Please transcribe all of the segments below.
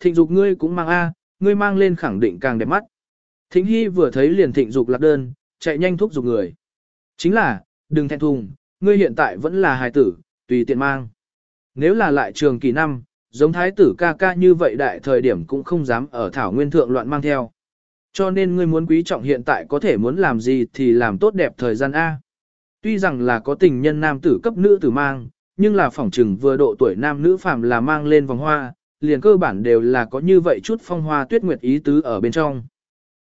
thịnh dục ngươi cũng mang A, ngươi mang lên khẳng định càng đẹp mắt. Thịnh Hy vừa thấy liền thịnh dục lạc đơn, chạy nhanh thúc giục người. Chính là, đừng thẹn thùng, ngươi hiện tại vẫn là hài tử, tùy tiện mang. Nếu là lại trường kỳ năm, giống thái tử ca ca như vậy đại thời điểm cũng không dám ở thảo nguyên thượng loạn mang theo. Cho nên ngươi muốn quý trọng hiện tại có thể muốn làm gì thì làm tốt đẹp thời gian A. Tuy rằng là có tình nhân nam tử cấp nữ tử mang, nhưng là phỏng trừng vừa độ tuổi nam nữ phàm là mang lên vòng hoa, liền cơ bản đều là có như vậy chút phong hoa tuyết nguyệt ý tứ ở bên trong.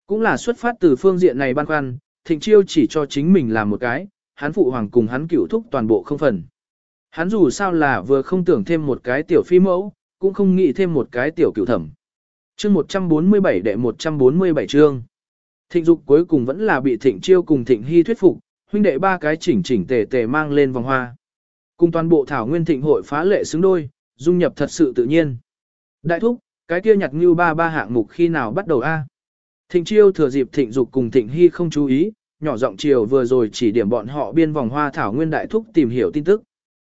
Cũng là xuất phát từ phương diện này ban khoăn, thịnh chiêu chỉ cho chính mình làm một cái, hắn phụ hoàng cùng hắn cựu thúc toàn bộ không phần. Hắn dù sao là vừa không tưởng thêm một cái tiểu phi mẫu, cũng không nghĩ thêm một cái tiểu cựu thẩm. Chương 147 đệ 147 chương. Thịnh dục cuối cùng vẫn là bị thịnh chiêu cùng thịnh hy thuyết phục, huynh đệ ba cái chỉnh chỉnh tề tề mang lên vòng hoa. Cùng toàn bộ thảo nguyên thịnh hội phá lệ xứng đôi, dung nhập thật sự tự nhiên. Đại thúc, cái kia nhặt như ba ba hạng mục khi nào bắt đầu a? Thịnh chiêu thừa dịp thịnh dục cùng thịnh hy không chú ý, nhỏ giọng chiều vừa rồi chỉ điểm bọn họ biên vòng hoa thảo nguyên đại thúc tìm hiểu tin tức.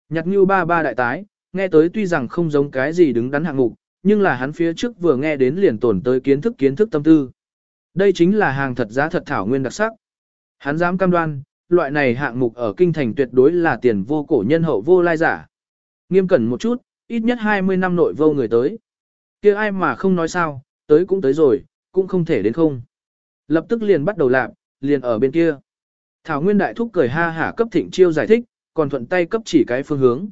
Nhặt như ba ba đại tái, nghe tới tuy rằng không giống cái gì đứng đắn hạng mục, nhưng là hắn phía trước vừa nghe đến liền tổn tới kiến thức kiến thức tâm tư. Đây chính là hàng thật giá thật thảo nguyên đặc sắc. Hắn dám cam đoan, loại này hạng mục ở kinh thành tuyệt đối là tiền vô cổ nhân hậu vô lai giả. Nghiêm cẩn một chút, ít nhất 20 năm nội vô người tới kia ai mà không nói sao, tới cũng tới rồi, cũng không thể đến không. Lập tức liền bắt đầu làm, liền ở bên kia. Thảo Nguyên Đại Thúc cười ha hả cấp thịnh chiêu giải thích, còn thuận tay cấp chỉ cái phương hướng.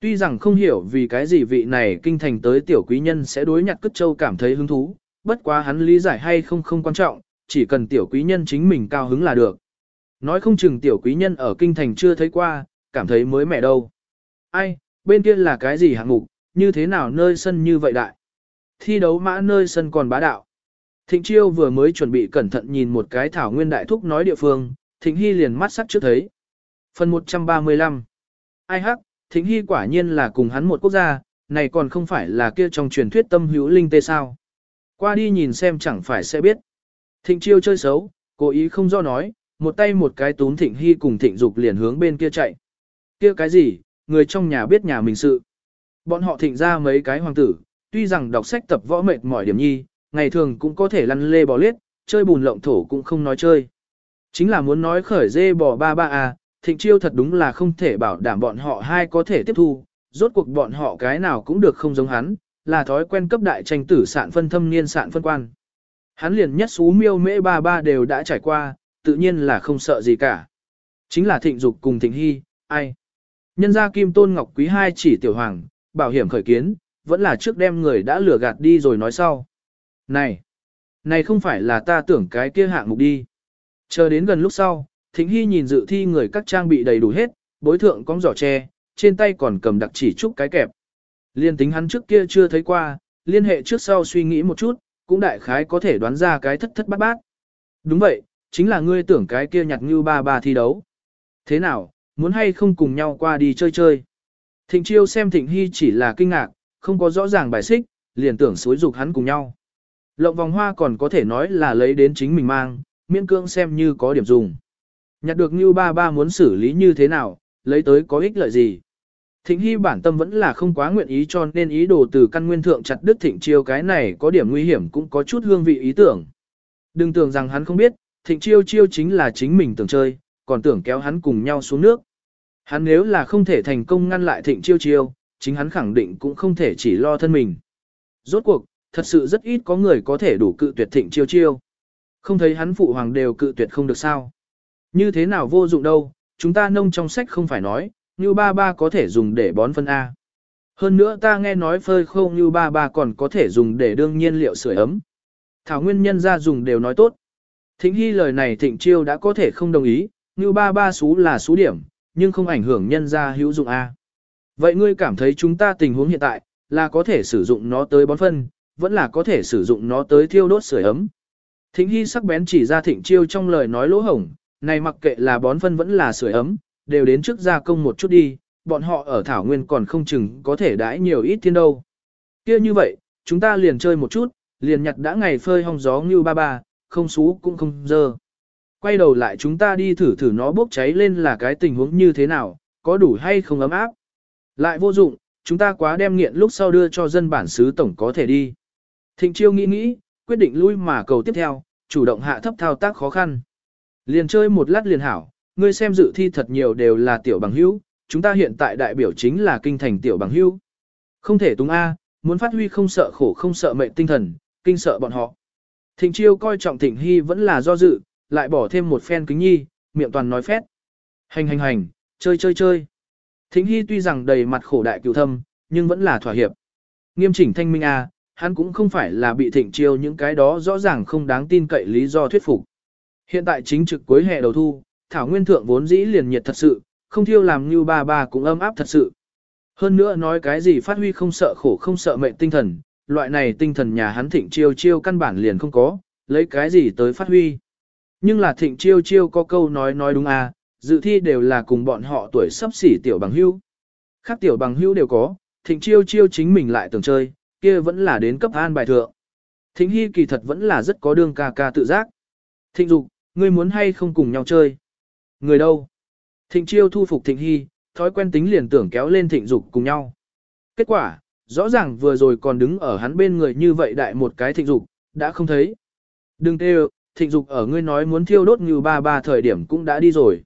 Tuy rằng không hiểu vì cái gì vị này kinh thành tới tiểu quý nhân sẽ đối nhặt cất châu cảm thấy hứng thú, bất quá hắn lý giải hay không không quan trọng, chỉ cần tiểu quý nhân chính mình cao hứng là được. Nói không chừng tiểu quý nhân ở kinh thành chưa thấy qua, cảm thấy mới mẻ đâu. Ai, bên kia là cái gì hạng mục, như thế nào nơi sân như vậy đại. Thi đấu mã nơi sân còn bá đạo. Thịnh Chiêu vừa mới chuẩn bị cẩn thận nhìn một cái thảo nguyên đại thúc nói địa phương, Thịnh Hy liền mắt sắc trước thấy. Phần 135 Ai hắc, Thịnh Hy quả nhiên là cùng hắn một quốc gia, này còn không phải là kia trong truyền thuyết tâm hữu linh tê sao. Qua đi nhìn xem chẳng phải sẽ biết. Thịnh Chiêu chơi xấu, cố ý không do nói, một tay một cái túm Thịnh Hy cùng Thịnh Dục liền hướng bên kia chạy. Kia cái gì, người trong nhà biết nhà mình sự. Bọn họ thịnh ra mấy cái hoàng tử, tuy rằng đọc sách tập võ mệt mỏi điểm nhi, ngày thường cũng có thể lăn lê bò liết, chơi bùn lộng thổ cũng không nói chơi. Chính là muốn nói khởi dê bò ba ba à, thịnh chiêu thật đúng là không thể bảo đảm bọn họ hai có thể tiếp thu, rốt cuộc bọn họ cái nào cũng được không giống hắn, là thói quen cấp đại tranh tử sạn phân thâm niên sạn phân quan. Hắn liền nhất xú miêu mễ ba ba đều đã trải qua, tự nhiên là không sợ gì cả. Chính là thịnh dục cùng thịnh hy, ai. Nhân gia kim tôn ngọc quý hai chỉ tiểu hoàng, bảo hiểm khởi kiến, vẫn là trước đem người đã lừa gạt đi rồi nói sau. Này, này không phải là ta tưởng cái kia hạng mục đi. Chờ đến gần lúc sau, Thịnh Hy nhìn dự thi người các trang bị đầy đủ hết, bối thượng cong giỏ tre, trên tay còn cầm đặc chỉ trúc cái kẹp. Liên tính hắn trước kia chưa thấy qua, liên hệ trước sau suy nghĩ một chút, cũng đại khái có thể đoán ra cái thất thất bát bát. Đúng vậy, chính là ngươi tưởng cái kia nhặt như ba ba thi đấu. Thế nào, muốn hay không cùng nhau qua đi chơi chơi. Thịnh chiêu xem thịnh hy chỉ là kinh ngạc, không có rõ ràng bài xích, liền tưởng xối dục hắn cùng nhau. Lộng vòng hoa còn có thể nói là lấy đến chính mình mang, miễn cương xem như có điểm dùng. Nhặt được như ba ba muốn xử lý như thế nào, lấy tới có ích lợi gì. Thịnh Hy bản tâm vẫn là không quá nguyện ý cho nên ý đồ từ căn nguyên thượng chặt đứt thịnh chiêu cái này có điểm nguy hiểm cũng có chút hương vị ý tưởng. Đừng tưởng rằng hắn không biết, thịnh chiêu chiêu chính là chính mình tưởng chơi, còn tưởng kéo hắn cùng nhau xuống nước. Hắn nếu là không thể thành công ngăn lại thịnh chiêu chiêu, chính hắn khẳng định cũng không thể chỉ lo thân mình. Rốt cuộc, thật sự rất ít có người có thể đủ cự tuyệt thịnh chiêu chiêu. Không thấy hắn phụ hoàng đều cự tuyệt không được sao. Như thế nào vô dụng đâu, chúng ta nông trong sách không phải nói, như ba ba có thể dùng để bón phân A. Hơn nữa ta nghe nói phơi khô như ba ba còn có thể dùng để đương nhiên liệu sưởi ấm. Thảo nguyên nhân ra dùng đều nói tốt. Thịnh hy lời này thịnh chiêu đã có thể không đồng ý, như ba ba xú là xú điểm, nhưng không ảnh hưởng nhân ra hữu dụng A. Vậy ngươi cảm thấy chúng ta tình huống hiện tại, là có thể sử dụng nó tới bón phân, vẫn là có thể sử dụng nó tới thiêu đốt sưởi ấm. Thịnh Hy sắc bén chỉ ra thịnh chiêu trong lời nói lỗ hổng, này mặc kệ là bón phân vẫn là sưởi ấm, đều đến trước gia công một chút đi, bọn họ ở Thảo Nguyên còn không chừng có thể đãi nhiều ít thiên đâu. kia như vậy, chúng ta liền chơi một chút, liền nhặt đã ngày phơi hong gió như ba ba, không xú cũng không dơ. Quay đầu lại chúng ta đi thử thử nó bốc cháy lên là cái tình huống như thế nào, có đủ hay không ấm áp. Lại vô dụng, chúng ta quá đem nghiện lúc sau đưa cho dân bản xứ tổng có thể đi. Thịnh chiêu nghĩ nghĩ, quyết định lui mà cầu tiếp theo, chủ động hạ thấp thao tác khó khăn. Liền chơi một lát liền hảo, ngươi xem dự thi thật nhiều đều là tiểu bằng hữu, chúng ta hiện tại đại biểu chính là kinh thành tiểu bằng hữu. Không thể tung A, muốn phát huy không sợ khổ không sợ mệnh tinh thần, kinh sợ bọn họ. Thịnh chiêu coi trọng thịnh hy vẫn là do dự, lại bỏ thêm một phen kính nhi, miệng toàn nói phét. Hành hành hành, chơi chơi chơi. Thính hy tuy rằng đầy mặt khổ đại cựu thâm, nhưng vẫn là thỏa hiệp. Nghiêm chỉnh thanh minh A, hắn cũng không phải là bị thịnh chiêu những cái đó rõ ràng không đáng tin cậy lý do thuyết phục. Hiện tại chính trực cuối hè đầu thu, Thảo Nguyên Thượng vốn dĩ liền nhiệt thật sự, không thiêu làm như ba ba cũng âm áp thật sự. Hơn nữa nói cái gì phát huy không sợ khổ không sợ mệnh tinh thần, loại này tinh thần nhà hắn thịnh chiêu chiêu căn bản liền không có, lấy cái gì tới phát huy. Nhưng là thịnh chiêu chiêu có câu nói nói đúng à, dự thi đều là cùng bọn họ tuổi sắp xỉ tiểu bằng hưu. Khác tiểu bằng hưu đều có, thịnh chiêu chiêu chính mình lại tưởng chơi, kia vẫn là đến cấp an bài thượng. Thịnh hy kỳ thật vẫn là rất có đương ca ca tự giác. Thịnh dục, ngươi muốn hay không cùng nhau chơi? Người đâu? Thịnh chiêu thu phục thịnh hy, thói quen tính liền tưởng kéo lên thịnh dục cùng nhau. Kết quả, rõ ràng vừa rồi còn đứng ở hắn bên người như vậy đại một cái thịnh dục, đã không thấy. Đừng tê thịnh dục ở ngươi nói muốn thiêu đốt như ba ba thời điểm cũng đã đi rồi.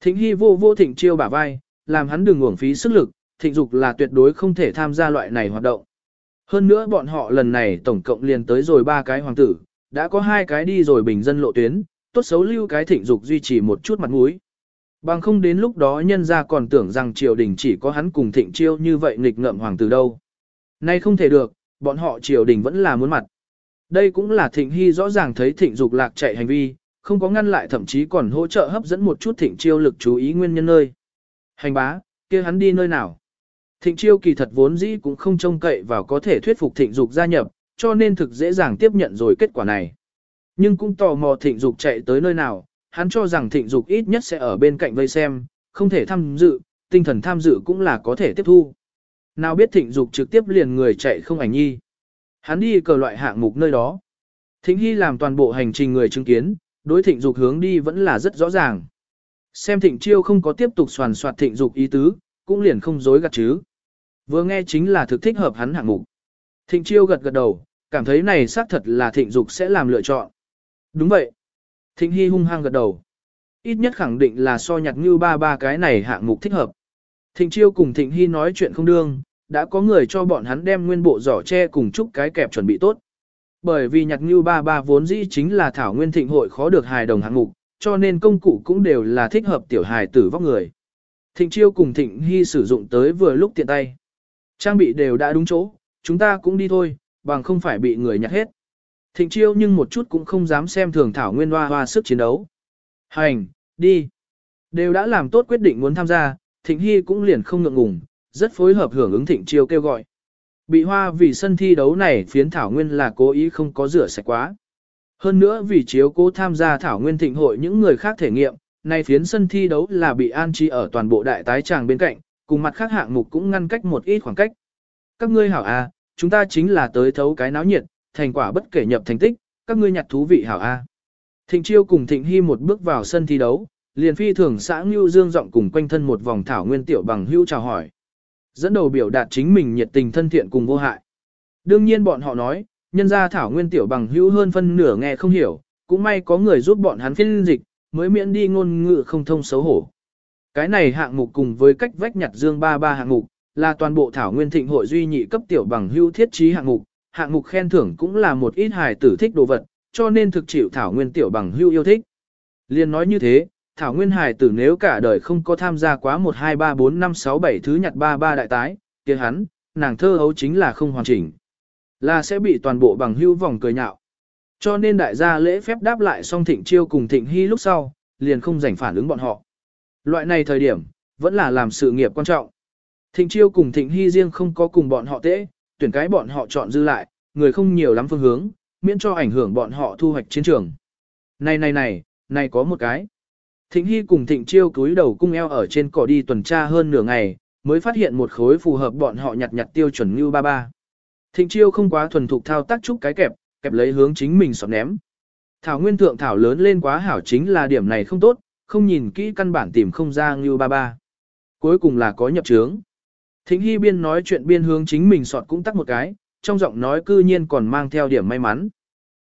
Thịnh hy vô vô thịnh chiêu bả vai, làm hắn đừng uổng phí sức lực, thịnh dục là tuyệt đối không thể tham gia loại này hoạt động. Hơn nữa bọn họ lần này tổng cộng liền tới rồi ba cái hoàng tử, đã có hai cái đi rồi bình dân lộ tuyến, tốt xấu lưu cái thịnh dục duy trì một chút mặt mũi. Bằng không đến lúc đó nhân ra còn tưởng rằng triều đình chỉ có hắn cùng thịnh chiêu như vậy nghịch ngợm hoàng tử đâu. Nay không thể được, bọn họ triều đình vẫn là muốn mặt. Đây cũng là thịnh hy rõ ràng thấy thịnh dục lạc chạy hành vi, không có ngăn lại thậm chí còn hỗ trợ hấp dẫn một chút thịnh chiêu lực chú ý nguyên nhân nơi. Hành bá, kia hắn đi nơi nào? Thịnh chiêu kỳ thật vốn dĩ cũng không trông cậy vào có thể thuyết phục thịnh dục gia nhập, cho nên thực dễ dàng tiếp nhận rồi kết quả này. Nhưng cũng tò mò thịnh dục chạy tới nơi nào, hắn cho rằng thịnh dục ít nhất sẽ ở bên cạnh vây xem, không thể tham dự, tinh thần tham dự cũng là có thể tiếp thu. Nào biết thịnh dục trực tiếp liền người chạy không ảnh nhi. Hắn đi cờ loại hạng mục nơi đó. Thịnh Hy làm toàn bộ hành trình người chứng kiến, đối thịnh dục hướng đi vẫn là rất rõ ràng. Xem thịnh chiêu không có tiếp tục soàn soạt thịnh dục ý tứ, cũng liền không dối gạt chứ. Vừa nghe chính là thực thích hợp hắn hạng mục. Thịnh chiêu gật gật đầu, cảm thấy này xác thật là thịnh dục sẽ làm lựa chọn. Đúng vậy. Thịnh Hy hung hăng gật đầu. Ít nhất khẳng định là so nhặt như ba ba cái này hạng mục thích hợp. Thịnh Chiêu cùng Thịnh Hy nói chuyện không đương, đã có người cho bọn hắn đem nguyên bộ giỏ tre cùng chúc cái kẹp chuẩn bị tốt. Bởi vì nhặt như ba ba vốn dĩ chính là thảo nguyên thịnh hội khó được hài đồng hạng mục, cho nên công cụ cũng đều là thích hợp tiểu hài tử vóc người. Thịnh Chiêu cùng Thịnh Hy sử dụng tới vừa lúc tiện tay. Trang bị đều đã đúng chỗ, chúng ta cũng đi thôi, bằng không phải bị người nhặt hết. Thịnh chiêu nhưng một chút cũng không dám xem thường thảo nguyên hoa hoa sức chiến đấu. Hành, đi. Đều đã làm tốt quyết định muốn tham gia, thịnh hy cũng liền không ngượng ngùng, rất phối hợp hưởng ứng thịnh chiêu kêu gọi. Bị hoa vì sân thi đấu này phiến thảo nguyên là cố ý không có rửa sạch quá. Hơn nữa vì chiếu cố tham gia thảo nguyên thịnh hội những người khác thể nghiệm, nay phiến sân thi đấu là bị an trí ở toàn bộ đại tái tràng bên cạnh, cùng mặt khác hạng mục cũng ngăn cách một ít khoảng cách. Các ngươi hảo à, chúng ta chính là tới thấu cái náo nhiệt, thành quả bất kể nhập thành tích, các ngươi nhặt thú vị hảo A. Thịnh Chiêu cùng Thịnh Hy một bước vào sân thi đấu, liền phi thường xã Ngưu Dương giọng cùng quanh thân một vòng thảo nguyên tiểu bằng hưu chào hỏi. Dẫn đầu biểu đạt chính mình nhiệt tình thân thiện cùng vô hại. Đương nhiên bọn họ nói, nhân gia thảo nguyên tiểu bằng hưu hơn phân nửa nghe không hiểu, cũng may có người giúp bọn hắn phiên dịch, mới miễn đi ngôn ngữ không thông xấu hổ. Cái này hạng mục cùng với cách vách nhặt dương ba ba hạng mục, là toàn bộ thảo nguyên thịnh hội duy nhị cấp tiểu bằng hưu thiết trí hạng mục, hạng mục khen thưởng cũng là một ít hài tử thích đồ vật, cho nên thực chịu Thảo Nguyên tiểu bằng hưu yêu thích. Liên nói như thế, Thảo Nguyên Hải tử nếu cả đời không có tham gia quá 1 2 3 4 5 6 7 thứ nhặt 3 3 đại tái, kia hắn, nàng thơ hấu chính là không hoàn chỉnh. Là sẽ bị toàn bộ bằng hưu vòng cười nhạo. Cho nên đại gia lễ phép đáp lại xong thịnh chiêu cùng thịnh hy lúc sau, liền không rảnh phản ứng bọn họ. Loại này thời điểm, vẫn là làm sự nghiệp quan trọng. Thịnh chiêu cùng thịnh hy riêng không có cùng bọn họ tễ, tuyển cái bọn họ chọn dư lại, người không nhiều lắm phương hướng, miễn cho ảnh hưởng bọn họ thu hoạch chiến trường. Này này này, này có một cái. Thịnh Hy cùng Thịnh Chiêu cúi đầu cung eo ở trên cỏ đi tuần tra hơn nửa ngày, mới phát hiện một khối phù hợp bọn họ nhặt nhặt tiêu chuẩn như ba ba. Thịnh Chiêu không quá thuần thục thao tác chút cái kẹp, kẹp lấy hướng chính mình sọt ném. Thảo nguyên thượng thảo lớn lên quá hảo chính là điểm này không tốt, không nhìn kỹ căn bản tìm không ra như ba ba. Cuối cùng là có nhập trướng. Thịnh Hy biên nói chuyện biên hướng chính mình sọt cũng tắt một cái, trong giọng nói cư nhiên còn mang theo điểm may mắn.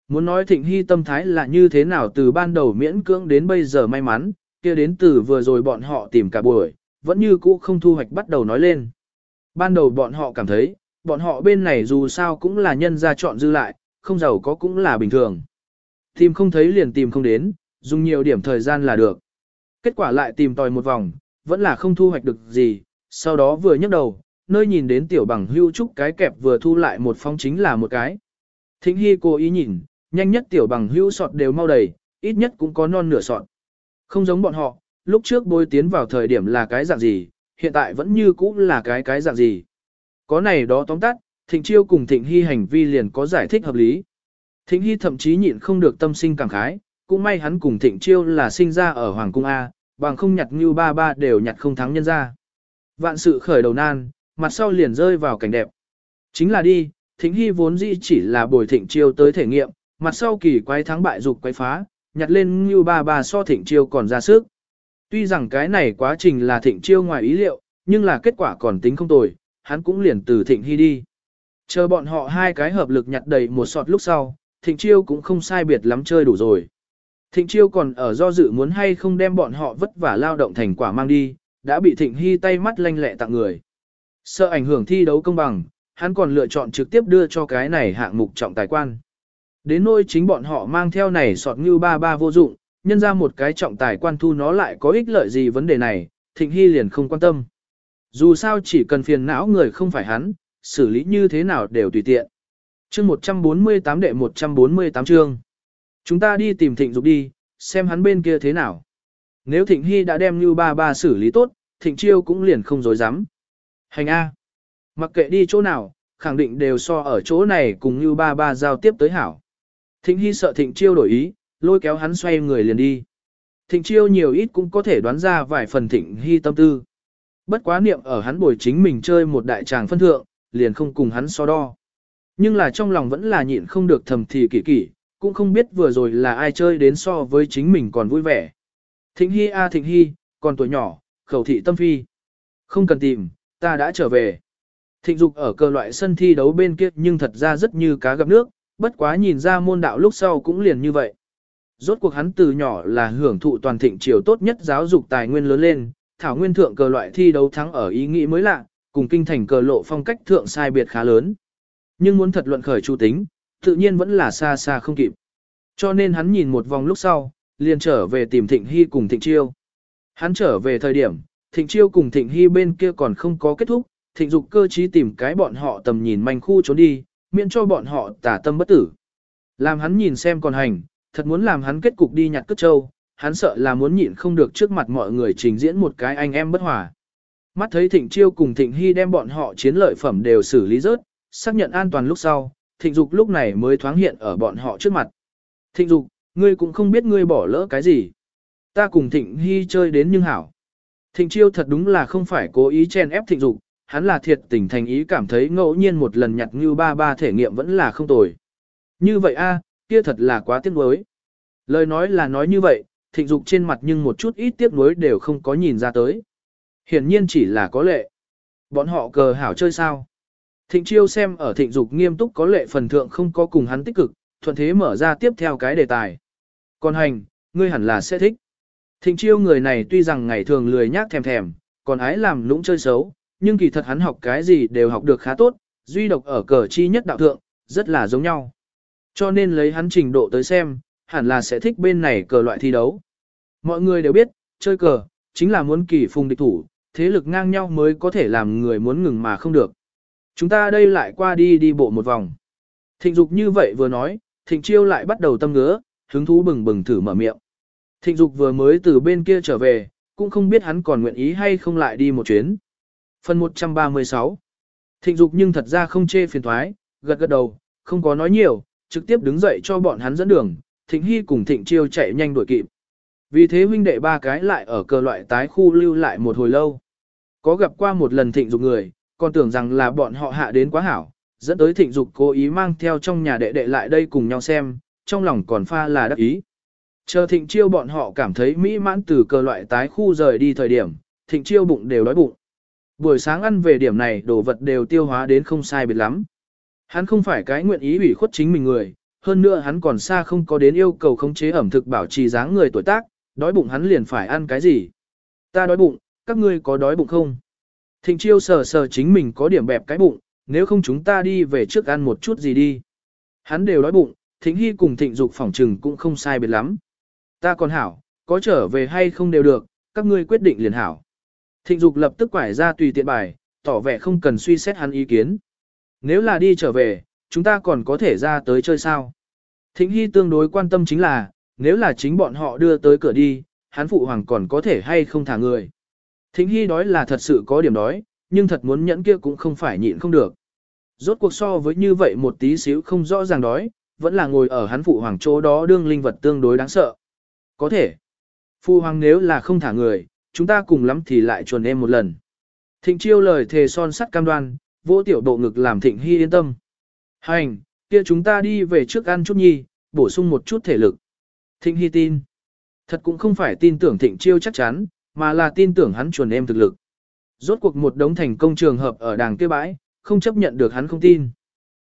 Muốn nói thịnh hy tâm thái là như thế nào từ ban đầu miễn cưỡng đến bây giờ may mắn, kia đến từ vừa rồi bọn họ tìm cả buổi, vẫn như cũ không thu hoạch bắt đầu nói lên. Ban đầu bọn họ cảm thấy, bọn họ bên này dù sao cũng là nhân gia chọn dư lại, không giàu có cũng là bình thường. Tìm không thấy liền tìm không đến, dùng nhiều điểm thời gian là được. Kết quả lại tìm tòi một vòng, vẫn là không thu hoạch được gì, sau đó vừa nhấc đầu, nơi nhìn đến tiểu bằng hưu trúc cái kẹp vừa thu lại một phong chính là một cái. Thịnh Hy cố ý nhìn, nhanh nhất tiểu bằng hữu sọt đều mau đầy, ít nhất cũng có non nửa sọt. Không giống bọn họ, lúc trước bôi tiến vào thời điểm là cái dạng gì, hiện tại vẫn như cũ là cái cái dạng gì. Có này đó tóm tắt, Thịnh Chiêu cùng Thịnh Hy hành vi liền có giải thích hợp lý. Thịnh Hy thậm chí nhịn không được tâm sinh cảm khái, cũng may hắn cùng Thịnh Chiêu là sinh ra ở Hoàng Cung A, bằng không nhặt như ba ba đều nhặt không thắng nhân ra. Vạn sự khởi đầu nan, mặt sau liền rơi vào cảnh đẹp. Chính là đi, Thịnh Hy vốn dĩ chỉ là bồi Thịnh Chiêu tới thể nghiệm, mặt sau kỳ quái thắng bại dục quái phá, nhặt lên như ba bà so Thịnh Chiêu còn ra sức. Tuy rằng cái này quá trình là Thịnh Chiêu ngoài ý liệu, nhưng là kết quả còn tính không tồi, hắn cũng liền từ Thịnh Hy đi. Chờ bọn họ hai cái hợp lực nhặt đầy một sọt lúc sau, Thịnh Chiêu cũng không sai biệt lắm chơi đủ rồi. Thịnh Chiêu còn ở do dự muốn hay không đem bọn họ vất vả lao động thành quả mang đi, đã bị Thịnh Hy tay mắt lanh lẹ tặng người. Sợ ảnh hưởng thi đấu công bằng, hắn còn lựa chọn trực tiếp đưa cho cái này hạng mục trọng tài quan. Đến nôi chính bọn họ mang theo này sọt như ba ba vô dụng, nhân ra một cái trọng tài quan thu nó lại có ích lợi gì vấn đề này, Thịnh Hy liền không quan tâm. Dù sao chỉ cần phiền não người không phải hắn, xử lý như thế nào đều tùy tiện. Chương 148 đệ 148 chương. Chúng ta đi tìm Thịnh Dục đi, xem hắn bên kia thế nào. Nếu Thịnh Hy đã đem như ba ba xử lý tốt, Thịnh Chiêu cũng liền không dối dám. Hành A. Mặc kệ đi chỗ nào, khẳng định đều so ở chỗ này cùng như ba ba giao tiếp tới hảo. Thịnh Hy sợ Thịnh Chiêu đổi ý, lôi kéo hắn xoay người liền đi. Thịnh Chiêu nhiều ít cũng có thể đoán ra vài phần Thịnh Hy tâm tư. Bất quá niệm ở hắn bồi chính mình chơi một đại tràng phân thượng, liền không cùng hắn so đo. Nhưng là trong lòng vẫn là nhịn không được thầm thì kỳ kỳ, cũng không biết vừa rồi là ai chơi đến so với chính mình còn vui vẻ. Thịnh Hy a à, Thịnh Hy, còn tuổi nhỏ, khẩu thị tâm phi. Không cần tìm, ta đã trở về. Thịnh Dục ở cơ loại sân thi đấu bên kia nhưng thật ra rất như cá gặp nước, bất quá nhìn ra môn đạo lúc sau cũng liền như vậy. Rốt cuộc hắn từ nhỏ là hưởng thụ toàn thịnh triều tốt nhất giáo dục tài nguyên lớn lên, thảo nguyên thượng cờ loại thi đấu thắng ở ý nghĩ mới lạ, cùng kinh thành cờ lộ phong cách thượng sai biệt khá lớn. Nhưng muốn thật luận khởi chu tính, tự nhiên vẫn là xa xa không kịp. Cho nên hắn nhìn một vòng lúc sau, liền trở về tìm Thịnh Hy cùng Thịnh Chiêu. Hắn trở về thời điểm, Thịnh Chiêu cùng Thịnh Hy bên kia còn không có kết thúc, Thịnh Dục cơ trí tìm cái bọn họ tầm nhìn manh khu trốn đi, miễn cho bọn họ tả tâm bất tử. Làm hắn nhìn xem còn hành, thật muốn làm hắn kết cục đi nhặt cất châu, hắn sợ là muốn nhịn không được trước mặt mọi người trình diễn một cái anh em bất hòa. Mắt thấy Thịnh Chiêu cùng Thịnh Hy đem bọn họ chiến lợi phẩm đều xử lý rớt, xác nhận an toàn lúc sau, Thịnh Dục lúc này mới thoáng hiện ở bọn họ trước mặt. Thịnh Dục, ngươi cũng không biết ngươi bỏ lỡ cái gì. Ta cùng Thịnh Hy chơi đến nhưng hảo. Thịnh Chiêu thật đúng là không phải cố ý chen ép Thịnh Dục, hắn là thiệt tình thành ý cảm thấy ngẫu nhiên một lần nhặt như ba ba thể nghiệm vẫn là không tồi. Như vậy a, kia thật là quá tiếc nuối. Lời nói là nói như vậy, Thịnh Dục trên mặt nhưng một chút ít tiếc nuối đều không có nhìn ra tới. Hiển nhiên chỉ là có lệ. Bọn họ cờ hảo chơi sao? Thịnh chiêu xem ở thịnh dục nghiêm túc có lệ phần thượng không có cùng hắn tích cực, thuận thế mở ra tiếp theo cái đề tài. Còn hành, ngươi hẳn là sẽ thích. Thịnh chiêu người này tuy rằng ngày thường lười nhác thèm thèm, còn ái làm lũng chơi xấu, nhưng kỳ thật hắn học cái gì đều học được khá tốt, duy độc ở cờ chi nhất đạo thượng, rất là giống nhau. Cho nên lấy hắn trình độ tới xem, hẳn là sẽ thích bên này cờ loại thi đấu. Mọi người đều biết, chơi cờ, chính là muốn kỳ phùng địch thủ, thế lực ngang nhau mới có thể làm người muốn ngừng mà không được. Chúng ta đây lại qua đi đi bộ một vòng. Thịnh dục như vậy vừa nói, thịnh chiêu lại bắt đầu tâm ngứa, hứng thú bừng bừng thử mở miệng. Thịnh dục vừa mới từ bên kia trở về, cũng không biết hắn còn nguyện ý hay không lại đi một chuyến. Phần 136 Thịnh dục nhưng thật ra không chê phiền thoái, gật gật đầu, không có nói nhiều, trực tiếp đứng dậy cho bọn hắn dẫn đường, thịnh hy cùng thịnh chiêu chạy nhanh đuổi kịp. Vì thế huynh đệ ba cái lại ở cờ loại tái khu lưu lại một hồi lâu. Có gặp qua một lần thịnh dục người, còn tưởng rằng là bọn họ hạ đến quá hảo, dẫn tới thịnh dục cố ý mang theo trong nhà đệ đệ lại đây cùng nhau xem, trong lòng còn pha là đắc ý. Chờ thịnh chiêu bọn họ cảm thấy mỹ mãn từ cờ loại tái khu rời đi thời điểm, thịnh chiêu bụng đều đói bụng. Buổi sáng ăn về điểm này đồ vật đều tiêu hóa đến không sai biệt lắm. Hắn không phải cái nguyện ý ủy khuất chính mình người, hơn nữa hắn còn xa không có đến yêu cầu khống chế ẩm thực bảo trì dáng người tuổi tác, đói bụng hắn liền phải ăn cái gì. Ta đói bụng, các ngươi có đói bụng không? Thịnh chiêu sờ sờ chính mình có điểm bẹp cái bụng, nếu không chúng ta đi về trước ăn một chút gì đi. Hắn đều đói bụng, thịnh hy cùng thịnh dục phỏng trừng cũng không sai biệt lắm. Ta còn hảo, có trở về hay không đều được, các ngươi quyết định liền hảo. Thịnh dục lập tức quải ra tùy tiện bài, tỏ vẻ không cần suy xét hắn ý kiến. Nếu là đi trở về, chúng ta còn có thể ra tới chơi sao. Thịnh Hy tương đối quan tâm chính là, nếu là chính bọn họ đưa tới cửa đi, hắn phụ hoàng còn có thể hay không thả người. Thịnh Hy đói là thật sự có điểm đói, nhưng thật muốn nhẫn kia cũng không phải nhịn không được. Rốt cuộc so với như vậy một tí xíu không rõ ràng đói, vẫn là ngồi ở hắn phụ hoàng chỗ đó đương linh vật tương đối đáng sợ. Có thể. Phụ hoàng nếu là không thả người, chúng ta cùng lắm thì lại chuồn em một lần. Thịnh chiêu lời thề son sắt cam đoan, vỗ tiểu độ ngực làm thịnh hy yên tâm. Hành, kia chúng ta đi về trước ăn chút nhi, bổ sung một chút thể lực. Thịnh hy tin. Thật cũng không phải tin tưởng thịnh chiêu chắc chắn, mà là tin tưởng hắn chuồn em thực lực. Rốt cuộc một đống thành công trường hợp ở đàng kia bãi, không chấp nhận được hắn không tin.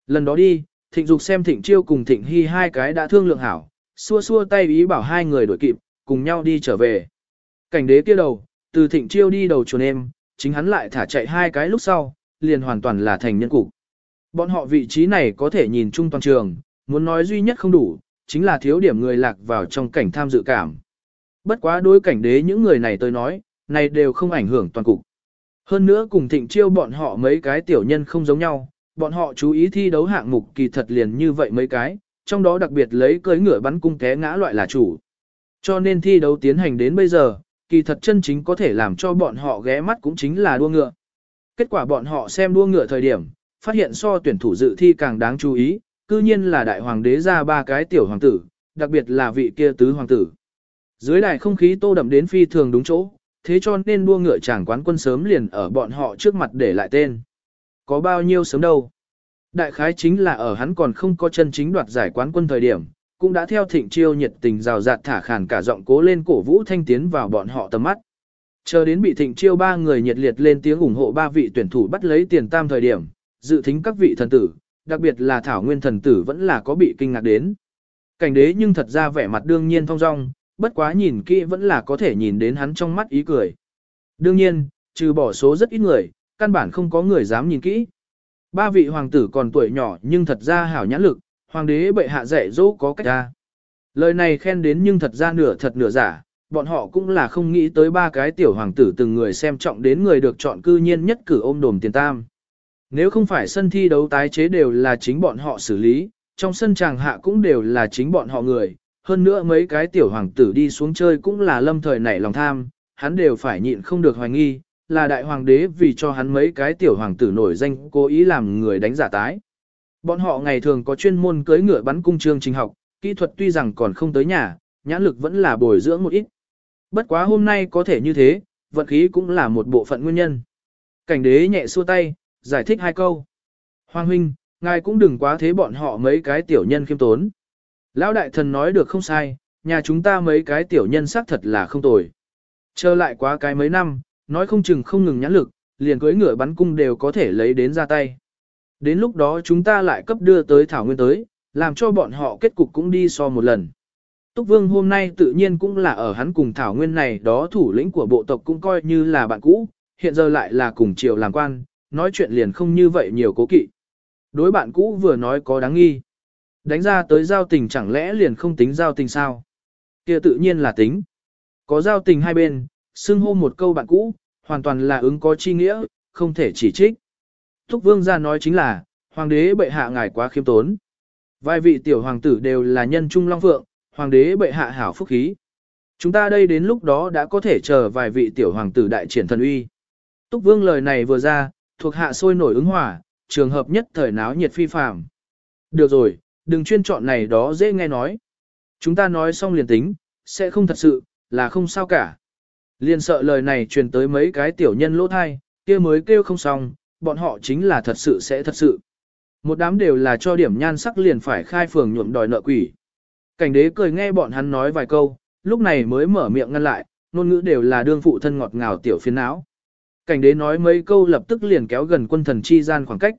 Lần đó đi, thịnh dục xem thịnh chiêu cùng thịnh hy hai cái đã thương lượng hảo, xua xua tay ý bảo hai người đổi kịp, cùng nhau đi trở về. Cảnh đế kia đầu, từ thịnh chiêu đi đầu chuồn em, chính hắn lại thả chạy hai cái lúc sau, liền hoàn toàn là thành nhân cục. Bọn họ vị trí này có thể nhìn chung toàn trường, muốn nói duy nhất không đủ, chính là thiếu điểm người lạc vào trong cảnh tham dự cảm. Bất quá đối cảnh đế những người này tôi nói, này đều không ảnh hưởng toàn cục. Hơn nữa cùng thịnh chiêu bọn họ mấy cái tiểu nhân không giống nhau, bọn họ chú ý thi đấu hạng mục kỳ thật liền như vậy mấy cái, trong đó đặc biệt lấy cưới ngựa bắn cung té ngã loại là chủ. Cho nên thi đấu tiến hành đến bây giờ, kỳ thật chân chính có thể làm cho bọn họ ghé mắt cũng chính là đua ngựa. Kết quả bọn họ xem đua ngựa thời điểm, phát hiện so tuyển thủ dự thi càng đáng chú ý, cư nhiên là đại hoàng đế ra ba cái tiểu hoàng tử, đặc biệt là vị kia tứ hoàng tử. Dưới đài không khí tô đậm đến phi thường đúng chỗ, thế cho nên đua ngựa chàng quán quân sớm liền ở bọn họ trước mặt để lại tên. Có bao nhiêu sớm đâu. Đại khái chính là ở hắn còn không có chân chính đoạt giải quán quân thời điểm, cũng đã theo thịnh chiêu nhiệt tình rào rạt thả khàn cả giọng cố lên cổ vũ thanh tiến vào bọn họ tầm mắt. Chờ đến bị thịnh chiêu ba người nhiệt liệt lên tiếng ủng hộ ba vị tuyển thủ bắt lấy tiền tam thời điểm, dự thính các vị thần tử, đặc biệt là thảo nguyên thần tử vẫn là có bị kinh ngạc đến. Cảnh đế nhưng thật ra vẻ mặt đương nhiên thong dong, bất quá nhìn kỹ vẫn là có thể nhìn đến hắn trong mắt ý cười. Đương nhiên, trừ bỏ số rất ít người, căn bản không có người dám nhìn kỹ. Ba vị hoàng tử còn tuổi nhỏ nhưng thật ra hảo nhãn lực, hoàng đế bệ hạ dạy dỗ có cách ra. Lời này khen đến nhưng thật ra nửa thật nửa giả, bọn họ cũng là không nghĩ tới ba cái tiểu hoàng tử từng người xem trọng đến người được chọn cư nhiên nhất cử ôm đồm tiền tam. Nếu không phải sân thi đấu tái chế đều là chính bọn họ xử lý, trong sân tràng hạ cũng đều là chính bọn họ người, hơn nữa mấy cái tiểu hoàng tử đi xuống chơi cũng là lâm thời nảy lòng tham, hắn đều phải nhịn không được hoài nghi, là đại hoàng đế vì cho hắn mấy cái tiểu hoàng tử nổi danh cố ý làm người đánh giả tái. Bọn họ ngày thường có chuyên môn cưới ngựa bắn cung chương trình học, kỹ thuật tuy rằng còn không tới nhà, nhãn lực vẫn là bồi dưỡng một ít. Bất quá hôm nay có thể như thế, vận khí cũng là một bộ phận nguyên nhân. Cảnh đế nhẹ xua tay, giải thích hai câu. Hoàng huynh, ngài cũng đừng quá thế bọn họ mấy cái tiểu nhân khiêm tốn. Lão đại thần nói được không sai, nhà chúng ta mấy cái tiểu nhân xác thật là không tồi. Chờ lại quá cái mấy năm, nói không chừng không ngừng nhãn lực, liền cưới ngựa bắn cung đều có thể lấy đến ra tay. Đến lúc đó chúng ta lại cấp đưa tới Thảo Nguyên tới, làm cho bọn họ kết cục cũng đi so một lần. Túc Vương hôm nay tự nhiên cũng là ở hắn cùng Thảo Nguyên này đó thủ lĩnh của bộ tộc cũng coi như là bạn cũ, hiện giờ lại là cùng triều làm quan, nói chuyện liền không như vậy nhiều cố kỵ. Đối bạn cũ vừa nói có đáng nghi. Đánh ra tới giao tình chẳng lẽ liền không tính giao tình sao? kia tự nhiên là tính. Có giao tình hai bên, xưng hô một câu bạn cũ, hoàn toàn là ứng có chi nghĩa, không thể chỉ trích. Thúc vương ra nói chính là, hoàng đế bệ hạ ngài quá khiêm tốn. Vài vị tiểu hoàng tử đều là nhân trung long phượng, hoàng đế bệ hạ hảo phúc khí. Chúng ta đây đến lúc đó đã có thể chờ vài vị tiểu hoàng tử đại triển thần uy. Túc vương lời này vừa ra, thuộc hạ sôi nổi ứng hỏa, trường hợp nhất thời náo nhiệt phi phàm. Được rồi, đừng chuyên chọn này đó dễ nghe nói. Chúng ta nói xong liền tính, sẽ không thật sự, là không sao cả. Liền sợ lời này truyền tới mấy cái tiểu nhân lỗ thai, kia mới kêu không xong, bọn họ chính là thật sự sẽ thật sự. Một đám đều là cho điểm nhan sắc liền phải khai phường nhuộm đòi nợ quỷ. Cảnh đế cười nghe bọn hắn nói vài câu, lúc này mới mở miệng ngăn lại, ngôn ngữ đều là đương phụ thân ngọt ngào tiểu phiến não. Cảnh đế nói mấy câu lập tức liền kéo gần quân thần chi gian khoảng cách.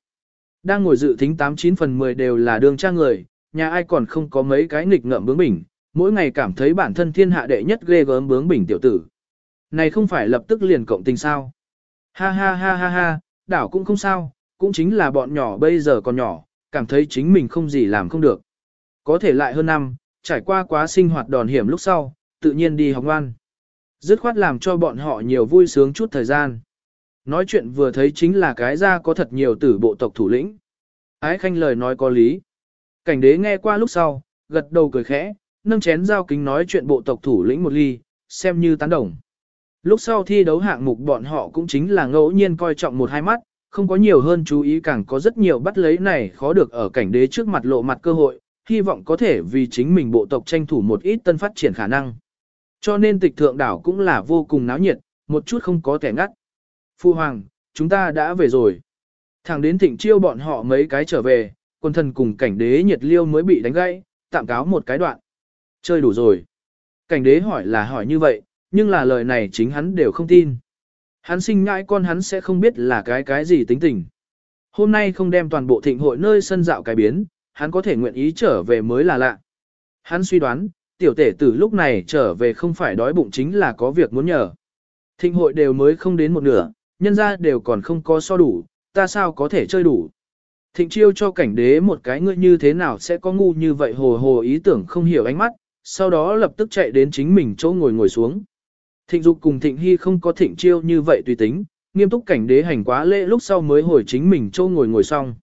đang ngồi dự thính 89 phần 10 đều là đường cha người, nhà ai còn không có mấy cái nghịch ngợm bướng bỉnh, mỗi ngày cảm thấy bản thân thiên hạ đệ nhất ghê gớm bướng bỉnh tiểu tử. Này không phải lập tức liền cộng tình sao? Ha ha ha ha ha, đảo cũng không sao, cũng chính là bọn nhỏ bây giờ còn nhỏ, cảm thấy chính mình không gì làm không được. Có thể lại hơn năm, trải qua quá sinh hoạt đòn hiểm lúc sau, tự nhiên đi học ngoan. Dứt khoát làm cho bọn họ nhiều vui sướng chút thời gian. Nói chuyện vừa thấy chính là cái ra có thật nhiều tử bộ tộc thủ lĩnh. Ái khanh lời nói có lý. Cảnh đế nghe qua lúc sau, gật đầu cười khẽ, nâng chén giao kính nói chuyện bộ tộc thủ lĩnh một ly, xem như tán đồng. Lúc sau thi đấu hạng mục bọn họ cũng chính là ngẫu nhiên coi trọng một hai mắt, không có nhiều hơn chú ý càng có rất nhiều bắt lấy này khó được ở cảnh đế trước mặt lộ mặt cơ hội, hy vọng có thể vì chính mình bộ tộc tranh thủ một ít tân phát triển khả năng. Cho nên tịch thượng đảo cũng là vô cùng náo nhiệt, một chút không có kẻ ngắt. Phu Hoàng, chúng ta đã về rồi. Thẳng đến thịnh chiêu bọn họ mấy cái trở về, quân thần cùng cảnh đế nhiệt liêu mới bị đánh gãy, tạm cáo một cái đoạn. Chơi đủ rồi. Cảnh đế hỏi là hỏi như vậy, nhưng là lời này chính hắn đều không tin. Hắn sinh ngãi con hắn sẽ không biết là cái cái gì tính tình. Hôm nay không đem toàn bộ thịnh hội nơi sân dạo cái biến, hắn có thể nguyện ý trở về mới là lạ. Hắn suy đoán, tiểu tể tử lúc này trở về không phải đói bụng chính là có việc muốn nhờ. Thịnh hội đều mới không đến một nửa, nhân ra đều còn không có so đủ, ta sao có thể chơi đủ. Thịnh chiêu cho cảnh đế một cái ngươi như thế nào sẽ có ngu như vậy hồ hồ ý tưởng không hiểu ánh mắt, sau đó lập tức chạy đến chính mình chỗ ngồi ngồi xuống. Thịnh dục cùng thịnh hy không có thịnh chiêu như vậy tùy tính, nghiêm túc cảnh đế hành quá lễ lúc sau mới hồi chính mình châu ngồi ngồi xong.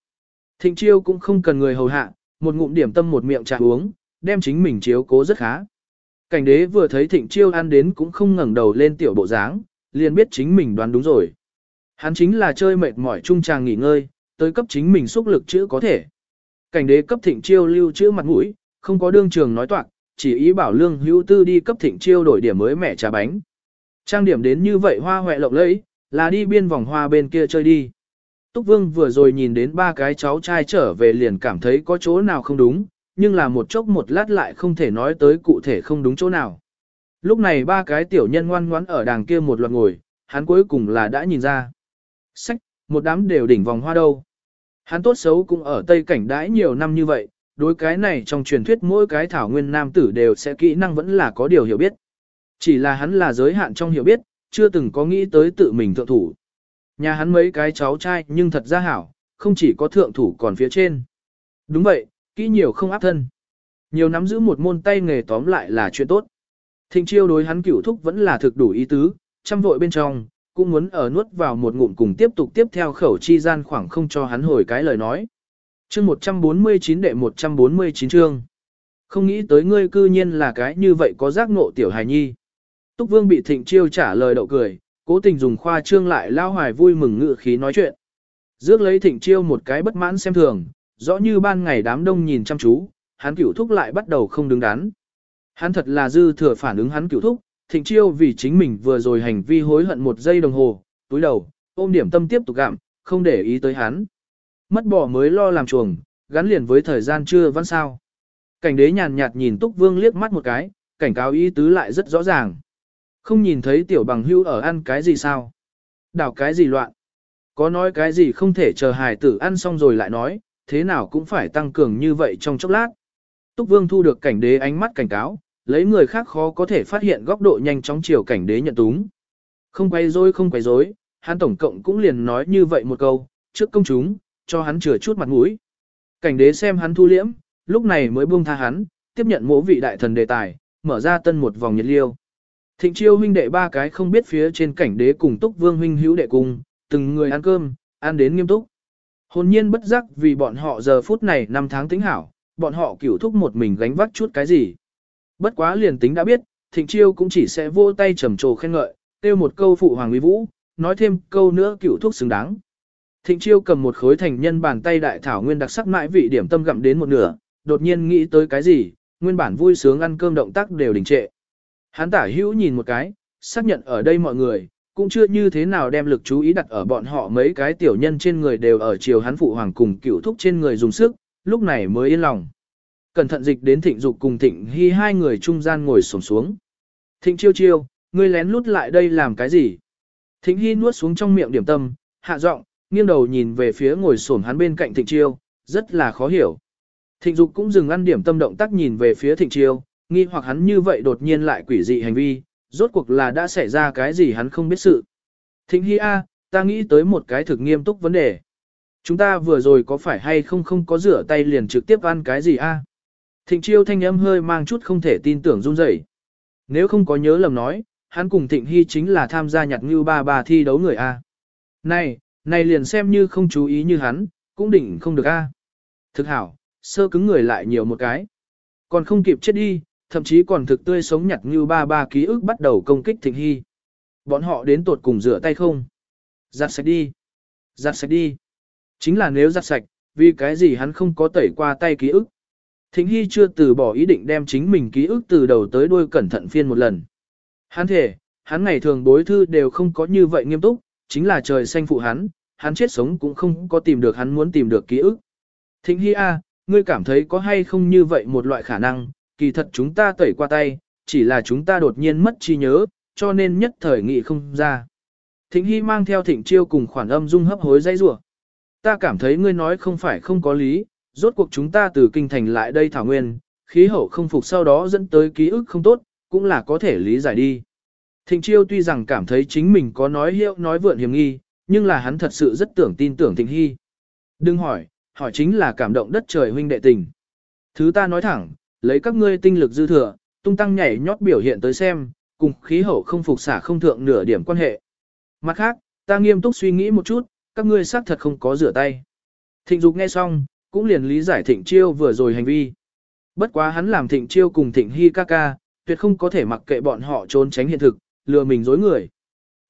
Thịnh chiêu cũng không cần người hầu hạ, một ngụm điểm tâm một miệng trà uống, đem chính mình chiếu cố rất khá. Cảnh đế vừa thấy thịnh chiêu ăn đến cũng không ngẩng đầu lên tiểu bộ dáng, liền biết chính mình đoán đúng rồi. Hắn chính là chơi mệt mỏi trung tràng nghỉ ngơi, tới cấp chính mình xúc lực chữ có thể. Cảnh đế cấp thịnh chiêu lưu chữ mặt mũi, không có đương trường nói toạc, chỉ ý bảo lương hữu tư đi cấp thịnh chiêu đổi điểm mới mẻ trà bánh. Trang điểm đến như vậy hoa hoẹ lộng lẫy, là đi biên vòng hoa bên kia chơi đi. Túc Vương vừa rồi nhìn đến ba cái cháu trai trở về liền cảm thấy có chỗ nào không đúng, nhưng là một chốc một lát lại không thể nói tới cụ thể không đúng chỗ nào. Lúc này ba cái tiểu nhân ngoan ngoãn ở đàng kia một loạt ngồi, hắn cuối cùng là đã nhìn ra. Sách, một đám đều đỉnh vòng hoa đâu. Hắn tốt xấu cũng ở Tây Cảnh đãi nhiều năm như vậy, đối cái này trong truyền thuyết mỗi cái thảo nguyên nam tử đều sẽ kỹ năng vẫn là có điều hiểu biết. Chỉ là hắn là giới hạn trong hiểu biết, chưa từng có nghĩ tới tự mình thượng thủ. Nhà hắn mấy cái cháu trai nhưng thật ra hảo, không chỉ có thượng thủ còn phía trên. Đúng vậy, kỹ nhiều không áp thân. Nhiều nắm giữ một môn tay nghề tóm lại là chuyện tốt. Thịnh chiêu đối hắn cửu thúc vẫn là thực đủ ý tứ, chăm vội bên trong, cũng muốn ở nuốt vào một ngụm cùng tiếp tục tiếp theo khẩu chi gian khoảng không cho hắn hồi cái lời nói. Chương 149 đệ 149 chương. Không nghĩ tới ngươi cư nhiên là cái như vậy có giác ngộ tiểu hài nhi. Túc Vương bị Thịnh Chiêu trả lời đậu cười, cố tình dùng khoa trương lại lao hoài vui mừng ngự khí nói chuyện. Dước lấy Thịnh Chiêu một cái bất mãn xem thường, rõ như ban ngày đám đông nhìn chăm chú, hắn cửu thúc lại bắt đầu không đứng đắn. Hắn thật là dư thừa phản ứng hắn cửu thúc, Thịnh Chiêu vì chính mình vừa rồi hành vi hối hận một giây đồng hồ, túi đầu, ôm điểm tâm tiếp tục gặm, không để ý tới hắn. Mất bỏ mới lo làm chuồng, gắn liền với thời gian chưa văn sao. Cảnh đế nhàn nhạt nhìn Túc Vương liếc mắt một cái, cảnh cáo ý tứ lại rất rõ ràng. Không nhìn thấy tiểu bằng hưu ở ăn cái gì sao? Đảo cái gì loạn? Có nói cái gì không thể chờ hài tử ăn xong rồi lại nói, thế nào cũng phải tăng cường như vậy trong chốc lát. Túc Vương thu được cảnh đế ánh mắt cảnh cáo, lấy người khác khó có thể phát hiện góc độ nhanh chóng chiều cảnh đế nhận túng. Không quay rối không quay rối, hắn tổng cộng cũng liền nói như vậy một câu, trước công chúng, cho hắn chừa chút mặt mũi. Cảnh đế xem hắn thu liễm, lúc này mới buông tha hắn, tiếp nhận mỗ vị đại thần đề tài, mở ra tân một vòng nhiệt liêu. Thịnh chiêu huynh đệ ba cái không biết phía trên cảnh đế cùng túc vương huynh hữu đệ cùng, từng người ăn cơm, ăn đến nghiêm túc. Hồn nhiên bất giác vì bọn họ giờ phút này năm tháng tính hảo, bọn họ cửu thúc một mình gánh vác chút cái gì. Bất quá liền tính đã biết, thịnh chiêu cũng chỉ sẽ vô tay trầm trồ khen ngợi, kêu một câu phụ hoàng uy vũ, nói thêm câu nữa cửu thúc xứng đáng. Thịnh chiêu cầm một khối thành nhân bàn tay đại thảo nguyên đặc sắc mãi vị điểm tâm gặm đến một nửa, đột nhiên nghĩ tới cái gì, nguyên bản vui sướng ăn cơm động tác đều đình trệ. Hắn tả hữu nhìn một cái, xác nhận ở đây mọi người, cũng chưa như thế nào đem lực chú ý đặt ở bọn họ mấy cái tiểu nhân trên người đều ở chiều hắn phụ hoàng cùng cựu thúc trên người dùng sức, lúc này mới yên lòng. Cẩn thận dịch đến thịnh dục cùng thịnh hy hai người trung gian ngồi sổng xuống. Thịnh chiêu chiêu, ngươi lén lút lại đây làm cái gì? Thịnh hy nuốt xuống trong miệng điểm tâm, hạ giọng, nghiêng đầu nhìn về phía ngồi xổm hắn bên cạnh Thịnh Chiêu, rất là khó hiểu. Thịnh Dục cũng dừng ăn điểm tâm động tác nhìn về phía Thịnh Chiêu, nghi hoặc hắn như vậy đột nhiên lại quỷ dị hành vi, rốt cuộc là đã xảy ra cái gì hắn không biết sự. Thịnh Hi A, ta nghĩ tới một cái thực nghiêm túc vấn đề. Chúng ta vừa rồi có phải hay không không có rửa tay liền trực tiếp ăn cái gì a? Thịnh chiêu thanh âm hơi mang chút không thể tin tưởng run rẩy. Nếu không có nhớ lầm nói, hắn cùng Thịnh Hy chính là tham gia nhặt như ba bà thi đấu người A. Này, này liền xem như không chú ý như hắn, cũng định không được A. Thực hảo, sơ cứng người lại nhiều một cái. Còn không kịp chết đi, thậm chí còn thực tươi sống nhặt như ba ba ký ức bắt đầu công kích Thịnh Hy. Bọn họ đến tột cùng rửa tay không? Giặt sạch đi. Giặt sạch đi. Chính là nếu giặt sạch, vì cái gì hắn không có tẩy qua tay ký ức. Thịnh Hy chưa từ bỏ ý định đem chính mình ký ức từ đầu tới đuôi cẩn thận phiên một lần. Hắn thể, hắn ngày thường đối thư đều không có như vậy nghiêm túc, chính là trời xanh phụ hắn, hắn chết sống cũng không có tìm được hắn muốn tìm được ký ức. Thịnh Hy A, ngươi cảm thấy có hay không như vậy một loại khả năng, kỳ thật chúng ta tẩy qua tay, chỉ là chúng ta đột nhiên mất trí nhớ, cho nên nhất thời nghị không ra. Thịnh Hy mang theo thịnh chiêu cùng khoản âm dung hấp hối dây rủa Ta cảm thấy ngươi nói không phải không có lý, rốt cuộc chúng ta từ kinh thành lại đây thảo nguyên, khí hậu không phục sau đó dẫn tới ký ức không tốt, cũng là có thể lý giải đi. Thịnh chiêu tuy rằng cảm thấy chính mình có nói hiệu nói vượn hiểm nghi, nhưng là hắn thật sự rất tưởng tin tưởng thịnh hy. Đừng hỏi, hỏi chính là cảm động đất trời huynh đệ tình. Thứ ta nói thẳng, lấy các ngươi tinh lực dư thừa, tung tăng nhảy nhót biểu hiện tới xem, cùng khí hậu không phục xả không thượng nửa điểm quan hệ. Mặt khác, ta nghiêm túc suy nghĩ một chút, các ngươi xác thật không có rửa tay. Thịnh Dục nghe xong, cũng liền lý giải Thịnh Chiêu vừa rồi hành vi. Bất quá hắn làm Thịnh Chiêu cùng Thịnh Hi ca ca, tuyệt không có thể mặc kệ bọn họ trốn tránh hiện thực, lừa mình dối người.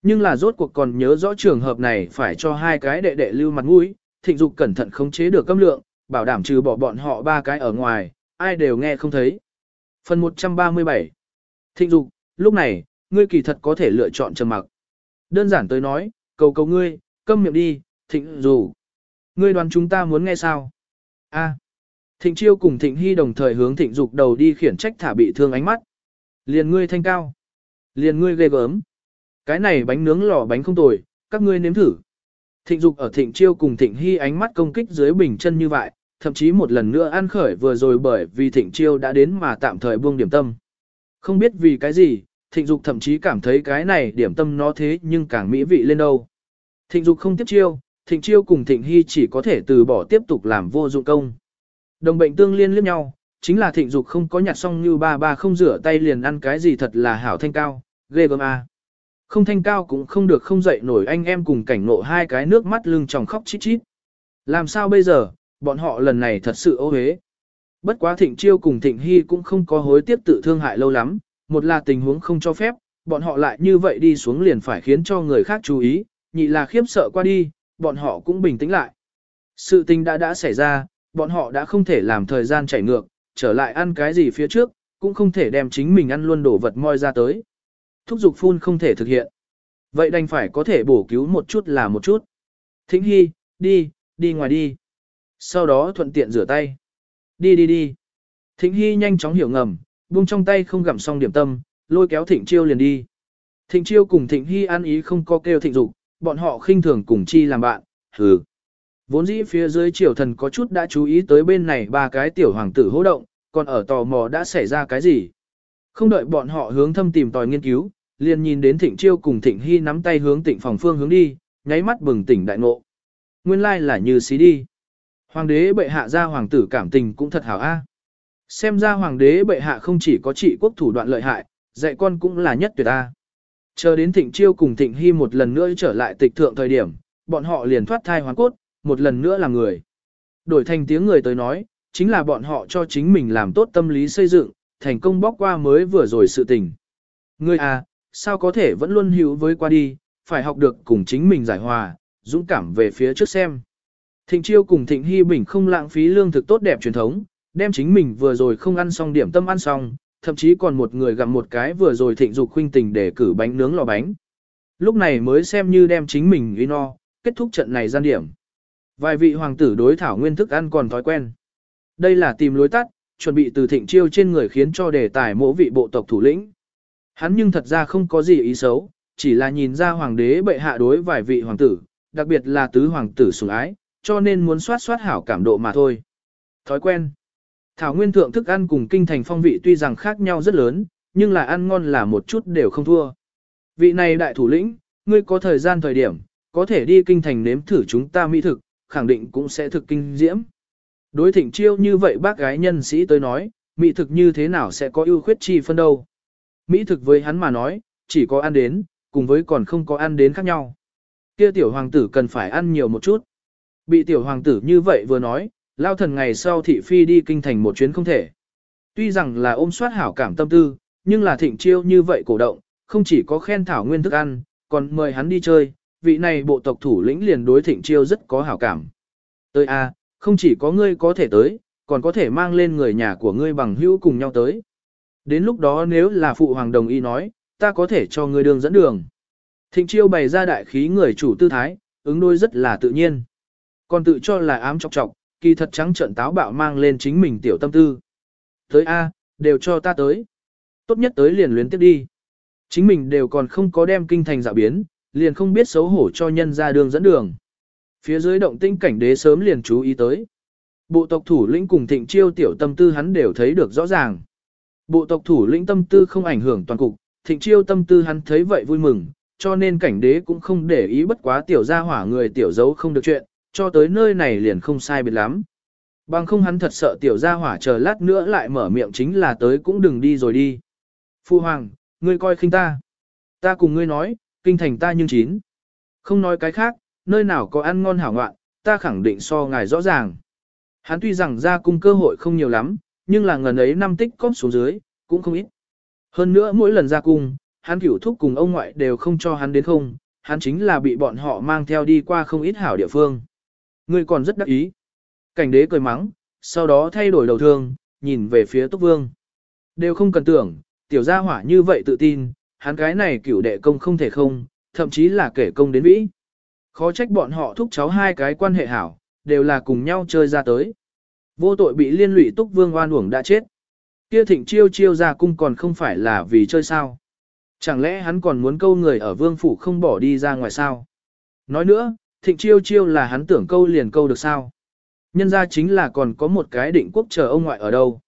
Nhưng là rốt cuộc còn nhớ rõ trường hợp này phải cho hai cái đệ đệ lưu mặt mũi, Thịnh Dục cẩn thận khống chế được câm lượng, bảo đảm trừ bỏ bọn họ ba cái ở ngoài, ai đều nghe không thấy. Phần 137 Thịnh Dục, lúc này, ngươi kỳ thật có thể lựa chọn trầm mặc. Đơn giản tới nói, cầu cầu ngươi, câm miệng đi, thịnh dù. Ngươi đoán chúng ta muốn nghe sao? A. Thịnh chiêu cùng thịnh hy đồng thời hướng thịnh dục đầu đi khiển trách thả bị thương ánh mắt. Liền ngươi thanh cao. Liền ngươi ghê gớm. Cái này bánh nướng lò bánh không tồi, các ngươi nếm thử. Thịnh dục ở thịnh chiêu cùng thịnh hy ánh mắt công kích dưới bình chân như vậy, thậm chí một lần nữa ăn khởi vừa rồi bởi vì thịnh chiêu đã đến mà tạm thời buông điểm tâm. Không biết vì cái gì, thịnh dục thậm chí cảm thấy cái này điểm tâm nó thế nhưng càng mỹ vị lên đâu. Thịnh dục không tiếp chiêu, thịnh chiêu cùng thịnh hy chỉ có thể từ bỏ tiếp tục làm vô dụng công. Đồng bệnh tương liên liếc nhau, chính là thịnh dục không có nhặt xong như ba ba không rửa tay liền ăn cái gì thật là hảo thanh cao, ghê gớm a. Không thanh cao cũng không được không dậy nổi anh em cùng cảnh nộ hai cái nước mắt lưng tròng khóc chít chít. Làm sao bây giờ, bọn họ lần này thật sự ô hế. Bất quá thịnh chiêu cùng thịnh hy cũng không có hối tiếp tự thương hại lâu lắm, một là tình huống không cho phép, bọn họ lại như vậy đi xuống liền phải khiến cho người khác chú ý, nhị là khiếp sợ qua đi, bọn họ cũng bình tĩnh lại. Sự tình đã đã xảy ra, bọn họ đã không thể làm thời gian chảy ngược, trở lại ăn cái gì phía trước, cũng không thể đem chính mình ăn luôn đổ vật moi ra tới. Thúc dục phun không thể thực hiện. Vậy đành phải có thể bổ cứu một chút là một chút. Thính Hy, đi, đi ngoài đi. Sau đó thuận tiện rửa tay. Đi đi đi. Thịnh Hy nhanh chóng hiểu ngầm, buông trong tay không gặm xong điểm tâm, lôi kéo Thịnh Chiêu liền đi. Thịnh Chiêu cùng Thịnh Hy ăn ý không có kêu Thịnh Dục, bọn họ khinh thường cùng chi làm bạn, hừ. Vốn dĩ phía dưới triều thần có chút đã chú ý tới bên này ba cái tiểu hoàng tử hô động, còn ở tò mò đã xảy ra cái gì. Không đợi bọn họ hướng thâm tìm tòi nghiên cứu, liền nhìn đến thịnh chiêu cùng thịnh hy nắm tay hướng tịnh phòng phương hướng đi, nháy mắt bừng tỉnh đại ngộ. Nguyên lai là như xí đi. Hoàng đế bệ hạ ra hoàng tử cảm tình cũng thật hảo a. Xem ra hoàng đế bệ hạ không chỉ có trị quốc thủ đoạn lợi hại, dạy con cũng là nhất tuyệt a. Chờ đến thịnh chiêu cùng thịnh hy một lần nữa trở lại tịch thượng thời điểm, bọn họ liền thoát thai hoàn cốt, một lần nữa là người. Đổi thành tiếng người tới nói, chính là bọn họ cho chính mình làm tốt tâm lý xây dựng, thành công bóc qua mới vừa rồi sự tình. Ngươi à, sao có thể vẫn luôn hữu với qua đi, phải học được cùng chính mình giải hòa, dũng cảm về phía trước xem. Thịnh chiêu cùng thịnh hy bình không lãng phí lương thực tốt đẹp truyền thống, đem chính mình vừa rồi không ăn xong điểm tâm ăn xong, thậm chí còn một người gặm một cái vừa rồi thịnh dục khuynh tình để cử bánh nướng lò bánh. Lúc này mới xem như đem chính mình uy no, kết thúc trận này gian điểm. Vài vị hoàng tử đối thảo nguyên thức ăn còn thói quen. Đây là tìm lối tắt, chuẩn bị từ thịnh chiêu trên người khiến cho đề tài mỗi vị bộ tộc thủ lĩnh. Hắn nhưng thật ra không có gì ý xấu, chỉ là nhìn ra hoàng đế bệ hạ đối vài vị hoàng tử, đặc biệt là tứ hoàng tử sủng ái, cho nên muốn soát soát hảo cảm độ mà thôi. Thói quen. Thảo nguyên thượng thức ăn cùng kinh thành phong vị tuy rằng khác nhau rất lớn, nhưng là ăn ngon là một chút đều không thua. Vị này đại thủ lĩnh, ngươi có thời gian thời điểm, có thể đi kinh thành nếm thử chúng ta mỹ thực, khẳng định cũng sẽ thực kinh diễm. Đối thịnh chiêu như vậy bác gái nhân sĩ tới nói, mỹ thực như thế nào sẽ có ưu khuyết chi phân đâu. Mỹ thực với hắn mà nói, chỉ có ăn đến, cùng với còn không có ăn đến khác nhau. Kia tiểu hoàng tử cần phải ăn nhiều một chút. Bị tiểu hoàng tử như vậy vừa nói, lao thần ngày sau thị phi đi kinh thành một chuyến không thể. Tuy rằng là ôm soát hảo cảm tâm tư, nhưng là thịnh chiêu như vậy cổ động, không chỉ có khen thảo nguyên thức ăn, còn mời hắn đi chơi, vị này bộ tộc thủ lĩnh liền đối thịnh chiêu rất có hảo cảm. Tới a, không chỉ có ngươi có thể tới, còn có thể mang lên người nhà của ngươi bằng hữu cùng nhau tới. Đến lúc đó nếu là phụ hoàng đồng ý nói, ta có thể cho ngươi đường dẫn đường. Thịnh chiêu bày ra đại khí người chủ tư thái, ứng đối rất là tự nhiên. Còn tự cho là ám chọc chọc, kỳ thật trắng trợn táo bạo mang lên chính mình tiểu tâm tư. Tới A, đều cho ta tới. Tốt nhất tới liền luyến tiếp đi. Chính mình đều còn không có đem kinh thành dạo biến, liền không biết xấu hổ cho nhân ra đường dẫn đường. Phía dưới động tinh cảnh đế sớm liền chú ý tới. Bộ tộc thủ lĩnh cùng thịnh chiêu tiểu tâm tư hắn đều thấy được rõ ràng. Bộ tộc thủ lĩnh tâm tư không ảnh hưởng toàn cục, thịnh chiêu tâm tư hắn thấy vậy vui mừng, cho nên cảnh đế cũng không để ý bất quá tiểu gia hỏa người tiểu giấu không được chuyện, cho tới nơi này liền không sai biệt lắm. Bằng không hắn thật sợ tiểu gia hỏa chờ lát nữa lại mở miệng chính là tới cũng đừng đi rồi đi. Phu hoàng, ngươi coi khinh ta. Ta cùng ngươi nói, kinh thành ta nhưng chín. Không nói cái khác, nơi nào có ăn ngon hảo ngoạn, ta khẳng định so ngài rõ ràng. Hắn tuy rằng ra cung cơ hội không nhiều lắm, nhưng là ngần ấy năm tích cóp xuống dưới, cũng không ít. Hơn nữa mỗi lần ra cung, hắn cửu thúc cùng ông ngoại đều không cho hắn đến không, hắn chính là bị bọn họ mang theo đi qua không ít hảo địa phương. Ngươi còn rất đắc ý. Cảnh đế cười mắng, sau đó thay đổi đầu thương, nhìn về phía Túc Vương. Đều không cần tưởng, tiểu gia hỏa như vậy tự tin, hắn cái này cửu đệ công không thể không, thậm chí là kể công đến vĩ. Khó trách bọn họ thúc cháu hai cái quan hệ hảo, đều là cùng nhau chơi ra tới. Vô tội bị liên lụy Túc Vương oan uổng đã chết. Kia thịnh chiêu chiêu ra cung còn không phải là vì chơi sao. Chẳng lẽ hắn còn muốn câu người ở vương phủ không bỏ đi ra ngoài sao? Nói nữa, thịnh chiêu chiêu là hắn tưởng câu liền câu được sao? Nhân ra chính là còn có một cái định quốc chờ ông ngoại ở đâu.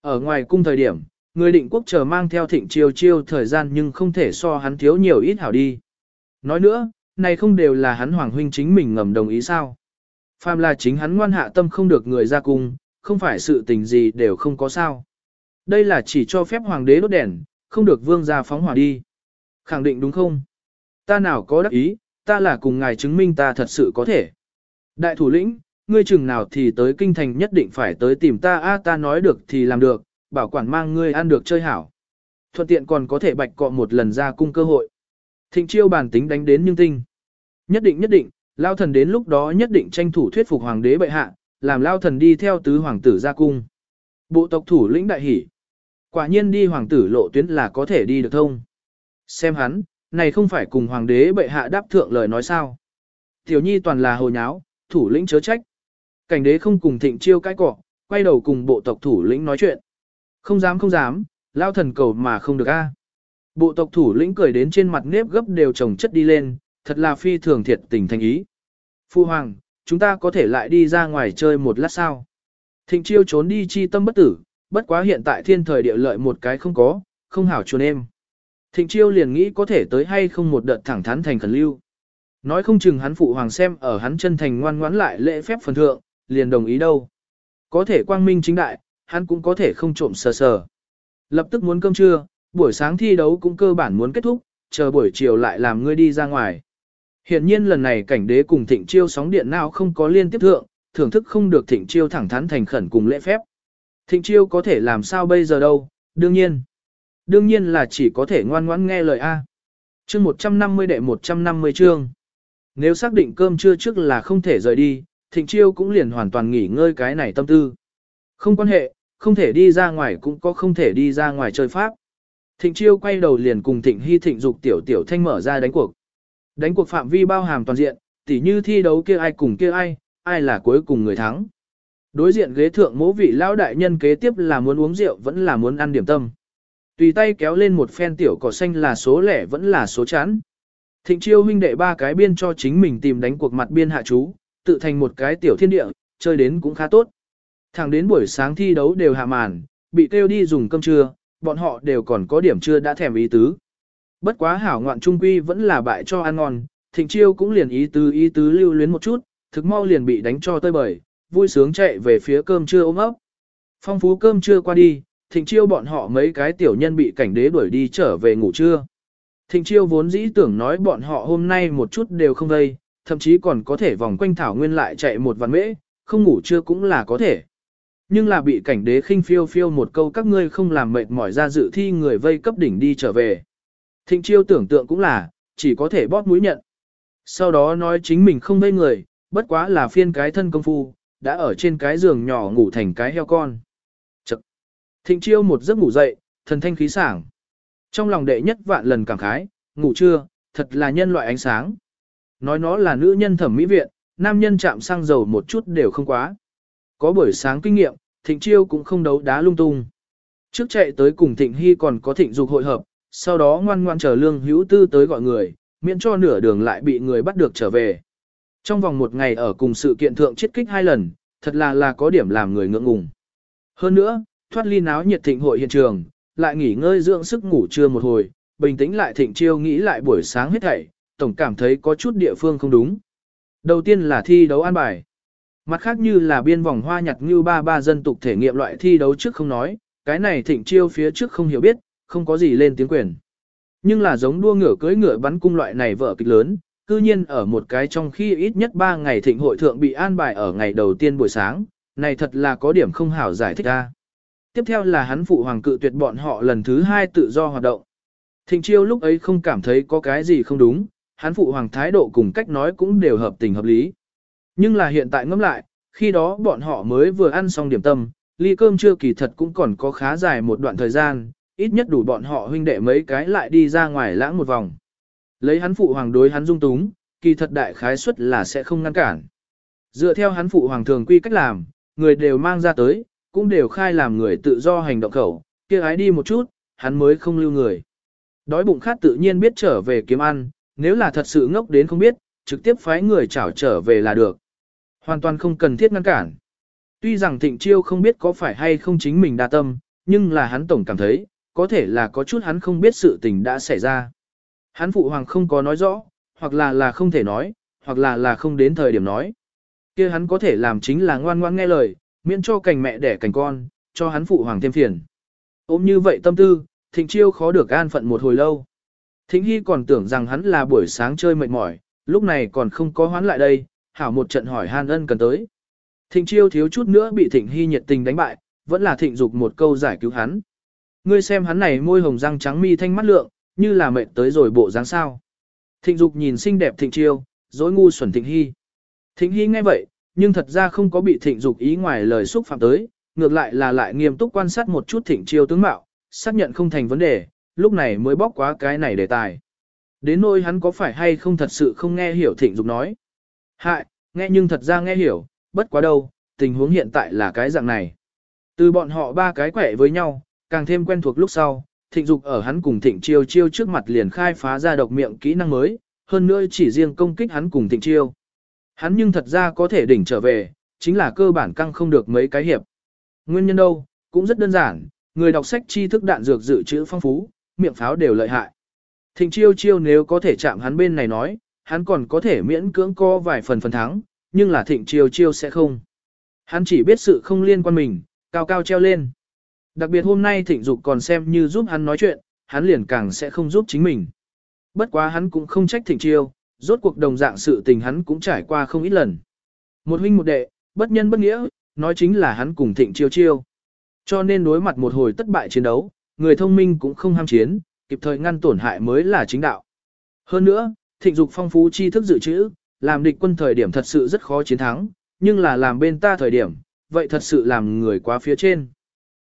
Ở ngoài cung thời điểm, người định quốc chờ mang theo thịnh chiêu chiêu thời gian nhưng không thể so hắn thiếu nhiều ít hảo đi. Nói nữa, này không đều là hắn hoàng huynh chính mình ngầm đồng ý sao? Phàm là chính hắn ngoan hạ tâm không được người ra cung, không phải sự tình gì đều không có sao. Đây là chỉ cho phép hoàng đế đốt đèn, không được vương gia phóng hỏa đi. Khẳng định đúng không? Ta nào có đắc ý, ta là cùng ngài chứng minh ta thật sự có thể. Đại thủ lĩnh, ngươi chừng nào thì tới kinh thành nhất định phải tới tìm ta a ta nói được thì làm được, bảo quản mang ngươi ăn được chơi hảo. Thuận tiện còn có thể bạch cọ một lần ra cung cơ hội. Thịnh chiêu bản tính đánh đến nhưng tinh. Nhất định nhất định, lao thần đến lúc đó nhất định tranh thủ thuyết phục hoàng đế bệ hạ, làm lao thần đi theo tứ hoàng tử ra cung. Bộ tộc thủ lĩnh đại hỉ. Quả nhiên đi hoàng tử lộ tuyến là có thể đi được thông. Xem hắn, này không phải cùng hoàng đế bệ hạ đáp thượng lời nói sao. Tiểu nhi toàn là hồ nháo, thủ lĩnh chớ trách. Cảnh đế không cùng thịnh chiêu cái cỏ, quay đầu cùng bộ tộc thủ lĩnh nói chuyện. Không dám không dám, lao thần cầu mà không được a. Bộ tộc thủ lĩnh cười đến trên mặt nếp gấp đều trồng chất đi lên, thật là phi thường thiệt tình thành ý. Phu hoàng, chúng ta có thể lại đi ra ngoài chơi một lát sao? Thịnh chiêu trốn đi chi tâm bất tử, bất quá hiện tại thiên thời địa lợi một cái không có, không hảo chuồn em. Thịnh chiêu liền nghĩ có thể tới hay không một đợt thẳng thắn thành khẩn lưu. Nói không chừng hắn phụ hoàng xem ở hắn chân thành ngoan ngoãn lại lễ phép phần thượng, liền đồng ý đâu. Có thể quang minh chính đại, hắn cũng có thể không trộm sờ sờ. Lập tức muốn cơm trưa, buổi sáng thi đấu cũng cơ bản muốn kết thúc, chờ buổi chiều lại làm ngươi đi ra ngoài. Hiện nhiên lần này cảnh đế cùng thịnh chiêu sóng điện nào không có liên tiếp thượng, thưởng thức không được thịnh chiêu thẳng thắn thành khẩn cùng lễ phép. Thịnh chiêu có thể làm sao bây giờ đâu, đương nhiên. Đương nhiên là chỉ có thể ngoan ngoãn nghe lời A. chương 150 đệ 150 chương. Nếu xác định cơm trưa trước là không thể rời đi, thịnh chiêu cũng liền hoàn toàn nghỉ ngơi cái này tâm tư. Không quan hệ, không thể đi ra ngoài cũng có không thể đi ra ngoài chơi pháp. Thịnh chiêu quay đầu liền cùng thịnh hy thịnh dục tiểu tiểu thanh mở ra đánh cuộc. Đánh cuộc phạm vi bao hàm toàn diện, tỉ như thi đấu kia ai cùng kia ai, ai là cuối cùng người thắng. Đối diện ghế thượng mỗ vị lão đại nhân kế tiếp là muốn uống rượu vẫn là muốn ăn điểm tâm. Tùy tay kéo lên một phen tiểu cỏ xanh là số lẻ vẫn là số chán. Thịnh chiêu huynh đệ ba cái biên cho chính mình tìm đánh cuộc mặt biên hạ chú, tự thành một cái tiểu thiên địa, chơi đến cũng khá tốt. Thẳng đến buổi sáng thi đấu đều hạ màn, bị kêu đi dùng cơm trưa, bọn họ đều còn có điểm trưa đã thèm ý tứ. Bất quá hảo ngoạn trung quy vẫn là bại cho ăn ngon, thịnh chiêu cũng liền ý tứ ý tứ lưu luyến một chút, thực mau liền bị đánh cho tơi bời, vui sướng chạy về phía cơm trưa ôm ấp. Phong phú cơm trưa qua đi, thịnh chiêu bọn họ mấy cái tiểu nhân bị cảnh đế đuổi đi trở về ngủ trưa. Thịnh chiêu vốn dĩ tưởng nói bọn họ hôm nay một chút đều không vây, thậm chí còn có thể vòng quanh thảo nguyên lại chạy một vạn mễ, không ngủ trưa cũng là có thể. Nhưng là bị cảnh đế khinh phiêu phiêu một câu các ngươi không làm mệt mỏi ra dự thi người vây cấp đỉnh đi trở về. Thịnh chiêu tưởng tượng cũng là, chỉ có thể bóp mũi nhận. Sau đó nói chính mình không vây người, bất quá là phiên cái thân công phu, đã ở trên cái giường nhỏ ngủ thành cái heo con. Thịnh chiêu một giấc ngủ dậy, thần thanh khí sảng. Trong lòng đệ nhất vạn lần cảm khái, ngủ trưa, thật là nhân loại ánh sáng. Nói nó là nữ nhân thẩm mỹ viện, nam nhân chạm xăng dầu một chút đều không quá. Có buổi sáng kinh nghiệm, thịnh chiêu cũng không đấu đá lung tung. Trước chạy tới cùng thịnh hy còn có thịnh dục hội hợp, sau đó ngoan ngoan chờ lương hữu tư tới gọi người, miễn cho nửa đường lại bị người bắt được trở về. Trong vòng một ngày ở cùng sự kiện thượng chết kích hai lần, thật là là có điểm làm người ngượng ngùng. Hơn nữa, thoát ly náo nhiệt thịnh hội hiện trường, lại nghỉ ngơi dưỡng sức ngủ trưa một hồi, bình tĩnh lại thịnh chiêu nghĩ lại buổi sáng hết thảy, tổng cảm thấy có chút địa phương không đúng. Đầu tiên là thi đấu an bài. Mặt khác như là biên vòng hoa nhặt như ba ba dân tục thể nghiệm loại thi đấu trước không nói, cái này thịnh chiêu phía trước không hiểu biết, không có gì lên tiếng quyền. Nhưng là giống đua ngựa cưỡi ngựa bắn cung loại này vở kịch lớn, cư nhiên ở một cái trong khi ít nhất 3 ngày thịnh hội thượng bị an bài ở ngày đầu tiên buổi sáng, này thật là có điểm không hảo giải thích ra. Tiếp theo là hắn phụ hoàng cự tuyệt bọn họ lần thứ hai tự do hoạt động. Thịnh chiêu lúc ấy không cảm thấy có cái gì không đúng, hắn phụ hoàng thái độ cùng cách nói cũng đều hợp tình hợp lý. Nhưng là hiện tại ngẫm lại, khi đó bọn họ mới vừa ăn xong điểm tâm, ly cơm chưa kỳ thật cũng còn có khá dài một đoạn thời gian, ít nhất đủ bọn họ huynh đệ mấy cái lại đi ra ngoài lãng một vòng. Lấy hắn phụ hoàng đối hắn dung túng, kỳ thật đại khái suất là sẽ không ngăn cản. Dựa theo hắn phụ hoàng thường quy cách làm, người đều mang ra tới, cũng đều khai làm người tự do hành động khẩu, kia ái đi một chút, hắn mới không lưu người. Đói bụng khát tự nhiên biết trở về kiếm ăn, nếu là thật sự ngốc đến không biết, trực tiếp phái người chảo trở về là được. Hoàn toàn không cần thiết ngăn cản. Tuy rằng thịnh chiêu không biết có phải hay không chính mình đa tâm, nhưng là hắn tổng cảm thấy, có thể là có chút hắn không biết sự tình đã xảy ra. Hắn phụ hoàng không có nói rõ, hoặc là là không thể nói, hoặc là là không đến thời điểm nói. kia hắn có thể làm chính là ngoan ngoan nghe lời, miễn cho cành mẹ đẻ cành con, cho hắn phụ hoàng thêm phiền. Ôm như vậy tâm tư, thịnh chiêu khó được an phận một hồi lâu. Thịnh Hy còn tưởng rằng hắn là buổi sáng chơi mệt mỏi, lúc này còn không có hoán lại đây, hảo một trận hỏi han ân cần tới. Thịnh chiêu thiếu chút nữa bị thịnh Hy nhiệt tình đánh bại, vẫn là thịnh dục một câu giải cứu hắn. Ngươi xem hắn này môi hồng răng trắng mi thanh mắt lượng, như là mệt tới rồi bộ dáng sao. Thịnh dục nhìn xinh đẹp thịnh chiêu, dối ngu xuẩn thịnh hy. Thịnh hy nghe vậy, nhưng thật ra không có bị thịnh dục ý ngoài lời xúc phạm tới, ngược lại là lại nghiêm túc quan sát một chút thịnh chiêu tướng mạo, xác nhận không thành vấn đề, lúc này mới bóc quá cái này đề tài. Đến nỗi hắn có phải hay không thật sự không nghe hiểu thịnh dục nói. Hại, nghe nhưng thật ra nghe hiểu, bất quá đâu, tình huống hiện tại là cái dạng này. Từ bọn họ ba cái quẻ với nhau, càng thêm quen thuộc lúc sau, thịnh dục ở hắn cùng thịnh chiêu chiêu trước mặt liền khai phá ra độc miệng kỹ năng mới, hơn nữa chỉ riêng công kích hắn cùng thịnh chiêu. Hắn nhưng thật ra có thể đỉnh trở về, chính là cơ bản căng không được mấy cái hiệp. Nguyên nhân đâu, cũng rất đơn giản, người đọc sách tri thức đạn dược dự trữ phong phú, miệng pháo đều lợi hại. Thịnh chiêu chiêu nếu có thể chạm hắn bên này nói, hắn còn có thể miễn cưỡng co vài phần phần thắng, nhưng là thịnh chiêu chiêu sẽ không. Hắn chỉ biết sự không liên quan mình, cao cao treo lên. Đặc biệt hôm nay thịnh dục còn xem như giúp hắn nói chuyện, hắn liền càng sẽ không giúp chính mình. Bất quá hắn cũng không trách thịnh chiêu, rốt cuộc đồng dạng sự tình hắn cũng trải qua không ít lần. Một huynh một đệ, bất nhân bất nghĩa, nói chính là hắn cùng thịnh chiêu chiêu. Cho nên đối mặt một hồi thất bại chiến đấu, người thông minh cũng không ham chiến, kịp thời ngăn tổn hại mới là chính đạo. Hơn nữa, thịnh dục phong phú tri thức dự trữ, làm địch quân thời điểm thật sự rất khó chiến thắng, nhưng là làm bên ta thời điểm, vậy thật sự làm người quá phía trên.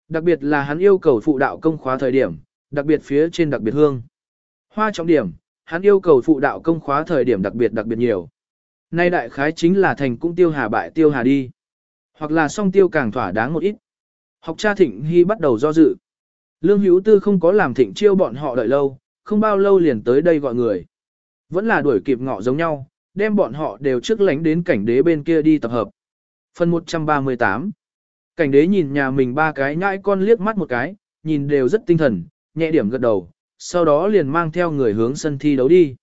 Đặc biệt là hắn yêu cầu phụ đạo công khóa thời điểm, đặc biệt phía trên đặc biệt hương. Hoa trọng điểm, hắn yêu cầu phụ đạo công khóa thời điểm đặc biệt đặc biệt nhiều. Nay đại khái chính là thành cũng tiêu hà bại tiêu hà đi. Hoặc là song tiêu càng thỏa đáng một ít. Học cha thịnh hy bắt đầu do dự. Lương hữu tư không có làm thịnh chiêu bọn họ đợi lâu, không bao lâu liền tới đây gọi người. Vẫn là đuổi kịp ngọ giống nhau, đem bọn họ đều trước lánh đến cảnh đế bên kia đi tập hợp. Phần 138 Cảnh đế nhìn nhà mình ba cái nhãi con liếc mắt một cái, nhìn đều rất tinh thần, nhẹ điểm gật đầu, sau đó liền mang theo người hướng sân thi đấu đi.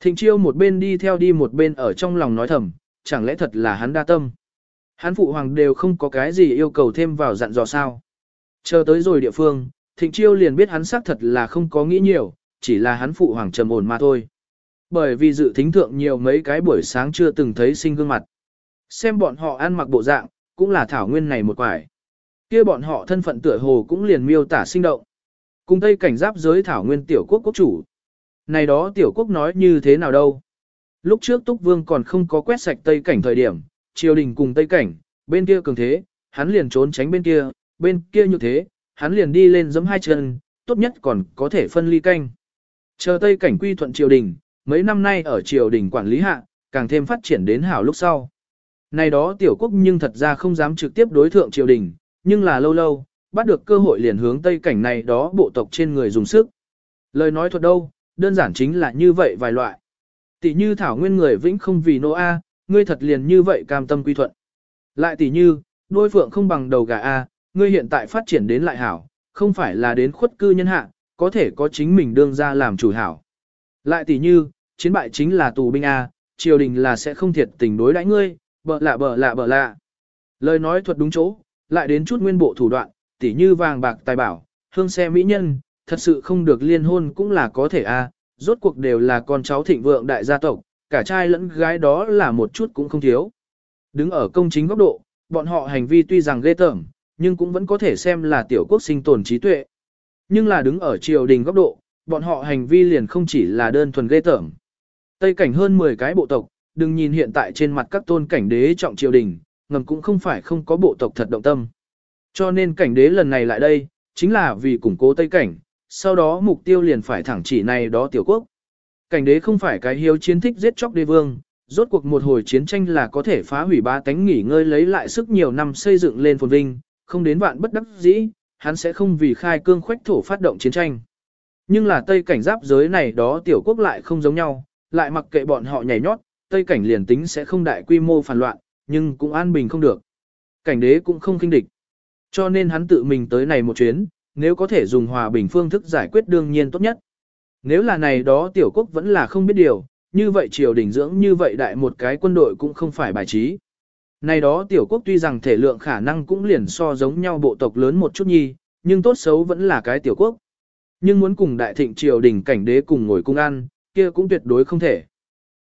Thịnh chiêu một bên đi theo đi một bên ở trong lòng nói thầm, chẳng lẽ thật là hắn đa tâm. Hắn phụ hoàng đều không có cái gì yêu cầu thêm vào dặn dò sao. Chờ tới rồi địa phương, thịnh chiêu liền biết hắn xác thật là không có nghĩ nhiều, chỉ là hắn phụ hoàng trầm ổn mà thôi. Bởi vì dự thính thượng nhiều mấy cái buổi sáng chưa từng thấy sinh gương mặt. Xem bọn họ ăn mặc bộ dạng, cũng là thảo nguyên này một quải. kia bọn họ thân phận tựa hồ cũng liền miêu tả sinh động. Cùng Tây cảnh giáp giới thảo nguyên tiểu quốc quốc chủ. Này đó tiểu quốc nói như thế nào đâu. Lúc trước Túc Vương còn không có quét sạch Tây cảnh thời điểm, triều đình cùng Tây cảnh, bên kia cường thế, hắn liền trốn tránh bên kia, bên kia như thế, hắn liền đi lên giẫm hai chân, tốt nhất còn có thể phân ly canh. Chờ Tây cảnh quy thuận triều đình, mấy năm nay ở triều đình quản lý hạ, càng thêm phát triển đến hảo lúc sau. Này đó tiểu quốc nhưng thật ra không dám trực tiếp đối thượng triều đình, nhưng là lâu lâu, bắt được cơ hội liền hướng Tây cảnh này đó bộ tộc trên người dùng sức. Lời nói thuật đâu, đơn giản chính là như vậy vài loại. Tỷ như thảo nguyên người vĩnh không vì nô A, ngươi thật liền như vậy cam tâm quy thuận. Lại tỷ như, đôi phượng không bằng đầu gà A, ngươi hiện tại phát triển đến lại hảo, không phải là đến khuất cư nhân hạ, có thể có chính mình đương ra làm chủ hảo. Lại tỷ như, chiến bại chính là tù binh A, triều đình là sẽ không thiệt tình đối đãi ngươi, bợ lạ bợ lạ bợ lạ. Lời nói thuật đúng chỗ, lại đến chút nguyên bộ thủ đoạn, tỷ như vàng bạc tài bảo, hương xe mỹ nhân, thật sự không được liên hôn cũng là có thể a, rốt cuộc đều là con cháu thịnh vượng đại gia tộc, cả trai lẫn gái đó là một chút cũng không thiếu. Đứng ở công chính góc độ, bọn họ hành vi tuy rằng ghê tởm, nhưng cũng vẫn có thể xem là tiểu quốc sinh tồn trí tuệ. Nhưng là đứng ở triều đình góc độ, bọn họ hành vi liền không chỉ là đơn thuần ghê tởm. Tây cảnh hơn 10 cái bộ tộc, đừng nhìn hiện tại trên mặt các tôn cảnh đế trọng triều đình, ngầm cũng không phải không có bộ tộc thật động tâm. Cho nên cảnh đế lần này lại đây, chính là vì củng cố Tây cảnh, sau đó mục tiêu liền phải thẳng chỉ này đó tiểu quốc. Cảnh đế không phải cái hiếu chiến thích giết chóc đế vương, rốt cuộc một hồi chiến tranh là có thể phá hủy ba tánh nghỉ ngơi lấy lại sức nhiều năm xây dựng lên phồn vinh, không đến vạn bất đắc dĩ, hắn sẽ không vì khai cương khoách thổ phát động chiến tranh. Nhưng là Tây cảnh giáp giới này đó tiểu quốc lại không giống nhau, lại mặc kệ bọn họ nhảy nhót, Tây cảnh liền tính sẽ không đại quy mô phản loạn, nhưng cũng an bình không được. Cảnh đế cũng không kinh địch. Cho nên hắn tự mình tới này một chuyến, nếu có thể dùng hòa bình phương thức giải quyết đương nhiên tốt nhất. Nếu là này đó tiểu quốc vẫn là không biết điều, như vậy triều đình dưỡng như vậy đại một cái quân đội cũng không phải bài trí. Này đó tiểu quốc tuy rằng thể lượng khả năng cũng liền so giống nhau bộ tộc lớn một chút nhi, nhưng tốt xấu vẫn là cái tiểu quốc. Nhưng muốn cùng đại thịnh triều đình cảnh đế cùng ngồi cung ăn, kia cũng tuyệt đối không thể.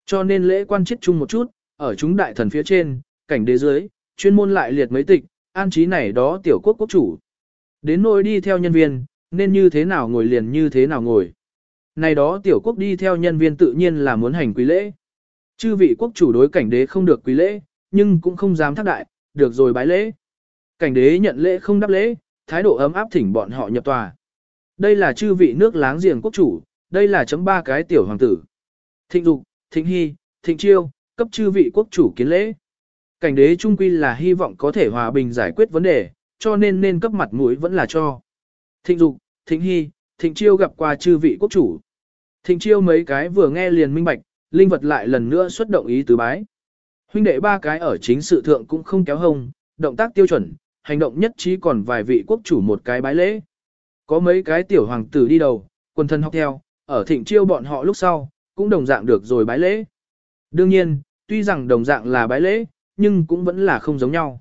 Cho nên lễ quan chết chung một chút, ở chúng đại thần phía trên, cảnh đế dưới, chuyên môn lại liệt mấy tịch, an trí này đó tiểu quốc quốc chủ. Đến nỗi đi theo nhân viên, nên như thế nào ngồi liền như thế nào ngồi. Này đó tiểu quốc đi theo nhân viên tự nhiên là muốn hành quý lễ. Chư vị quốc chủ đối cảnh đế không được quý lễ, nhưng cũng không dám thác đại, được rồi bái lễ. Cảnh đế nhận lễ không đáp lễ, thái độ ấm áp thỉnh bọn họ nhập tòa. Đây là chư vị nước láng giềng quốc chủ, đây là chấm ba cái tiểu hoàng tử. Thịnh dục, thịnh hy, thịnh chiêu, cấp chư vị quốc chủ kiến lễ. Cảnh đế trung quy là hy vọng có thể hòa bình giải quyết vấn đề, cho nên nên cấp mặt mũi vẫn là cho. Thịnh dục, thịnh hy, thịnh chiêu gặp qua chư vị quốc chủ. Thịnh chiêu mấy cái vừa nghe liền minh bạch, linh vật lại lần nữa xuất động ý tứ bái. Huynh đệ ba cái ở chính sự thượng cũng không kéo hông, động tác tiêu chuẩn, hành động nhất trí còn vài vị quốc chủ một cái bái lễ. Có mấy cái tiểu hoàng tử đi đầu, quân thân học theo, ở thịnh chiêu bọn họ lúc sau, cũng đồng dạng được rồi bái lễ. Đương nhiên, tuy rằng đồng dạng là bái lễ, nhưng cũng vẫn là không giống nhau.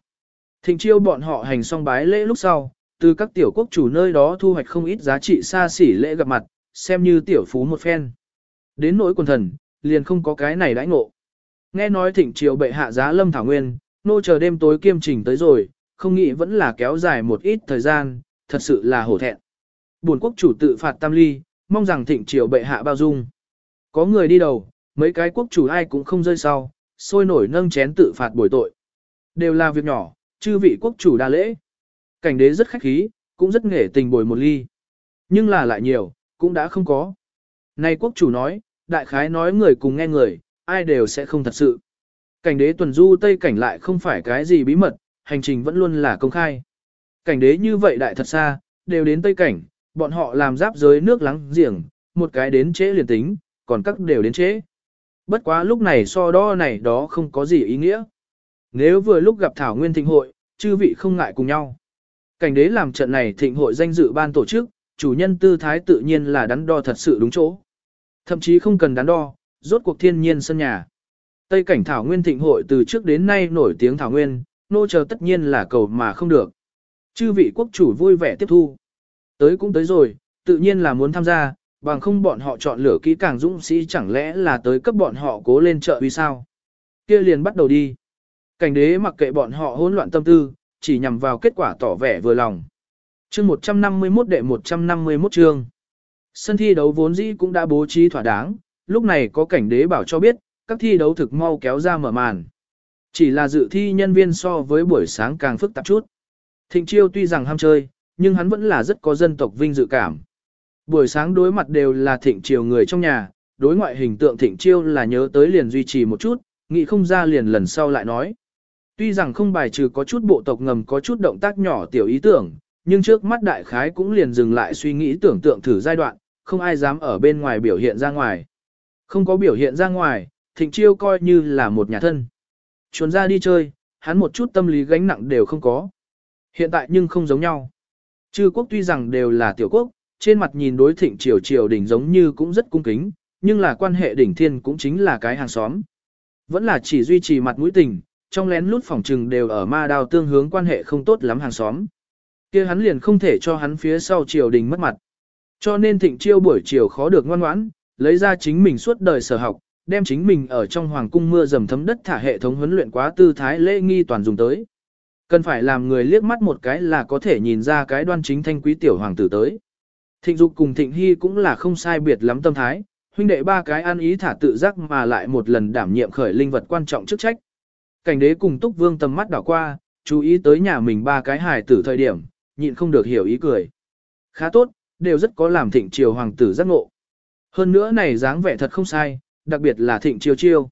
Thịnh chiêu bọn họ hành xong bái lễ lúc sau, từ các tiểu quốc chủ nơi đó thu hoạch không ít giá trị xa xỉ lễ gặp mặt, xem như tiểu phú một phen. Đến nỗi quần thần, liền không có cái này đãi ngộ. Nghe nói thịnh triều bệ hạ giá lâm thảo nguyên, nô chờ đêm tối kiêm trình tới rồi, không nghĩ vẫn là kéo dài một ít thời gian, thật sự là hổ thẹn. Buồn quốc chủ tự phạt tam ly, mong rằng thịnh triều bệ hạ bao dung. Có người đi đầu, mấy cái quốc chủ ai cũng không rơi sau, sôi nổi nâng chén tự phạt bồi tội. Đều là việc nhỏ, chư vị quốc chủ đa lễ. Cảnh đế rất khách khí, cũng rất nghệ tình bồi một ly. Nhưng là lại nhiều, cũng đã không có. Này quốc chủ nói, đại khái nói người cùng nghe người, ai đều sẽ không thật sự. Cảnh đế tuần du Tây cảnh lại không phải cái gì bí mật, hành trình vẫn luôn là công khai. Cảnh đế như vậy đại thật xa, đều đến Tây cảnh, bọn họ làm giáp giới nước lắng giềng, một cái đến trễ liền tính, còn các đều đến trễ. Bất quá lúc này so đo này đó không có gì ý nghĩa. Nếu vừa lúc gặp Thảo Nguyên thịnh hội, chư vị không ngại cùng nhau. Cảnh đế làm trận này thịnh hội danh dự ban tổ chức, chủ nhân tư thái tự nhiên là đắn đo thật sự đúng chỗ. Thậm chí không cần đắn đo, rốt cuộc thiên nhiên sân nhà. Tây cảnh Thảo Nguyên thịnh hội từ trước đến nay nổi tiếng Thảo Nguyên, nô chờ tất nhiên là cầu mà không được. Chư vị quốc chủ vui vẻ tiếp thu. Tới cũng tới rồi, tự nhiên là muốn tham gia, bằng không bọn họ chọn lựa kỹ càng dũng sĩ chẳng lẽ là tới cấp bọn họ cố lên trợ vì sao. kia liền bắt đầu đi. Cảnh đế mặc kệ bọn họ hỗn loạn tâm tư, chỉ nhằm vào kết quả tỏ vẻ vừa lòng. Chương 151 đệ 151 chương. Sân thi đấu vốn dĩ cũng đã bố trí thỏa đáng, lúc này có cảnh đế bảo cho biết, các thi đấu thực mau kéo ra mở màn. Chỉ là dự thi nhân viên so với buổi sáng càng phức tạp chút. Thịnh Chiêu tuy rằng ham chơi, nhưng hắn vẫn là rất có dân tộc vinh dự cảm. Buổi sáng đối mặt đều là Thịnh Chiêu người trong nhà, đối ngoại hình tượng Thịnh Chiêu là nhớ tới liền duy trì một chút, nghĩ không ra liền lần sau lại nói. Tuy rằng không bài trừ có chút bộ tộc ngầm có chút động tác nhỏ tiểu ý tưởng, nhưng trước mắt đại khái cũng liền dừng lại suy nghĩ tưởng tượng thử giai đoạn, không ai dám ở bên ngoài biểu hiện ra ngoài. Không có biểu hiện ra ngoài, Thịnh Chiêu coi như là một nhà thân. Chuồn ra đi chơi, hắn một chút tâm lý gánh nặng đều không có. Hiện tại nhưng không giống nhau. Chư quốc tuy rằng đều là tiểu quốc, trên mặt nhìn đối thịnh triều triều đỉnh giống như cũng rất cung kính, nhưng là quan hệ đỉnh thiên cũng chính là cái hàng xóm. Vẫn là chỉ duy trì mặt mũi tình, trong lén lút phòng trừng đều ở ma đào tương hướng quan hệ không tốt lắm hàng xóm. kia hắn liền không thể cho hắn phía sau triều đình mất mặt. Cho nên thịnh chiêu buổi chiều khó được ngoan ngoãn, lấy ra chính mình suốt đời sở học, đem chính mình ở trong hoàng cung mưa dầm thấm đất thả hệ thống huấn luyện quá tư thái lễ nghi toàn dùng tới. Cần phải làm người liếc mắt một cái là có thể nhìn ra cái đoan chính thanh quý tiểu hoàng tử tới. Thịnh dục cùng thịnh hy cũng là không sai biệt lắm tâm thái, huynh đệ ba cái ăn ý thả tự giác mà lại một lần đảm nhiệm khởi linh vật quan trọng chức trách. Cảnh đế cùng túc vương tầm mắt đảo qua, chú ý tới nhà mình ba cái hài tử thời điểm, nhịn không được hiểu ý cười. Khá tốt, đều rất có làm thịnh triều hoàng tử giác ngộ. Hơn nữa này dáng vẻ thật không sai, đặc biệt là thịnh Triều chiêu.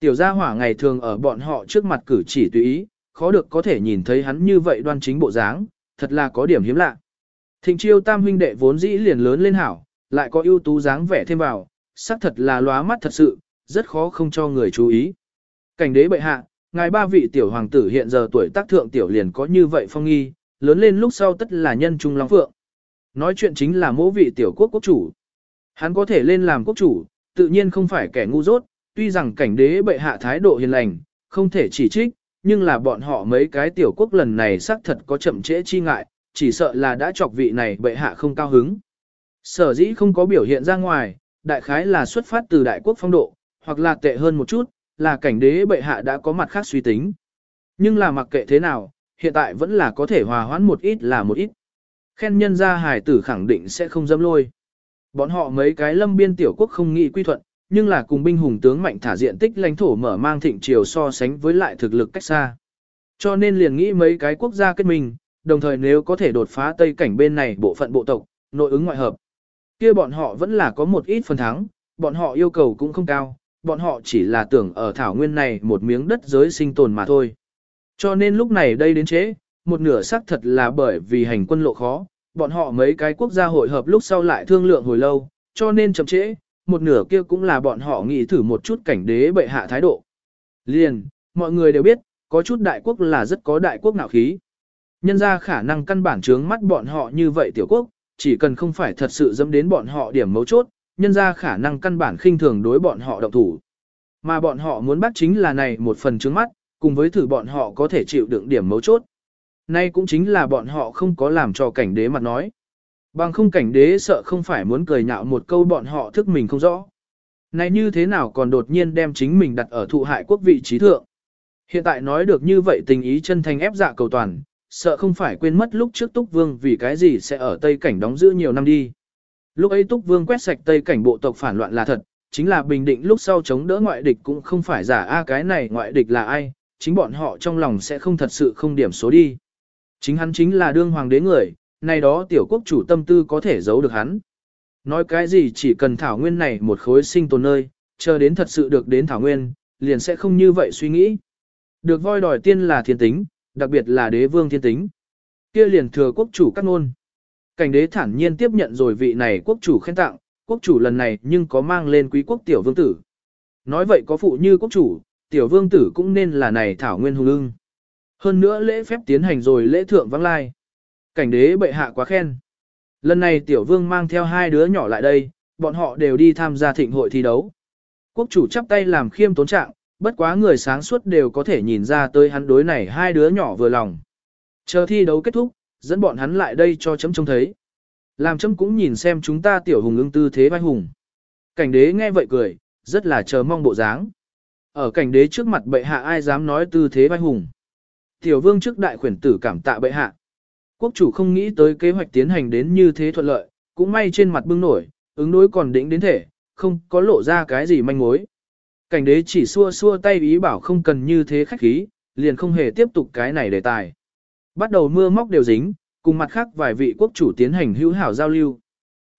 Tiểu gia hỏa ngày thường ở bọn họ trước mặt cử chỉ tùy ý, khó được có thể nhìn thấy hắn như vậy đoan chính bộ dáng, thật là có điểm hiếm lạ. Thịnh chiêu tam huynh đệ vốn dĩ liền lớn lên hảo, lại có ưu tú dáng vẻ thêm vào, sắc thật là lóa mắt thật sự, rất khó không cho người chú ý. Cảnh đế bệ hạ, ngài ba vị tiểu hoàng tử hiện giờ tuổi tác thượng tiểu liền có như vậy phong nghi, lớn lên lúc sau tất là nhân trung long phượng. Nói chuyện chính là mỗ vị tiểu quốc quốc chủ. Hắn có thể lên làm quốc chủ, tự nhiên không phải kẻ ngu dốt, tuy rằng cảnh đế bệ hạ thái độ hiền lành, không thể chỉ trích, nhưng là bọn họ mấy cái tiểu quốc lần này xác thật có chậm trễ chi ngại, chỉ sợ là đã chọc vị này bệ hạ không cao hứng. Sở dĩ không có biểu hiện ra ngoài, đại khái là xuất phát từ đại quốc phong độ, hoặc là tệ hơn một chút, là cảnh đế bệ hạ đã có mặt khác suy tính. Nhưng là mặc kệ thế nào, hiện tại vẫn là có thể hòa hoãn một ít là một ít. Khen nhân gia hài tử khẳng định sẽ không dâm lôi. Bọn họ mấy cái lâm biên tiểu quốc không nghĩ quy thuận, nhưng là cùng binh hùng tướng mạnh thả diện tích lãnh thổ mở mang thịnh triều so sánh với lại thực lực cách xa. Cho nên liền nghĩ mấy cái quốc gia kết minh, đồng thời nếu có thể đột phá tây cảnh bên này bộ phận bộ tộc, nội ứng ngoại hợp. kia bọn họ vẫn là có một ít phần thắng, bọn họ yêu cầu cũng không cao, bọn họ chỉ là tưởng ở thảo nguyên này một miếng đất giới sinh tồn mà thôi. Cho nên lúc này đây đến chế, một nửa xác thật là bởi vì hành quân lộ khó, bọn họ mấy cái quốc gia hội hợp lúc sau lại thương lượng hồi lâu, cho nên chậm trễ, một nửa kia cũng là bọn họ nghĩ thử một chút cảnh đế bệ hạ thái độ. Liền, mọi người đều biết, có chút đại quốc là rất có đại quốc nạo khí. Nhân ra khả năng căn bản trướng mắt bọn họ như vậy tiểu quốc, chỉ cần không phải thật sự dẫm đến bọn họ điểm mấu chốt, nhân ra khả năng căn bản khinh thường đối bọn họ động thủ. Mà bọn họ muốn bắt chính là này một phần trướng mắt, cùng với thử bọn họ có thể chịu đựng điểm mấu chốt. Nay cũng chính là bọn họ không có làm cho cảnh đế mặt nói. Bằng không cảnh đế sợ không phải muốn cười nhạo một câu bọn họ thức mình không rõ. Này như thế nào còn đột nhiên đem chính mình đặt ở thụ hại quốc vị trí thượng. Hiện tại nói được như vậy tình ý chân thành ép dạ cầu toàn, sợ không phải quên mất lúc trước Túc Vương vì cái gì sẽ ở Tây Cảnh đóng giữ nhiều năm đi. Lúc ấy Túc Vương quét sạch Tây Cảnh bộ tộc phản loạn là thật, chính là bình định lúc sau chống đỡ ngoại địch cũng không phải giả a cái này ngoại địch là ai, chính bọn họ trong lòng sẽ không thật sự không điểm số đi. Chính hắn chính là đương hoàng đế người, nay đó tiểu quốc chủ tâm tư có thể giấu được hắn. Nói cái gì chỉ cần thảo nguyên này một khối sinh tồn nơi, chờ đến thật sự được đến thảo nguyên, liền sẽ không như vậy suy nghĩ. Được voi đòi tiên là thiên tính, đặc biệt là đế vương thiên tính. kia liền thừa quốc chủ cắt ngôn. Cảnh đế thản nhiên tiếp nhận rồi vị này quốc chủ khen tặng, quốc chủ lần này nhưng có mang lên quý quốc tiểu vương tử. Nói vậy có phụ như quốc chủ, tiểu vương tử cũng nên là này thảo nguyên hùng ưng. Hơn nữa lễ phép tiến hành rồi lễ thượng vắng lai. Cảnh đế bệ hạ quá khen. Lần này tiểu vương mang theo hai đứa nhỏ lại đây, bọn họ đều đi tham gia thịnh hội thi đấu. Quốc chủ chắp tay làm khiêm tốn trạng, bất quá người sáng suốt đều có thể nhìn ra tới hắn đối này hai đứa nhỏ vừa lòng. Chờ thi đấu kết thúc, dẫn bọn hắn lại đây cho chấm trông thấy. Làm chấm cũng nhìn xem chúng ta tiểu hùng ưng tư thế vai hùng. Cảnh đế nghe vậy cười, rất là chờ mong bộ dáng. Ở cảnh đế trước mặt bệ hạ ai dám nói tư thế vai hùng. Tiểu vương trước đại khuyển tử cảm tạ bệ hạ. Quốc chủ không nghĩ tới kế hoạch tiến hành đến như thế thuận lợi, cũng may trên mặt bưng nổi, ứng đối còn đỉnh đến thể, không có lộ ra cái gì manh mối. Cảnh đế chỉ xua xua tay ý bảo không cần như thế khách khí, liền không hề tiếp tục cái này đề tài. Bắt đầu mưa móc đều dính, cùng mặt khác vài vị quốc chủ tiến hành hữu hảo giao lưu.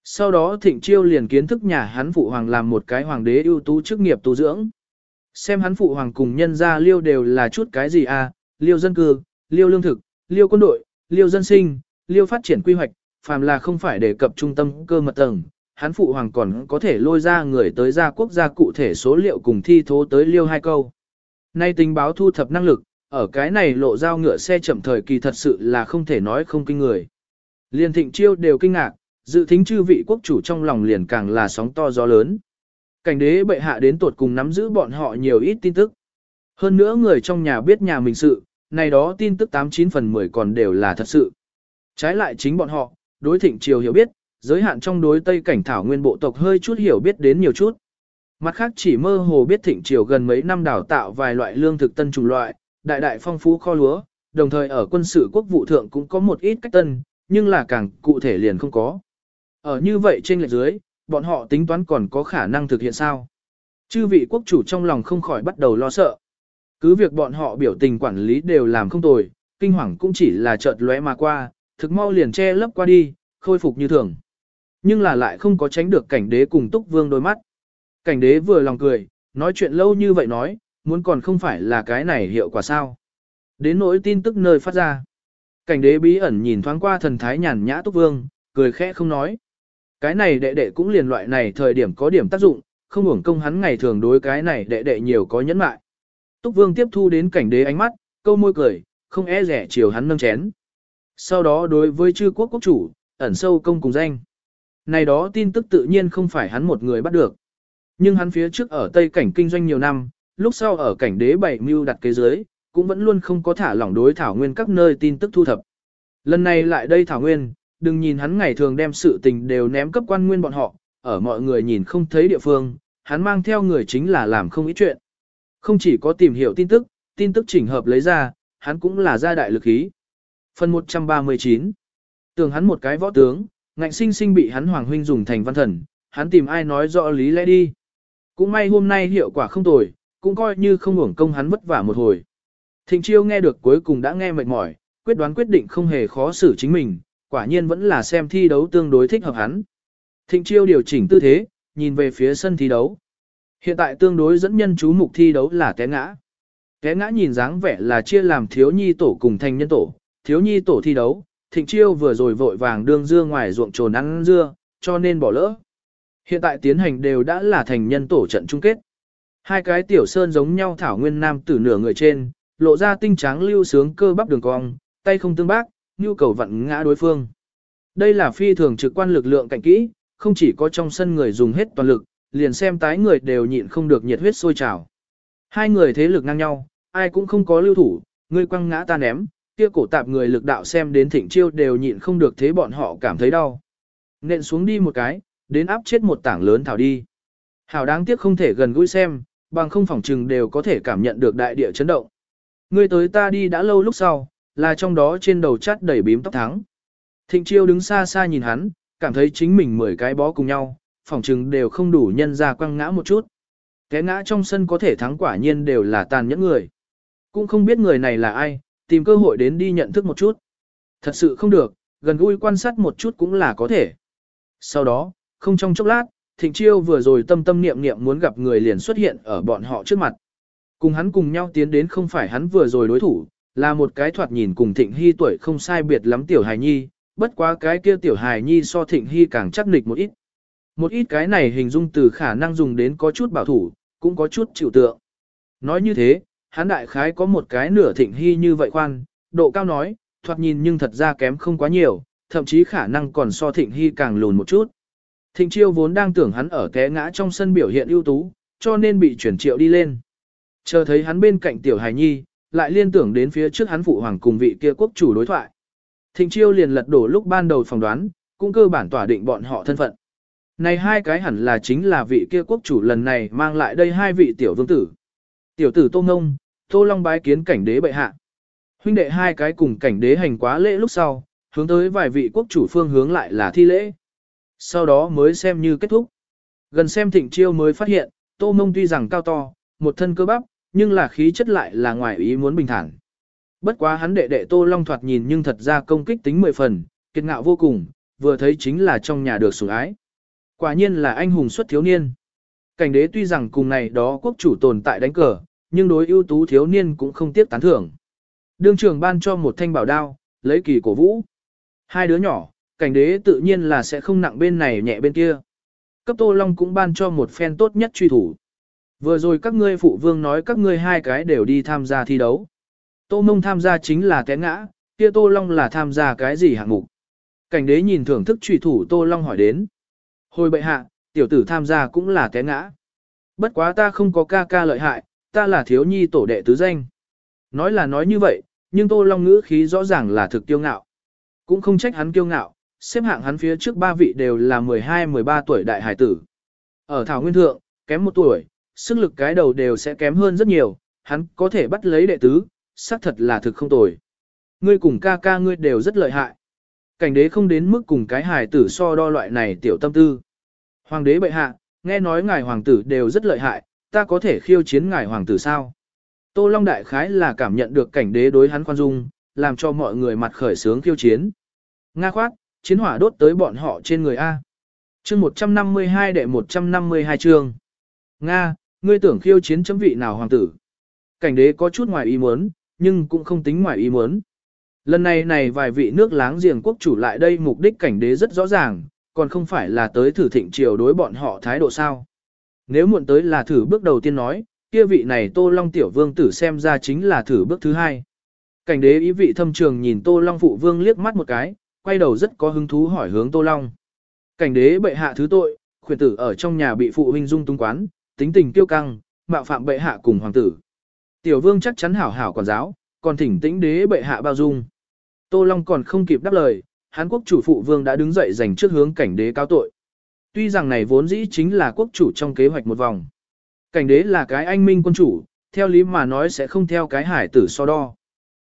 Sau đó thịnh chiêu liền kiến thức nhà hắn phụ hoàng làm một cái hoàng đế ưu tú chức nghiệp tu dưỡng. Xem hắn phụ hoàng cùng nhân gia liêu đều là chút cái gì à, liêu dân cư, liêu lương thực, liêu quân đội, liêu dân sinh, liêu phát triển quy hoạch, phàm là không phải đề cập trung tâm cơ mật tầng, hắn phụ hoàng còn có thể lôi ra người tới ra quốc gia cụ thể số liệu cùng thi thố tới liêu hai câu. Nay tình báo thu thập năng lực, ở cái này lộ giao ngựa xe chậm thời kỳ thật sự là không thể nói không kinh người. Liên thịnh chiêu đều kinh ngạc, dự thính chư vị quốc chủ trong lòng liền càng là sóng to gió lớn. Cảnh đế bệ hạ đến tuột cùng nắm giữ bọn họ nhiều ít tin tức. Hơn nữa người trong nhà biết nhà mình sự, này đó tin tức 89 phần 10 còn đều là thật sự. Trái lại chính bọn họ, đối thịnh triều hiểu biết, giới hạn trong đối Tây cảnh thảo nguyên bộ tộc hơi chút hiểu biết đến nhiều chút. Mặt khác chỉ mơ hồ biết thịnh triều gần mấy năm đào tạo vài loại lương thực tân chủng loại, đại đại phong phú kho lúa, đồng thời ở quân sự quốc vụ thượng cũng có một ít cách tân, nhưng là càng cụ thể liền không có. Ở như vậy trên lệch dưới, bọn họ tính toán còn có khả năng thực hiện sao? Chư vị quốc chủ trong lòng không khỏi bắt đầu lo sợ. Cứ việc bọn họ biểu tình quản lý đều làm không tồi, kinh hoàng cũng chỉ là chợt lóe mà qua, thực mau liền che lấp qua đi, khôi phục như thường. Nhưng là lại không có tránh được cảnh đế cùng túc vương đôi mắt. Cảnh đế vừa lòng cười, nói chuyện lâu như vậy nói, muốn còn không phải là cái này hiệu quả sao. Đến nỗi tin tức nơi phát ra. Cảnh đế bí ẩn nhìn thoáng qua thần thái nhàn nhã túc vương, cười khẽ không nói. Cái này đệ đệ cũng liền loại này thời điểm có điểm tác dụng, không hưởng công hắn ngày thường đối cái này đệ đệ nhiều có nhẫn mại. Túc vương tiếp thu đến cảnh đế ánh mắt, câu môi cười, không e rẻ chiều hắn nâng chén. Sau đó đối với chư quốc quốc chủ, ẩn sâu công cùng danh. Này đó tin tức tự nhiên không phải hắn một người bắt được. Nhưng hắn phía trước ở Tây cảnh kinh doanh nhiều năm, lúc sau ở cảnh đế bảy mưu đặt kế dưới, cũng vẫn luôn không có thả lỏng đối thảo nguyên các nơi tin tức thu thập. Lần này lại đây thảo nguyên, đừng nhìn hắn ngày thường đem sự tình đều ném cấp quan nguyên bọn họ, ở mọi người nhìn không thấy địa phương, hắn mang theo người chính là làm không ít chuyện. Không chỉ có tìm hiểu tin tức, tin tức chỉnh hợp lấy ra, hắn cũng là gia đại lực ý. Phần 139 Tưởng hắn một cái võ tướng, ngạnh sinh sinh bị hắn hoàng huynh dùng thành văn thần, hắn tìm ai nói rõ lý lẽ đi. Cũng may hôm nay hiệu quả không tồi, cũng coi như không hưởng công hắn vất vả một hồi. Thịnh chiêu nghe được cuối cùng đã nghe mệt mỏi, quyết đoán quyết định không hề khó xử chính mình, quả nhiên vẫn là xem thi đấu tương đối thích hợp hắn. Thịnh chiêu điều chỉnh tư thế, nhìn về phía sân thi đấu. Hiện tại tương đối dẫn nhân chú mục thi đấu là té ngã. Té ngã nhìn dáng vẻ là chia làm thiếu nhi tổ cùng thành nhân tổ, thiếu nhi tổ thi đấu, thịnh chiêu vừa rồi vội vàng đương dưa ngoài ruộng trồn ăn dưa, cho nên bỏ lỡ. Hiện tại tiến hành đều đã là thành nhân tổ trận chung kết. Hai cái tiểu sơn giống nhau thảo nguyên nam tử nửa người trên, lộ ra tinh tráng lưu sướng cơ bắp đường cong, tay không tương bác, nhu cầu vặn ngã đối phương. Đây là phi thường trực quan lực lượng cạnh kỹ, không chỉ có trong sân người dùng hết toàn lực, liền xem tái người đều nhịn không được nhiệt huyết sôi trào. Hai người thế lực ngang nhau, ai cũng không có lưu thủ, người quăng ngã ta ném, kia cổ tạp người lực đạo xem đến thịnh chiêu đều nhịn không được thế bọn họ cảm thấy đau. Nện xuống đi một cái, đến áp chết một tảng lớn thảo đi. Hảo đáng tiếc không thể gần gũi xem, bằng không phòng trừng đều có thể cảm nhận được đại địa chấn động. Người tới ta đi đã lâu lúc sau, là trong đó trên đầu chát đầy bím tóc thắng. Thịnh chiêu đứng xa xa nhìn hắn, cảm thấy chính mình mười cái bó cùng nhau, phòng trừng đều không đủ nhân ra quăng ngã một chút. Té ngã trong sân có thể thắng quả nhiên đều là tàn nhẫn người. Cũng không biết người này là ai, tìm cơ hội đến đi nhận thức một chút. Thật sự không được, gần gũi quan sát một chút cũng là có thể. Sau đó, không trong chốc lát, Thịnh Chiêu vừa rồi tâm tâm niệm niệm muốn gặp người liền xuất hiện ở bọn họ trước mặt. Cùng hắn cùng nhau tiến đến không phải hắn vừa rồi đối thủ, là một cái thoạt nhìn cùng Thịnh Hy tuổi không sai biệt lắm tiểu hài nhi, bất quá cái kia tiểu hài nhi so Thịnh Hy càng chắc nịch một ít. Một ít cái này hình dung từ khả năng dùng đến có chút bảo thủ, cũng có chút chịu tượng. Nói như thế, hắn đại khái có một cái nửa thịnh hy như vậy khoan, độ cao nói, thoạt nhìn nhưng thật ra kém không quá nhiều, thậm chí khả năng còn so thịnh hy càng lùn một chút. Thịnh chiêu vốn đang tưởng hắn ở té ngã trong sân biểu hiện ưu tú, cho nên bị chuyển triệu đi lên. Chờ thấy hắn bên cạnh tiểu hài nhi, lại liên tưởng đến phía trước hắn phụ hoàng cùng vị kia quốc chủ đối thoại. Thịnh chiêu liền lật đổ lúc ban đầu phỏng đoán, cũng cơ bản tỏa định bọn họ thân phận. Này hai cái hẳn là chính là vị kia quốc chủ lần này mang lại đây hai vị tiểu vương tử. Tiểu tử Tô Ngông, Tô Long bái kiến cảnh đế bệ hạ. Huynh đệ hai cái cùng cảnh đế hành quá lễ lúc sau, hướng tới vài vị quốc chủ phương hướng lại là thi lễ. Sau đó mới xem như kết thúc. Gần xem thịnh chiêu mới phát hiện, Tô ngông tuy rằng cao to, một thân cơ bắp, nhưng là khí chất lại là ngoài ý muốn bình thản. Bất quá hắn đệ đệ Tô Long thoạt nhìn nhưng thật ra công kích tính mười phần, kiệt ngạo vô cùng, vừa thấy chính là trong nhà được sủng ái. Quả nhiên là anh hùng xuất thiếu niên. Cảnh đế tuy rằng cùng này đó quốc chủ tồn tại đánh cờ, nhưng đối ưu tú thiếu niên cũng không tiếc tán thưởng. Đương trưởng ban cho một thanh bảo đao, lấy kỳ cổ vũ. Hai đứa nhỏ, cảnh đế tự nhiên là sẽ không nặng bên này nhẹ bên kia. Cấp Tô Long cũng ban cho một phen tốt nhất truy thủ. Vừa rồi các ngươi phụ vương nói các ngươi hai cái đều đi tham gia thi đấu. Tô Mông tham gia chính là té ngã, kia Tô Long là tham gia cái gì hạng mục. Cảnh đế nhìn thưởng thức truy thủ Tô Long hỏi đến. Hồi bệ hạ, tiểu tử tham gia cũng là té ngã. Bất quá ta không có ca ca lợi hại, ta là thiếu nhi tổ đệ tứ danh. Nói là nói như vậy, nhưng Tô Long ngữ khí rõ ràng là thực kiêu ngạo. Cũng không trách hắn kiêu ngạo, xếp hạng hắn phía trước ba vị đều là 12-13 tuổi đại hải tử. Ở Thảo Nguyên Thượng, kém một tuổi, sức lực cái đầu đều sẽ kém hơn rất nhiều, hắn có thể bắt lấy đệ tứ, xác thật là thực không tồi. Ngươi cùng ca ca ngươi đều rất lợi hại. Cảnh đế không đến mức cùng cái hải tử so đo loại này tiểu tâm tư. Hoàng đế bệ hạ, nghe nói ngài hoàng tử đều rất lợi hại, ta có thể khiêu chiến ngài hoàng tử sao? Tô Long Đại Khái là cảm nhận được cảnh đế đối hắn khoan dung, làm cho mọi người mặt khởi sướng khiêu chiến. Nga khoát, chiến hỏa đốt tới bọn họ trên người A. chương 152 đệ 152 chương. Nga, ngươi tưởng khiêu chiến chấm vị nào hoàng tử? Cảnh đế có chút ngoài ý muốn, nhưng cũng không tính ngoài ý muốn. Lần này này vài vị nước láng giềng quốc chủ lại đây mục đích cảnh đế rất rõ ràng, còn không phải là tới thử thịnh triều đối bọn họ thái độ sao. Nếu muộn tới là thử bước đầu tiên nói, kia vị này Tô Long tiểu vương tử xem ra chính là thử bước thứ hai. Cảnh đế ý vị thâm trường nhìn Tô Long phụ vương liếc mắt một cái, quay đầu rất có hứng thú hỏi hướng Tô Long. Cảnh đế bệ hạ thứ tội, khuyển tử ở trong nhà bị phụ huynh dung tung quán, tính tình kiêu căng, mạo phạm bệ hạ cùng hoàng tử. Tiểu vương chắc chắn hảo hảo quản giáo, còn thỉnh tĩnh đế bệ hạ bao dung. Tô Long còn không kịp đáp lời, Hán quốc chủ phụ vương đã đứng dậy giành trước hướng cảnh đế cao tội. Tuy rằng này vốn dĩ chính là quốc chủ trong kế hoạch một vòng. Cảnh đế là cái anh minh quân chủ, theo lý mà nói sẽ không theo cái hải tử so đo.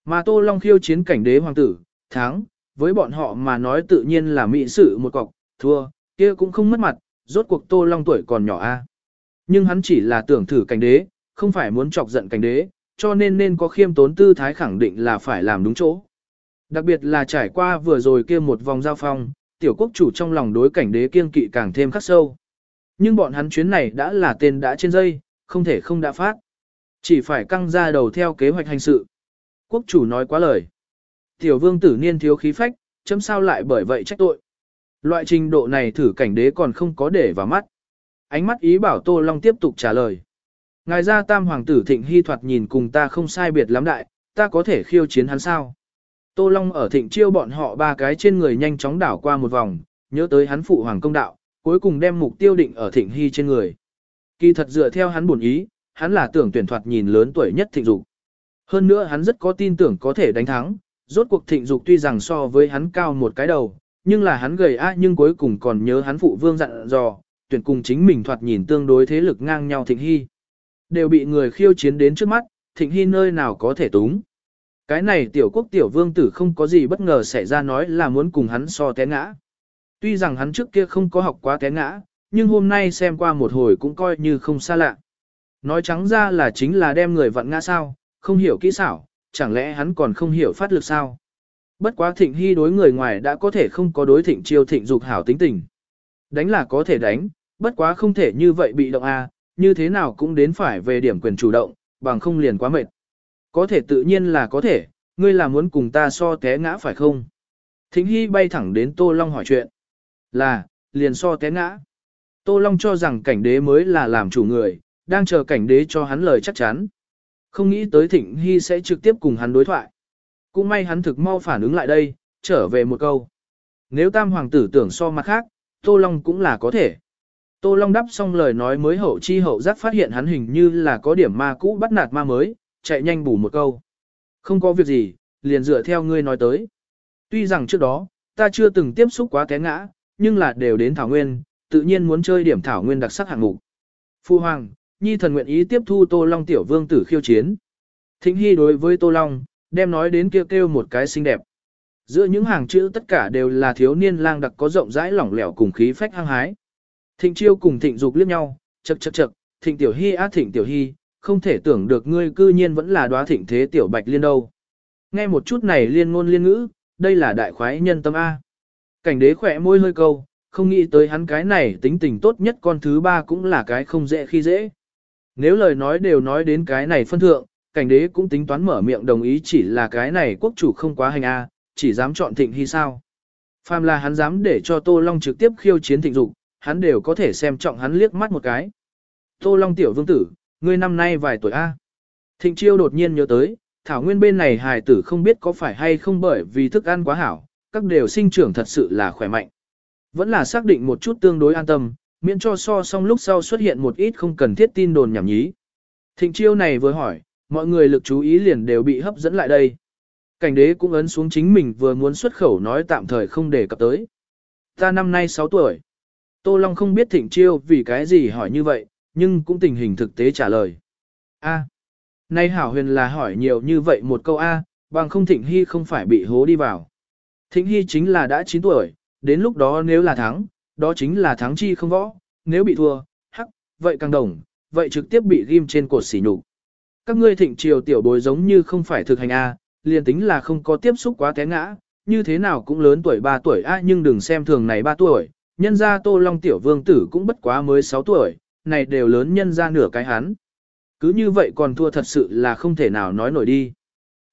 Mà Tô Long khiêu chiến cảnh đế hoàng tử, thắng, với bọn họ mà nói tự nhiên là mỹ sự một cọc, thua, kia cũng không mất mặt, rốt cuộc Tô Long tuổi còn nhỏ a. Nhưng hắn chỉ là tưởng thử cảnh đế, không phải muốn chọc giận cảnh đế, cho nên nên có khiêm tốn tư thái khẳng định là phải làm đúng chỗ. Đặc biệt là trải qua vừa rồi kia một vòng giao phong, tiểu quốc chủ trong lòng đối cảnh đế kiên kỵ càng thêm khắc sâu. Nhưng bọn hắn chuyến này đã là tên đã trên dây, không thể không đã phát. Chỉ phải căng ra đầu theo kế hoạch hành sự. Quốc chủ nói quá lời. Tiểu vương tử niên thiếu khí phách, chấm sao lại bởi vậy trách tội. Loại trình độ này thử cảnh đế còn không có để vào mắt. Ánh mắt ý bảo Tô Long tiếp tục trả lời. Ngài ra tam hoàng tử thịnh hy thoạt nhìn cùng ta không sai biệt lắm đại, ta có thể khiêu chiến hắn sao? Tô Long ở thịnh chiêu bọn họ ba cái trên người nhanh chóng đảo qua một vòng, nhớ tới hắn phụ hoàng công đạo, cuối cùng đem mục tiêu định ở thịnh hy trên người. Kỳ thật dựa theo hắn buồn ý, hắn là tưởng tuyển thoạt nhìn lớn tuổi nhất thịnh dục. Hơn nữa hắn rất có tin tưởng có thể đánh thắng, rốt cuộc thịnh dục tuy rằng so với hắn cao một cái đầu, nhưng là hắn gầy á nhưng cuối cùng còn nhớ hắn phụ vương dặn dò, tuyển cùng chính mình thoạt nhìn tương đối thế lực ngang nhau thịnh hy. Đều bị người khiêu chiến đến trước mắt, thịnh hy nơi nào có thể túng. Cái này tiểu quốc tiểu vương tử không có gì bất ngờ xảy ra nói là muốn cùng hắn so té ngã. Tuy rằng hắn trước kia không có học quá té ngã, nhưng hôm nay xem qua một hồi cũng coi như không xa lạ. Nói trắng ra là chính là đem người vặn ngã sao, không hiểu kỹ xảo, chẳng lẽ hắn còn không hiểu phát lực sao? Bất quá thịnh hy đối người ngoài đã có thể không có đối thịnh chiêu thịnh dục hảo tính tình. Đánh là có thể đánh, bất quá không thể như vậy bị động a, như thế nào cũng đến phải về điểm quyền chủ động, bằng không liền quá mệt. Có thể tự nhiên là có thể, ngươi là muốn cùng ta so té ngã phải không? Thịnh Hy bay thẳng đến Tô Long hỏi chuyện. Là, liền so té ngã. Tô Long cho rằng cảnh đế mới là làm chủ người, đang chờ cảnh đế cho hắn lời chắc chắn. Không nghĩ tới Thịnh Hy sẽ trực tiếp cùng hắn đối thoại. Cũng may hắn thực mau phản ứng lại đây, trở về một câu. Nếu tam hoàng tử tưởng so mặt khác, Tô Long cũng là có thể. Tô Long đáp xong lời nói mới hậu chi hậu giác phát hiện hắn hình như là có điểm ma cũ bắt nạt ma mới, chạy nhanh bù một câu. Không có việc gì, liền dựa theo ngươi nói tới. Tuy rằng trước đó, ta chưa từng tiếp xúc quá té ngã, nhưng là đều đến Thảo Nguyên, tự nhiên muốn chơi điểm Thảo Nguyên đặc sắc hạng mục. Phu Hoàng, Nhi thần nguyện ý tiếp thu Tô Long tiểu vương tử khiêu chiến. Thịnh Hy đối với Tô Long, đem nói đến kêu kêu một cái xinh đẹp. Giữa những hàng chữ tất cả đều là thiếu niên lang đặc có rộng rãi lỏng lẻo cùng khí phách hăng hái. Thịnh chiêu cùng thịnh dục liếc nhau, chậc chậc chậc, thịnh tiểu hy á thịnh tiểu hy, không thể tưởng được ngươi cư nhiên vẫn là đoá thịnh thế tiểu bạch liên đâu. Nghe một chút này liên ngôn liên ngữ, đây là đại khoái nhân tâm A. Cảnh đế khỏe môi hơi câu, không nghĩ tới hắn cái này tính tình tốt nhất con thứ ba cũng là cái không dễ khi dễ. Nếu lời nói đều nói đến cái này phân thượng, cảnh đế cũng tính toán mở miệng đồng ý chỉ là cái này quốc chủ không quá hành A, chỉ dám chọn thịnh hy sao. Phàm là hắn dám để cho Tô Long trực tiếp khiêu chiến thịnh dục, hắn đều có thể xem trọng hắn liếc mắt một cái. Tô Long tiểu vương tử, ngươi năm nay vài tuổi A. Thịnh chiêu đột nhiên nhớ tới, thảo nguyên bên này hài tử không biết có phải hay không bởi vì thức ăn quá hảo, các đều sinh trưởng thật sự là khỏe mạnh. Vẫn là xác định một chút tương đối an tâm, miễn cho so xong lúc sau xuất hiện một ít không cần thiết tin đồn nhảm nhí. Thịnh chiêu này vừa hỏi, mọi người lực chú ý liền đều bị hấp dẫn lại đây. Cảnh đế cũng ấn xuống chính mình vừa muốn xuất khẩu nói tạm thời không để cập tới. Ta năm nay 6 tuổi. Tô Long không biết thịnh chiêu vì cái gì hỏi như vậy, nhưng cũng tình hình thực tế trả lời. A. Nay hảo huyền là hỏi nhiều như vậy một câu A, bằng không thịnh hy không phải bị hố đi vào. Thịnh hy chính là đã 9 tuổi, đến lúc đó nếu là thắng, đó chính là thắng chi không võ, nếu bị thua, hắc, vậy càng đồng, vậy trực tiếp bị ghim trên cột xỉ nhục. Các ngươi thịnh triều tiểu bối giống như không phải thực hành A, liền tính là không có tiếp xúc quá té ngã, như thế nào cũng lớn tuổi 3 tuổi A nhưng đừng xem thường này 3 tuổi, nhân ra Tô Long tiểu vương tử cũng bất quá mới 6 tuổi, này đều lớn nhân ra nửa cái hắn. Cứ như vậy còn thua thật sự là không thể nào nói nổi đi.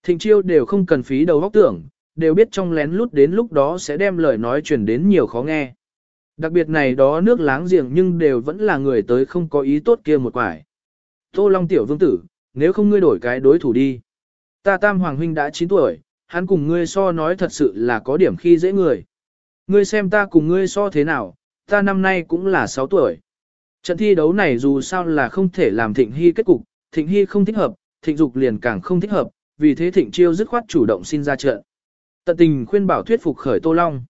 Thịnh chiêu đều không cần phí đầu óc tưởng, đều biết trong lén lút đến lúc đó sẽ đem lời nói truyền đến nhiều khó nghe. Đặc biệt này đó nước láng giềng nhưng đều vẫn là người tới không có ý tốt kia một quải. Tô Long tiểu vương tử, nếu không ngươi đổi cái đối thủ đi. Ta tam hoàng huynh đã 9 tuổi, hắn cùng ngươi so nói thật sự là có điểm khi dễ người. Ngươi xem ta cùng ngươi so thế nào, ta năm nay cũng là 6 tuổi. Trận thi đấu này dù sao là không thể làm thịnh hy kết cục, thịnh hy không thích hợp, thịnh dục liền càng không thích hợp, vì thế thịnh chiêu dứt khoát chủ động xin ra trận. Tận tình khuyên bảo thuyết phục khởi Tô Long.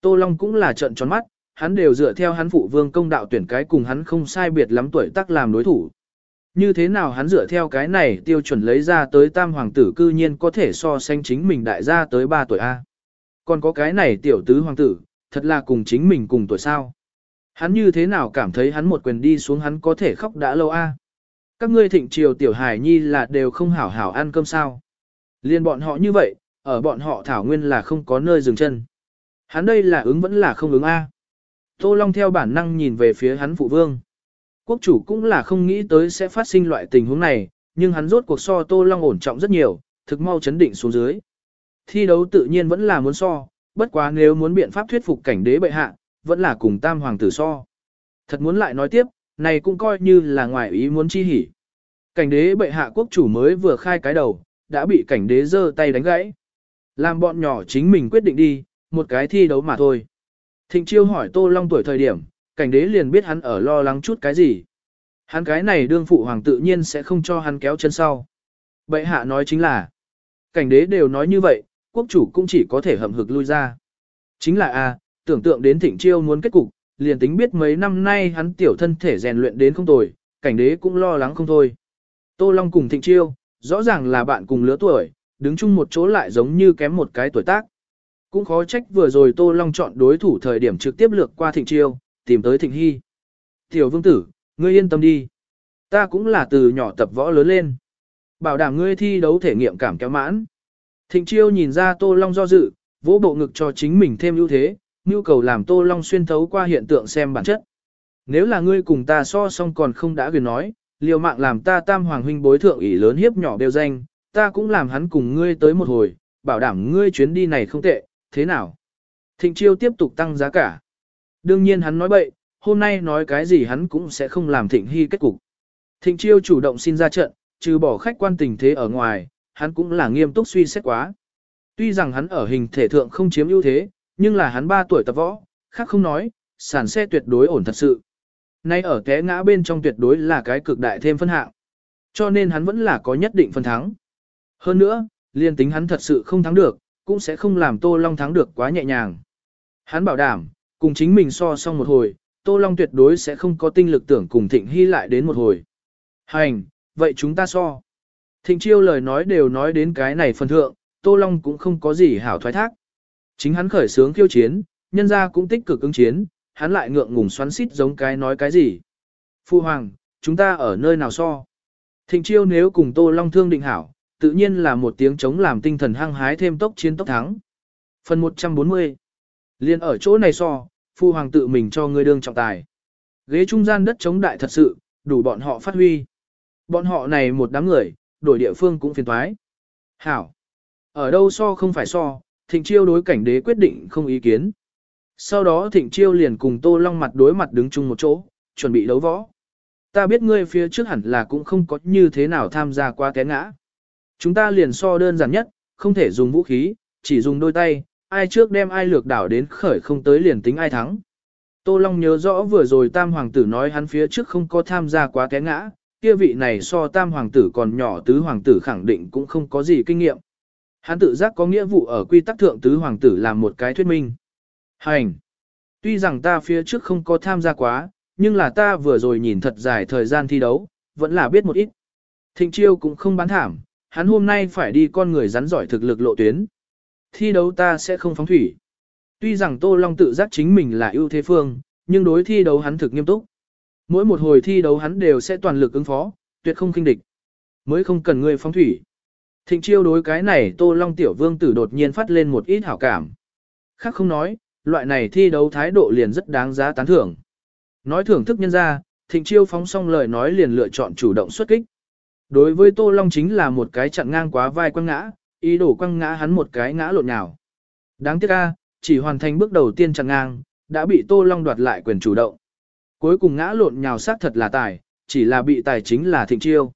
Tô Long cũng là trận tròn mắt, hắn đều dựa theo hắn phụ vương công đạo tuyển cái cùng hắn không sai biệt lắm tuổi tác làm đối thủ. Như thế nào hắn dựa theo cái này tiêu chuẩn lấy ra tới tam hoàng tử cư nhiên có thể so sánh chính mình đại gia tới 3 tuổi A. Còn có cái này tiểu tứ hoàng tử, thật là cùng chính mình cùng tuổi sao. Hắn như thế nào cảm thấy hắn một quyền đi xuống hắn có thể khóc đã lâu A. Các ngươi thịnh triều tiểu hải nhi là đều không hảo hảo ăn cơm sao. Liên bọn họ như vậy, ở bọn họ thảo nguyên là không có nơi dừng chân. Hắn đây là ứng vẫn là không ứng A. Tô Long theo bản năng nhìn về phía hắn phụ vương. Quốc chủ cũng là không nghĩ tới sẽ phát sinh loại tình huống này, nhưng hắn rốt cuộc so Tô Long ổn trọng rất nhiều, thực mau chấn định xuống dưới. Thi đấu tự nhiên vẫn là muốn so, bất quá nếu muốn biện pháp thuyết phục cảnh đế bệ hạ, vẫn là cùng tam hoàng tử so. Thật muốn lại nói tiếp, này cũng coi như là ngoài ý muốn chi hỉ. Cảnh đế bệ hạ quốc chủ mới vừa khai cái đầu, đã bị cảnh đế giơ tay đánh gãy. Làm bọn nhỏ chính mình quyết định đi, một cái thi đấu mà thôi. Thịnh chiêu hỏi Tô Long tuổi thời điểm, cảnh đế liền biết hắn ở lo lắng chút cái gì. Hắn cái này đương phụ hoàng tự nhiên sẽ không cho hắn kéo chân sau. Bệ hạ nói chính là, cảnh đế đều nói như vậy, quốc chủ cũng chỉ có thể hậm hực lui ra. Chính là a, tưởng tượng đến thịnh chiêu muốn kết cục, liền tính biết mấy năm nay hắn tiểu thân thể rèn luyện đến không tồi, cảnh đế cũng lo lắng không thôi. Tô Long cùng thịnh chiêu, rõ ràng là bạn cùng lứa tuổi, đứng chung một chỗ lại giống như kém một cái tuổi tác. Cũng khó trách vừa rồi Tô Long chọn đối thủ thời điểm trực tiếp lược qua thịnh chiêu, tìm tới thịnh hy. Tiểu vương tử, ngươi yên tâm đi. Ta cũng là từ nhỏ tập võ lớn lên. Bảo đảm ngươi thi đấu thể nghiệm cảm kéo mãn. Thịnh chiêu nhìn ra Tô Long do dự, vỗ bộ ngực cho chính mình thêm ưu thế, nhu cầu làm Tô Long xuyên thấu qua hiện tượng xem bản chất. Nếu là ngươi cùng ta so song còn không đã quyền nói, liều mạng làm ta tam hoàng huynh bối thượng ỷ lớn hiếp nhỏ đều danh, ta cũng làm hắn cùng ngươi tới một hồi, bảo đảm ngươi chuyến đi này không tệ, thế nào? Thịnh chiêu tiếp tục tăng giá cả. Đương nhiên hắn nói bậy, hôm nay nói cái gì hắn cũng sẽ không làm thịnh hy kết cục. Thịnh chiêu chủ động xin ra trận, trừ bỏ khách quan tình thế ở ngoài, hắn cũng là nghiêm túc suy xét quá. Tuy rằng hắn ở hình thể thượng không chiếm ưu thế, nhưng là hắn 3 tuổi tập võ, khác không nói, sản xe tuyệt đối ổn thật sự. Nay ở té ngã bên trong tuyệt đối là cái cực đại thêm phân hạng. Cho nên hắn vẫn là có nhất định phân thắng. Hơn nữa, liên tính hắn thật sự không thắng được, cũng sẽ không làm Tô Long thắng được quá nhẹ nhàng. Hắn bảo đảm, cùng chính mình so xong một hồi, Tô Long tuyệt đối sẽ không có tinh lực tưởng cùng Thịnh Hy lại đến một hồi. Hành, vậy chúng ta so. Thịnh Chiêu lời nói đều nói đến cái này phần thượng, Tô Long cũng không có gì hảo thoái thác. Chính hắn khởi sướng khiêu chiến, nhân ra cũng tích cực ứng chiến, hắn lại ngượng ngùng xoắn xít giống cái nói cái gì. Phu Hoàng, chúng ta ở nơi nào so? Thịnh Chiêu nếu cùng Tô Long thương định hảo, tự nhiên là một tiếng chống làm tinh thần hăng hái thêm tốc chiến tốc thắng. Phần 140 Liên ở chỗ này so, Phu Hoàng tự mình cho ngươi đương trọng tài. Ghế trung gian đất chống đại thật sự, đủ bọn họ phát huy. Bọn họ này một đám người, đổi địa phương cũng phiền toái. Hảo. Ở đâu so không phải so, thịnh chiêu đối cảnh đế quyết định không ý kiến. Sau đó thịnh chiêu liền cùng Tô Long mặt đối mặt đứng chung một chỗ, chuẩn bị đấu võ. Ta biết ngươi phía trước hẳn là cũng không có như thế nào tham gia qua té ngã. Chúng ta liền so đơn giản nhất, không thể dùng vũ khí, chỉ dùng đôi tay, ai trước đem ai lược đảo đến khởi không tới liền tính ai thắng. Tô Long nhớ rõ vừa rồi Tam Hoàng tử nói hắn phía trước không có tham gia quá té ngã, kia vị này so Tam Hoàng tử còn nhỏ Tứ Hoàng tử khẳng định cũng không có gì kinh nghiệm. Hắn tự giác có nghĩa vụ ở quy tắc thượng Tứ Hoàng tử làm một cái thuyết minh. Hành! Tuy rằng ta phía trước không có tham gia quá, nhưng là ta vừa rồi nhìn thật dài thời gian thi đấu, vẫn là biết một ít. Thịnh chiêu cũng không bán thảm, hắn hôm nay phải đi con người rắn giỏi thực lực lộ tuyến. Thi đấu ta sẽ không phóng thủy. Tuy rằng Tô Long tự giác chính mình là ưu thế phương, nhưng đối thi đấu hắn thực nghiêm túc. Mỗi một hồi thi đấu hắn đều sẽ toàn lực ứng phó, tuyệt không kinh địch. Mới không cần người phóng thủy. Thịnh chiêu đối cái này Tô Long tiểu vương tử đột nhiên phát lên một ít hảo cảm. Khác không nói, loại này thi đấu thái độ liền rất đáng giá tán thưởng. Nói thưởng thức nhân ra, thịnh chiêu phóng xong lời nói liền lựa chọn chủ động xuất kích. Đối với Tô Long chính là một cái chặn ngang quá vai quăng ngã, ý đồ quăng ngã hắn một cái ngã lộn nhào. Đáng tiếc a, chỉ hoàn thành bước đầu tiên chặn ngang, đã bị Tô Long đoạt lại quyền chủ động. Cuối cùng ngã lộn nhào sát thật là tài, chỉ là bị tài chính là thịnh chiêu.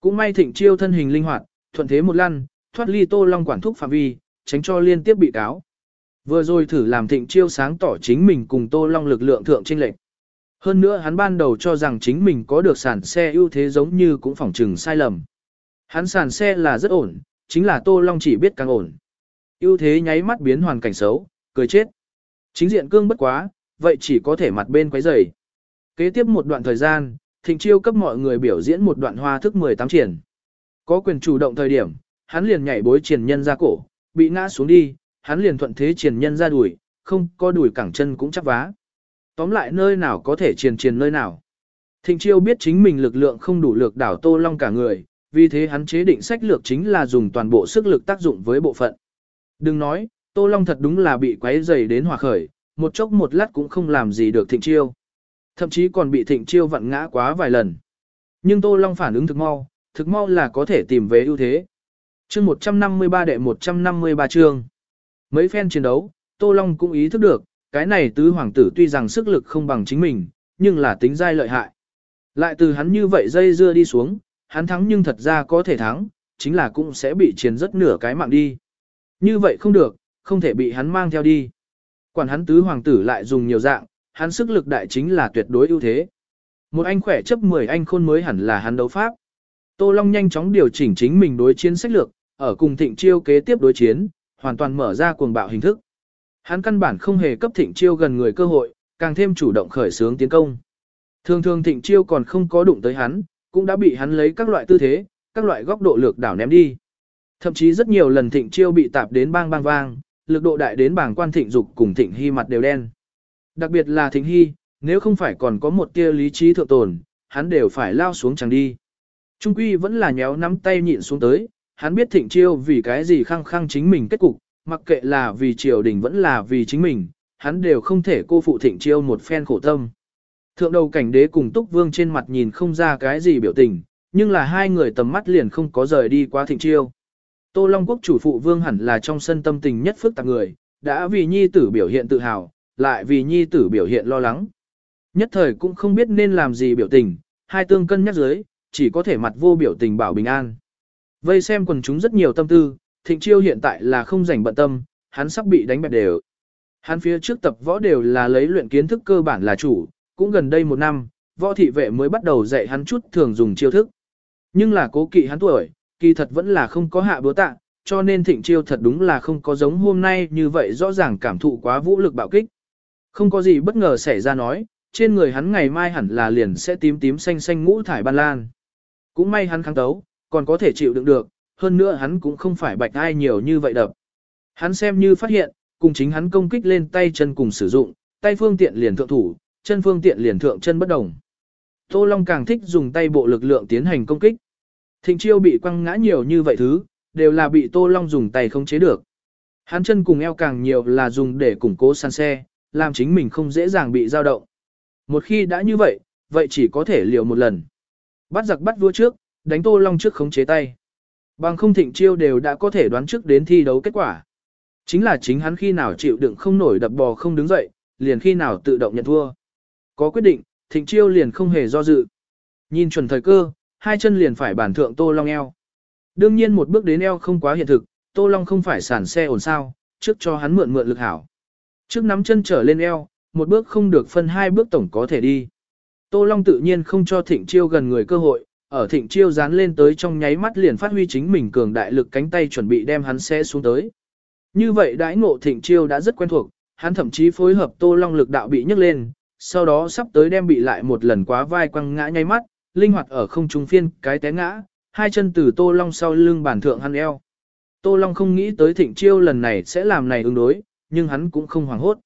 Cũng may thịnh chiêu thân hình linh hoạt, thuận thế một lăn, thoát ly Tô Long quản thúc phạm vi, tránh cho liên tiếp bị cáo. Vừa rồi thử làm thịnh chiêu sáng tỏ chính mình cùng Tô Long lực lượng thượng chênh lệch. Hơn nữa hắn ban đầu cho rằng chính mình có được sản xe ưu thế giống như cũng phỏng trừng sai lầm. Hắn sản xe là rất ổn, chính là Tô Long chỉ biết càng ổn. ưu thế nháy mắt biến hoàn cảnh xấu, cười chết. Chính diện cương bất quá, vậy chỉ có thể mặt bên quấy rầy. Kế tiếp một đoạn thời gian, Thịnh Chiêu cấp mọi người biểu diễn một đoạn hoa thức 18 triển. Có quyền chủ động thời điểm, hắn liền nhảy bối triển nhân ra cổ, bị ngã xuống đi, hắn liền thuận thế triển nhân ra đuổi, không có đuổi cẳng chân cũng chắc vá. Tóm lại nơi nào có thể triển triển nơi nào. Thịnh Chiêu biết chính mình lực lượng không đủ lực đảo Tô Long cả người, vì thế hắn chế định sách lược chính là dùng toàn bộ sức lực tác dụng với bộ phận. Đừng nói, Tô Long thật đúng là bị quấy dày đến hòa khởi, một chốc một lát cũng không làm gì được Thịnh Chiêu. Thậm chí còn bị Thịnh Chiêu vặn ngã quá vài lần. Nhưng Tô Long phản ứng thực mau, thực mau là có thể tìm về ưu thế. Chương 153 đệ 153 chương. Mấy phen chiến đấu, Tô Long cũng ý thức được, cái này tứ hoàng tử tuy rằng sức lực không bằng chính mình, nhưng là tính dai lợi hại. Lại từ hắn như vậy dây dưa đi xuống, hắn thắng nhưng thật ra có thể thắng, chính là cũng sẽ bị chiến rất nửa cái mạng đi. Như vậy không được, không thể bị hắn mang theo đi. Quản hắn tứ hoàng tử lại dùng nhiều dạng, hắn sức lực đại chính là tuyệt đối ưu thế. Một anh khỏe chấp 10 anh khôn mới hẳn là hắn đấu pháp. Tô Long nhanh chóng điều chỉnh chính mình đối chiến sách lược, ở cùng thịnh chiêu kế tiếp đối chiến, hoàn toàn mở ra cuồng bạo hình thức. Hắn căn bản không hề cấp thịnh chiêu gần người cơ hội, càng thêm chủ động khởi xướng tiến công. Thường thường thịnh chiêu còn không có đụng tới hắn, cũng đã bị hắn lấy các loại tư thế, các loại góc độ lược đảo ném đi. Thậm chí rất nhiều lần thịnh chiêu bị tạp đến bang bang vang, lực độ đại đến bảng quan thịnh dục cùng thịnh hy mặt đều đen. Đặc biệt là thịnh hy, nếu không phải còn có một tia lý trí thượng tồn, hắn đều phải lao xuống chẳng đi. Trung quy vẫn là nhéo nắm tay nhịn xuống tới, hắn biết thịnh chiêu vì cái gì khăng khăng chính mình kết cục, mặc kệ là vì triều đình vẫn là vì chính mình, hắn đều không thể cô phụ thịnh chiêu một phen khổ tâm. Thượng đầu cảnh đế cùng túc vương trên mặt nhìn không ra cái gì biểu tình, nhưng là hai người tầm mắt liền không có rời đi qua thịnh chiêu. Tô Long quốc chủ phụ vương hẳn là trong sân tâm tình nhất phức tạp người, đã vì nhi tử biểu hiện tự hào, lại vì nhi tử biểu hiện lo lắng. Nhất thời cũng không biết nên làm gì biểu tình, hai tương cân nhắc dưới, chỉ có thể mặt vô biểu tình bảo bình an. Vây xem quần chúng rất nhiều tâm tư, thịnh chiêu hiện tại là không rảnh bận tâm, hắn sắp bị đánh bẹp đều. Hắn phía trước tập võ đều là lấy luyện kiến thức cơ bản là chủ, cũng gần đây một năm, võ thị vệ mới bắt đầu dạy hắn chút thường dùng chiêu thức. Nhưng là cố kỵ hắn tuổi, kỳ thật vẫn là không có hạ búa tạ, cho nên thịnh chiêu thật đúng là không có giống hôm nay như vậy rõ ràng cảm thụ quá vũ lực bạo kích. Không có gì bất ngờ xảy ra nói, trên người hắn ngày mai hẳn là liền sẽ tím tím xanh xanh ngũ thải ban lan. Cũng may hắn kháng tấu, còn có thể chịu đựng được, hơn nữa hắn cũng không phải bạch ai nhiều như vậy đập. Hắn xem như phát hiện, cùng chính hắn công kích lên tay chân cùng sử dụng, tay phương tiện liền thượng thủ, chân phương tiện liền thượng chân bất đồng. Tô Long càng thích dùng tay bộ lực lượng tiến hành công kích. Thịnh chiêu bị quăng ngã nhiều như vậy thứ, đều là bị Tô Long dùng tay không chế được. Hắn chân cùng eo càng nhiều là dùng để củng cố sàn xe, làm chính mình không dễ dàng bị dao động. Một khi đã như vậy, vậy chỉ có thể liều một lần. Bắt giặc bắt vua trước, đánh Tô Long trước khống chế tay. Bằng không thịnh chiêu đều đã có thể đoán trước đến thi đấu kết quả. Chính là chính hắn khi nào chịu đựng không nổi đập bò không đứng dậy, liền khi nào tự động nhận thua. Có quyết định, thịnh chiêu liền không hề do dự. Nhìn chuẩn thời cơ, hai chân liền phải bản thượng Tô Long eo. Đương nhiên một bước đến eo không quá hiện thực, Tô Long không phải sản xe ổn sao, trước cho hắn mượn mượn lực hảo. Trước nắm chân trở lên eo, một bước không được phân hai bước tổng có thể đi. Tô Long tự nhiên không cho thịnh chiêu gần người cơ hội, ở thịnh chiêu dán lên tới trong nháy mắt liền phát huy chính mình cường đại lực cánh tay chuẩn bị đem hắn xe xuống tới. Như vậy đãi ngộ thịnh chiêu đã rất quen thuộc, hắn thậm chí phối hợp Tô Long lực đạo bị nhấc lên, sau đó sắp tới đem bị lại một lần quá vai quăng ngã nháy mắt, linh hoạt ở không trung phiên cái té ngã, hai chân từ Tô Long sau lưng bản thượng hắn eo. Tô Long không nghĩ tới thịnh chiêu lần này sẽ làm này ứng đối, nhưng hắn cũng không hoảng hốt.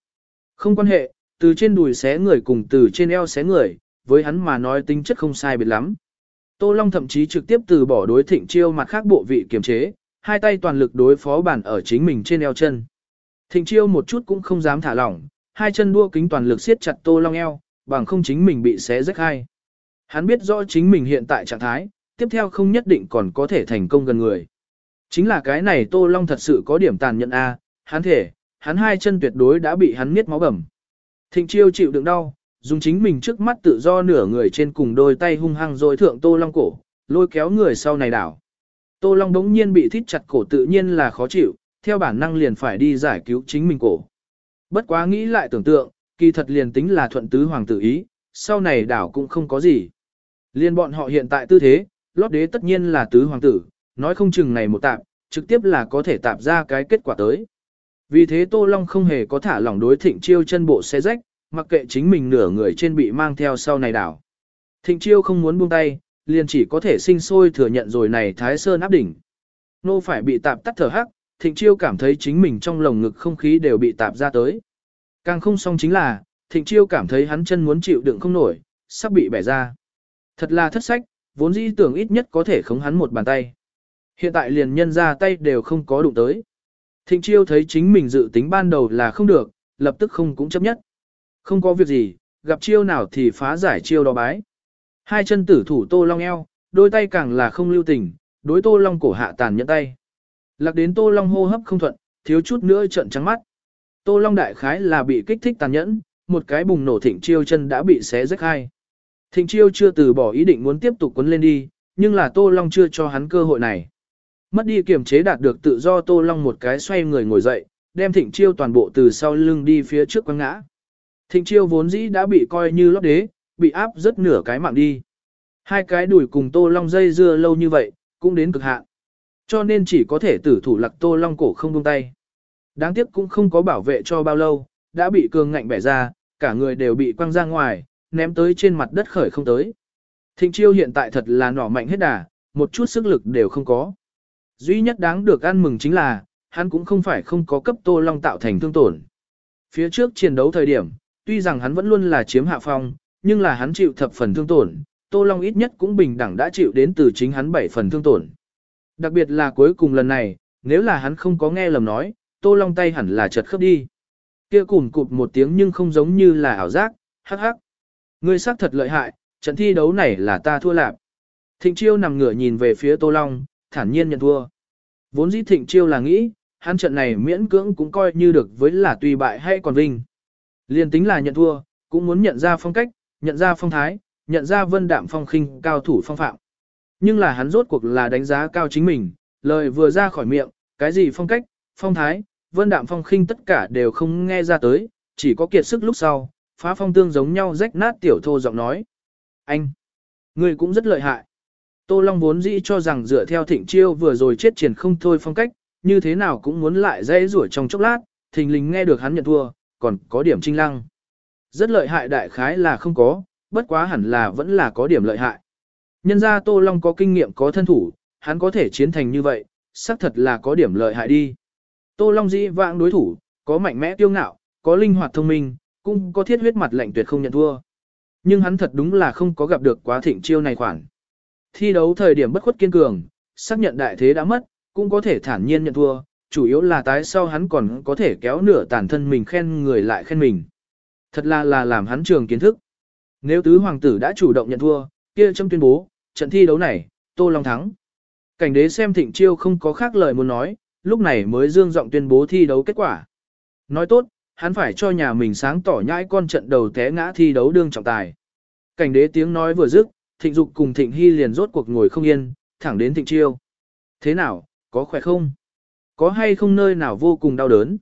Không quan hệ, từ trên đùi xé người cùng từ trên eo xé người, với hắn mà nói tính chất không sai biệt lắm. Tô Long thậm chí trực tiếp từ bỏ đối thịnh chiêu mặt khác bộ vị kiềm chế, hai tay toàn lực đối phó bản ở chính mình trên eo chân. Thịnh chiêu một chút cũng không dám thả lỏng, hai chân đua kính toàn lực siết chặt Tô Long eo, bằng không chính mình bị xé rách hai. Hắn biết rõ chính mình hiện tại trạng thái, tiếp theo không nhất định còn có thể thành công gần người. Chính là cái này Tô Long thật sự có điểm tàn nhẫn a, hắn thể, hắn hai chân tuyệt đối đã bị hắn miết máu bầm. Thịnh chiêu chịu đựng đau, dùng chính mình trước mắt tự do nửa người trên cùng đôi tay hung hăng rồi thượng Tô Long cổ, lôi kéo người sau này đảo. Tô Long đống nhiên bị thít chặt cổ tự nhiên là khó chịu, theo bản năng liền phải đi giải cứu chính mình cổ. Bất quá nghĩ lại tưởng tượng, kỳ thật liền tính là thuận tứ hoàng tử ý, sau này đảo cũng không có gì. Liên bọn họ hiện tại tư thế, lót đế tất nhiên là tứ hoàng tử, nói không chừng này một tạm, trực tiếp là có thể tạp ra cái kết quả tới. Vì thế Tô Long không hề có thả lỏng đối thịnh chiêu chân bộ xe rách, mặc kệ chính mình nửa người trên bị mang theo sau này đảo. Thịnh chiêu không muốn buông tay, liền chỉ có thể sinh sôi thừa nhận rồi này Thái Sơn áp đỉnh. Nô phải bị tạp tắt thở hắc, thịnh chiêu cảm thấy chính mình trong lồng ngực không khí đều bị tạp ra tới. Càng không xong chính là, thịnh chiêu cảm thấy hắn chân muốn chịu đựng không nổi, sắp bị bẻ ra. Thật là thất sách, vốn dĩ tưởng ít nhất có thể khống hắn một bàn tay. Hiện tại liền nhân ra tay đều không có đụng tới. Thịnh chiêu thấy chính mình dự tính ban đầu là không được, lập tức không cũng chấp nhất. Không có việc gì, gặp chiêu nào thì phá giải chiêu đó bái. Hai chân tử thủ tô long eo, đôi tay càng là không lưu tình, đối tô long cổ hạ tàn nhẫn tay. Lạc đến tô long hô hấp không thuận, thiếu chút nữa trận trắng mắt. Tô long đại khái là bị kích thích tàn nhẫn, một cái bùng nổ thịnh chiêu chân đã bị xé rách hai. Thịnh chiêu chưa từ bỏ ý định muốn tiếp tục quấn lên đi, nhưng là tô long chưa cho hắn cơ hội này. Mất đi kiềm chế đạt được tự do tô long một cái xoay người ngồi dậy, đem thịnh chiêu toàn bộ từ sau lưng đi phía trước quăng ngã. Thịnh chiêu vốn dĩ đã bị coi như lót đế, bị áp rất nửa cái mạng đi. Hai cái đuổi cùng tô long dây dưa lâu như vậy, cũng đến cực hạn. Cho nên chỉ có thể tử thủ lặc tô long cổ không buông tay. Đáng tiếc cũng không có bảo vệ cho bao lâu, đã bị cường ngạnh bẻ ra, cả người đều bị quăng ra ngoài, ném tới trên mặt đất khởi không tới. Thịnh chiêu hiện tại thật là nỏ mạnh hết đà, một chút sức lực đều không có. Duy nhất đáng được ăn mừng chính là, hắn cũng không phải không có cấp Tô Long tạo thành thương tổn. Phía trước chiến đấu thời điểm, tuy rằng hắn vẫn luôn là chiếm hạ phong, nhưng là hắn chịu thập phần thương tổn, Tô Long ít nhất cũng bình đẳng đã chịu đến từ chính hắn bảy phần thương tổn. Đặc biệt là cuối cùng lần này, nếu là hắn không có nghe lầm nói, Tô Long tay hẳn là chật khớp đi. Kia cụm cụp một tiếng nhưng không giống như là ảo giác, hắc hắc. Ngươi xác thật lợi hại, trận thi đấu này là ta thua lạc. Thịnh chiêu nằm ngửa nhìn về phía Tô Long, thản nhiên nhận thua. Vốn dĩ thịnh chiêu là nghĩ, hắn trận này miễn cưỡng cũng coi như được với là tùy bại hay còn vinh. Liên tính là nhận thua, cũng muốn nhận ra phong cách, nhận ra phong thái, nhận ra vân đạm phong khinh cao thủ phong phạm. Nhưng là hắn rốt cuộc là đánh giá cao chính mình, lời vừa ra khỏi miệng, cái gì phong cách, phong thái, vân đạm phong khinh tất cả đều không nghe ra tới, chỉ có kiệt sức lúc sau, phá phong tương giống nhau rách nát tiểu thô giọng nói. Anh, ngươi cũng rất lợi hại. Tô Long vốn dĩ cho rằng dựa theo thịnh chiêu vừa rồi chết triển không thôi phong cách, như thế nào cũng muốn lại dây rủa trong chốc lát, thình lình nghe được hắn nhận thua, còn có điểm trinh lăng. Rất lợi hại đại khái là không có, bất quá hẳn là vẫn là có điểm lợi hại. Nhân ra Tô Long có kinh nghiệm có thân thủ, hắn có thể chiến thành như vậy, xác thật là có điểm lợi hại đi. Tô Long dĩ vãng đối thủ, có mạnh mẽ tiêu ngạo, có linh hoạt thông minh, cũng có thiết huyết mặt lạnh tuyệt không nhận thua. Nhưng hắn thật đúng là không có gặp được quá thịnh chiêu này khoản. Thi đấu thời điểm bất khuất kiên cường, xác nhận đại thế đã mất, cũng có thể thản nhiên nhận thua, chủ yếu là tái sau hắn còn có thể kéo nửa tàn thân mình khen người lại khen mình. Thật là là làm hắn trường kiến thức. Nếu tứ hoàng tử đã chủ động nhận thua, kia châm tuyên bố, trận thi đấu này, Tô Long thắng. Cảnh đế xem thịnh chiêu không có khác lời muốn nói, lúc này mới dương giọng tuyên bố thi đấu kết quả. Nói tốt, hắn phải cho nhà mình sáng tỏ nhãi con trận đầu té ngã thi đấu đương trọng tài. Cảnh đế tiếng nói vừa dứt, thịnh dục cùng thịnh hy liền rốt cuộc ngồi không yên, thẳng đến thịnh chiêu. Thế nào, có khỏe không? Có hay không nơi nào vô cùng đau đớn?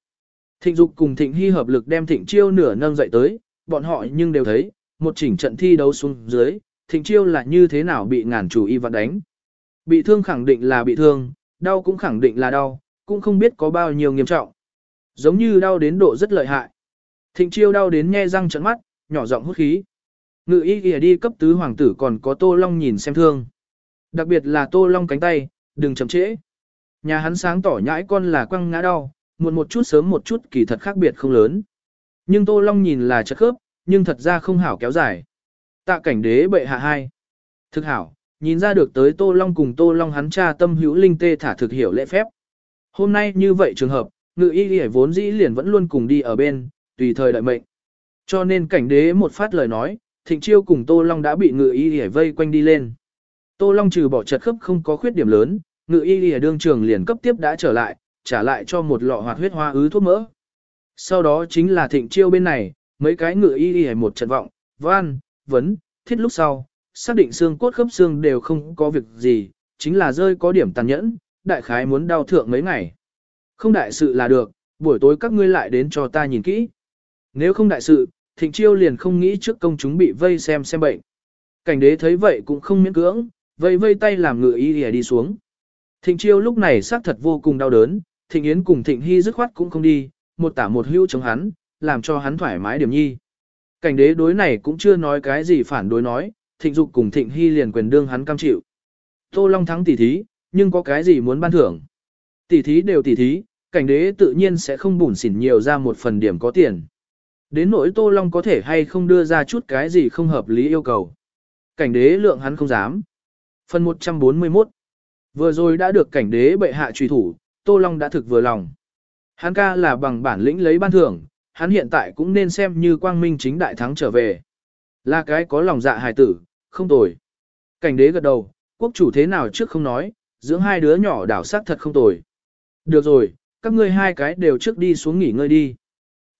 Thịnh dục cùng thịnh hy hợp lực đem thịnh chiêu nửa nâng dậy tới, bọn họ nhưng đều thấy, một chỉnh trận thi đấu xuống dưới, thịnh chiêu là như thế nào bị ngàn chủ y vặn đánh. Bị thương khẳng định là bị thương, đau cũng khẳng định là đau, cũng không biết có bao nhiêu nghiêm trọng. Giống như đau đến độ rất lợi hại. Thịnh chiêu đau đến nhe răng trận mắt, nhỏ giọng hút khí. Ngự y kìa đi cấp tứ hoàng tử còn có tô long nhìn xem thương. Đặc biệt là tô long cánh tay, đừng chậm trễ. Nhà hắn sáng tỏ nhãi con là quăng ngã đau, muộn một chút sớm một chút kỳ thật khác biệt không lớn. Nhưng tô long nhìn là chất khớp, nhưng thật ra không hảo kéo dài. Tạ cảnh đế bệ hạ hai. Thực hảo, nhìn ra được tới tô long cùng tô long hắn cha tâm hữu linh tê thả thực hiểu lễ phép. Hôm nay như vậy trường hợp, ngự y y vốn dĩ liền vẫn luôn cùng đi ở bên, tùy thời đợi mệnh. Cho nên cảnh đế một phát lời nói, thịnh chiêu cùng Tô Long đã bị ngự y y vây quanh đi lên. Tô Long trừ bỏ chật khớp không có khuyết điểm lớn, ngự y lìa đương trường liền cấp tiếp đã trở lại, trả lại cho một lọ hoạt huyết hoa ứ thuốc mỡ. Sau đó chính là thịnh chiêu bên này, mấy cái ngự y lìa một trận vọng, van, vấn, thiết lúc sau, xác định xương cốt khớp xương đều không có việc gì, chính là rơi có điểm tàn nhẫn, đại khái muốn đau thượng mấy ngày. Không đại sự là được, buổi tối các ngươi lại đến cho ta nhìn kỹ. Nếu không đại sự, thịnh chiêu liền không nghĩ trước công chúng bị vây xem xem bệnh. Cảnh đế thấy vậy cũng không miễn cưỡng, vây vây tay làm ngựa y lìa đi xuống. Thịnh chiêu lúc này xác thật vô cùng đau đớn, thịnh yến cùng thịnh hy dứt khoát cũng không đi, một tả một hữu chống hắn, làm cho hắn thoải mái điểm nhi. Cảnh đế đối này cũng chưa nói cái gì phản đối nói, thịnh dục cùng thịnh hy liền quyền đương hắn cam chịu. Tô Long thắng tỷ thí, nhưng có cái gì muốn ban thưởng. Tỷ thí đều tỷ thí, cảnh đế tự nhiên sẽ không bùn xỉn nhiều ra một phần điểm có tiền. Đến nỗi Tô Long có thể hay không đưa ra chút cái gì không hợp lý yêu cầu. Cảnh đế lượng hắn không dám. Phần 141 Vừa rồi đã được cảnh đế bệ hạ truy thủ, Tô Long đã thực vừa lòng. Hắn ca là bằng bản lĩnh lấy ban thưởng, hắn hiện tại cũng nên xem như quang minh chính đại thắng trở về. Là cái có lòng dạ hài tử, không tồi. Cảnh đế gật đầu, quốc chủ thế nào trước không nói, dưỡng hai đứa nhỏ đảo sát thật không tồi. Được rồi, các ngươi hai cái đều trước đi xuống nghỉ ngơi đi.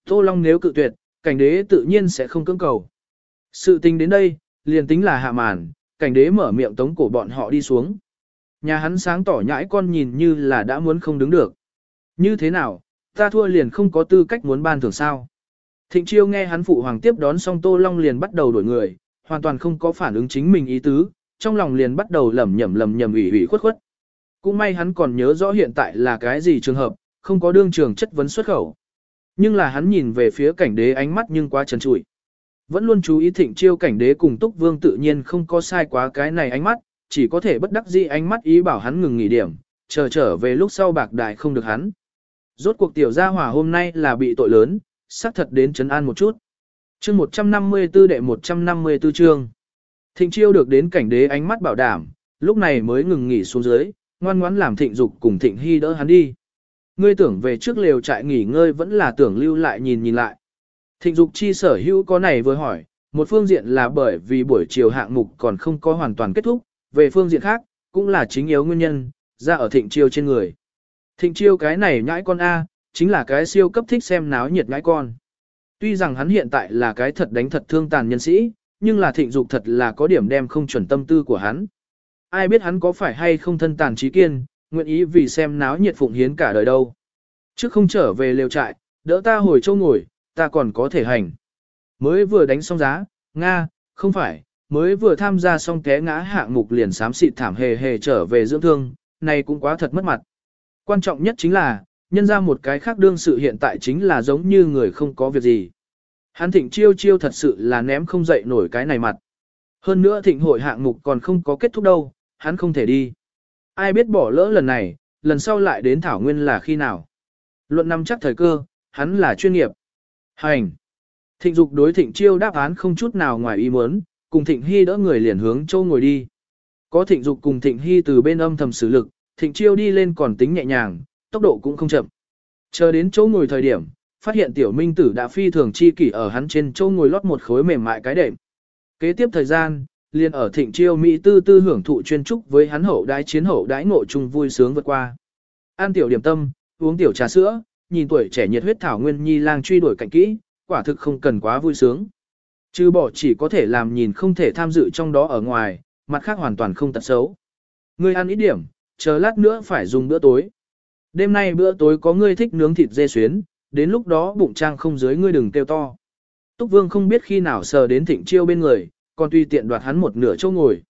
Tô Long nếu cự tuyệt, cảnh đế tự nhiên sẽ không cưỡng cầu. Sự tình đến đây, liền tính là hạ màn, cảnh đế mở miệng tống cổ bọn họ đi xuống. Nhà hắn sáng tỏ nhãi con nhìn như là đã muốn không đứng được. Như thế nào, ta thua liền không có tư cách muốn ban thưởng sao. Thịnh chiêu nghe hắn phụ hoàng tiếp đón xong Tô Long liền bắt đầu đổi người, hoàn toàn không có phản ứng chính mình ý tứ, trong lòng liền bắt đầu lẩm nhẩm lẩm nhẩm ủy ủy khuất khuất. Cũng may hắn còn nhớ rõ hiện tại là cái gì trường hợp, không có đương trường chất vấn xuất khẩu. Nhưng là hắn nhìn về phía cảnh đế ánh mắt nhưng quá trần trụi. Vẫn luôn chú ý thịnh chiêu cảnh đế cùng túc vương tự nhiên không có sai quá cái này ánh mắt, chỉ có thể bất đắc dĩ ánh mắt ý bảo hắn ngừng nghỉ điểm, chờ trở về lúc sau bạc đại không được hắn. Rốt cuộc tiểu gia hỏa hôm nay là bị tội lớn, xác thật đến chấn an một chút. chương 154 đệ 154 chương. Thịnh chiêu được đến cảnh đế ánh mắt bảo đảm, lúc này mới ngừng nghỉ xuống dưới, ngoan ngoãn làm thịnh dục cùng thịnh hy đỡ hắn đi. Ngươi tưởng về trước lều trại nghỉ ngơi vẫn là tưởng lưu lại nhìn nhìn lại. Thịnh dục chi sở hữu có này vừa hỏi, một phương diện là bởi vì buổi chiều hạng mục còn không có hoàn toàn kết thúc, về phương diện khác, cũng là chính yếu nguyên nhân, ra ở thịnh chiêu trên người. Thịnh chiêu cái này nhãi con A, chính là cái siêu cấp thích xem náo nhiệt nhãi con. Tuy rằng hắn hiện tại là cái thật đánh thật thương tàn nhân sĩ, nhưng là thịnh dục thật là có điểm đem không chuẩn tâm tư của hắn. ai biết hắn có phải hay không thân tàn trí kiên, nguyện ý vì xem náo nhiệt phụng hiến cả đời đâu. Trước không trở về lều trại, đỡ ta hồi châu ngồi, ta còn có thể hành. Mới vừa đánh xong giá, Nga, không phải, mới vừa tham gia xong té ngã hạng mục liền sám xịt thảm hề hề trở về dưỡng thương, này cũng quá thật mất mặt. Quan trọng nhất chính là, nhân ra một cái khác đương sự hiện tại chính là giống như người không có việc gì. Hắn thịnh chiêu chiêu thật sự là ném không dậy nổi cái này mặt. Hơn nữa thịnh hội hạng mục còn không có kết thúc đâu, hắn không thể đi. Ai biết bỏ lỡ lần này, lần sau lại đến Thảo Nguyên là khi nào. Luận năm chắc thời cơ, hắn là chuyên nghiệp. Hành. Thịnh dục đối thịnh chiêu đáp án không chút nào ngoài ý muốn, cùng thịnh hy đỡ người liền hướng châu ngồi đi. Có thịnh dục cùng thịnh hy từ bên âm thầm xử lực, thịnh chiêu đi lên còn tính nhẹ nhàng, tốc độ cũng không chậm. Chờ đến chỗ ngồi thời điểm, phát hiện tiểu minh tử đã phi thường chi kỷ ở hắn trên châu ngồi lót một khối mềm mại cái đệm. Kế tiếp thời gian, liền ở thịnh chiêu Mỹ tư tư hưởng thụ chuyên trúc với hắn hậu đái chiến hậu đái ngộ chung vui sướng vượt qua. an tiểu điểm tâm, uống tiểu trà sữa, nhìn tuổi trẻ nhiệt huyết thảo nguyên nhi lang truy đuổi cảnh kỹ, quả thực không cần quá vui sướng. Chứ bỏ chỉ có thể làm nhìn không thể tham dự trong đó ở ngoài, mặt khác hoàn toàn không tật xấu. Ngươi ăn ít điểm, chờ lát nữa phải dùng bữa tối. Đêm nay bữa tối có ngươi thích nướng thịt dê xuyến, đến lúc đó bụng trang không dưới ngươi đừng kêu to. Túc Vương không biết khi nào sờ đến thịnh chiêu bên người, còn tùy tiện đoạt hắn một nửa chỗ ngồi.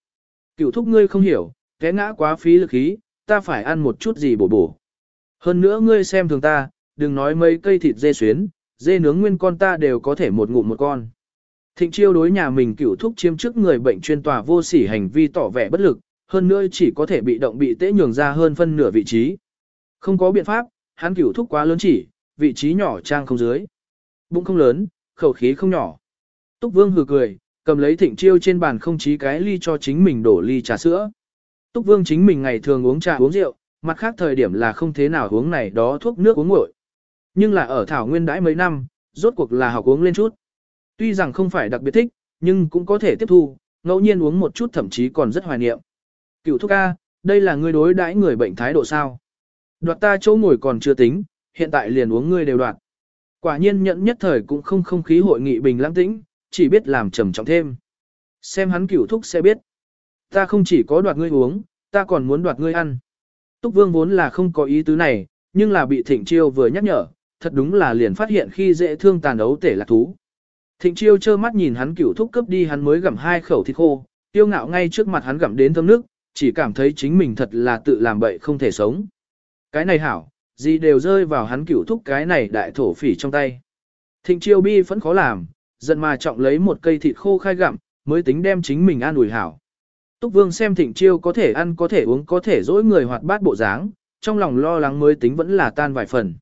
Cựu thúc ngươi không hiểu, té ngã quá phí lực khí, ta phải ăn một chút gì bổ bổ. Hơn nữa ngươi xem thường ta, đừng nói mấy cây thịt dê xuyến, dê nướng nguyên con ta đều có thể một ngụm một con. Thịnh chiêu đối nhà mình cựu thúc chiếm trước người bệnh chuyên tòa vô sỉ hành vi tỏ vẻ bất lực, hơn nữa chỉ có thể bị động bị tế nhường ra hơn phân nửa vị trí. Không có biện pháp, hắn cửu thúc quá lớn chỉ, vị trí nhỏ trang không dưới. Bụng không lớn, khẩu khí không nhỏ. Túc Vương hừ cười, cầm lấy thịnh chiêu trên bàn không chí cái ly cho chính mình đổ ly trà sữa. Túc Vương chính mình ngày thường uống trà uống rượu, mặt khác thời điểm là không thế nào uống này đó thuốc nước uống nguội. Nhưng là ở Thảo Nguyên đãi mấy năm, rốt cuộc là học uống lên chút. Tuy rằng không phải đặc biệt thích, nhưng cũng có thể tiếp thu, ngẫu nhiên uống một chút thậm chí còn rất hoài niệm. Cựu thúc ca, đây là ngươi đối đãi người bệnh thái độ sao? Đoạt ta chỗ ngồi còn chưa tính, hiện tại liền uống ngươi đều đoạt. Quả nhiên nhận nhất thời cũng không không khí hội nghị bình lãng tĩnh, chỉ biết làm trầm trọng thêm. Xem hắn cửu thúc sẽ biết. Ta không chỉ có đoạt ngươi uống, ta còn muốn đoạt ngươi ăn. Túc Vương vốn là không có ý tứ này, nhưng là bị Thịnh Chiêu vừa nhắc nhở, thật đúng là liền phát hiện khi dễ thương tàn ấu tể lạc thú. Thịnh Chiêu trơ mắt nhìn hắn cửu thúc cấp đi hắn mới gặm hai khẩu thịt khô, tiêu ngạo ngay trước mặt hắn gặm đến thơm nước, chỉ cảm thấy chính mình thật là tự làm bậy không thể sống. Cái này hảo, gì đều rơi vào hắn cửu thúc cái này đại thổ phỉ trong tay. Thịnh chiêu bi vẫn khó làm, giận mà trọng lấy một cây thịt khô khai gặm, mới tính đem chính mình an ủi hảo. Túc Vương xem thịnh chiêu có thể ăn có thể uống có thể dỗi người hoạt bát bộ dáng, trong lòng lo lắng mới tính vẫn là tan vài phần.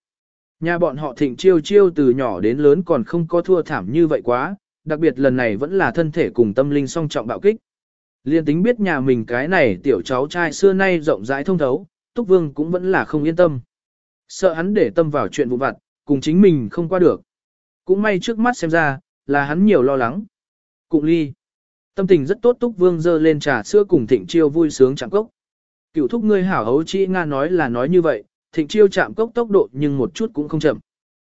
Nhà bọn họ thịnh chiêu chiêu từ nhỏ đến lớn còn không có thua thảm như vậy quá, đặc biệt lần này vẫn là thân thể cùng tâm linh song trọng bạo kích. Liên tính biết nhà mình cái này tiểu cháu trai xưa nay rộng rãi thông thấu, Túc Vương cũng vẫn là không yên tâm. Sợ hắn để tâm vào chuyện vụ vặt, cùng chính mình không qua được. Cũng may trước mắt xem ra, là hắn nhiều lo lắng. Cụng ly. Tâm tình rất tốt Túc Vương dơ lên trà sữa cùng Thịnh Chiêu vui sướng chẳng cốc. Cựu thúc ngươi hảo hấu chi Nga nói là nói như vậy, Thịnh Chiêu chạm cốc tốc độ nhưng một chút cũng không chậm.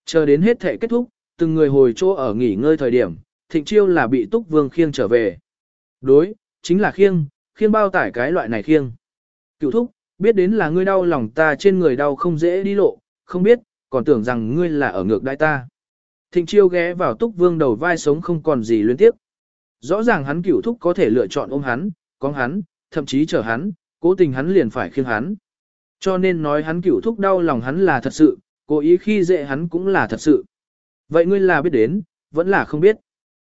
Chờ đến hết thể kết thúc, từng người hồi chỗ ở nghỉ ngơi thời điểm, Thịnh Chiêu là bị Túc Vương khiêng trở về. Đối, chính là khiêng, khiêng bao tải cái loại này khiêng. Cựu thúc, biết đến là ngươi đau lòng ta trên người đau không dễ đi lộ, không biết, còn tưởng rằng ngươi là ở ngược đại ta. Thịnh chiêu ghé vào túc vương đầu vai sống không còn gì luyến tiếp. Rõ ràng hắn cựu thúc có thể lựa chọn ôm hắn, có hắn, thậm chí chở hắn, cố tình hắn liền phải khiêng hắn. Cho nên nói hắn cửu thúc đau lòng hắn là thật sự, cố ý khi dễ hắn cũng là thật sự. Vậy ngươi là biết đến, vẫn là không biết.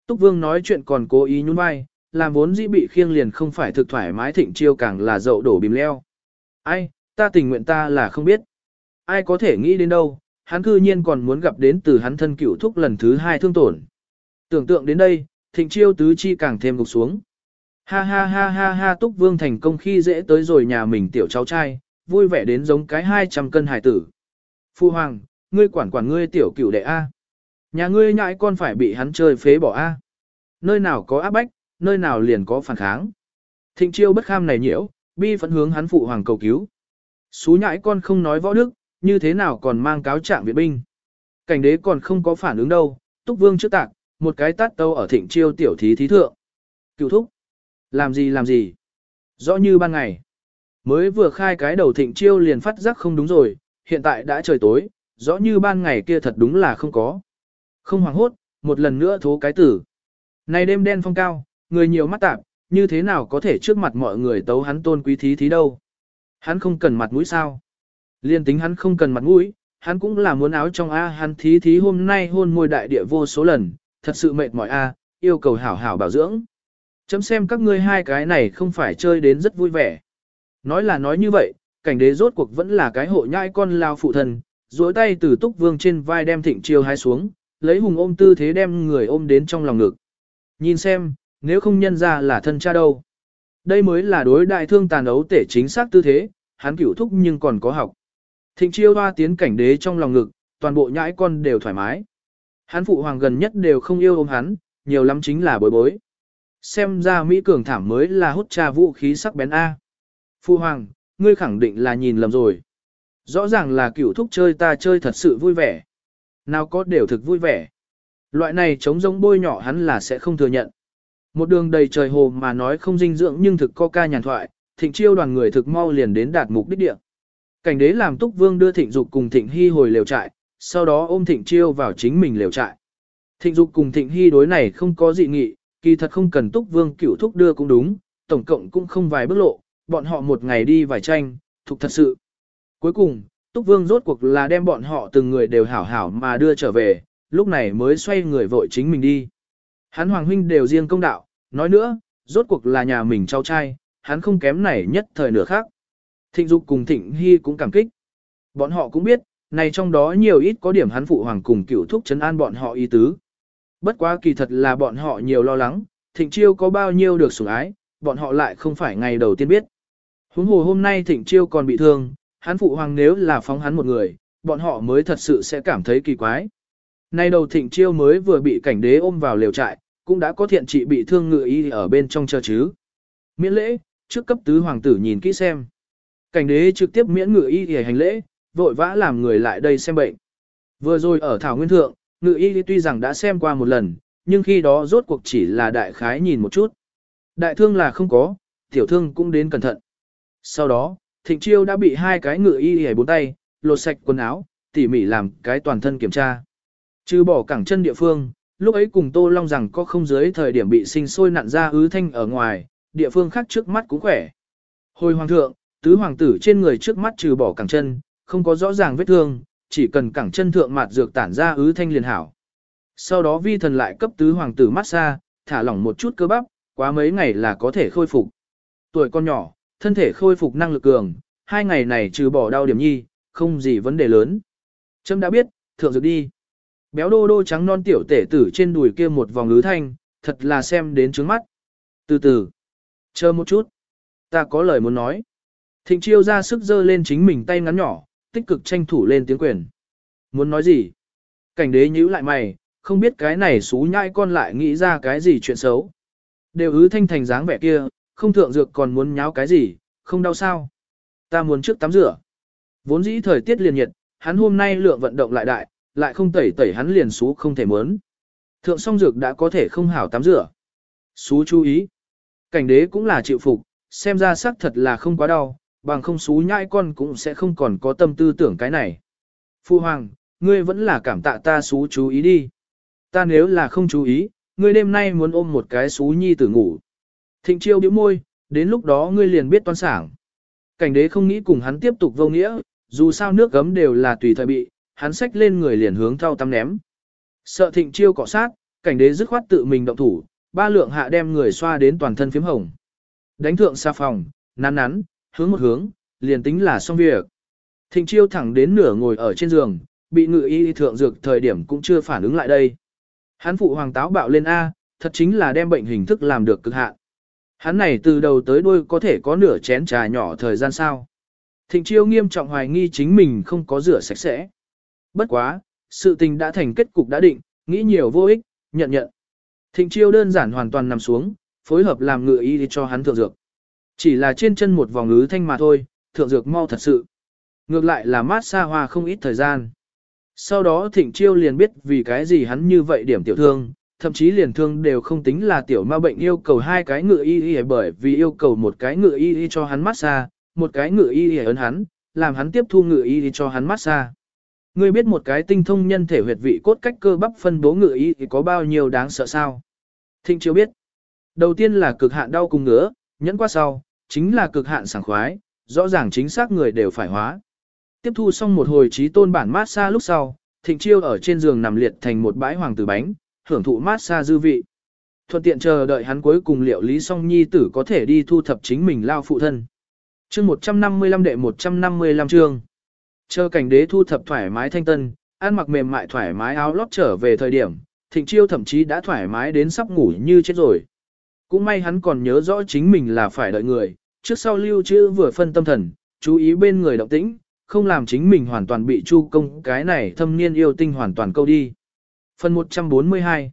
Túc vương nói chuyện còn cố ý nhún vai, làm vốn dĩ bị khiêng liền không phải thực thoải mái thịnh chiêu càng là dậu đổ bìm leo. Ai, ta tình nguyện ta là không biết. Ai có thể nghĩ đến đâu, hắn cư nhiên còn muốn gặp đến từ hắn thân cửu thúc lần thứ hai thương tổn. Tưởng tượng đến đây, thịnh chiêu tứ chi càng thêm gục xuống. Ha ha ha ha ha túc vương thành công khi dễ tới rồi nhà mình tiểu cháu trai, vui vẻ đến giống cái 200 cân hải tử. Phu hoàng, ngươi quản quản ngươi tiểu cửu đệ A. Nhà ngươi nhãi con phải bị hắn chơi phế bỏ A. Nơi nào có áp bách, nơi nào liền có phản kháng. Thịnh chiêu bất kham này nhiễu, bi phẫn hướng hắn phụ hoàng cầu cứu. Xú nhãi con không nói võ đức, như thế nào còn mang cáo trạng viện binh. Cảnh đế còn không có phản ứng đâu, túc vương trước tạc, một cái tát tâu ở thịnh chiêu tiểu thí thí thượng. Cựu thúc. Làm gì làm gì? Rõ như ban ngày. Mới vừa khai cái đầu thịnh chiêu liền phát giác không đúng rồi, hiện tại đã trời tối, rõ như ban ngày kia thật đúng là không có. Không hoảng hốt, một lần nữa thố cái tử. Này đêm đen phong cao, người nhiều mắt tạp, như thế nào có thể trước mặt mọi người tấu hắn tôn quý thí thí đâu. Hắn không cần mặt mũi sao. Liên tính hắn không cần mặt mũi, hắn cũng là muốn áo trong A hắn thí thí hôm nay hôn môi đại địa vô số lần, thật sự mệt mỏi A, yêu cầu hảo hảo bảo dưỡng. Chấm xem các ngươi hai cái này không phải chơi đến rất vui vẻ. Nói là nói như vậy, cảnh đế rốt cuộc vẫn là cái hộ nhai con lao phụ thần, duỗi tay từ túc vương trên vai đem thịnh chiêu hai xuống, lấy hùng ôm tư thế đem người ôm đến trong lòng ngực. Nhìn xem, nếu không nhân ra là thân cha đâu. Đây mới là đối đại thương tàn ấu tể chính xác tư thế, hắn cửu thúc nhưng còn có học. Thịnh chiêu hoa tiến cảnh đế trong lòng ngực, toàn bộ nhãi con đều thoải mái. Hắn phụ hoàng gần nhất đều không yêu ôm hắn, nhiều lắm chính là bối bối. Xem ra Mỹ cường thảm mới là hút trà vũ khí sắc bén A. Phu hoàng, ngươi khẳng định là nhìn lầm rồi. Rõ ràng là cửu thúc chơi ta chơi thật sự vui vẻ. Nào có đều thực vui vẻ. Loại này chống giống bôi nhỏ hắn là sẽ không thừa nhận. Một đường đầy trời hồ mà nói không dinh dưỡng nhưng thực có ca nhàn thoại, thịnh chiêu đoàn người thực mau liền đến đạt mục đích địa. Cảnh đế làm túc vương đưa thịnh dục cùng thịnh hy hồi lều trại, sau đó ôm thịnh chiêu vào chính mình lều trại. Thịnh dục cùng thịnh hy đối này không có dị nghị, kỳ thật không cần túc vương cửu thúc đưa cũng đúng, tổng cộng cũng không vài bước lộ, bọn họ một ngày đi vài tranh, thuộc thật sự. Cuối cùng, túc vương rốt cuộc là đem bọn họ từng người đều hảo hảo mà đưa trở về, lúc này mới xoay người vội chính mình đi. Hắn hoàng huynh đều riêng công đạo, nói nữa, rốt cuộc là nhà mình trao trai, hắn không kém này nhất thời nửa khác. Thịnh Dục cùng Thịnh Hy cũng cảm kích. Bọn họ cũng biết, này trong đó nhiều ít có điểm hắn phụ hoàng cùng cựu thúc chấn an bọn họ ý tứ. Bất quá kỳ thật là bọn họ nhiều lo lắng, Thịnh Chiêu có bao nhiêu được sủng ái, bọn họ lại không phải ngày đầu tiên biết. Huống hồ hôm nay Thịnh Chiêu còn bị thương, hắn phụ hoàng nếu là phóng hắn một người, bọn họ mới thật sự sẽ cảm thấy kỳ quái. Nay đầu Thịnh Chiêu mới vừa bị cảnh đế ôm vào lều trại, cũng đã có thiện trị bị thương ngự y ở bên trong chờ chứ. Miễn lễ, trước cấp tứ hoàng tử nhìn kỹ xem. Cảnh đế trực tiếp miễn ngự y để hành lễ, vội vã làm người lại đây xem bệnh. Vừa rồi ở Thảo Nguyên Thượng, ngự y tuy rằng đã xem qua một lần, nhưng khi đó rốt cuộc chỉ là đại khái nhìn một chút. Đại thương là không có, tiểu thương cũng đến cẩn thận. Sau đó, thịnh chiêu đã bị hai cái ngựa y hề bốn tay, lột sạch quần áo, tỉ mỉ làm cái toàn thân kiểm tra. Trừ bỏ cẳng chân địa phương, lúc ấy cùng Tô Long rằng có không dưới thời điểm bị sinh sôi nặn ra ứ thanh ở ngoài, địa phương khác trước mắt cũng khỏe. Hồi hoàng thượng, tứ hoàng tử trên người trước mắt trừ bỏ cẳng chân, không có rõ ràng vết thương, chỉ cần cẳng chân thượng mặt dược tản ra ứ thanh liền hảo. Sau đó vi thần lại cấp tứ hoàng tử massage, thả lỏng một chút cơ bắp, quá mấy ngày là có thể khôi phục. Tuổi con nhỏ, thân thể khôi phục năng lực cường, hai ngày này trừ bỏ đau điểm nhi, không gì vấn đề lớn. Trâm đã biết, thượng dược đi. Béo đô đô trắng non tiểu tể tử trên đùi kia một vòng lứ thanh, thật là xem đến trướng mắt. Từ từ, chờ một chút, ta có lời muốn nói. Thịnh chiêu ra sức dơ lên chính mình tay ngắn nhỏ, tích cực tranh thủ lên tiếng quyền. Muốn nói gì? Cảnh đế nhíu lại mày, không biết cái này xú nhai con lại nghĩ ra cái gì chuyện xấu. Đều ứ thanh thành dáng vẻ kia, không thượng dược còn muốn nháo cái gì, không đau sao. Ta muốn trước tắm rửa. Vốn dĩ thời tiết liền nhiệt, hắn hôm nay lượng vận động lại đại, lại không tẩy tẩy hắn liền xú không thể muốn. Thượng song dược đã có thể không hảo tắm rửa. Xú chú ý. Cảnh đế cũng là chịu phục, xem ra xác thật là không quá đau, bằng không xú nhãi con cũng sẽ không còn có tâm tư tưởng cái này. Phu hoàng, ngươi vẫn là cảm tạ ta xú chú ý đi. Ta nếu là không chú ý, ngươi đêm nay muốn ôm một cái xú nhi tử ngủ. Thịnh chiêu bĩu môi, đến lúc đó ngươi liền biết toan sảng. Cảnh đế không nghĩ cùng hắn tiếp tục vô nghĩa, dù sao nước gấm đều là tùy thời bị, hắn xách lên người liền hướng thao tắm ném. Sợ thịnh chiêu cọ sát, cảnh đế dứt khoát tự mình động thủ, ba lượng hạ đem người xoa đến toàn thân phím hồng. Đánh thượng xa phòng, nắn nắn, hướng một hướng, liền tính là xong việc. Thịnh chiêu thẳng đến nửa ngồi ở trên giường, bị ngự y thượng dược thời điểm cũng chưa phản ứng lại đây. Hắn phụ hoàng táo bạo lên A, thật chính là đem bệnh hình thức làm được cực hạn. Hắn này từ đầu tới đuôi có thể có nửa chén trà nhỏ thời gian sao. Thịnh chiêu nghiêm trọng hoài nghi chính mình không có rửa sạch sẽ. Bất quá, sự tình đã thành kết cục đã định, nghĩ nhiều vô ích, nhận nhận. Thịnh chiêu đơn giản hoàn toàn nằm xuống, phối hợp làm ngựa y cho hắn thượng dược. Chỉ là trên chân một vòng ứ thanh mà thôi, thượng dược mau thật sự. Ngược lại là mát xa hoa không ít thời gian. Sau đó thịnh chiêu liền biết vì cái gì hắn như vậy điểm tiểu thương, thậm chí liền thương đều không tính là tiểu ma bệnh yêu cầu hai cái ngựa y y bởi vì yêu cầu một cái ngựa y y cho hắn massage, một cái ngựa y y ấn hắn, làm hắn tiếp thu ngựa y y cho hắn massage. Ngươi biết một cái tinh thông nhân thể huyệt vị cốt cách cơ bắp phân bố ngựa y thì có bao nhiêu đáng sợ sao? Thịnh chiêu biết. Đầu tiên là cực hạn đau cùng ngứa, nhẫn qua sau, chính là cực hạn sảng khoái, rõ ràng chính xác người đều phải hóa. Tiếp thu xong một hồi trí tôn bản massage lúc sau, thịnh chiêu ở trên giường nằm liệt thành một bãi hoàng tử bánh, hưởng thụ massage dư vị. Thuận tiện chờ đợi hắn cuối cùng liệu lý song nhi tử có thể đi thu thập chính mình lao phụ thân. chương 155 đệ 155 chương. Chờ cảnh đế thu thập thoải mái thanh tân, ăn mặc mềm mại thoải mái áo lót trở về thời điểm, thịnh chiêu thậm chí đã thoải mái đến sắp ngủ như chết rồi. Cũng may hắn còn nhớ rõ chính mình là phải đợi người, trước sau lưu trữ vừa phân tâm thần, chú ý bên người động tĩnh, không làm chính mình hoàn toàn bị chu công cái này thâm niên yêu tinh hoàn toàn câu đi. Phần 142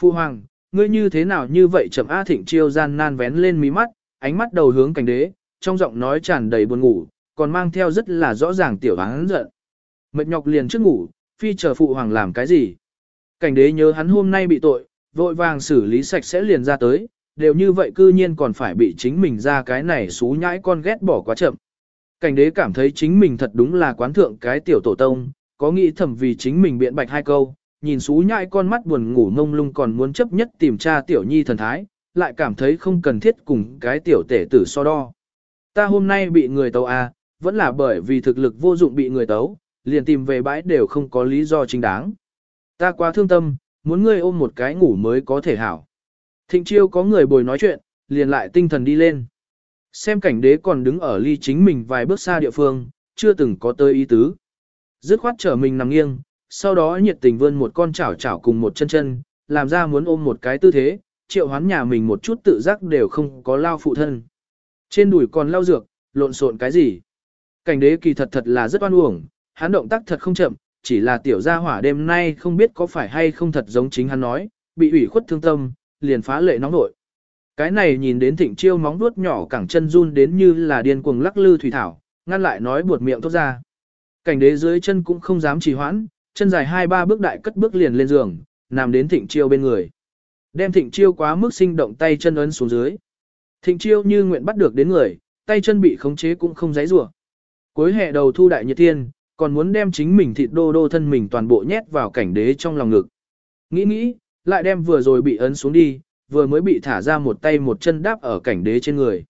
Phu Hoàng, ngươi như thế nào như vậy chậm A Thịnh Chiêu gian nan vén lên mí mắt, ánh mắt đầu hướng cảnh đế, trong giọng nói tràn đầy buồn ngủ, còn mang theo rất là rõ ràng tiểu hắn giận. Mệt nhọc liền trước ngủ, phi chờ Phụ Hoàng làm cái gì. Cảnh đế nhớ hắn hôm nay bị tội, vội vàng xử lý sạch sẽ liền ra tới, đều như vậy cư nhiên còn phải bị chính mình ra cái này xú nhãi con ghét bỏ quá chậm. Cảnh đế cảm thấy chính mình thật đúng là quán thượng cái tiểu tổ tông, có nghĩ thầm vì chính mình biện bạch hai câu, nhìn xú nhãi con mắt buồn ngủ mông lung còn muốn chấp nhất tìm tra tiểu nhi thần thái, lại cảm thấy không cần thiết cùng cái tiểu tể tử so đo. Ta hôm nay bị người tấu à, vẫn là bởi vì thực lực vô dụng bị người tấu, liền tìm về bãi đều không có lý do chính đáng. Ta quá thương tâm, muốn ngươi ôm một cái ngủ mới có thể hảo. Thịnh chiêu có người bồi nói chuyện, liền lại tinh thần đi lên. Xem cảnh đế còn đứng ở ly chính mình vài bước xa địa phương, chưa từng có tới ý tứ. Dứt khoát trở mình nằm nghiêng, sau đó nhiệt tình vươn một con chảo chảo cùng một chân chân, làm ra muốn ôm một cái tư thế, triệu hoán nhà mình một chút tự giác đều không có lao phụ thân. Trên đùi còn lao dược, lộn xộn cái gì. Cảnh đế kỳ thật thật là rất oan uổng, hắn động tác thật không chậm, chỉ là tiểu gia hỏa đêm nay không biết có phải hay không thật giống chính hắn nói, bị ủy khuất thương tâm, liền phá lệ nóng nội. Cái này nhìn đến thịnh chiêu móng vuốt nhỏ cẳng chân run đến như là điên cuồng lắc lư thủy thảo, ngăn lại nói buột miệng tốt ra. Cảnh đế dưới chân cũng không dám trì hoãn, chân dài hai ba bước đại cất bước liền lên giường, nằm đến thịnh chiêu bên người. Đem thịnh chiêu quá mức sinh động tay chân ấn xuống dưới. Thịnh chiêu như nguyện bắt được đến người, tay chân bị khống chế cũng không giấy rủa. Cuối hè đầu thu đại nhiệt thiên, còn muốn đem chính mình thịt đô đô thân mình toàn bộ nhét vào cảnh đế trong lòng ngực. Nghĩ nghĩ, lại đem vừa rồi bị ấn xuống đi, vừa mới bị thả ra một tay một chân đáp ở cảnh đế trên người.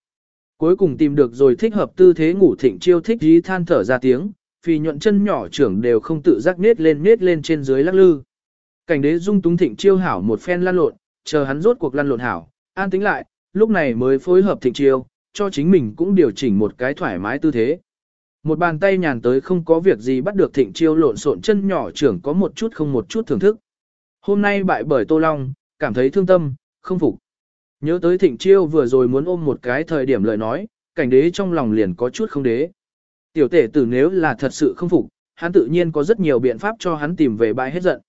Cuối cùng tìm được rồi thích hợp tư thế ngủ thịnh chiêu thích dí than thở ra tiếng, vì nhuận chân nhỏ trưởng đều không tự giác nết lên nết lên trên dưới lắc lư. Cảnh đế dung túng thịnh chiêu hảo một phen lăn lộn, chờ hắn rốt cuộc lăn lộn hảo, an tính lại, lúc này mới phối hợp thịnh chiêu, cho chính mình cũng điều chỉnh một cái thoải mái tư thế. Một bàn tay nhàn tới không có việc gì bắt được thịnh chiêu lộn xộn chân nhỏ trưởng có một chút không một chút thưởng thức. Hôm nay bại bởi Tô Long, cảm thấy thương tâm, không phục. Nhớ tới thịnh chiêu vừa rồi muốn ôm một cái thời điểm lời nói, cảnh đế trong lòng liền có chút không đế. Tiểu tể tử nếu là thật sự không phục, hắn tự nhiên có rất nhiều biện pháp cho hắn tìm về bãi hết giận.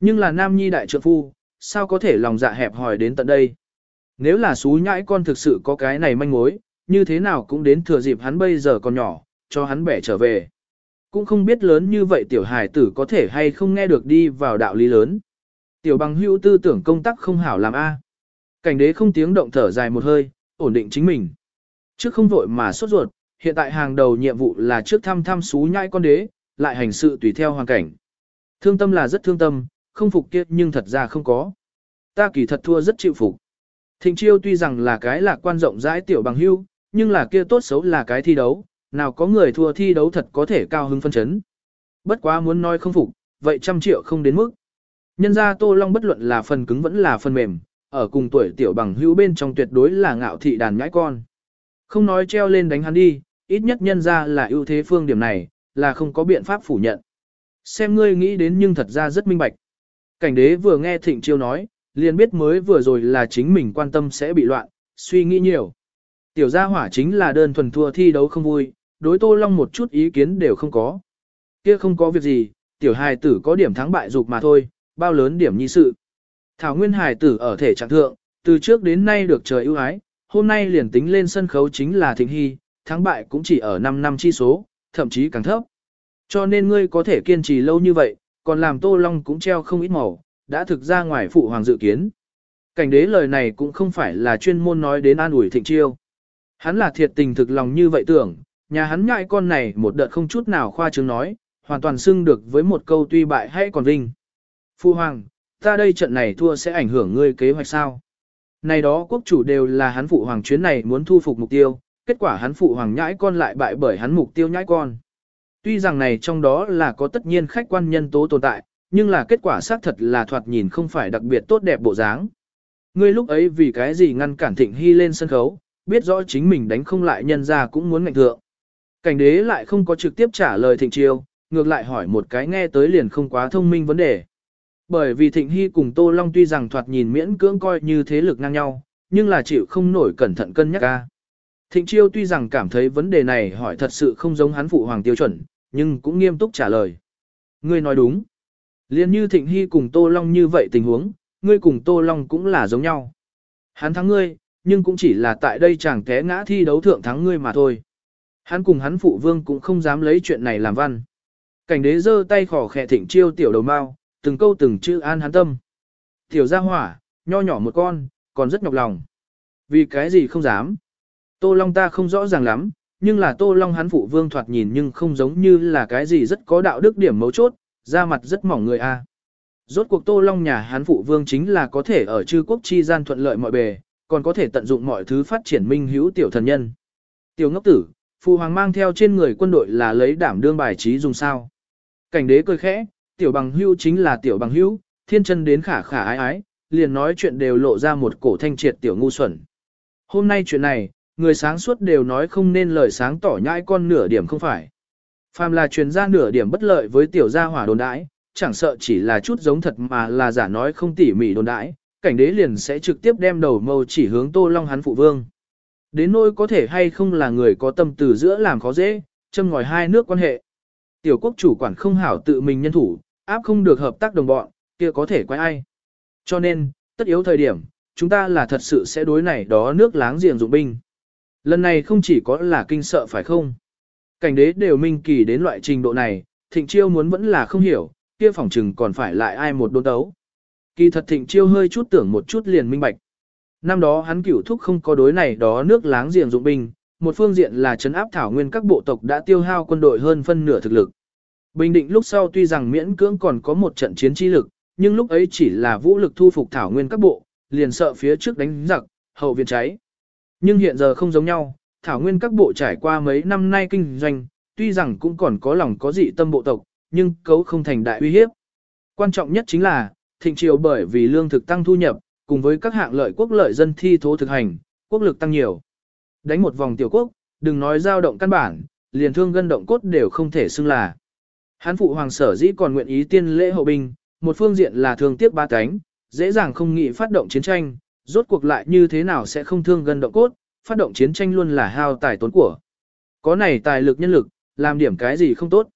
Nhưng là nam nhi đại trượng phu, sao có thể lòng dạ hẹp hòi đến tận đây? Nếu là xú nhãi con thực sự có cái này manh mối, như thế nào cũng đến thừa dịp hắn bây giờ còn nhỏ, cho hắn bẻ trở về. Cũng không biết lớn như vậy tiểu hài tử có thể hay không nghe được đi vào đạo lý lớn. Tiểu bằng hữu tư tưởng công tác không hảo làm A. Cảnh đế không tiếng động thở dài một hơi, ổn định chính mình. Trước không vội mà sốt ruột, hiện tại hàng đầu nhiệm vụ là trước thăm thăm xú nhãi con đế, lại hành sự tùy theo hoàn cảnh. Thương tâm là rất thương tâm, không phục kiếp nhưng thật ra không có. Ta kỳ thật thua rất chịu phục. Thịnh chiêu tuy rằng là cái lạc quan rộng rãi tiểu bằng hưu, nhưng là kia tốt xấu là cái thi đấu, nào có người thua thi đấu thật có thể cao hứng phân chấn. Bất quá muốn nói không phục, vậy trăm triệu không đến mức. Nhân ra Tô Long bất luận là phần cứng vẫn là phần mềm, ở cùng tuổi tiểu bằng hữu bên trong tuyệt đối là ngạo thị đàn nhãi con. Không nói treo lên đánh hắn đi, ít nhất nhân ra là ưu thế phương điểm này, là không có biện pháp phủ nhận. Xem ngươi nghĩ đến nhưng thật ra rất minh bạch. Cảnh đế vừa nghe thịnh chiêu nói, liền biết mới vừa rồi là chính mình quan tâm sẽ bị loạn, suy nghĩ nhiều. Tiểu gia hỏa chính là đơn thuần thua thi đấu không vui, đối Tô Long một chút ý kiến đều không có. Kia không có việc gì, tiểu hài tử có điểm thắng bại dục mà thôi, bao lớn điểm nhi sự. Thảo Nguyên hài tử ở thể trạng thượng, từ trước đến nay được trời ưu ái, hôm nay liền tính lên sân khấu chính là Thịnh Hy, thắng bại cũng chỉ ở 5 năm chi số, thậm chí càng thấp. Cho nên ngươi có thể kiên trì lâu như vậy, còn làm Tô Long cũng treo không ít màu, đã thực ra ngoài phụ hoàng dự kiến. Cảnh đế lời này cũng không phải là chuyên môn nói đến an ủi thịnh chiêu. Hắn là thiệt tình thực lòng như vậy tưởng, nhà hắn nhại con này một đợt không chút nào khoa trương nói, hoàn toàn xưng được với một câu tuy bại hay còn vinh. Phu hoàng, ta đây trận này thua sẽ ảnh hưởng ngươi kế hoạch sao? Này đó quốc chủ đều là hắn phụ hoàng chuyến này muốn thu phục mục tiêu, kết quả hắn phụ hoàng nhãi con lại bại bởi hắn mục tiêu nhãi con. Tuy rằng này trong đó là có tất nhiên khách quan nhân tố tồn tại, nhưng là kết quả xác thật là thoạt nhìn không phải đặc biệt tốt đẹp bộ dáng. Ngươi lúc ấy vì cái gì ngăn cản Thịnh Hy lên sân khấu, biết rõ chính mình đánh không lại nhân ra cũng muốn ngạnh thượng. Cảnh đế lại không có trực tiếp trả lời Thịnh Chiêu, ngược lại hỏi một cái nghe tới liền không quá thông minh vấn đề. Bởi vì Thịnh Hy cùng Tô Long tuy rằng thoạt nhìn miễn cưỡng coi như thế lực ngang nhau, nhưng là chịu không nổi cẩn thận cân nhắc ca. Thịnh Chiêu tuy rằng cảm thấy vấn đề này hỏi thật sự không giống hắn phụ hoàng tiêu chuẩn, nhưng cũng nghiêm túc trả lời. Ngươi nói đúng. Liên như Thịnh Hy cùng Tô Long như vậy tình huống, ngươi cùng Tô Long cũng là giống nhau. Hắn thắng ngươi, nhưng cũng chỉ là tại đây chẳng té ngã thi đấu thượng thắng ngươi mà thôi. Hắn cùng hắn phụ vương cũng không dám lấy chuyện này làm văn. Cảnh đế giơ tay khỏ khẽ thịnh chiêu tiểu đầu mao, từng câu từng chữ an hắn tâm. Tiểu gia hỏa, nho nhỏ một con, còn rất nhọc lòng. Vì cái gì không dám. Tô Long ta không rõ ràng lắm, nhưng là Tô Long hắn phụ vương thoạt nhìn nhưng không giống như là cái gì rất có đạo đức điểm mấu chốt, da mặt rất mỏng người a. À. Rốt cuộc Tô Long nhà hắn phụ vương chính là có thể ở chư quốc chi gian thuận lợi mọi bề, còn có thể tận dụng mọi thứ phát triển minh hữu tiểu thần nhân. Tiểu ngốc tử, phụ hoàng mang theo trên người quân đội là lấy đảm đương bài trí dùng sao. Cảnh đế cười khẽ, tiểu bằng hữu chính là tiểu bằng hữu, thiên chân đến khả khả ái ái, liền nói chuyện đều lộ ra một cổ thanh triệt tiểu ngu xuẩn. Hôm nay chuyện này, người sáng suốt đều nói không nên lời sáng tỏ nhãi con nửa điểm không phải. Phàm là truyền ra nửa điểm bất lợi với tiểu gia hỏa đồn đãi, chẳng sợ chỉ là chút giống thật mà là giả nói không tỉ mỉ đồn đãi, cảnh đế liền sẽ trực tiếp đem đầu mâu chỉ hướng Tô Long hắn phụ vương. Đến nỗi có thể hay không là người có tâm từ giữa làm khó dễ, châm ngòi hai nước quan hệ. Tiểu quốc chủ quản không hảo tự mình nhân thủ, áp không được hợp tác đồng bọn, kia có thể quay ai. Cho nên, tất yếu thời điểm, chúng ta là thật sự sẽ đối này đó nước láng giềng dụng binh. Lần này không chỉ có là kinh sợ phải không? Cảnh đế đều minh kỳ đến loại trình độ này, thịnh chiêu muốn vẫn là không hiểu, kia phỏng trừng còn phải lại ai một đôn đấu. Kỳ thật thịnh chiêu hơi chút tưởng một chút liền minh bạch. Năm đó hắn cửu thúc không có đối này đó nước láng giềng dụng binh, một phương diện là chấn áp thảo nguyên các bộ tộc đã tiêu hao quân đội hơn phân nửa thực lực. Bình định lúc sau tuy rằng miễn cưỡng còn có một trận chiến trí lực, nhưng lúc ấy chỉ là vũ lực thu phục thảo nguyên các bộ, liền sợ phía trước đánh giặc, hậu viện cháy. Nhưng hiện giờ không giống nhau, thảo nguyên các bộ trải qua mấy năm nay kinh doanh, tuy rằng cũng còn có lòng có dị tâm bộ tộc, nhưng cấu không thành đại uy hiếp. Quan trọng nhất chính là, thịnh triều bởi vì lương thực tăng thu nhập, cùng với các hạng lợi quốc lợi dân thi thố thực hành, quốc lực tăng nhiều. Đánh một vòng tiểu quốc, đừng nói giao động căn bản, liền thương gân động cốt đều không thể xưng là. Hán phụ hoàng sở dĩ còn nguyện ý tiên lễ hậu binh, một phương diện là thương tiếc ba cánh, dễ dàng không nghĩ phát động chiến tranh, rốt cuộc lại như thế nào sẽ không thương gần động cốt, phát động chiến tranh luôn là hao tài tốn của. Có này tài lực nhân lực, làm điểm cái gì không tốt.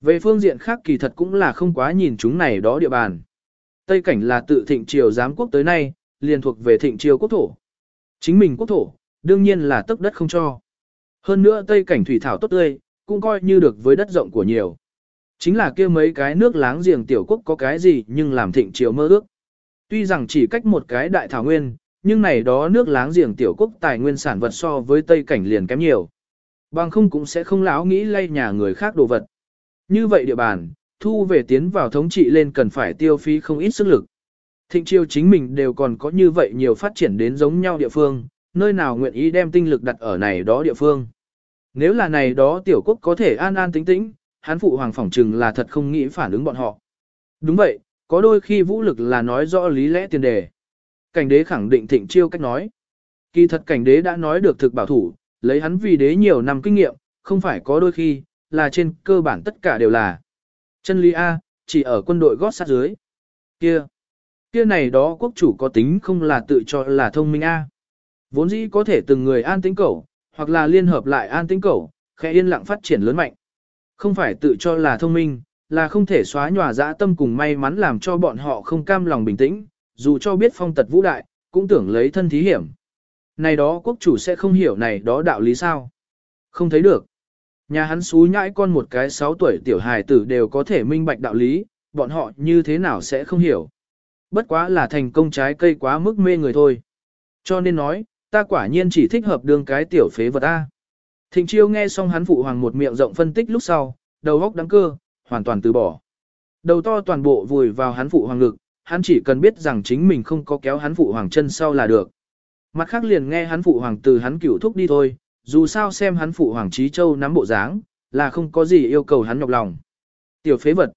Về phương diện khác kỳ thật cũng là không quá nhìn chúng này đó địa bàn. Tây cảnh là tự thịnh triều giám quốc tới nay, liền thuộc về thịnh triều quốc thổ. Chính mình quốc thổ, đương nhiên là tức đất không cho. Hơn nữa Tây cảnh thủy thảo tốt tươi, cũng coi như được với đất rộng của nhiều. Chính là kia mấy cái nước láng giềng tiểu quốc có cái gì nhưng làm thịnh triều mơ ước. Tuy rằng chỉ cách một cái đại thảo nguyên, nhưng này đó nước láng giềng tiểu quốc tài nguyên sản vật so với Tây cảnh liền kém nhiều. Bằng không cũng sẽ không láo nghĩ lây nhà người khác đồ vật. Như vậy địa bàn, thu về tiến vào thống trị lên cần phải tiêu phí không ít sức lực. Thịnh triều chính mình đều còn có như vậy nhiều phát triển đến giống nhau địa phương, nơi nào nguyện ý đem tinh lực đặt ở này đó địa phương. Nếu là này đó tiểu quốc có thể an an tĩnh tĩnh, hán phụ hoàng phỏng trừng là thật không nghĩ phản ứng bọn họ. Đúng vậy, có đôi khi vũ lực là nói rõ lý lẽ tiền đề. Cảnh đế khẳng định thịnh chiêu cách nói. Kỳ thật cảnh đế đã nói được thực bảo thủ, lấy hắn vì đế nhiều năm kinh nghiệm, không phải có đôi khi, là trên cơ bản tất cả đều là. Chân lý A, chỉ ở quân đội gót sát dưới. Kia, kia này đó quốc chủ có tính không là tự cho là thông minh A. Vốn dĩ có thể từng người an tính cẩu, hoặc là liên hợp lại an tính cẩu, khẽ yên lặng phát triển lớn mạnh. Không phải tự cho là thông minh, là không thể xóa nhòa dã tâm cùng may mắn làm cho bọn họ không cam lòng bình tĩnh, dù cho biết phong tật vũ đại, cũng tưởng lấy thân thí hiểm. Này đó quốc chủ sẽ không hiểu này đó đạo lý sao. Không thấy được. Nhà hắn xú nhãi con một cái 6 tuổi tiểu hài tử đều có thể minh bạch đạo lý, bọn họ như thế nào sẽ không hiểu. bất quá là thành công trái cây quá mức mê người thôi. Cho nên nói, ta quả nhiên chỉ thích hợp đương cái tiểu phế vật A. Thịnh chiêu nghe xong hắn phụ hoàng một miệng rộng phân tích lúc sau, đầu góc đắng cơ, hoàn toàn từ bỏ. Đầu to toàn bộ vùi vào hắn phụ hoàng ngực, hắn chỉ cần biết rằng chính mình không có kéo hắn phụ hoàng chân sau là được. Mặt khác liền nghe hắn phụ hoàng từ hắn cửu thúc đi thôi, dù sao xem hắn phụ hoàng trí châu nắm bộ dáng, là không có gì yêu cầu hắn nhọc lòng. Tiểu phế vật,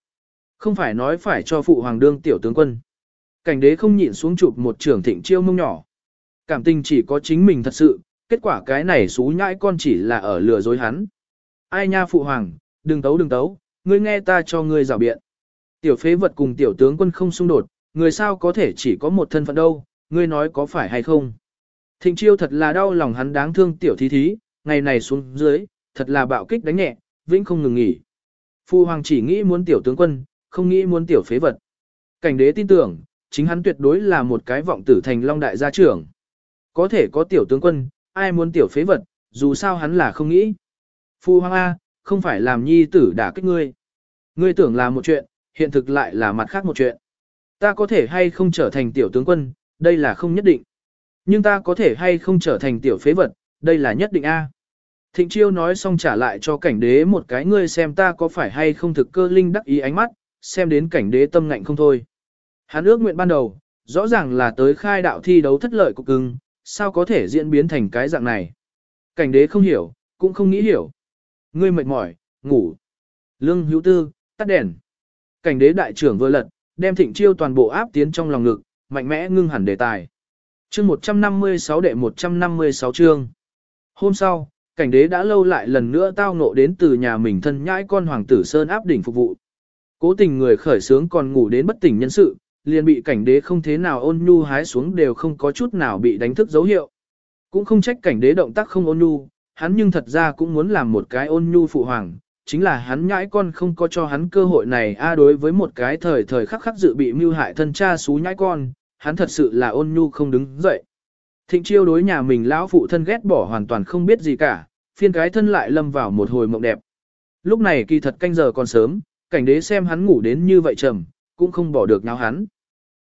không phải nói phải cho phụ hoàng đương tiểu tướng quân. Cảnh đế không nhịn xuống chụp một trưởng thịnh chiêu mông nhỏ. Cảm tình chỉ có chính mình thật sự, kết quả cái này xú nhãi con chỉ là ở lừa dối hắn. Ai nha phụ hoàng, đừng tấu đừng tấu, ngươi nghe ta cho ngươi rào biện. Tiểu phế vật cùng tiểu tướng quân không xung đột, người sao có thể chỉ có một thân phận đâu, ngươi nói có phải hay không. Thịnh chiêu thật là đau lòng hắn đáng thương tiểu thí thí, ngày này xuống dưới, thật là bạo kích đánh nhẹ, vĩnh không ngừng nghỉ. Phu hoàng chỉ nghĩ muốn tiểu tướng quân, không nghĩ muốn tiểu phế vật. Cảnh đế tin tưởng, chính hắn tuyệt đối là một cái vọng tử thành long đại gia trưởng. Có thể có tiểu tướng quân, ai muốn tiểu phế vật, dù sao hắn là không nghĩ. Phu hoàng A, không phải làm nhi tử đả kích ngươi. Ngươi tưởng là một chuyện, hiện thực lại là mặt khác một chuyện. Ta có thể hay không trở thành tiểu tướng quân, đây là không nhất định. Nhưng ta có thể hay không trở thành tiểu phế vật, đây là nhất định A. Thịnh chiêu nói xong trả lại cho cảnh đế một cái ngươi xem ta có phải hay không thực cơ linh đắc ý ánh mắt, xem đến cảnh đế tâm ngạnh không thôi. Hắn ước nguyện ban đầu, rõ ràng là tới khai đạo thi đấu thất lợi của cưng, sao có thể diễn biến thành cái dạng này. Cảnh đế không hiểu, cũng không nghĩ hiểu. Ngươi mệt mỏi, ngủ. Lương hữu tư, tắt đèn. Cảnh đế đại trưởng vừa lật, đem thịnh chiêu toàn bộ áp tiến trong lòng ngực, mạnh mẽ ngưng hẳn đề tài. Chương 156 đệ 156 chương. Hôm sau, cảnh đế đã lâu lại lần nữa tao ngộ đến từ nhà mình thân nhãi con hoàng tử Sơn áp đỉnh phục vụ. Cố tình người khởi sướng còn ngủ đến bất tỉnh nhân sự, liền bị cảnh đế không thế nào ôn nhu hái xuống đều không có chút nào bị đánh thức dấu hiệu. Cũng không trách cảnh đế động tác không ôn nhu, hắn nhưng thật ra cũng muốn làm một cái ôn nhu phụ hoàng, chính là hắn nhãi con không có cho hắn cơ hội này a đối với một cái thời thời khắc khắc dự bị mưu hại thân cha xú nhãi con, hắn thật sự là ôn nhu không đứng dậy. Thịnh chiêu đối nhà mình lão phụ thân ghét bỏ hoàn toàn không biết gì cả, phiên cái thân lại lâm vào một hồi mộng đẹp. Lúc này kỳ thật canh giờ còn sớm, cảnh đế xem hắn ngủ đến như vậy trầm, cũng không bỏ được nháo hắn.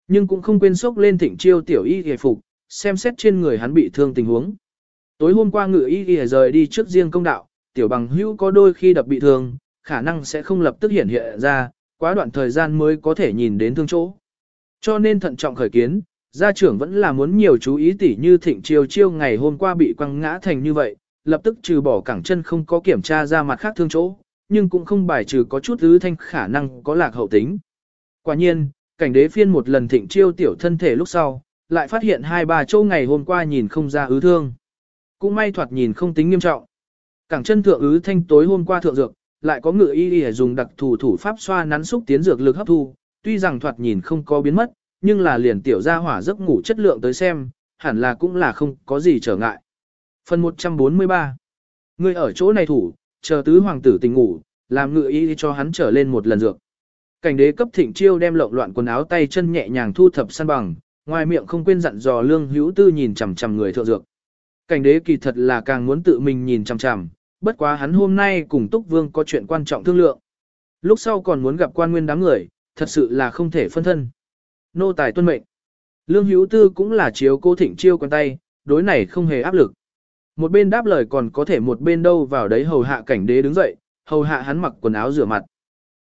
Nhưng cũng không quên sốc lên thịnh chiêu tiểu y hề phục, xem xét trên người hắn bị thương tình huống. Tối hôm qua ngự y y rời đi trước riêng công đạo, tiểu bằng hữu có đôi khi đập bị thương, khả năng sẽ không lập tức hiện hiện ra, quá đoạn thời gian mới có thể nhìn đến thương chỗ. Cho nên thận trọng khởi kiến, gia trưởng vẫn là muốn nhiều chú ý tỉ như thịnh chiêu chiêu ngày hôm qua bị quăng ngã thành như vậy, lập tức trừ bỏ cẳng chân không có kiểm tra ra mặt khác thương chỗ, nhưng cũng không bài trừ có chút ứ thanh khả năng có lạc hậu tính. Quả nhiên, cảnh đế phiên một lần thịnh chiêu tiểu thân thể lúc sau, lại phát hiện hai ba châu ngày hôm qua nhìn không ra ứ thương. Cũng may thoạt nhìn không tính nghiêm trọng. cảng chân thượng ứ thanh tối hôm qua thượng dược, lại có ngựa y y dùng đặc thủ thủ pháp xoa nắn xúc tiến dược lực hấp thu, tuy rằng thoạt nhìn không có biến mất, nhưng là liền tiểu ra hỏa giấc ngủ chất lượng tới xem, hẳn là cũng là không có gì trở ngại. Phần 143 Người ở chỗ này thủ, chờ tứ hoàng tử tình ngủ, làm ngựa y cho hắn trở lên một lần dược. Cảnh đế cấp thịnh chiêu đem lộn loạn quần áo tay chân nhẹ nhàng thu thập săn bằng, ngoài miệng không quên dặn dò lương hữu tư nhìn chằm chằm người thượng dược. Cảnh đế kỳ thật là càng muốn tự mình nhìn chằm chằm, bất quá hắn hôm nay cùng Túc Vương có chuyện quan trọng thương lượng. Lúc sau còn muốn gặp quan nguyên đám người, thật sự là không thể phân thân. Nô tài tuân mệnh. Lương hữu tư cũng là chiếu cô thịnh chiêu quen tay, đối này không hề áp lực. Một bên đáp lời còn có thể một bên đâu vào đấy hầu hạ cảnh đế đứng dậy, hầu hạ hắn mặc quần áo rửa mặt.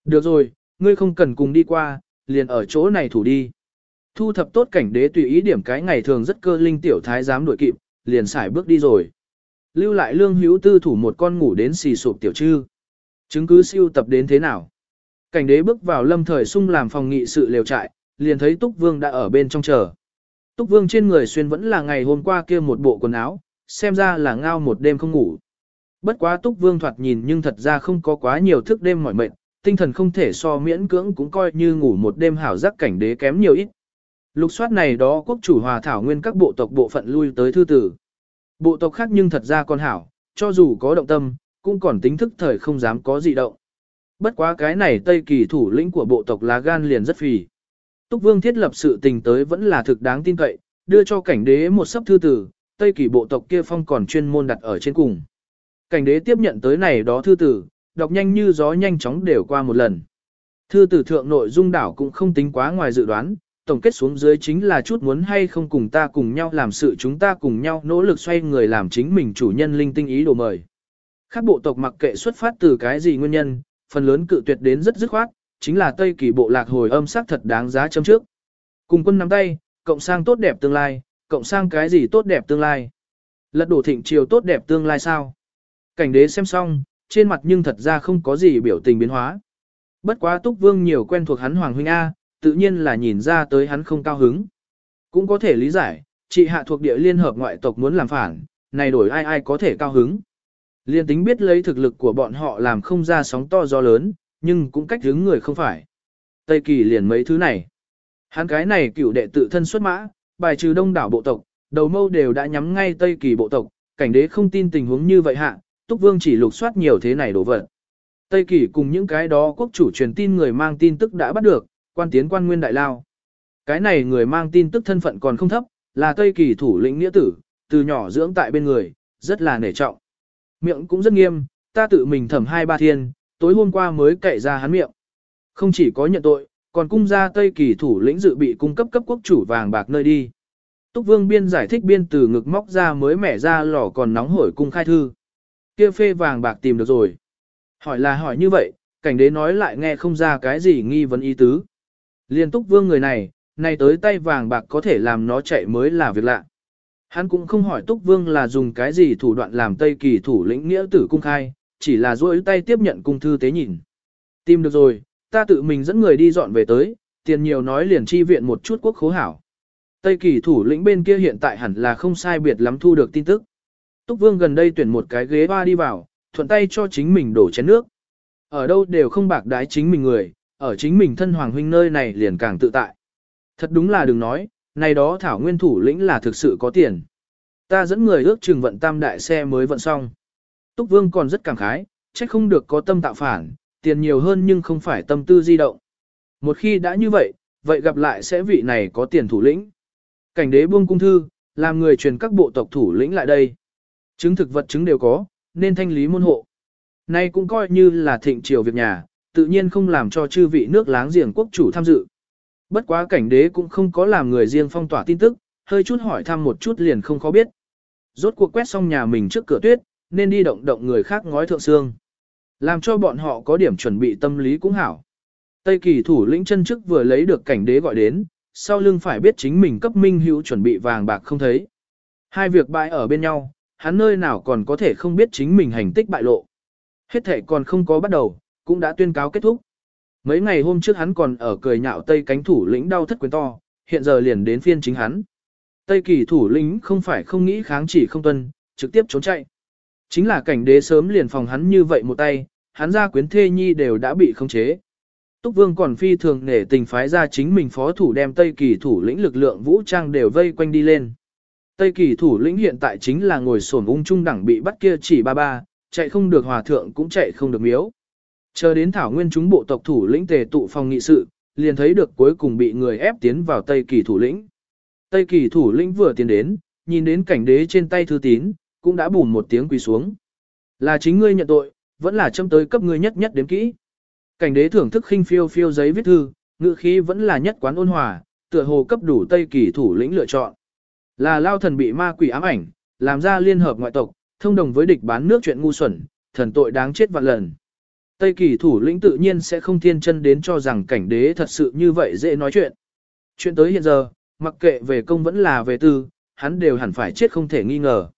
Được rồi, ngươi không cần cùng đi qua, liền ở chỗ này thủ đi. Thu thập tốt cảnh đế tùy ý điểm cái ngày thường rất cơ linh tiểu thái dám đuổi kịp, liền xài bước đi rồi. Lưu lại lương hữu tư thủ một con ngủ đến xì sụp tiểu trư. Chứng cứ siêu tập đến thế nào? Cảnh đế bước vào lâm thời sung làm phòng nghị sự liều trại, liền thấy Túc Vương đã ở bên trong chờ. Túc Vương trên người xuyên vẫn là ngày hôm qua kia một bộ quần áo, xem ra là ngao một đêm không ngủ. Bất quá Túc Vương thoạt nhìn nhưng thật ra không có quá nhiều thức đêm mỏi mệt, tinh thần không thể so miễn cưỡng cũng coi như ngủ một đêm hảo giác cảnh đế kém nhiều ít. Lục soát này đó quốc chủ hòa thảo nguyên các bộ tộc bộ phận lui tới thư tử. Bộ tộc khác nhưng thật ra con hảo, cho dù có động tâm, cũng còn tính thức thời không dám có gì động. Bất quá cái này Tây Kỳ thủ lĩnh của bộ tộc lá gan liền rất phì. Túc Vương thiết lập sự tình tới vẫn là thực đáng tin cậy, đưa cho cảnh đế một sấp thư tử, Tây Kỳ bộ tộc kia phong còn chuyên môn đặt ở trên cùng. Cảnh đế tiếp nhận tới này đó thư tử, đọc nhanh như gió nhanh chóng đều qua một lần. Thư tử thượng nội dung đảo cũng không tính quá ngoài dự đoán, tổng kết xuống dưới chính là chút muốn hay không cùng ta cùng nhau làm sự chúng ta cùng nhau nỗ lực xoay người làm chính mình chủ nhân linh tinh ý đồ mời. Các bộ tộc mặc kệ xuất phát từ cái gì nguyên nhân, phần lớn cự tuyệt đến rất dứt khoát, chính là Tây Kỳ bộ lạc hồi âm sắc thật đáng giá chấm trước. Cùng quân nắm tay, cộng sang tốt đẹp tương lai, cộng sang cái gì tốt đẹp tương lai. Lật đổ thịnh triều tốt đẹp tương lai sao? Cảnh đế xem xong, trên mặt nhưng thật ra không có gì biểu tình biến hóa. Bất quá túc vương nhiều quen thuộc hắn Hoàng Huynh A, tự nhiên là nhìn ra tới hắn không cao hứng. Cũng có thể lý giải, chị hạ thuộc địa liên hợp ngoại tộc muốn làm phản, này đổi ai ai có thể cao hứng. Liên tính biết lấy thực lực của bọn họ làm không ra sóng to gió lớn, nhưng cũng cách hướng người không phải. Tây Kỳ liền mấy thứ này. Hắn cái này cựu đệ tự thân xuất mã, bài trừ đông đảo bộ tộc, đầu mâu đều đã nhắm ngay Tây Kỳ bộ tộc, cảnh đế không tin tình huống như vậy hạ, Túc Vương chỉ lục soát nhiều thế này đổ vật. Tây Kỳ cùng những cái đó quốc chủ truyền tin người mang tin tức đã bắt được, quan tiến quan nguyên đại lao. Cái này người mang tin tức thân phận còn không thấp, là Tây Kỳ thủ lĩnh nghĩa tử, từ nhỏ dưỡng tại bên người, rất là nể trọng. Miệng cũng rất nghiêm, ta tự mình thẩm hai ba thiên, tối hôm qua mới cậy ra hắn miệng. Không chỉ có nhận tội, còn cung ra Tây Kỳ thủ lĩnh dự bị cung cấp cấp quốc chủ vàng bạc nơi đi. Túc Vương Biên giải thích biên từ ngực móc ra mới mẻ ra lò còn nóng hổi cung khai thư. Kia phê vàng bạc tìm được rồi. Hỏi là hỏi như vậy, cảnh đế nói lại nghe không ra cái gì nghi vấn ý tứ. Liên Túc Vương người này, nay tới tay vàng bạc có thể làm nó chạy mới là việc lạ. Hắn cũng không hỏi Túc Vương là dùng cái gì thủ đoạn làm Tây Kỳ thủ lĩnh nghĩa tử cung khai, chỉ là duỗi tay tiếp nhận cung thư tế nhìn. Tìm được rồi, ta tự mình dẫn người đi dọn về tới, tiền nhiều nói liền chi viện một chút quốc khố hảo. Tây kỳ thủ lĩnh bên kia hiện tại hẳn là không sai biệt lắm thu được tin tức. Túc Vương gần đây tuyển một cái ghế ba đi vào, thuận tay cho chính mình đổ chén nước. Ở đâu đều không bạc đái chính mình người, ở chính mình thân hoàng huynh nơi này liền càng tự tại. Thật đúng là đừng nói, này đó thảo nguyên thủ lĩnh là thực sự có tiền. Ta dẫn người ước chừng vận tam đại xe mới vận xong. Túc Vương còn rất cảm khái, trách không được có tâm tạo phản, tiền nhiều hơn nhưng không phải tâm tư di động. Một khi đã như vậy, vậy gặp lại sẽ vị này có tiền thủ lĩnh. Cảnh đế buông cung thư, làm người truyền các bộ tộc thủ lĩnh lại đây. Chứng thực vật chứng đều có, nên thanh lý môn hộ. Nay cũng coi như là thịnh triều việc nhà, tự nhiên không làm cho chư vị nước láng giềng quốc chủ tham dự. Bất quá cảnh đế cũng không có làm người riêng phong tỏa tin tức, hơi chút hỏi thăm một chút liền không có biết. Rốt cuộc quét xong nhà mình trước cửa tuyết, nên đi động động người khác ngói thượng xương. Làm cho bọn họ có điểm chuẩn bị tâm lý cũng hảo. Tây kỳ thủ lĩnh chân chức vừa lấy được cảnh đế gọi đến, sau lưng phải biết chính mình cấp minh hữu chuẩn bị vàng bạc không thấy. Hai việc bại ở bên nhau, hắn nơi nào còn có thể không biết chính mình hành tích bại lộ. Hết thể còn không có bắt đầu, cũng đã tuyên cáo kết thúc. Mấy ngày hôm trước hắn còn ở cười nhạo Tây cánh thủ lĩnh đau thất quyền to, hiện giờ liền đến phiên chính hắn. Tây kỳ thủ lĩnh không phải không nghĩ kháng chỉ không tuân, trực tiếp trốn chạy. Chính là cảnh đế sớm liền phòng hắn như vậy một tay, hắn ra quyến thê nhi đều đã bị khống chế. Túc Vương còn phi thường nể tình phái ra chính mình phó thủ đem Tây Kỳ thủ lĩnh lực lượng vũ trang đều vây quanh đi lên. Tây Kỳ thủ lĩnh hiện tại chính là ngồi sổn ung trung đẳng bị bắt kia chỉ ba ba, chạy không được hòa thượng cũng chạy không được miếu. Chờ đến thảo nguyên chúng bộ tộc thủ lĩnh tề tụ phòng nghị sự, liền thấy được cuối cùng bị người ép tiến vào Tây Kỳ thủ lĩnh. Tây Kỳ thủ lĩnh vừa tiến đến, nhìn đến cảnh đế trên tay thư tín, cũng đã bùn một tiếng quỳ xuống. Là chính ngươi nhận tội, vẫn là châm tới cấp ngươi nhất nhất đếm kỹ. Cảnh đế thưởng thức khinh phiêu phiêu giấy viết thư, ngữ khí vẫn là nhất quán ôn hòa, tựa hồ cấp đủ Tây Kỳ thủ lĩnh lựa chọn. Là lao thần bị ma quỷ ám ảnh, làm ra liên hợp ngoại tộc, thông đồng với địch bán nước chuyện ngu xuẩn, thần tội đáng chết vạn lần. Tây Kỳ thủ lĩnh tự nhiên sẽ không thiên chân đến cho rằng cảnh đế thật sự như vậy dễ nói chuyện. Chuyện tới hiện giờ, mặc kệ về công vẫn là về tư, hắn đều hẳn phải chết không thể nghi ngờ.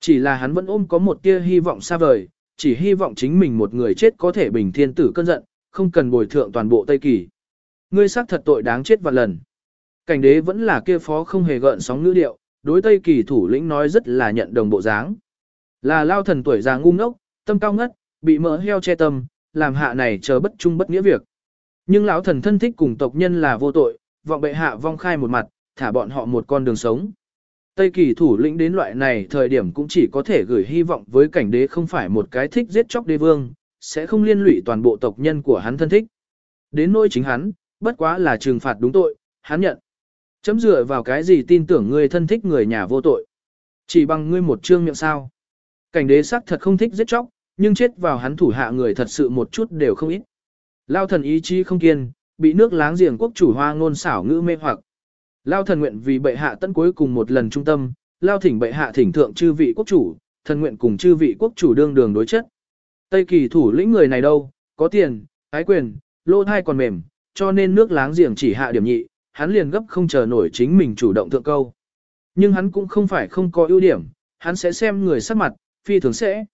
Chỉ là hắn vẫn ôm có một tia hy vọng xa vời, chỉ hy vọng chính mình một người chết có thể bình thiên tử cơn giận, không cần bồi thượng toàn bộ Tây Kỳ. Ngươi xác thật tội đáng chết vạn lần. Cảnh đế vẫn là kia phó không hề gợn sóng ngữ điệu, đối Tây Kỳ thủ lĩnh nói rất là nhận đồng bộ dáng. Là lao thần tuổi già ngu ngốc, tâm cao ngất, bị mỡ heo che tâm, làm hạ này chờ bất trung bất nghĩa việc. Nhưng lão thần thân thích cùng tộc nhân là vô tội, vọng bệ hạ vong khai một mặt, thả bọn họ một con đường sống. Tây kỳ thủ lĩnh đến loại này thời điểm cũng chỉ có thể gửi hy vọng với cảnh đế không phải một cái thích giết chóc đế vương, sẽ không liên lụy toàn bộ tộc nhân của hắn thân thích. Đến nỗi chính hắn, bất quá là trừng phạt đúng tội, hắn nhận. Chấm dựa vào cái gì tin tưởng ngươi thân thích người nhà vô tội. Chỉ bằng ngươi một trương miệng sao. Cảnh đế sắc thật không thích giết chóc, nhưng chết vào hắn thủ hạ người thật sự một chút đều không ít. Lao thần ý chí không kiên, bị nước láng giềng quốc chủ hoa ngôn xảo ngữ mê hoặc. Lao thần nguyện vì bệ hạ tận cuối cùng một lần trung tâm, lao thỉnh bệ hạ thỉnh thượng chư vị quốc chủ, thần nguyện cùng chư vị quốc chủ đương đường đối chất. Tây kỳ thủ lĩnh người này đâu, có tiền, ái quyền, lô thai còn mềm, cho nên nước láng giềng chỉ hạ điểm nhị, hắn liền gấp không chờ nổi chính mình chủ động thượng câu. Nhưng hắn cũng không phải không có ưu điểm, hắn sẽ xem người sắc mặt, phi thường sẽ.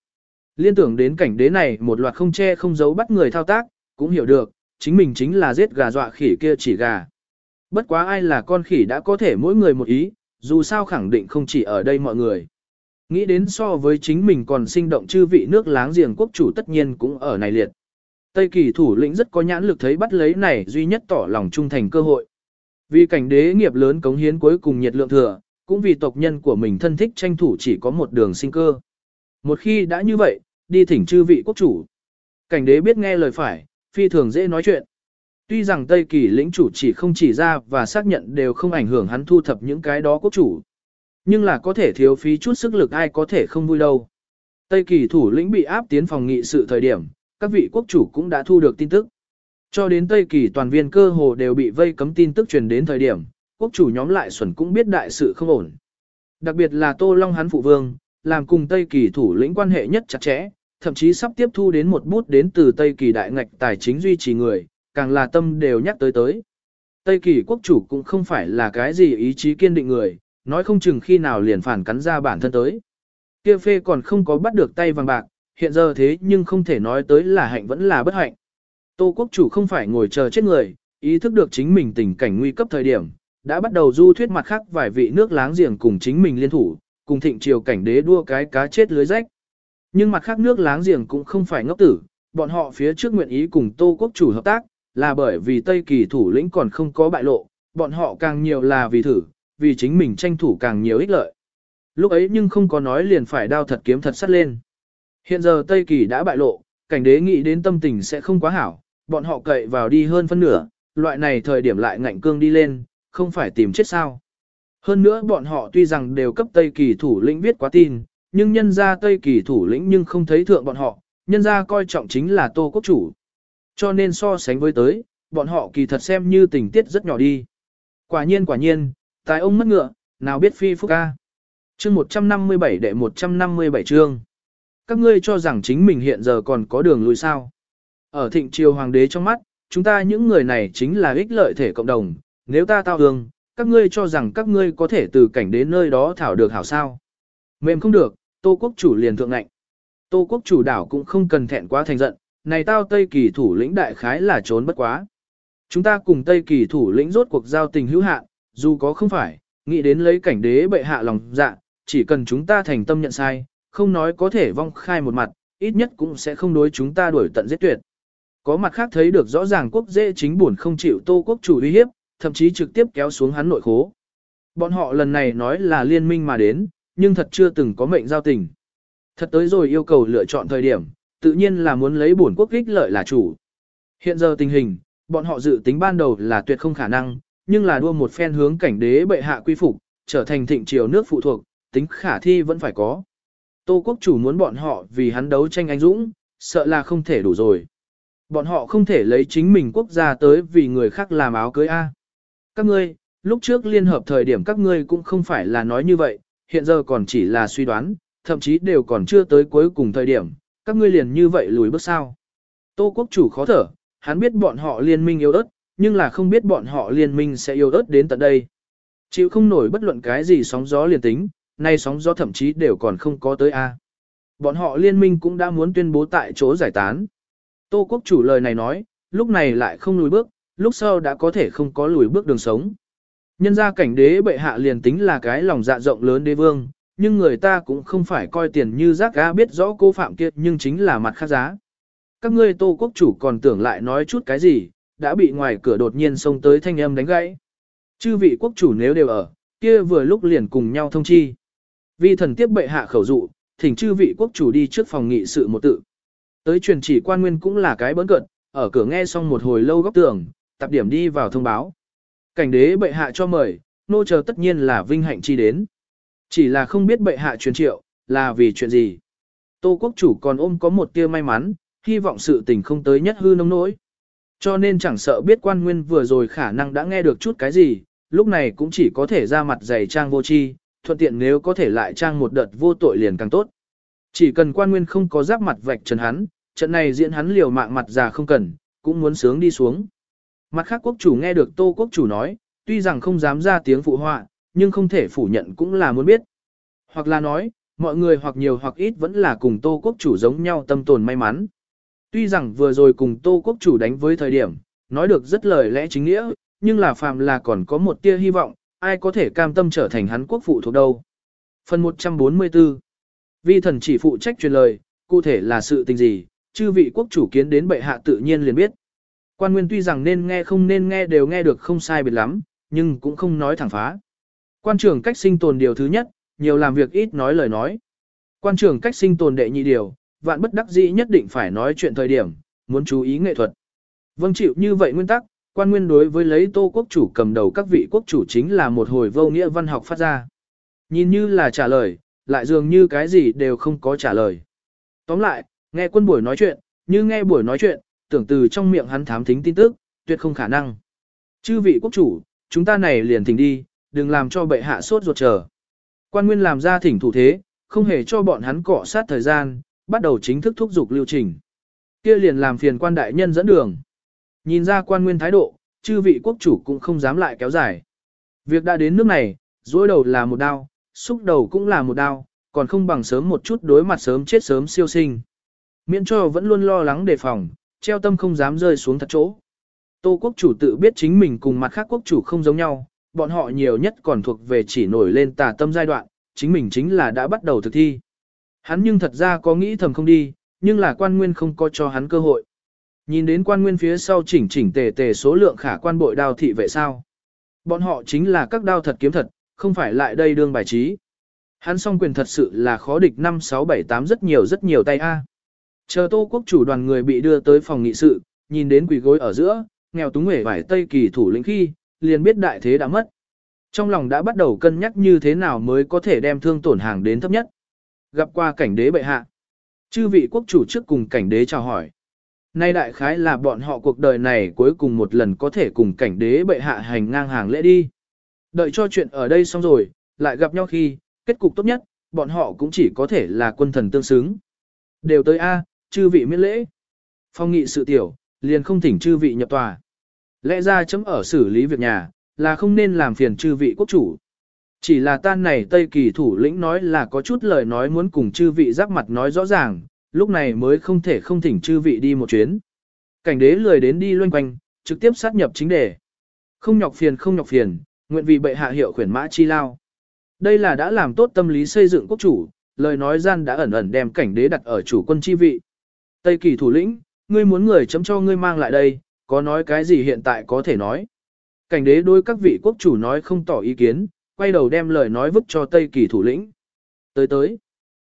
Liên tưởng đến cảnh đế này một loạt không che không giấu bắt người thao tác, cũng hiểu được, chính mình chính là giết gà dọa khỉ kia chỉ gà. Bất quá ai là con khỉ đã có thể mỗi người một ý, dù sao khẳng định không chỉ ở đây mọi người. Nghĩ đến so với chính mình còn sinh động chư vị nước láng giềng quốc chủ tất nhiên cũng ở này liệt. Tây kỳ thủ lĩnh rất có nhãn lực thấy bắt lấy này duy nhất tỏ lòng trung thành cơ hội. Vì cảnh đế nghiệp lớn cống hiến cuối cùng nhiệt lượng thừa, cũng vì tộc nhân của mình thân thích tranh thủ chỉ có một đường sinh cơ. Một khi đã như vậy, đi thỉnh chư vị quốc chủ. Cảnh đế biết nghe lời phải, phi thường dễ nói chuyện. Tuy rằng Tây Kỳ lĩnh chủ chỉ không chỉ ra và xác nhận đều không ảnh hưởng hắn thu thập những cái đó quốc chủ. Nhưng là có thể thiếu phí chút sức lực ai có thể không vui đâu. Tây Kỳ thủ lĩnh bị áp tiến phòng nghị sự thời điểm, các vị quốc chủ cũng đã thu được tin tức. Cho đến Tây Kỳ toàn viên cơ hồ đều bị vây cấm tin tức truyền đến thời điểm, quốc chủ nhóm lại xuẩn cũng biết đại sự không ổn. Đặc biệt là Tô Long hắn phụ vương, làm cùng Tây Kỳ thủ lĩnh quan hệ nhất chặt chẽ, thậm chí sắp tiếp thu đến một bút đến từ Tây Kỳ đại ngạch tài chính duy trì người, càng là tâm đều nhắc tới tới. Tây Kỳ quốc chủ cũng không phải là cái gì ý chí kiên định người, nói không chừng khi nào liền phản cắn ra bản thân tới. Kia phê còn không có bắt được tay vàng bạc, hiện giờ thế nhưng không thể nói tới là hạnh vẫn là bất hạnh. Tô quốc chủ không phải ngồi chờ chết người, ý thức được chính mình tình cảnh nguy cấp thời điểm, đã bắt đầu du thuyết mặt khác vài vị nước láng giềng cùng chính mình liên thủ, cùng thịnh triều cảnh đế đua cái cá chết lưới rách. Nhưng mặt khác nước láng giềng cũng không phải ngốc tử, bọn họ phía trước nguyện ý cùng Tô quốc chủ hợp tác, là bởi vì Tây Kỳ thủ lĩnh còn không có bại lộ, bọn họ càng nhiều là vì thử, vì chính mình tranh thủ càng nhiều ích lợi. Lúc ấy nhưng không có nói liền phải đao thật kiếm thật sắt lên. Hiện giờ Tây Kỳ đã bại lộ, cảnh đế nghĩ đến tâm tình sẽ không quá hảo, bọn họ cậy vào đi hơn phân nửa, loại này thời điểm lại ngạnh cương đi lên, không phải tìm chết sao. Hơn nữa bọn họ tuy rằng đều cấp Tây Kỳ thủ lĩnh viết quá tin, nhưng nhân gia Tây Kỳ thủ lĩnh nhưng không thấy thượng bọn họ, nhân gia coi trọng chính là Tô Quốc Chủ. Cho nên so sánh với tới, bọn họ kỳ thật xem như tình tiết rất nhỏ đi. Quả nhiên quả nhiên, tài ông mất ngựa, nào biết phi phúc ca. Chương 157 đệ 157 chương. Các ngươi cho rằng chính mình hiện giờ còn có đường lùi sao. Ở thịnh triều hoàng đế trong mắt, chúng ta những người này chính là ích lợi thể cộng đồng, nếu ta tao hương, các ngươi cho rằng các ngươi có thể từ cảnh đến nơi đó thảo được hảo sao. Mềm không được, tô quốc chủ liền thượng ngạnh. Tô quốc chủ đảo cũng không cần thẹn quá thành giận, này tao Tây Kỳ thủ lĩnh đại khái là trốn bất quá. Chúng ta cùng Tây Kỳ thủ lĩnh rốt cuộc giao tình hữu hạn, dù có không phải, nghĩ đến lấy cảnh đế bệ hạ lòng dạ, chỉ cần chúng ta thành tâm nhận sai, không nói có thể vong khai một mặt, ít nhất cũng sẽ không đối chúng ta đuổi tận giết tuyệt. Có mặt khác thấy được rõ ràng quốc dễ chính buồn không chịu tô quốc chủ uy hiếp, thậm chí trực tiếp kéo xuống hắn nội khố. Bọn họ lần này nói là liên minh mà đến, nhưng thật chưa từng có mệnh giao tình. Thật tới rồi yêu cầu lựa chọn thời điểm, tự nhiên là muốn lấy bổn quốc ích lợi là chủ. Hiện giờ tình hình, bọn họ dự tính ban đầu là tuyệt không khả năng, nhưng là đua một phen hướng cảnh đế bệ hạ quy phục, trở thành thịnh triều nước phụ thuộc, tính khả thi vẫn phải có. Tô quốc chủ muốn bọn họ vì hắn đấu tranh anh dũng, sợ là không thể đủ rồi. Bọn họ không thể lấy chính mình quốc gia tới vì người khác làm áo cưới A. Các ngươi, lúc trước liên hợp thời điểm các ngươi cũng không phải là nói như vậy, hiện giờ còn chỉ là suy đoán, thậm chí đều còn chưa tới cuối cùng thời điểm, các ngươi liền như vậy lùi bước sao. Tô quốc chủ khó thở, hắn biết bọn họ liên minh yếu ớt, nhưng là không biết bọn họ liên minh sẽ yếu ớt đến tận đây. Chịu không nổi bất luận cái gì sóng gió liền tính, nay sóng gió thậm chí đều còn không có tới A. Bọn họ liên minh cũng đã muốn tuyên bố tại chỗ giải tán. Tô quốc chủ lời này nói, lúc này lại không lùi bước, lúc sau đã có thể không có lùi bước đường sống. Nhân ra cảnh đế bệ hạ liền tính là cái lòng dạ rộng lớn đế vương, nhưng người ta cũng không phải coi tiền như rác ga biết rõ cô phạm kiệt nhưng chính là mặt khác giá. Các ngươi tô quốc chủ còn tưởng lại nói chút cái gì, đã bị ngoài cửa đột nhiên xông tới thanh âm đánh gãy. Chư vị quốc chủ nếu đều ở, kia vừa lúc liền cùng nhau thông chi. Vi thần tiếp bệ hạ khẩu dụ, thỉnh chư vị quốc chủ đi trước phòng nghị sự một tự. Tới truyền chỉ quan nguyên cũng là cái bỡn cận, ở cửa nghe xong một hồi lâu góc tường, tập điểm đi vào thông báo. Cảnh đế bệ hạ cho mời, nô chờ tất nhiên là vinh hạnh chi đến. Chỉ là không biết bệ hạ truyền triệu, là vì chuyện gì. Tô quốc chủ còn ôm có một tia may mắn, hy vọng sự tình không tới nhất hư nông nỗi. Cho nên chẳng sợ biết quan nguyên vừa rồi khả năng đã nghe được chút cái gì, lúc này cũng chỉ có thể ra mặt dày trang vô chi, thuận tiện nếu có thể lại trang một đợt vô tội liền càng tốt. Chỉ cần quan nguyên không có giáp mặt vạch trần hắn, trận này diễn hắn liều mạng mặt già không cần, cũng muốn sướng đi xuống. Mặt khác quốc chủ nghe được tô quốc chủ nói, tuy rằng không dám ra tiếng phụ họa, nhưng không thể phủ nhận cũng là muốn biết. Hoặc là nói, mọi người hoặc nhiều hoặc ít vẫn là cùng tô quốc chủ giống nhau tâm tồn may mắn. Tuy rằng vừa rồi cùng tô quốc chủ đánh với thời điểm, nói được rất lời lẽ chính nghĩa, nhưng là phàm là còn có một tia hy vọng, ai có thể cam tâm trở thành hắn quốc phụ thuộc đâu. Phần 144 Vi thần chỉ phụ trách truyền lời, cụ thể là sự tình gì, chư vị quốc chủ kiến đến bệ hạ tự nhiên liền biết. Quan nguyên tuy rằng nên nghe không nên nghe đều nghe được không sai biệt lắm, nhưng cũng không nói thẳng phá. Quan trưởng cách sinh tồn điều thứ nhất, nhiều làm việc ít nói lời nói. Quan trưởng cách sinh tồn đệ nhị điều, vạn bất đắc dĩ nhất định phải nói chuyện thời điểm, muốn chú ý nghệ thuật. Vâng chịu như vậy nguyên tắc, quan nguyên đối với lấy tô quốc chủ cầm đầu các vị quốc chủ chính là một hồi vô nghĩa văn học phát ra. Nhìn như là trả lời, lại dường như cái gì đều không có trả lời. Tóm lại, nghe quân buổi nói chuyện, như nghe buổi nói chuyện, tưởng từ trong miệng hắn thám thính tin tức, tuyệt không khả năng. Chư vị quốc chủ, chúng ta này liền thỉnh đi, đừng làm cho bệ hạ sốt ruột chờ. Quan nguyên làm ra thỉnh thủ thế, không hề cho bọn hắn cọ sát thời gian, bắt đầu chính thức thúc giục lưu trình. Kia liền làm phiền quan đại nhân dẫn đường. Nhìn ra quan nguyên thái độ, chư vị quốc chủ cũng không dám lại kéo dài. Việc đã đến nước này, dối đầu là một đao, xúc đầu cũng là một đao, còn không bằng sớm một chút đối mặt sớm chết sớm siêu sinh. Miễn cho vẫn luôn lo lắng đề phòng, treo tâm không dám rơi xuống thật chỗ. Tô quốc chủ tự biết chính mình cùng mặt khác quốc chủ không giống nhau, bọn họ nhiều nhất còn thuộc về chỉ nổi lên tà tâm giai đoạn, chính mình chính là đã bắt đầu thực thi. Hắn nhưng thật ra có nghĩ thầm không đi, nhưng là quan nguyên không có cho hắn cơ hội. Nhìn đến quan nguyên phía sau chỉnh chỉnh tề tề số lượng khả quan bội đao thị vệ sao. Bọn họ chính là các đao thật kiếm thật, không phải lại đây đương bài trí. Hắn song quyền thật sự là khó địch 5 6 7 8 rất nhiều rất nhiều tay A. Chờ tô quốc chủ đoàn người bị đưa tới phòng nghị sự, nhìn đến quỷ gối ở giữa, nghèo túng hể vải tây kỳ thủ lĩnh khi, liền biết đại thế đã mất. Trong lòng đã bắt đầu cân nhắc như thế nào mới có thể đem thương tổn hàng đến thấp nhất. Gặp qua cảnh đế bệ hạ. Chư vị quốc chủ trước cùng cảnh đế chào hỏi. Nay đại khái là bọn họ cuộc đời này cuối cùng một lần có thể cùng cảnh đế bệ hạ hành ngang hàng lễ đi. Đợi cho chuyện ở đây xong rồi, lại gặp nhau khi, kết cục tốt nhất, bọn họ cũng chỉ có thể là quân thần tương xứng. Đều tới A, chư vị miễn lễ. Phong nghị sự tiểu, liền không thỉnh chư vị nhập tòa. Lẽ ra chấm ở xử lý việc nhà, là không nên làm phiền chư vị quốc chủ. Chỉ là tan này Tây Kỳ thủ lĩnh nói là có chút lời nói muốn cùng chư vị giáp mặt nói rõ ràng, lúc này mới không thể không thỉnh chư vị đi một chuyến. Cảnh đế lười đến đi loanh quanh, trực tiếp sát nhập chính đề. Không nhọc phiền không nhọc phiền, nguyện vì bệ hạ hiệu khuyển mã chi lao. Đây là đã làm tốt tâm lý xây dựng quốc chủ, lời nói gian đã ẩn ẩn đem cảnh đế đặt ở chủ quân chi vị. Tây kỳ thủ lĩnh, ngươi muốn người chấm cho ngươi mang lại đây, có nói cái gì hiện tại có thể nói. Cảnh đế đối các vị quốc chủ nói không tỏ ý kiến, quay đầu đem lời nói vứt cho Tây kỳ thủ lĩnh. Tới tới,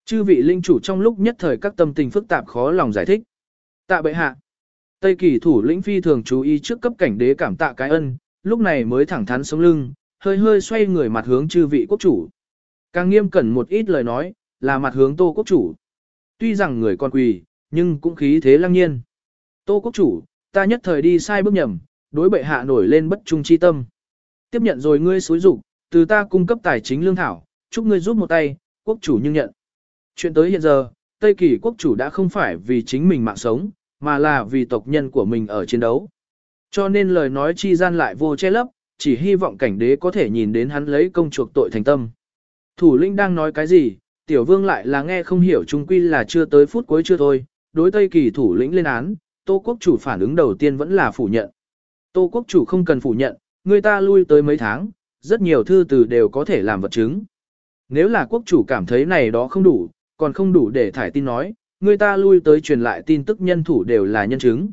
chư vị linh chủ trong lúc nhất thời các tâm tình phức tạp khó lòng giải thích. Tạ bệ hạ, Tây kỳ thủ lĩnh phi thường chú ý trước cấp cảnh đế cảm tạ cái ân, lúc này mới thẳng thắn sống lưng, hơi hơi xoay người mặt hướng chư vị quốc chủ. Càng nghiêm cẩn một ít lời nói, là mặt hướng tô quốc chủ. Tuy rằng người con quỳ, nhưng cũng khí thế lăng nhiên. Tô quốc chủ, ta nhất thời đi sai bước nhầm, đối bệ hạ nổi lên bất trung chi tâm. Tiếp nhận rồi ngươi xối rụng, từ ta cung cấp tài chính lương thảo, chúc ngươi giúp một tay, quốc chủ nhưng nhận. Chuyện tới hiện giờ, Tây Kỳ quốc chủ đã không phải vì chính mình mạng sống, mà là vì tộc nhân của mình ở chiến đấu. Cho nên lời nói chi gian lại vô che lấp, chỉ hy vọng cảnh đế có thể nhìn đến hắn lấy công chuộc tội thành tâm. Thủ lĩnh đang nói cái gì, tiểu vương lại là nghe không hiểu trung quy là chưa tới phút cuối chưa thôi, đối Tây Kỳ thủ lĩnh lên án, Tô Quốc chủ phản ứng đầu tiên vẫn là phủ nhận. Tô Quốc chủ không cần phủ nhận, người ta lui tới mấy tháng, rất nhiều thư từ đều có thể làm vật chứng. Nếu là quốc chủ cảm thấy này đó không đủ, còn không đủ để thải tin nói, người ta lui tới truyền lại tin tức nhân thủ đều là nhân chứng.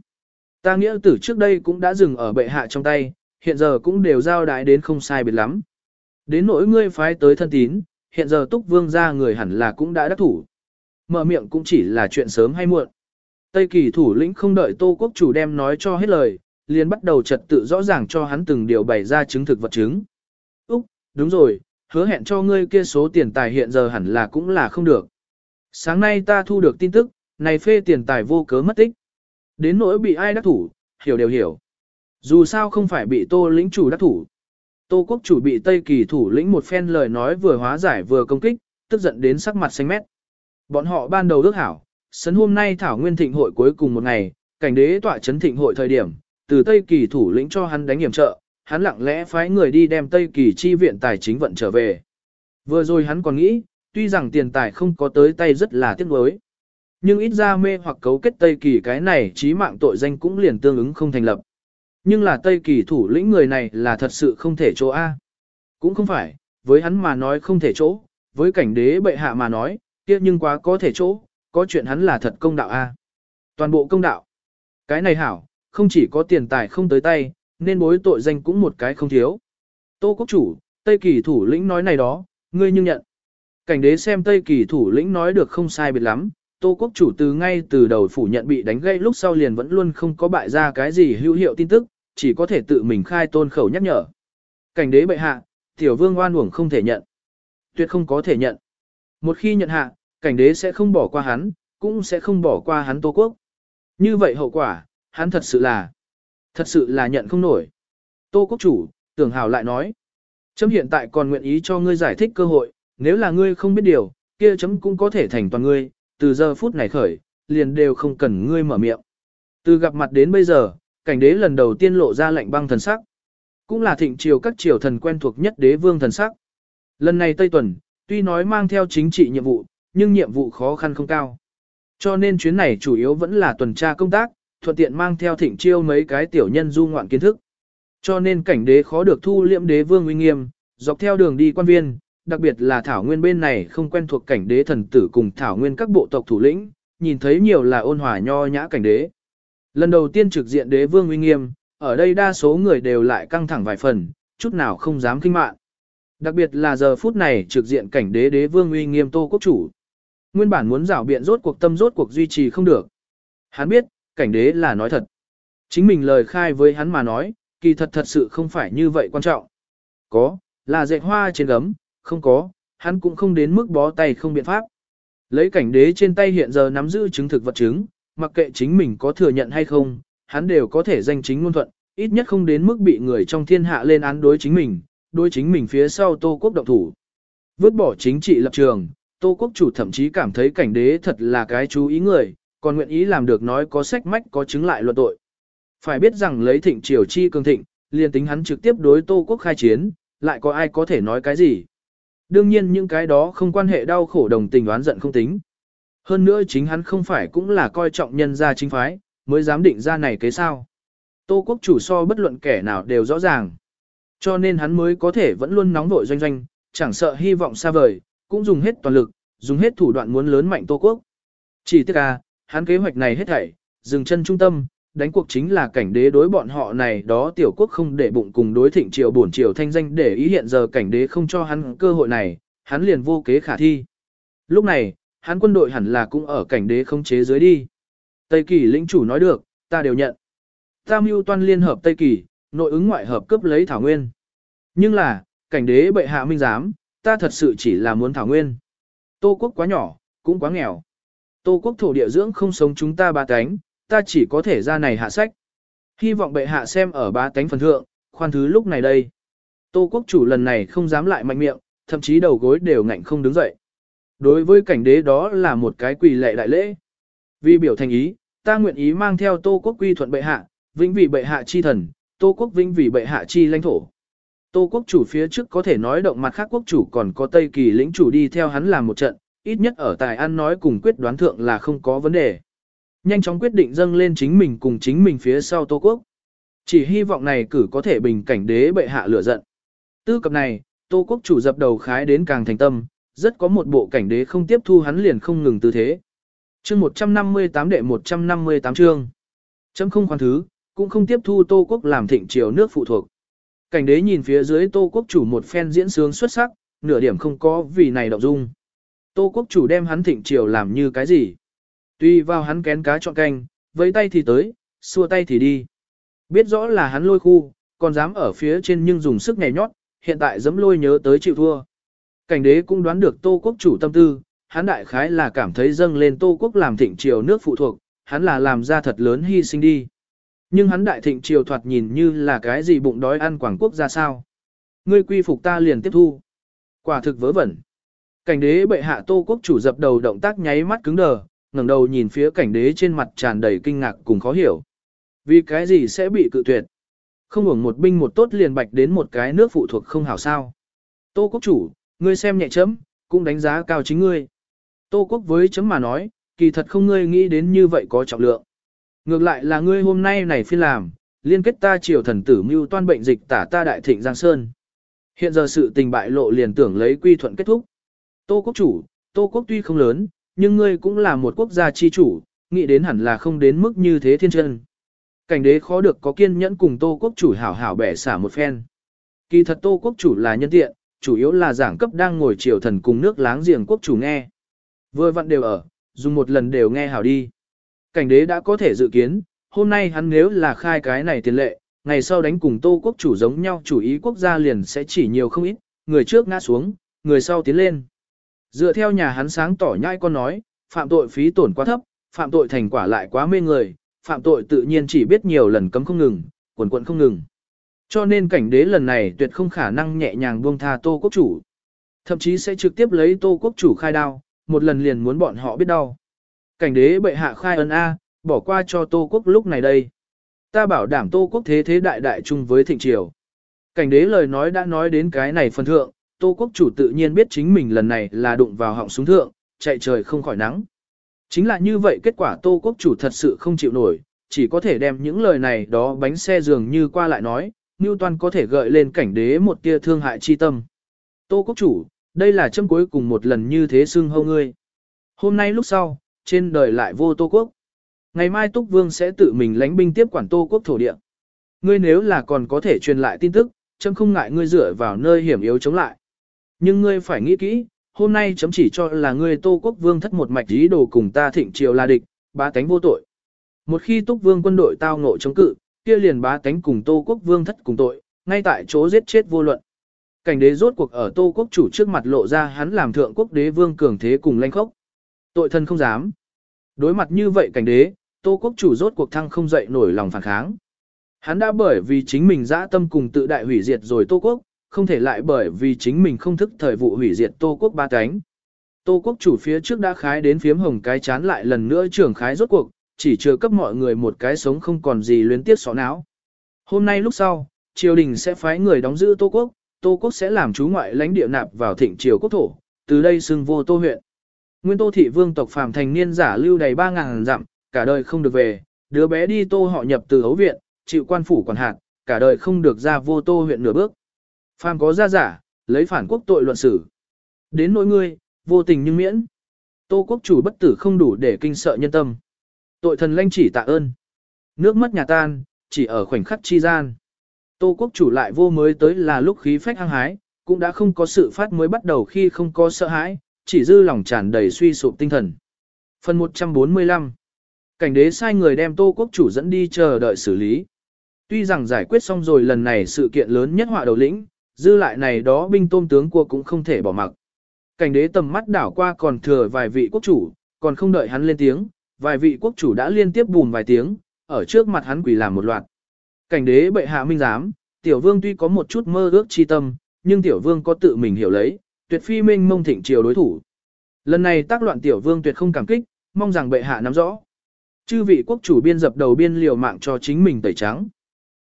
Ta nghĩa tử trước đây cũng đã dừng ở bệ hạ trong tay, hiện giờ cũng đều giao đại đến không sai biệt lắm. Đến nỗi ngươi phái tới thân tín, hiện giờ túc vương ra người hẳn là cũng đã đắc thủ. Mở miệng cũng chỉ là chuyện sớm hay muộn. Tây kỳ thủ lĩnh không đợi tô quốc chủ đem nói cho hết lời, liền bắt đầu trật tự rõ ràng cho hắn từng điều bày ra chứng thực vật chứng. Úc, đúng rồi, hứa hẹn cho ngươi kia số tiền tài hiện giờ hẳn là cũng là không được. Sáng nay ta thu được tin tức, này phê tiền tài vô cớ mất tích. Đến nỗi bị ai đắc thủ, hiểu đều hiểu. Dù sao không phải bị tô lĩnh chủ đắc thủ. Tô quốc chủ bị Tây Kỳ thủ lĩnh một phen lời nói vừa hóa giải vừa công kích, tức giận đến sắc mặt xanh mét. Bọn họ ban đầu ước hảo, sấn hôm nay thảo nguyên thịnh hội cuối cùng một ngày, cảnh đế tọa chấn thịnh hội thời điểm, từ Tây Kỳ thủ lĩnh cho hắn đánh hiểm trợ, hắn lặng lẽ phái người đi đem Tây Kỳ chi viện tài chính vận trở về. Vừa rồi hắn còn nghĩ, tuy rằng tiền tài không có tới tay rất là tiếc nuối. Nhưng ít ra mê hoặc cấu kết Tây Kỳ cái này chí mạng tội danh cũng liền tương ứng không thành lập. Nhưng là Tây Kỳ thủ lĩnh người này là thật sự không thể chỗ A. Cũng không phải, với hắn mà nói không thể chỗ, với cảnh đế bệ hạ mà nói, kia nhưng quá có thể chỗ, có chuyện hắn là thật công đạo A. Toàn bộ công đạo. Cái này hảo, không chỉ có tiền tài không tới tay, nên bối tội danh cũng một cái không thiếu. Tô Quốc Chủ, Tây Kỳ thủ lĩnh nói này đó, ngươi nhưng nhận. Cảnh đế xem Tây Kỳ thủ lĩnh nói được không sai biệt lắm, Tô Quốc Chủ từ ngay từ đầu phủ nhận bị đánh gây lúc sau liền vẫn luôn không có bại ra cái gì hữu hiệu tin tức, chỉ có thể tự mình khai tôn khẩu nhắc nhở. Cảnh đế bệ hạ, tiểu vương oan uổng không thể nhận. Tuyệt không có thể nhận. Một khi nhận hạ, cảnh đế sẽ không bỏ qua hắn, cũng sẽ không bỏ qua hắn Tô Quốc. Như vậy hậu quả, hắn thật sự là, thật sự là nhận không nổi. Tô Quốc chủ, tưởng hào lại nói. Chấm hiện tại còn nguyện ý cho ngươi giải thích cơ hội, nếu là ngươi không biết điều, kia chấm cũng có thể thành toàn ngươi, từ giờ phút này khởi, liền đều không cần ngươi mở miệng. Từ gặp mặt đến bây giờ, cảnh đế lần đầu tiên lộ ra lệnh băng thần sắc. Cũng là thịnh triều các triều thần quen thuộc nhất đế vương thần sắc. Lần này Tây Tuần, tuy nói mang theo chính trị nhiệm vụ, nhưng nhiệm vụ khó khăn không cao. Cho nên chuyến này chủ yếu vẫn là tuần tra công tác, thuận tiện mang theo thịnh chiêu mấy cái tiểu nhân du ngoạn kiến thức. Cho nên cảnh đế khó được thu liễm đế vương uy nghiêm, dọc theo đường đi quan viên, đặc biệt là Thảo Nguyên bên này không quen thuộc cảnh đế thần tử cùng Thảo Nguyên các bộ tộc thủ lĩnh, nhìn thấy nhiều là ôn hòa nho nhã cảnh đế. Lần đầu tiên trực diện đế vương uy nghiêm, ở đây đa số người đều lại căng thẳng vài phần, chút nào không dám kinh mạn. Đặc biệt là giờ phút này trực diện cảnh đế đế vương uy nghiêm tô quốc chủ. Nguyên bản muốn rảo biện rốt cuộc tâm rốt cuộc duy trì không được. Hắn biết, cảnh đế là nói thật. Chính mình lời khai với hắn mà nói, kỳ thật thật sự không phải như vậy quan trọng. Có, là dệt hoa trên gấm, không có, hắn cũng không đến mức bó tay không biện pháp. Lấy cảnh đế trên tay hiện giờ nắm giữ chứng thực vật chứng, mặc kệ chính mình có thừa nhận hay không, hắn đều có thể danh chính ngôn thuận, ít nhất không đến mức bị người trong thiên hạ lên án đối chính mình, đối chính mình phía sau Tô Quốc động thủ. Vứt bỏ chính trị lập trường, Tô Quốc chủ thậm chí cảm thấy cảnh đế thật là cái chú ý người, còn nguyện ý làm được nói có sách mách có chứng lại luận tội. Phải biết rằng lấy thịnh triều chi cường thịnh, liền tính hắn trực tiếp đối Tô Quốc khai chiến, lại có ai có thể nói cái gì. Đương nhiên những cái đó không quan hệ đau khổ đồng tình oán giận không tính. Hơn nữa chính hắn không phải cũng là coi trọng nhân gia chính phái, mới dám định ra này cái sao. Tô quốc chủ so bất luận kẻ nào đều rõ ràng. Cho nên hắn mới có thể vẫn luôn nóng vội doanh doanh, chẳng sợ hy vọng xa vời, cũng dùng hết toàn lực, dùng hết thủ đoạn muốn lớn mạnh Tô quốc. Chỉ tiếc à, hắn kế hoạch này hết thảy, dừng chân trung tâm, đánh cuộc chính là cảnh đế đối bọn họ này đó tiểu quốc không để bụng cùng đối thịnh triều bổn triều thanh danh để ý hiện giờ cảnh đế không cho hắn cơ hội này, hắn liền vô kế khả thi. Lúc này, hắn quân đội hẳn là cũng ở cảnh đế không chế dưới đi. Tây Kỳ lĩnh chủ nói được, ta đều nhận. Tam mưu toan liên hợp Tây Kỳ, nội ứng ngoại hợp cướp lấy Thảo Nguyên. Nhưng là, cảnh đế bệ hạ minh giám, ta thật sự chỉ là muốn Thảo Nguyên. Tô quốc quá nhỏ, cũng quá nghèo. Tô quốc thổ địa dưỡng không sống chúng ta ba cánh, ta chỉ có thể ra này hạ sách. Hy vọng bệ hạ xem ở ba cánh phần thượng, khoan thứ lúc này đây. Tô quốc chủ lần này không dám lại mạnh miệng, thậm chí đầu gối đều ngạnh không đứng dậy. Đối với cảnh đế đó là một cái quỳ lệ đại lễ. Vì biểu thành ý, ta nguyện ý mang theo Tô quốc quy thuận bệ hạ, vĩnh vì bệ hạ chi thần, Tô quốc vĩnh vì bệ hạ chi lãnh thổ. Tô quốc chủ phía trước có thể nói động mặt khác quốc chủ còn có Tây Kỳ lĩnh chủ đi theo hắn làm một trận, ít nhất ở tài ăn nói cùng quyết đoán thượng là không có vấn đề. Nhanh chóng quyết định dâng lên chính mình cùng chính mình phía sau Tô quốc. Chỉ hy vọng này cử có thể bình cảnh đế bệ hạ lửa giận. Tư cập này, Tô quốc chủ dập đầu khái đến càng thành tâm, rất có một bộ cảnh đế không tiếp thu hắn liền không ngừng tư thế. Chương 158 đệ 158 chương. Chấm không khoan thứ, cũng không tiếp thu Tô Quốc làm thịnh triều nước phụ thuộc. Cảnh đế nhìn phía dưới Tô Quốc chủ một phen diễn sướng xuất sắc, nửa điểm không có vì này động dung. Tô Quốc chủ đem hắn thịnh triều làm như cái gì? Tuy vào hắn kén cá chọn canh, vẫy tay thì tới, xua tay thì đi. Biết rõ là hắn lôi khu, còn dám ở phía trên nhưng dùng sức nhảy nhót, hiện tại dám lôi nhớ tới chịu thua. Cảnh đế cũng đoán được Tô Quốc chủ tâm tư, hắn đại khái là cảm thấy dâng lên Tô Quốc làm thịnh triều nước phụ thuộc, hắn là làm ra thật lớn hy sinh đi. Nhưng hắn đại thịnh triều thoạt nhìn như là cái gì bụng đói ăn quảng quốc ra sao. Ngươi quy phục ta liền tiếp thu. Quả thực vớ vẩn. Cảnh đế bệ hạ tô quốc chủ dập đầu động tác nháy mắt cứng đờ, ngẩng đầu nhìn phía cảnh đế trên mặt tràn đầy kinh ngạc cùng khó hiểu. Vì cái gì sẽ bị cự tuyệt? Không hưởng một binh một tốt liền bạch đến một cái nước phụ thuộc không hảo sao. Tô quốc chủ, ngươi xem nhẹ chấm, cũng đánh giá cao chính ngươi. Tô quốc với chấm mà nói, kỳ thật không ngươi nghĩ đến như vậy có trọng lượng. Ngược lại là ngươi hôm nay này phi làm, liên kết ta triều thần tử mưu toan bệnh dịch tả ta đại thịnh Giang Sơn. Hiện giờ sự tình bại lộ liền tưởng lấy quy thuận kết thúc. Tô quốc chủ, Tô quốc tuy không lớn, nhưng ngươi cũng là một quốc gia chi chủ, nghĩ đến hẳn là không đến mức như thế thiên chân. Cảnh đế khó được có kiên nhẫn cùng Tô quốc chủ hảo hảo bẻ xả một phen. Kỳ thật Tô quốc chủ là nhân tiện, chủ yếu là giảng cấp đang ngồi triều thần cùng nước láng giềng quốc chủ nghe. Vừa vặn đều ở, dùng một lần đều nghe hảo đi. Cảnh đế đã có thể dự kiến, hôm nay hắn nếu là khai cái này tiền lệ, ngày sau đánh cùng tô quốc chủ giống nhau chủ ý quốc gia liền sẽ chỉ nhiều không ít, người trước ngã xuống, người sau tiến lên. Dựa theo nhà hắn sáng tỏ nhai con nói, phạm tội phí tổn quá thấp, phạm tội thành quả lại quá mê người, phạm tội tự nhiên chỉ biết nhiều lần cấm không ngừng, quần quận không ngừng. Cho nên cảnh đế lần này tuyệt không khả năng nhẹ nhàng buông tha tô quốc chủ. Thậm chí sẽ trực tiếp lấy tô quốc chủ khai đao, một lần liền muốn bọn họ biết đau. Cảnh đế bệ hạ khai ân A, bỏ qua cho tô quốc lúc này đây. Ta bảo đảm tô quốc thế thế đại đại chung với thịnh triều. Cảnh đế lời nói đã nói đến cái này phần thượng, tô quốc chủ tự nhiên biết chính mình lần này là đụng vào họng súng thượng, chạy trời không khỏi nắng. Chính là như vậy kết quả tô quốc chủ thật sự không chịu nổi, chỉ có thể đem những lời này đó bánh xe dường như qua lại nói, Newton có thể gợi lên cảnh đế một tia thương hại chi tâm. Tô quốc chủ, đây là châm cuối cùng một lần như thế xưng hâu ngươi. Hôm nay lúc sau, trên đời lại vô Tô quốc. Ngày mai Túc Vương sẽ tự mình lãnh binh tiếp quản Tô quốc thổ địa. Ngươi nếu là còn có thể truyền lại tin tức, chấm không ngại ngươi dựa vào nơi hiểm yếu chống lại. Nhưng ngươi phải nghĩ kỹ, hôm nay chấm chỉ cho là ngươi Tô quốc vương thất một mạch ý đồ cùng ta thịnh triều là địch, ba cánh vô tội. Một khi Túc Vương quân đội tao ngộ chống cự, kia liền bá tánh cùng Tô Quốc Vương thất cùng tội, ngay tại chỗ giết chết vô luận. Cảnh đế rốt cuộc ở Tô Quốc chủ trước mặt lộ ra hắn làm thượng quốc đế vương cường thế cùng lanh khốc. Tội thân không dám. Đối mặt như vậy cảnh đế, Tô Quốc chủ rốt cuộc thăng không dậy nổi lòng phản kháng. Hắn đã bởi vì chính mình dã tâm cùng tự đại hủy diệt rồi Tô Quốc, không thể lại bởi vì chính mình không thức thời vụ hủy diệt Tô Quốc ba cánh. Tô Quốc chủ phía trước đã khái đến phiếm hồng cái chán lại lần nữa trưởng khái rốt cuộc, chỉ chờ cấp mọi người một cái sống không còn gì luyến tiếc xó não. Hôm nay lúc sau, triều đình sẽ phái người đóng giữ Tô Quốc, Tô Quốc sẽ làm chú ngoại lãnh địa nạp vào thịnh triều quốc thổ, từ đây xưng vô Tô huyện. Nguyên Tô thị vương tộc phàm thành niên giả lưu đầy 3000 dặm, cả đời không được về, đứa bé đi Tô họ nhập từ ấu viện, chịu quan phủ quản hạt, cả đời không được ra vô Tô huyện nửa bước. Phàm có gia giả, lấy phản quốc tội luận xử. Đến nỗi ngươi, vô tình nhưng miễn. Tô quốc chủ bất tử không đủ để kinh sợ nhân tâm. Tội thần lanh chỉ tạ ơn. Nước mất nhà tan, chỉ ở khoảnh khắc chi gian. Tô quốc chủ lại vô mới tới là lúc khí phách hăng hái, cũng đã không có sự phát mới bắt đầu khi không có sợ hãi, chỉ dư lòng tràn đầy suy sụp tinh thần. Phần 145 Cảnh đế sai người đem Tô quốc chủ dẫn đi chờ đợi xử lý. Tuy rằng giải quyết xong rồi lần này sự kiện lớn nhất họa đầu lĩnh, dư lại này đó binh tôm tướng của cũng không thể bỏ mặc. Cảnh đế tầm mắt đảo qua còn thừa vài vị quốc chủ, còn không đợi hắn lên tiếng, vài vị quốc chủ đã liên tiếp bùn vài tiếng, ở trước mặt hắn quỳ làm một loạt. Cảnh đế bệ hạ minh giám, tiểu vương tuy có một chút mơ ước chi tâm, nhưng tiểu vương có tự mình hiểu lấy, tuyệt phi minh mông thịnh triều đối thủ. Lần này tác loạn tiểu vương tuyệt không cảm kích, mong rằng bệ hạ nắm rõ. Chư vị quốc chủ biên dập đầu biên liều mạng cho chính mình tẩy trắng.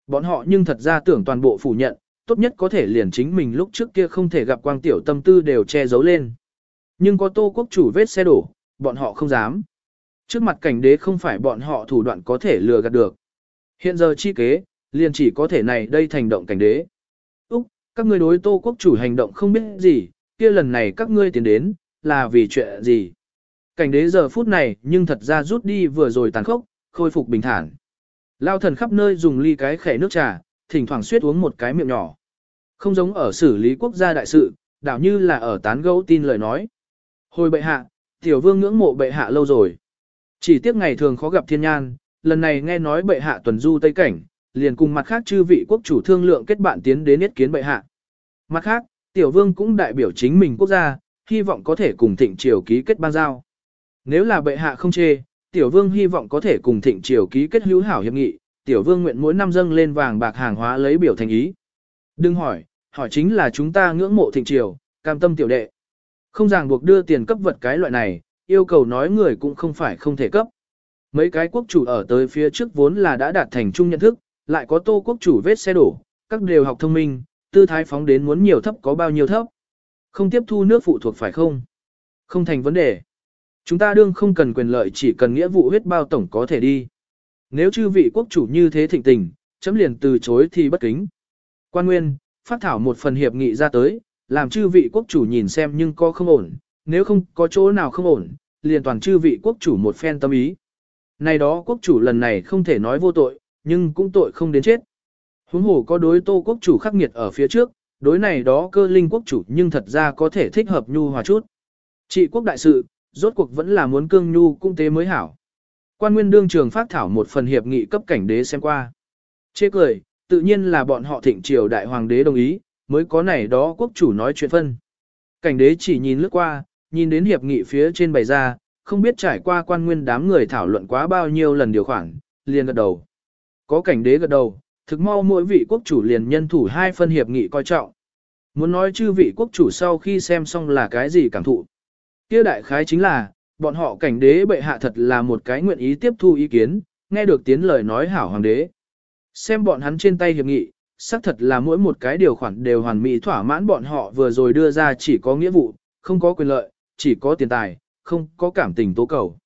Bọn họ nhưng thật ra tưởng toàn bộ phủ nhận, tốt nhất có thể liền chính mình lúc trước kia không thể gặp quang tiểu tâm tư đều che giấu lên. Nhưng có tô quốc chủ vết xe đổ, bọn họ không dám. Trước mặt cảnh đế không phải bọn họ thủ đoạn có thể lừa gạt được. Hiện giờ chi kế, liền chỉ có thể này đây thành động cảnh đế. Úc, các ngươi đối tô quốc chủ hành động không biết gì, kia lần này các ngươi tiến đến, là vì chuyện gì. Cảnh đế giờ phút này nhưng thật ra rút đi vừa rồi tàn khốc, khôi phục bình thản. Lao thần khắp nơi dùng ly cái khẻ nước trà, thỉnh thoảng suýt uống một cái miệng nhỏ. Không giống ở xử lý quốc gia đại sự, đảo như là ở tán gẫu tin lời nói. Hồi bệ hạ, tiểu vương ngưỡng mộ bệ hạ lâu rồi. Chỉ tiếc ngày thường khó gặp thiên nhan, lần này nghe nói bệ hạ tuần du Tây Cảnh, liền cùng mặt khác chư vị quốc chủ thương lượng kết bạn tiến đến yết kiến bệ hạ. Mặt khác, tiểu vương cũng đại biểu chính mình quốc gia, hy vọng có thể cùng thịnh triều ký kết ban giao. Nếu là bệ hạ không chê, tiểu vương hy vọng có thể cùng thịnh triều ký kết hữu hảo hiệp nghị, tiểu vương nguyện mỗi năm dâng lên vàng bạc hàng hóa lấy biểu thành ý. Đừng hỏi, hỏi chính là chúng ta ngưỡng mộ thịnh triều, cam tâm tiểu đệ. Không ràng buộc đưa tiền cấp vật cái loại này, yêu cầu nói người cũng không phải không thể cấp. Mấy cái quốc chủ ở tới phía trước vốn là đã đạt thành chung nhận thức, lại có tô quốc chủ vết xe đổ, các đều học thông minh, tư thái phóng đến muốn nhiều thấp có bao nhiêu thấp. Không tiếp thu nước phụ thuộc phải không? Không thành vấn đề. Chúng ta đương không cần quyền lợi chỉ cần nghĩa vụ huyết bao tổng có thể đi. Nếu chư vị quốc chủ như thế thịnh tình, chấm liền từ chối thì bất kính. Quan Nguyên, phát thảo một phần hiệp nghị ra tới, làm chư vị quốc chủ nhìn xem nhưng có không ổn, nếu không có chỗ nào không ổn, liền toàn chư vị quốc chủ một phen tâm ý. Này đó quốc chủ lần này không thể nói vô tội, nhưng cũng tội không đến chết. Huống hồ có đối tô quốc chủ khắc nghiệt ở phía trước, đối này đó cơ linh quốc chủ nhưng thật ra có thể thích hợp nhu hòa chút. Trị quốc đại sự, rốt cuộc vẫn là muốn cương nhu cung tế mới hảo. Quan nguyên đương trường phát thảo một phần hiệp nghị cấp cảnh đế xem qua. Chê cười, tự nhiên là bọn họ thịnh triều đại hoàng đế đồng ý, mới có này đó quốc chủ nói chuyện phân. Cảnh đế chỉ nhìn lướt qua, nhìn đến hiệp nghị phía trên bày ra, không biết trải qua quan nguyên đám người thảo luận quá bao nhiêu lần điều khoản, liền gật đầu. Có cảnh đế gật đầu, thực mau mỗi vị quốc chủ liền nhân thủ hai phân hiệp nghị coi trọng. Muốn nói chư vị quốc chủ sau khi xem xong là cái gì cảm thụ. kia đại khái chính là, bọn họ cảnh đế bệ hạ thật là một cái nguyện ý tiếp thu ý kiến, nghe được tiếng lời nói hảo hoàng đế. Xem bọn hắn trên tay hiệp nghị, xác thật là mỗi một cái điều khoản đều hoàn mỹ thỏa mãn bọn họ vừa rồi đưa ra chỉ có nghĩa vụ, không có quyền lợi, chỉ có tiền tài, không có cảm tình tố cầu.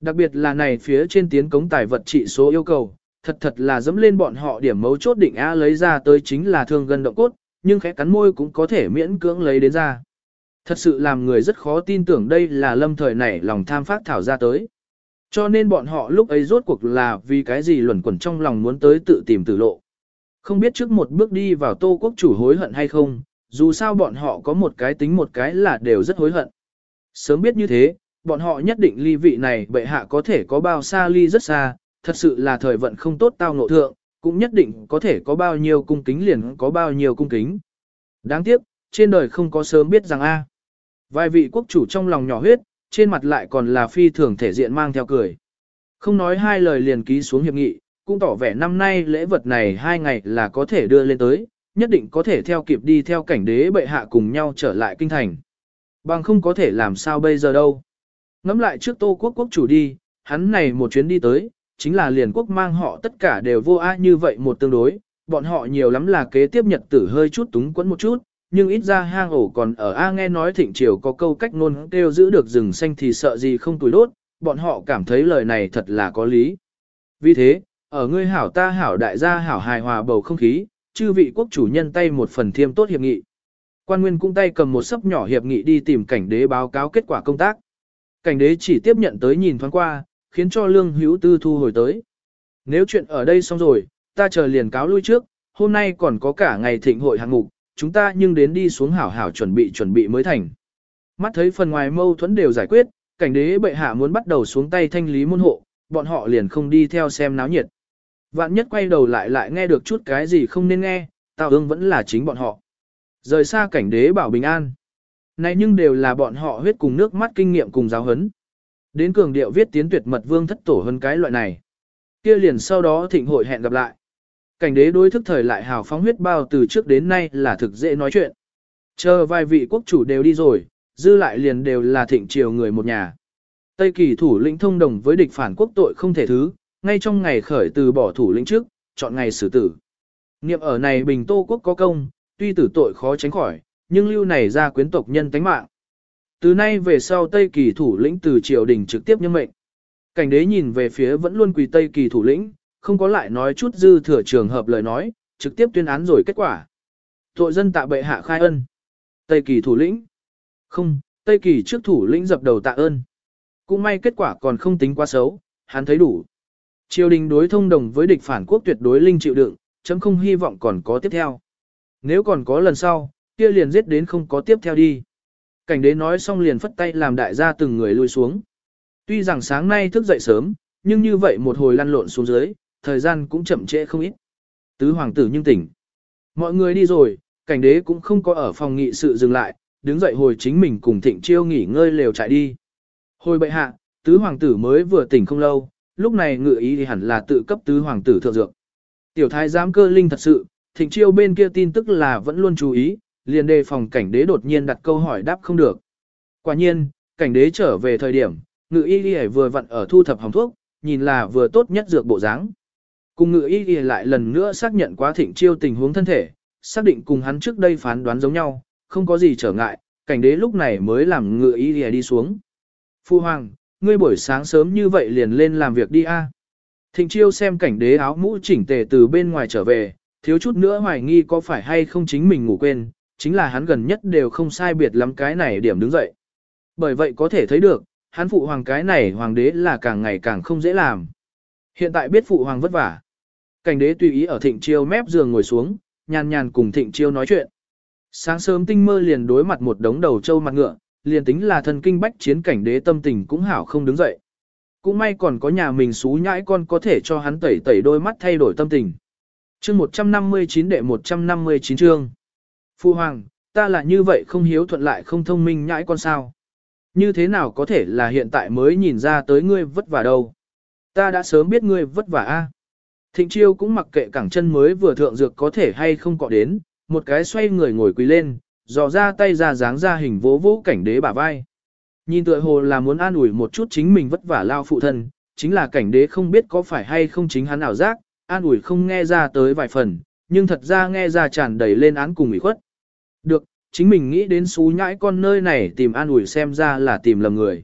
Đặc biệt là này phía trên tiến cống tài vật trị số yêu cầu, thật thật là dẫm lên bọn họ điểm mấu chốt định A lấy ra tới chính là thương gần động cốt, nhưng khẽ cắn môi cũng có thể miễn cưỡng lấy đến ra. Thật sự làm người rất khó tin tưởng đây là lâm thời này lòng tham phát thảo ra tới. Cho nên bọn họ lúc ấy rốt cuộc là vì cái gì luẩn quẩn trong lòng muốn tới tự tìm tử lộ. Không biết trước một bước đi vào tô quốc chủ hối hận hay không, dù sao bọn họ có một cái tính một cái là đều rất hối hận. Sớm biết như thế, bọn họ nhất định ly vị này bệ hạ có thể có bao xa ly rất xa, thật sự là thời vận không tốt tao ngộ thượng, cũng nhất định có thể có bao nhiêu cung kính liền có bao nhiêu cung kính. Đáng tiếc, trên đời không có sớm biết rằng a. À. Vài vị quốc chủ trong lòng nhỏ huyết, trên mặt lại còn là phi thường thể diện mang theo cười. Không nói hai lời liền ký xuống hiệp nghị, cũng tỏ vẻ năm nay lễ vật này hai ngày là có thể đưa lên tới, nhất định có thể theo kịp đi theo cảnh đế bệ hạ cùng nhau trở lại kinh thành. Bằng không có thể làm sao bây giờ đâu. Ngắm lại trước tô quốc quốc chủ đi, hắn này một chuyến đi tới, chính là liền quốc mang họ tất cả đều vô ai như vậy một tương đối, bọn họ nhiều lắm là kế tiếp nhật tử hơi chút túng quẫn một chút, nhưng ít ra hang ổ còn ở A nghe nói thịnh triều có câu cách nôn kêu giữ được rừng xanh thì sợ gì không tuổi đốt, bọn họ cảm thấy lời này thật là có lý. Vì thế, ở ngươi hảo ta hảo đại gia hảo hài hòa bầu không khí, chư vị quốc chủ nhân tay một phần thiêm tốt hiệp nghị. Quan Nguyên cũng tay cầm một sấp nhỏ hiệp nghị đi tìm cảnh đế báo cáo kết quả công tác. Cảnh đế chỉ tiếp nhận tới nhìn thoáng qua, khiến cho lương hữu tư thu hồi tới. Nếu chuyện ở đây xong rồi, ta chờ liền cáo lui trước, hôm nay còn có cả ngày thịnh hội hạng mục, chúng ta nhưng đến đi xuống hảo hảo chuẩn bị chuẩn bị mới thành. Mắt thấy phần ngoài mâu thuẫn đều giải quyết, cảnh đế bệ hạ muốn bắt đầu xuống tay thanh lý môn hộ, bọn họ liền không đi theo xem náo nhiệt. Vạn nhất quay đầu lại lại nghe được chút cái gì không nên nghe, tào ương vẫn là chính bọn họ. Rời xa cảnh đế bảo bình an. Này nhưng đều là bọn họ huyết cùng nước mắt kinh nghiệm cùng giáo hấn. Đến cường điệu viết tiến tuyệt mật vương thất tổ hơn cái loại này. Kia liền sau đó thịnh hội hẹn gặp lại. Cảnh đế đối thức thời lại hào phóng huyết bao từ trước đến nay là thực dễ nói chuyện. Chờ vài vị quốc chủ đều đi rồi, dư lại liền đều là thịnh triều người một nhà. Tây kỳ thủ lĩnh thông đồng với địch phản quốc tội không thể thứ, ngay trong ngày khởi từ bỏ thủ lĩnh trước, chọn ngày xử tử. Niệm ở này bình tô quốc có công, tuy tử tội khó tránh khỏi, nhưng lưu này ra quyến tộc nhân tánh mạng. Từ nay về sau Tây kỳ thủ lĩnh từ triều đình trực tiếp nhân mệnh. Cảnh đế nhìn về phía vẫn luôn quỳ Tây kỳ thủ lĩnh, không có lại nói chút dư thừa trường hợp lời nói, trực tiếp tuyên án rồi kết quả. Tội dân tạ bệ hạ khai ân. Tây kỳ thủ lĩnh. Không, Tây kỳ trước thủ lĩnh dập đầu tạ ơn. Cũng may kết quả còn không tính quá xấu, hắn thấy đủ. Triều đình đối thông đồng với địch phản quốc tuyệt đối linh chịu đựng, chấm không hy vọng còn có tiếp theo. Nếu còn có lần sau, kia liền giết đến không có tiếp theo đi. Cảnh đế nói xong liền phất tay làm đại gia từng người lui xuống. Tuy rằng sáng nay thức dậy sớm, nhưng như vậy một hồi lăn lộn xuống dưới, thời gian cũng chậm trễ không ít. Tứ hoàng tử nhưng tỉnh. Mọi người đi rồi, cảnh đế cũng không có ở phòng nghị sự dừng lại, đứng dậy hồi chính mình cùng thịnh chiêu nghỉ ngơi lều chạy đi. Hồi bệ hạ, tứ hoàng tử mới vừa tỉnh không lâu, lúc này ngự ý thì hẳn là tự cấp tứ hoàng tử thượng dược. Tiểu thái giám cơ linh thật sự, thịnh chiêu bên kia tin tức là vẫn luôn chú ý, liền đề phòng cảnh đế đột nhiên đặt câu hỏi đáp không được. Quả nhiên, cảnh đế trở về thời điểm, ngự y y vừa vặn ở thu thập hồng thuốc, nhìn là vừa tốt nhất dược bộ dáng. Cùng ngự y y lại lần nữa xác nhận quá thịnh chiêu tình huống thân thể, xác định cùng hắn trước đây phán đoán giống nhau, không có gì trở ngại, cảnh đế lúc này mới làm ngự y y đi xuống. Phu hoàng, ngươi buổi sáng sớm như vậy liền lên làm việc đi a. Thịnh chiêu xem cảnh đế áo mũ chỉnh tề từ bên ngoài trở về, thiếu chút nữa hoài nghi có phải hay không chính mình ngủ quên, chính là hắn gần nhất đều không sai biệt lắm cái này điểm đứng dậy. Bởi vậy có thể thấy được, hắn phụ hoàng cái này hoàng đế là càng ngày càng không dễ làm. Hiện tại biết phụ hoàng vất vả. Cảnh đế tùy ý ở thịnh chiêu mép giường ngồi xuống, nhàn nhàn cùng thịnh chiêu nói chuyện. Sáng sớm tinh mơ liền đối mặt một đống đầu trâu mặt ngựa, liền tính là thần kinh bách chiến cảnh đế tâm tình cũng hảo không đứng dậy. Cũng may còn có nhà mình xú nhãi con có thể cho hắn tẩy tẩy đôi mắt thay đổi tâm tình. chương 159 đệ 159 chương. Phu Hoàng, ta là như vậy không hiếu thuận lại không thông minh nhãi con sao. Như thế nào có thể là hiện tại mới nhìn ra tới ngươi vất vả đâu. Ta đã sớm biết ngươi vất vả a. Thịnh chiêu cũng mặc kệ cẳng chân mới vừa thượng dược có thể hay không cọ đến, một cái xoay người ngồi quỳ lên, dò ra tay ra dáng ra hình vỗ vỗ cảnh đế bả vai. Nhìn tựa hồ là muốn an ủi một chút chính mình vất vả lao phụ thân, chính là cảnh đế không biết có phải hay không chính hắn ảo giác, an ủi không nghe ra tới vài phần, nhưng thật ra nghe ra tràn đầy lên án cùng ủy khuất. Được, chính mình nghĩ đến xú nhãi con nơi này tìm an ủi xem ra là tìm lầm người.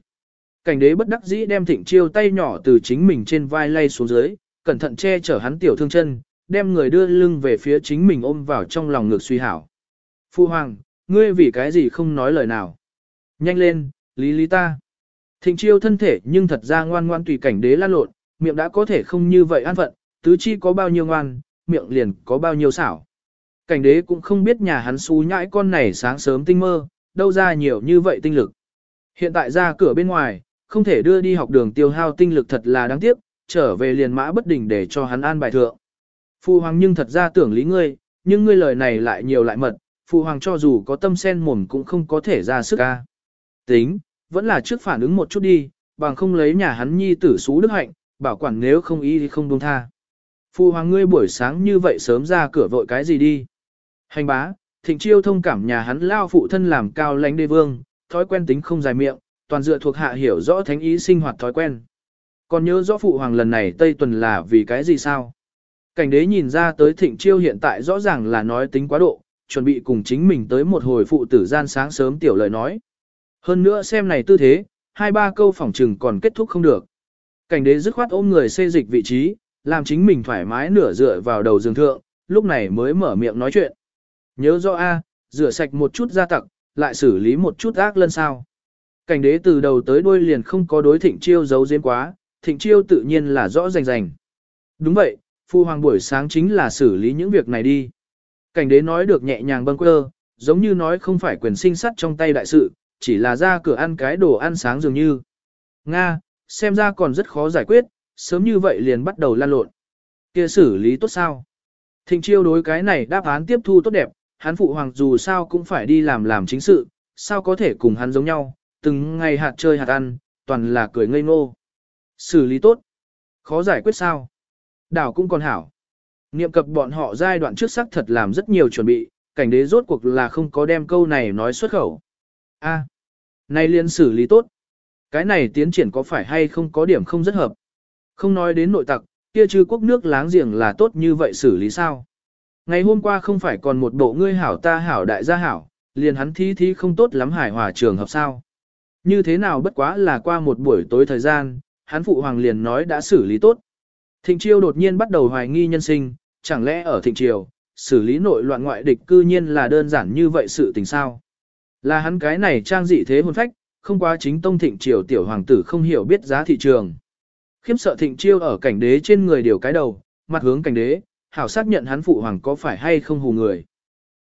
Cảnh đế bất đắc dĩ đem thịnh chiêu tay nhỏ từ chính mình trên vai lay xuống dưới, cẩn thận che chở hắn tiểu thương chân, đem người đưa lưng về phía chính mình ôm vào trong lòng ngực suy hảo. Phu hoàng, ngươi vì cái gì không nói lời nào? Nhanh lên, lý lý ta. Thịnh chiêu thân thể nhưng thật ra ngoan ngoan tùy cảnh đế lan lộn, miệng đã có thể không như vậy an phận, tứ chi có bao nhiêu ngoan, miệng liền có bao nhiêu xảo. Cảnh đế cũng không biết nhà hắn xú nhãi con này sáng sớm tinh mơ, đâu ra nhiều như vậy tinh lực. Hiện tại ra cửa bên ngoài, không thể đưa đi học đường tiêu hao tinh lực thật là đáng tiếc, trở về liền mã bất đình để cho hắn an bài thượng. Phu hoàng nhưng thật ra tưởng lý ngươi, nhưng ngươi lời này lại nhiều lại mật, Phu hoàng cho dù có tâm sen mồm cũng không có thể ra sức ca. Tính, vẫn là trước phản ứng một chút đi, bằng không lấy nhà hắn nhi tử xú đức hạnh, bảo quản nếu không ý thì không buông tha. Phu hoàng ngươi buổi sáng như vậy sớm ra cửa vội cái gì đi. Hành bá, thịnh chiêu thông cảm nhà hắn lao phụ thân làm cao lãnh đế vương, thói quen tính không dài miệng, toàn dựa thuộc hạ hiểu rõ thánh ý sinh hoạt thói quen. Còn nhớ rõ phụ hoàng lần này Tây Tuần là vì cái gì sao? Cảnh đế nhìn ra tới thịnh chiêu hiện tại rõ ràng là nói tính quá độ, chuẩn bị cùng chính mình tới một hồi phụ tử gian sáng sớm tiểu lời nói. Hơn nữa xem này tư thế, hai ba câu phỏng trừng còn kết thúc không được. Cảnh đế dứt khoát ôm người xê dịch vị trí, làm chính mình thoải mái nửa dựa vào đầu giường thượng, lúc này mới mở miệng nói chuyện. Nhớ rõ A, rửa sạch một chút gia tặc, lại xử lý một chút ác lân sao. Cảnh đế từ đầu tới đuôi liền không có đối thịnh chiêu giấu giếm quá, thịnh chiêu tự nhiên là rõ rành rành. Đúng vậy, phu hoàng buổi sáng chính là xử lý những việc này đi. Cảnh đế nói được nhẹ nhàng bâng quơ, giống như nói không phải quyền sinh sắt trong tay đại sự, chỉ là ra cửa ăn cái đồ ăn sáng dường như. Nga, xem ra còn rất khó giải quyết, sớm như vậy liền bắt đầu lan lộn. kia xử lý tốt sao? Thịnh chiêu đối cái này đáp án tiếp thu tốt đẹp, hắn phụ hoàng dù sao cũng phải đi làm làm chính sự, sao có thể cùng hắn giống nhau, từng ngày hạt chơi hạt ăn, toàn là cười ngây ngô. Xử lý tốt. Khó giải quyết sao? Đảo cũng còn hảo. Niệm cập bọn họ giai đoạn trước sắc thật làm rất nhiều chuẩn bị, cảnh đế rốt cuộc là không có đem câu này nói xuất khẩu. A, à, nay liên xử lý tốt. Cái này tiến triển có phải hay không có điểm không rất hợp. Không nói đến nội tặc, kia chư quốc nước láng giềng là tốt như vậy xử lý sao. Ngày hôm qua không phải còn một bộ ngươi hảo ta hảo đại gia hảo, liền hắn thí thí không tốt lắm hải hòa trường hợp sao. Như thế nào bất quá là qua một buổi tối thời gian, hắn phụ hoàng liền nói đã xử lý tốt. Thịnh Chiêu đột nhiên bắt đầu hoài nghi nhân sinh, chẳng lẽ ở Thịnh Triều, xử lý nội loạn ngoại địch cư nhiên là đơn giản như vậy sự tình sao? Là hắn cái này trang dị thế hồn phách, không quá chính tông Thịnh Triều tiểu hoàng tử không hiểu biết giá thị trường. Khiếm sợ Thịnh Chiêu ở cảnh đế trên người điều cái đầu, mặt hướng cảnh đế, hảo xác nhận hắn phụ hoàng có phải hay không hù người.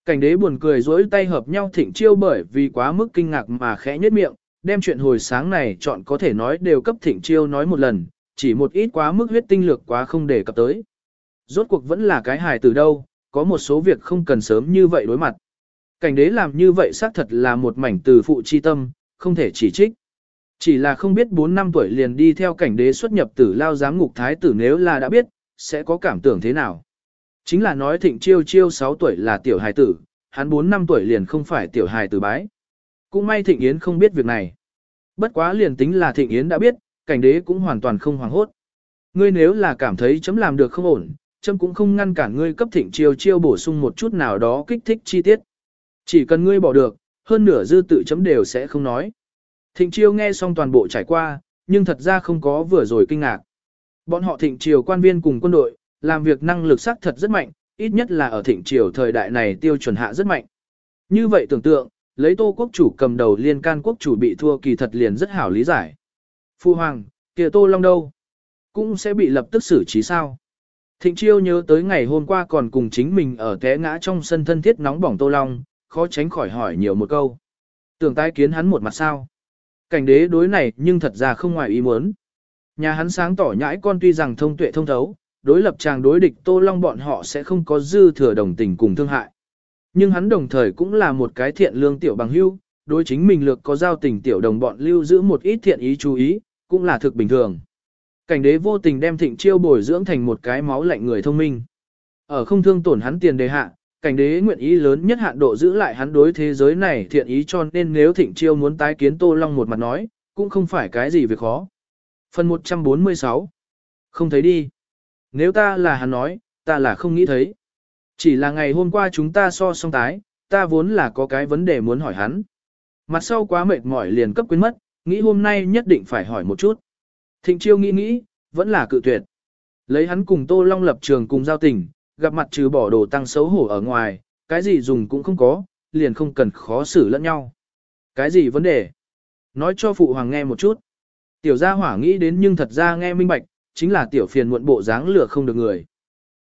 Cảnh đế buồn cười dối tay hợp nhau Thịnh Chiêu bởi vì quá mức kinh ngạc mà khẽ nhếch miệng, đem chuyện hồi sáng này chọn có thể nói đều cấp Thịnh Chiêu nói một lần, chỉ một ít quá mức huyết tinh lược quá không để cập tới. Rốt cuộc vẫn là cái hài từ đâu, có một số việc không cần sớm như vậy đối mặt. Cảnh đế làm như vậy xác thật là một mảnh từ phụ chi tâm, không thể chỉ trích. Chỉ là không biết 4 năm tuổi liền đi theo cảnh đế xuất nhập tử lao giám ngục thái tử nếu là đã biết, sẽ có cảm tưởng thế nào. Chính là nói thịnh chiêu chiêu 6 tuổi là tiểu hài tử, hắn 4 năm tuổi liền không phải tiểu hài tử bái. Cũng may thịnh yến không biết việc này. Bất quá liền tính là thịnh yến đã biết, cảnh đế cũng hoàn toàn không hoàng hốt. Ngươi nếu là cảm thấy chấm làm được không ổn, chấm cũng không ngăn cản ngươi cấp thịnh chiêu chiêu bổ sung một chút nào đó kích thích chi tiết. Chỉ cần ngươi bỏ được, hơn nửa dư tự chấm đều sẽ không nói. Thịnh chiêu nghe xong toàn bộ trải qua, nhưng thật ra không có vừa rồi kinh ngạc. Bọn họ thịnh triều quan viên cùng quân đội, làm việc năng lực xác thật rất mạnh, ít nhất là ở thịnh triều thời đại này tiêu chuẩn hạ rất mạnh. Như vậy tưởng tượng, lấy tô quốc chủ cầm đầu liên can quốc chủ bị thua kỳ thật liền rất hảo lý giải. Phu hoàng, kia tô long đâu? Cũng sẽ bị lập tức xử trí sao? Thịnh chiêu nhớ tới ngày hôm qua còn cùng chính mình ở té ngã trong sân thân thiết nóng bỏng tô long, khó tránh khỏi hỏi nhiều một câu. Tưởng tái kiến hắn một mặt sao? Cảnh đế đối này nhưng thật ra không ngoài ý muốn. Nhà hắn sáng tỏ nhãi con tuy rằng thông tuệ thông thấu, đối lập chàng đối địch Tô Long bọn họ sẽ không có dư thừa đồng tình cùng thương hại. Nhưng hắn đồng thời cũng là một cái thiện lương tiểu bằng hưu, đối chính mình lược có giao tình tiểu đồng bọn lưu giữ một ít thiện ý chú ý, cũng là thực bình thường. Cảnh đế vô tình đem thịnh chiêu bồi dưỡng thành một cái máu lạnh người thông minh. Ở không thương tổn hắn tiền đề hạ, cảnh đế nguyện ý lớn nhất hạn độ giữ lại hắn đối thế giới này thiện ý cho nên nếu thịnh chiêu muốn tái kiến Tô Long một mặt nói, cũng không phải cái gì việc khó. Phần 146 Không thấy đi. Nếu ta là hắn nói, ta là không nghĩ thấy. Chỉ là ngày hôm qua chúng ta so song tái, ta vốn là có cái vấn đề muốn hỏi hắn. Mặt sau quá mệt mỏi liền cấp quên mất, nghĩ hôm nay nhất định phải hỏi một chút. Thịnh chiêu nghĩ nghĩ, vẫn là cự tuyệt. Lấy hắn cùng Tô Long lập trường cùng giao tình, gặp mặt trừ bỏ đồ tăng xấu hổ ở ngoài, cái gì dùng cũng không có, liền không cần khó xử lẫn nhau. Cái gì vấn đề? Nói cho phụ hoàng nghe một chút. Tiểu gia hỏa nghĩ đến nhưng thật ra nghe minh bạch, chính là tiểu phiền muộn bộ dáng lửa không được người.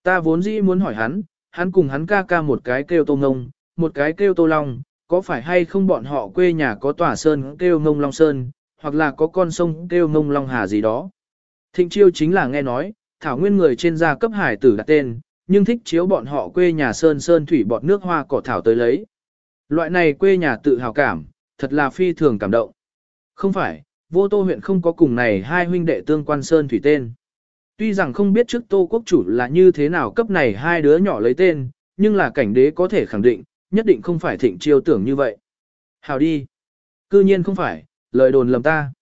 Ta vốn dĩ muốn hỏi hắn, hắn cùng hắn ca ca một cái kêu tô ngông, một cái kêu tô long, có phải hay không bọn họ quê nhà có tòa sơn kêu ngông long sơn, hoặc là có con sông kêu ngông long hà gì đó. Thịnh chiêu chính là nghe nói, thảo nguyên người trên gia cấp hải tử đặt tên, nhưng thích chiếu bọn họ quê nhà sơn sơn thủy bọt nước hoa cỏ thảo tới lấy. Loại này quê nhà tự hào cảm, thật là phi thường cảm động. Không phải, vô tô huyện không có cùng này hai huynh đệ tương quan sơn thủy tên. Tuy rằng không biết trước tô quốc chủ là như thế nào cấp này hai đứa nhỏ lấy tên, nhưng là cảnh đế có thể khẳng định, nhất định không phải thịnh chiêu tưởng như vậy. Hào đi. Cư nhiên không phải, lời đồn lầm ta.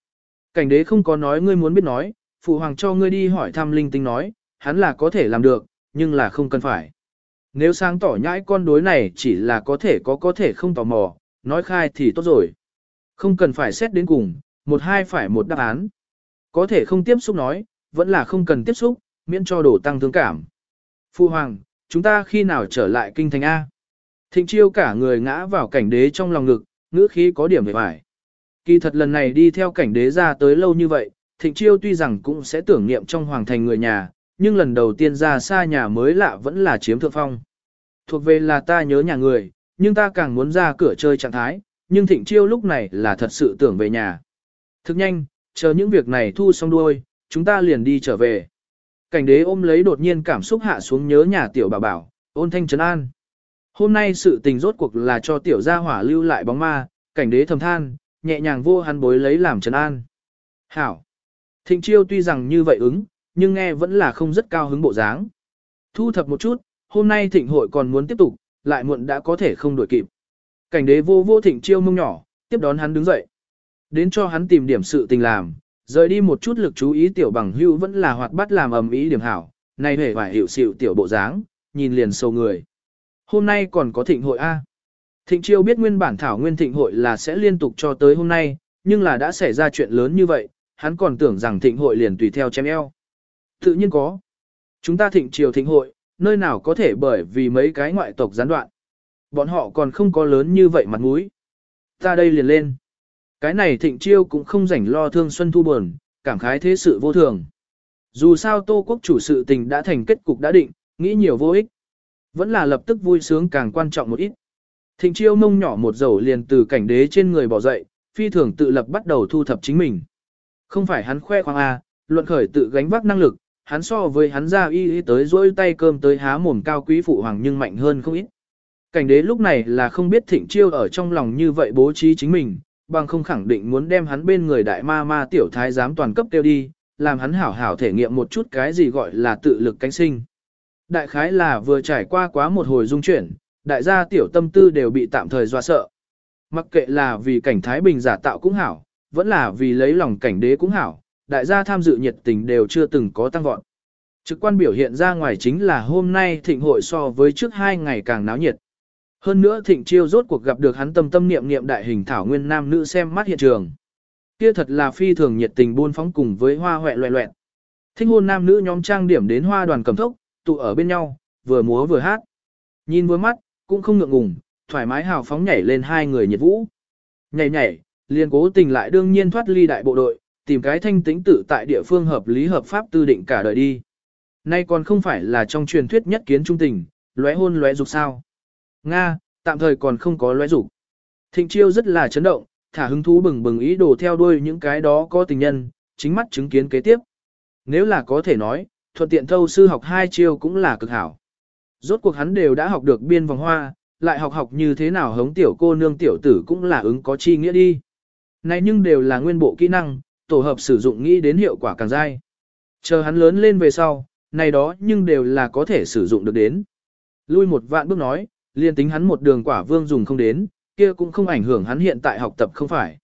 Cảnh đế không có nói ngươi muốn biết nói, phụ hoàng cho ngươi đi hỏi thăm linh tinh nói, hắn là có thể làm được, nhưng là không cần phải. Nếu sáng tỏ nhãi con đối này chỉ là có thể có có thể không tò mò, nói khai thì tốt rồi. Không cần phải xét đến cùng, một hai phải một đáp án. Có thể không tiếp xúc nói, vẫn là không cần tiếp xúc, miễn cho đổ tăng thương cảm. Phu Hoàng, chúng ta khi nào trở lại kinh thành A? Thịnh chiêu cả người ngã vào cảnh đế trong lòng ngực, ngữ khí có điểm về vải. Kỳ thật lần này đi theo cảnh đế ra tới lâu như vậy, thịnh chiêu tuy rằng cũng sẽ tưởng niệm trong hoàng thành người nhà, nhưng lần đầu tiên ra xa nhà mới lạ vẫn là chiếm thượng phong. Thuộc về là ta nhớ nhà người, nhưng ta càng muốn ra cửa chơi trạng thái, nhưng thịnh chiêu lúc này là thật sự tưởng về nhà. Thực nhanh, chờ những việc này thu xong đuôi, chúng ta liền đi trở về. Cảnh đế ôm lấy đột nhiên cảm xúc hạ xuống nhớ nhà tiểu bảo bảo, ôn thanh trấn an. Hôm nay sự tình rốt cuộc là cho tiểu gia hỏa lưu lại bóng ma, cảnh đế thầm than, nhẹ nhàng vô hắn bối lấy làm trấn an. Hảo! Thịnh chiêu tuy rằng như vậy ứng, nhưng nghe vẫn là không rất cao hứng bộ dáng. Thu thập một chút, hôm nay thịnh hội còn muốn tiếp tục, lại muộn đã có thể không đổi kịp. Cảnh đế vô vô thịnh chiêu mông nhỏ, tiếp đón hắn đứng dậy. Đến cho hắn tìm điểm sự tình làm, rời đi một chút lực chú ý tiểu bằng hưu vẫn là hoạt bát làm ầm ý điểm hảo, này hề phải hiểu xịu tiểu bộ dáng, nhìn liền sâu người. Hôm nay còn có thịnh hội A. Thịnh chiêu biết nguyên bản thảo nguyên thịnh hội là sẽ liên tục cho tới hôm nay, nhưng là đã xảy ra chuyện lớn như vậy, hắn còn tưởng rằng thịnh hội liền tùy theo chém eo. Tự nhiên có. Chúng ta thịnh triều thịnh hội, nơi nào có thể bởi vì mấy cái ngoại tộc gián đoạn. Bọn họ còn không có lớn như vậy mặt mũi. Ta đây liền lên. Cái này thịnh chiêu cũng không rảnh lo thương xuân thu buồn, cảm khái thế sự vô thường. Dù sao tô quốc chủ sự tình đã thành kết cục đã định, nghĩ nhiều vô ích. Vẫn là lập tức vui sướng càng quan trọng một ít. Thịnh chiêu mông nhỏ một dầu liền từ cảnh đế trên người bỏ dậy, phi thường tự lập bắt đầu thu thập chính mình. Không phải hắn khoe khoang A, luận khởi tự gánh vác năng lực, hắn so với hắn ra y y tới dỗi tay cơm tới há mồm cao quý phụ hoàng nhưng mạnh hơn không ít. Cảnh đế lúc này là không biết thịnh chiêu ở trong lòng như vậy bố trí chính mình, bằng không khẳng định muốn đem hắn bên người đại ma ma tiểu thái giám toàn cấp tiêu đi, làm hắn hảo hảo thể nghiệm một chút cái gì gọi là tự lực cánh sinh. Đại khái là vừa trải qua quá một hồi dung chuyển, đại gia tiểu tâm tư đều bị tạm thời dọa sợ. Mặc kệ là vì cảnh Thái Bình giả tạo cũng hảo, vẫn là vì lấy lòng cảnh đế cũng hảo, đại gia tham dự nhiệt tình đều chưa từng có tăng vọt. Trực quan biểu hiện ra ngoài chính là hôm nay thịnh hội so với trước hai ngày càng náo nhiệt. Hơn nữa thịnh chiêu rốt cuộc gặp được hắn tâm tâm niệm niệm đại hình thảo nguyên nam nữ xem mắt hiện trường. Kia thật là phi thường nhiệt tình buôn phóng cùng với hoa hoẹ loẹ loẹt. Thích hôn nam nữ nhóm trang điểm đến hoa đoàn cầm thốc, tụ ở bên nhau, vừa múa vừa hát. Nhìn với mắt, cũng không ngượng ngùng, thoải mái hào phóng nhảy lên hai người nhiệt vũ. Nhảy nhảy, liền cố tình lại đương nhiên thoát ly đại bộ đội, tìm cái thanh tĩnh tự tại địa phương hợp lý hợp pháp tư định cả đời đi. Nay còn không phải là trong truyền thuyết nhất kiến trung tình, lóe hôn lóe dục sao. Nga, tạm thời còn không có lóe rủ. Thịnh chiêu rất là chấn động, thả hứng thú bừng bừng ý đồ theo đuôi những cái đó có tình nhân, chính mắt chứng kiến kế tiếp. Nếu là có thể nói, thuận tiện thâu sư học hai chiêu cũng là cực hảo. Rốt cuộc hắn đều đã học được biên vòng hoa, lại học học như thế nào hống tiểu cô nương tiểu tử cũng là ứng có chi nghĩa đi. Này nhưng đều là nguyên bộ kỹ năng, tổ hợp sử dụng nghĩ đến hiệu quả càng dai. Chờ hắn lớn lên về sau, này đó nhưng đều là có thể sử dụng được đến. Lui một vạn bước nói, liên tính hắn một đường quả vương dùng không đến, kia cũng không ảnh hưởng hắn hiện tại học tập không phải.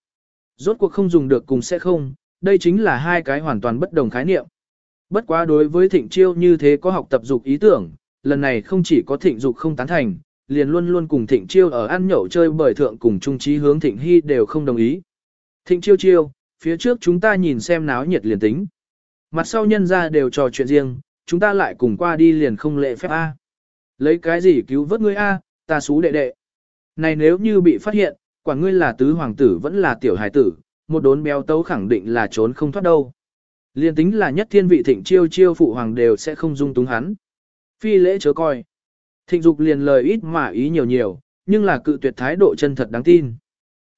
Rốt cuộc không dùng được cùng sẽ không, đây chính là hai cái hoàn toàn bất đồng khái niệm. Bất quá đối với thịnh chiêu như thế có học tập dục ý tưởng, lần này không chỉ có thịnh dục không tán thành, liền luôn luôn cùng thịnh chiêu ở ăn nhậu chơi bởi thượng cùng trung trí hướng thịnh hy đều không đồng ý. Thịnh chiêu chiêu, phía trước chúng ta nhìn xem náo nhiệt liền tính. Mặt sau nhân ra đều trò chuyện riêng, chúng ta lại cùng qua đi liền không lệ phép A. Lấy cái gì cứu vớt ngươi A, ta xú đệ đệ. Này nếu như bị phát hiện, quả ngươi là tứ hoàng tử vẫn là tiểu hài tử, một đốn béo tấu khẳng định là trốn không thoát đâu. Liên tính là nhất thiên vị thịnh chiêu chiêu phụ hoàng đều sẽ không dung túng hắn. Phi lễ chớ coi. Thịnh dục liền lời ít mà ý nhiều nhiều, nhưng là cự tuyệt thái độ chân thật đáng tin.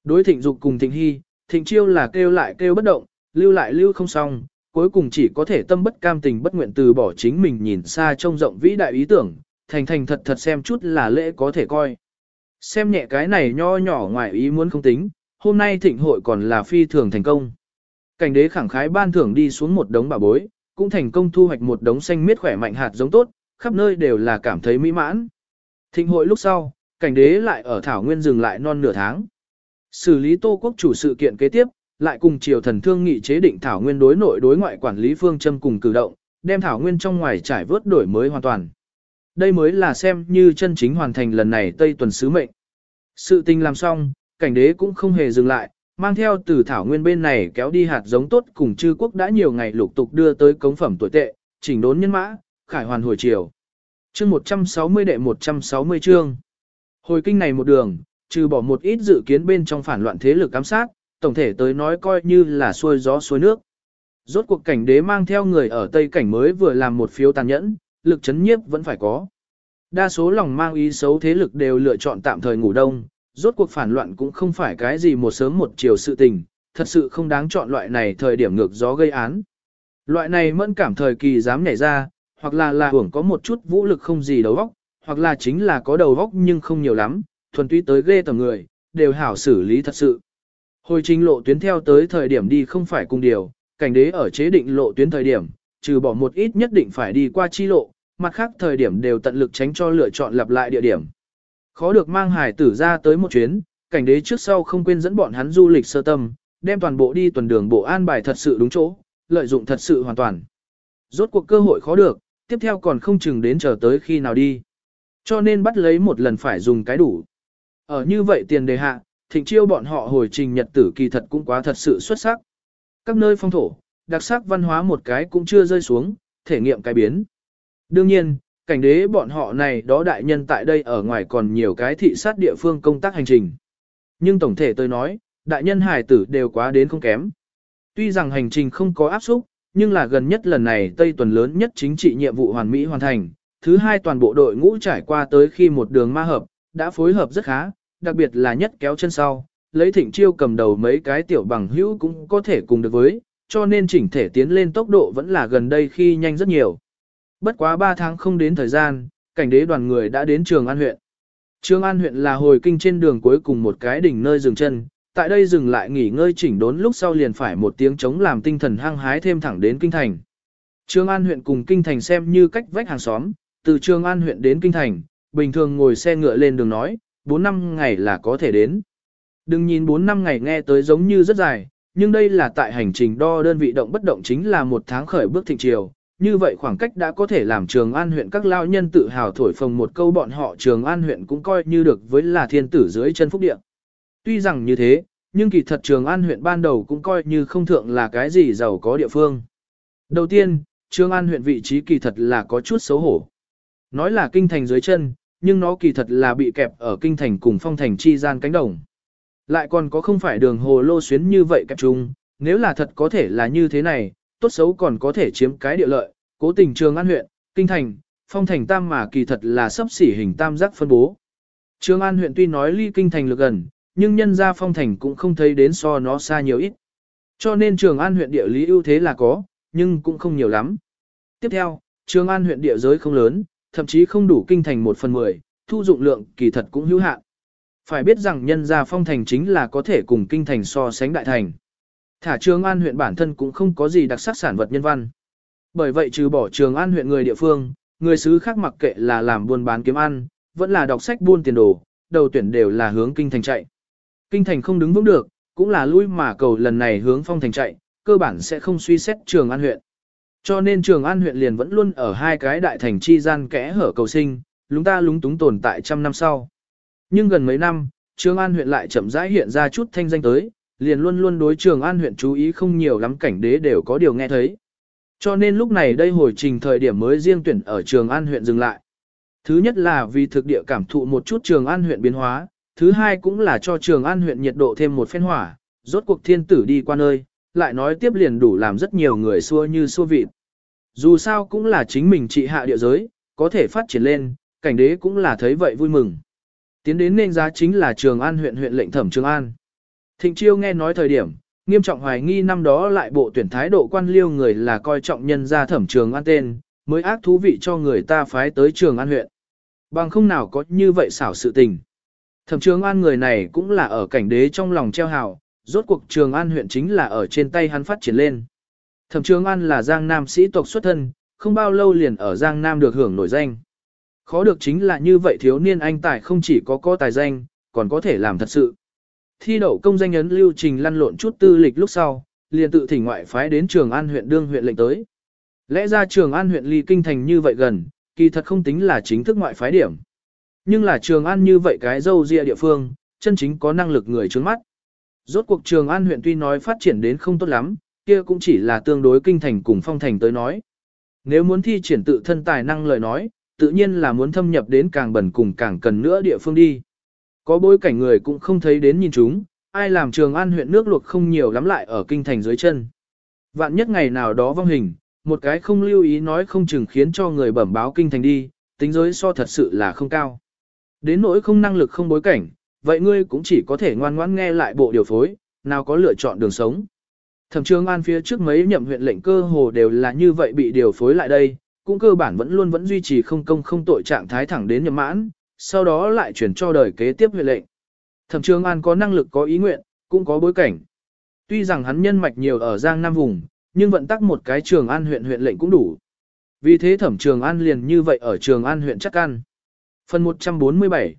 Đối thịnh dục cùng thịnh hy, thịnh chiêu là kêu lại kêu bất động, lưu lại lưu không xong, cuối cùng chỉ có thể tâm bất cam tình bất nguyện từ bỏ chính mình nhìn xa trông rộng vĩ đại ý tưởng, thành thành thật thật xem chút là lễ có thể coi. Xem nhẹ cái này nho nhỏ ngoài ý muốn không tính, hôm nay thịnh hội còn là phi thường thành công. Cảnh đế khẳng khái ban thưởng đi xuống một đống bà bối, cũng thành công thu hoạch một đống xanh miết khỏe mạnh hạt giống tốt, khắp nơi đều là cảm thấy mỹ mãn. Thịnh hội lúc sau, cảnh đế lại ở Thảo Nguyên dừng lại non nửa tháng. Xử lý Tô Quốc chủ sự kiện kế tiếp, lại cùng triều thần thương nghị chế định Thảo Nguyên đối nội đối ngoại quản lý phương châm cùng cử động, đem Thảo Nguyên trong ngoài trải vớt đổi mới hoàn toàn. Đây mới là xem như chân chính hoàn thành lần này Tây tuần sứ mệnh. Sự tình làm xong, cảnh đế cũng không hề dừng lại, mang theo từ Thảo Nguyên bên này kéo đi hạt giống tốt cùng chư quốc đã nhiều ngày lục tục đưa tới cống phẩm tuổi tệ, chỉnh đốn nhân mã, khải hoàn hồi chiều. Chương 160 đệ 160 chương. Hồi kinh này một đường, trừ bỏ một ít dự kiến bên trong phản loạn thế lực ám sát, tổng thể tới nói coi như là xuôi gió xuôi nước. Rốt cuộc cảnh đế mang theo người ở Tây cảnh mới vừa làm một phiếu tàn nhẫn, lực chấn nhiếp vẫn phải có. Đa số lòng mang ý xấu thế lực đều lựa chọn tạm thời ngủ đông, rốt cuộc phản loạn cũng không phải cái gì một sớm một chiều sự tình, thật sự không đáng chọn loại này thời điểm ngược gió gây án. Loại này mẫn cảm thời kỳ dám nhảy ra, hoặc là là hưởng có một chút vũ lực không gì đầu óc, hoặc là chính là có đầu óc nhưng không nhiều lắm, thuần túy tới ghê tầm người, đều hảo xử lý thật sự. Hồi trình lộ tuyến theo tới thời điểm đi không phải cùng điều, cảnh đế ở chế định lộ tuyến thời điểm, trừ bỏ một ít nhất định phải đi qua chi lộ, mặt khác thời điểm đều tận lực tránh cho lựa chọn lặp lại địa điểm. Khó được mang hải tử ra tới một chuyến, cảnh đế trước sau không quên dẫn bọn hắn du lịch sơ tâm, đem toàn bộ đi tuần đường bộ an bài thật sự đúng chỗ, lợi dụng thật sự hoàn toàn. Rốt cuộc cơ hội khó được, tiếp theo còn không chừng đến chờ tới khi nào đi. Cho nên bắt lấy một lần phải dùng cái đủ. Ở như vậy tiền đề hạ, thịnh chiêu bọn họ hồi trình nhật tử kỳ thật cũng quá thật sự xuất sắc. Các nơi phong thổ, đặc sắc văn hóa một cái cũng chưa rơi xuống, thể nghiệm cái biến. Đương nhiên, cảnh đế bọn họ này đó đại nhân tại đây ở ngoài còn nhiều cái thị sát địa phương công tác hành trình. Nhưng tổng thể tôi nói, đại nhân hải tử đều quá đến không kém. Tuy rằng hành trình không có áp xúc, nhưng là gần nhất lần này Tây tuần lớn nhất chính trị nhiệm vụ hoàn mỹ hoàn thành. Thứ hai toàn bộ đội ngũ trải qua tới khi một đường ma hợp, đã phối hợp rất khá, đặc biệt là nhất kéo chân sau, lấy thịnh chiêu cầm đầu mấy cái tiểu bằng hữu cũng có thể cùng được với, cho nên chỉnh thể tiến lên tốc độ vẫn là gần đây khi nhanh rất nhiều. Bất quá 3 tháng không đến thời gian, cảnh đế đoàn người đã đến Trường An huyện. Trường An huyện là hồi kinh trên đường cuối cùng một cái đỉnh nơi dừng chân, tại đây dừng lại nghỉ ngơi chỉnh đốn lúc sau liền phải một tiếng chống làm tinh thần hăng hái thêm thẳng đến kinh thành. Trường An huyện cùng kinh thành xem như cách vách hàng xóm, từ Trường An huyện đến kinh thành, bình thường ngồi xe ngựa lên đường nói, 4 năm ngày là có thể đến. Đừng nhìn 4 năm ngày nghe tới giống như rất dài, nhưng đây là tại hành trình đo đơn vị động bất động chính là một tháng khởi bước thịnh triều. Như vậy khoảng cách đã có thể làm Trường An huyện các lao nhân tự hào thổi phồng một câu bọn họ Trường An huyện cũng coi như được với là thiên tử dưới chân phúc địa. Tuy rằng như thế, nhưng kỳ thật Trường An huyện ban đầu cũng coi như không thượng là cái gì giàu có địa phương. Đầu tiên, Trường An huyện vị trí kỳ thật là có chút xấu hổ. Nói là kinh thành dưới chân, nhưng nó kỳ thật là bị kẹp ở kinh thành cùng phong thành chi gian cánh đồng. Lại còn có không phải đường hồ lô xuyến như vậy kẹp chung, nếu là thật có thể là như thế này, tốt xấu còn có thể chiếm cái địa lợi, cố tình Trường An huyện, kinh thành, phong thành tam mà kỳ thật là sấp xỉ hình tam giác phân bố. Trường An huyện tuy nói ly kinh thành lực gần, nhưng nhân ra phong thành cũng không thấy đến so nó xa nhiều ít. Cho nên Trường An huyện địa lý ưu thế là có, nhưng cũng không nhiều lắm. Tiếp theo, Trường An huyện địa giới không lớn, thậm chí không đủ kinh thành một phần mười, thu dụng lượng kỳ thật cũng hữu hạn. Phải biết rằng nhân gia phong thành chính là có thể cùng kinh thành so sánh đại thành. Thả Trường An huyện bản thân cũng không có gì đặc sắc sản vật nhân văn. Bởi vậy trừ bỏ Trường An huyện người địa phương, người xứ khác mặc kệ là làm buôn bán kiếm ăn, vẫn là đọc sách buôn tiền đồ, đầu tuyển đều là hướng kinh thành chạy. Kinh thành không đứng vững được, cũng là lui mà cầu lần này hướng phong thành chạy, cơ bản sẽ không suy xét Trường An huyện. Cho nên Trường An huyện liền vẫn luôn ở hai cái đại thành chi gian kẽ hở cầu sinh, lúng ta lúng túng tồn tại trăm năm sau. Nhưng gần mấy năm, Trường An huyện lại chậm rãi hiện ra chút thanh danh tới, liền luôn luôn đối Trường An huyện chú ý không nhiều lắm cảnh đế đều có điều nghe thấy. Cho nên lúc này đây hồi trình thời điểm mới riêng tuyển ở Trường An huyện dừng lại. Thứ nhất là vì thực địa cảm thụ một chút Trường An huyện biến hóa, thứ hai cũng là cho Trường An huyện nhiệt độ thêm một phen hỏa, rốt cuộc thiên tử đi qua nơi, lại nói tiếp liền đủ làm rất nhiều người xua như xua vịt. Dù sao cũng là chính mình trị hạ địa giới, có thể phát triển lên, cảnh đế cũng là thấy vậy vui mừng. Tiến đến nên giá chính là Trường An huyện huyện lệnh thẩm Trường An. Thịnh Chiêu nghe nói thời điểm, nghiêm trọng hoài nghi năm đó lại bộ tuyển thái độ quan liêu người là coi trọng nhân gia thẩm Trường An tên, mới ác thú vị cho người ta phái tới Trường An huyện. Bằng không nào có như vậy xảo sự tình. Thẩm Trường An người này cũng là ở cảnh đế trong lòng treo hào, rốt cuộc Trường An huyện chính là ở trên tay hắn phát triển lên. Thẩm Trường An là Giang Nam sĩ tộc xuất thân, không bao lâu liền ở Giang Nam được hưởng nổi danh. Khó được chính là như vậy thiếu niên anh tài không chỉ có có tài danh, còn có thể làm thật sự. Thi đậu công danh ấn lưu trình lăn lộn chút tư lịch lúc sau, liền tự thỉnh ngoại phái đến Trường An huyện đương huyện lệnh tới. Lẽ ra Trường An huyện ly kinh thành như vậy gần, kỳ thật không tính là chính thức ngoại phái điểm. Nhưng là Trường An như vậy cái dâu ria địa phương, chân chính có năng lực người trước mắt. Rốt cuộc Trường An huyện tuy nói phát triển đến không tốt lắm, kia cũng chỉ là tương đối kinh thành cùng phong thành tới nói. Nếu muốn thi triển tự thân tài năng lời nói, tự nhiên là muốn thâm nhập đến càng bẩn cùng càng cần nữa địa phương đi. Có bối cảnh người cũng không thấy đến nhìn chúng, ai làm Trường An huyện nước luộc không nhiều lắm lại ở kinh thành dưới chân. Vạn nhất ngày nào đó vong hình, một cái không lưu ý nói không chừng khiến cho người bẩm báo kinh thành đi, tính giới so thật sự là không cao. Đến nỗi không năng lực không bối cảnh, vậy ngươi cũng chỉ có thể ngoan ngoãn nghe lại bộ điều phối, nào có lựa chọn đường sống. Thẩm Trường An phía trước mấy nhậm huyện lệnh cơ hồ đều là như vậy bị điều phối lại đây, cũng cơ bản vẫn luôn vẫn duy trì không công không tội trạng thái thẳng đến nhậm mãn, sau đó lại chuyển cho đời kế tiếp huyện lệnh. Thẩm Trường An có năng lực có ý nguyện, cũng có bối cảnh. Tuy rằng hắn nhân mạch nhiều ở Giang Nam vùng, nhưng vận tắc một cái Trường An huyện huyện lệnh cũng đủ. Vì thế Thẩm Trường An liền như vậy ở Trường An huyện chắc ăn. Phần 147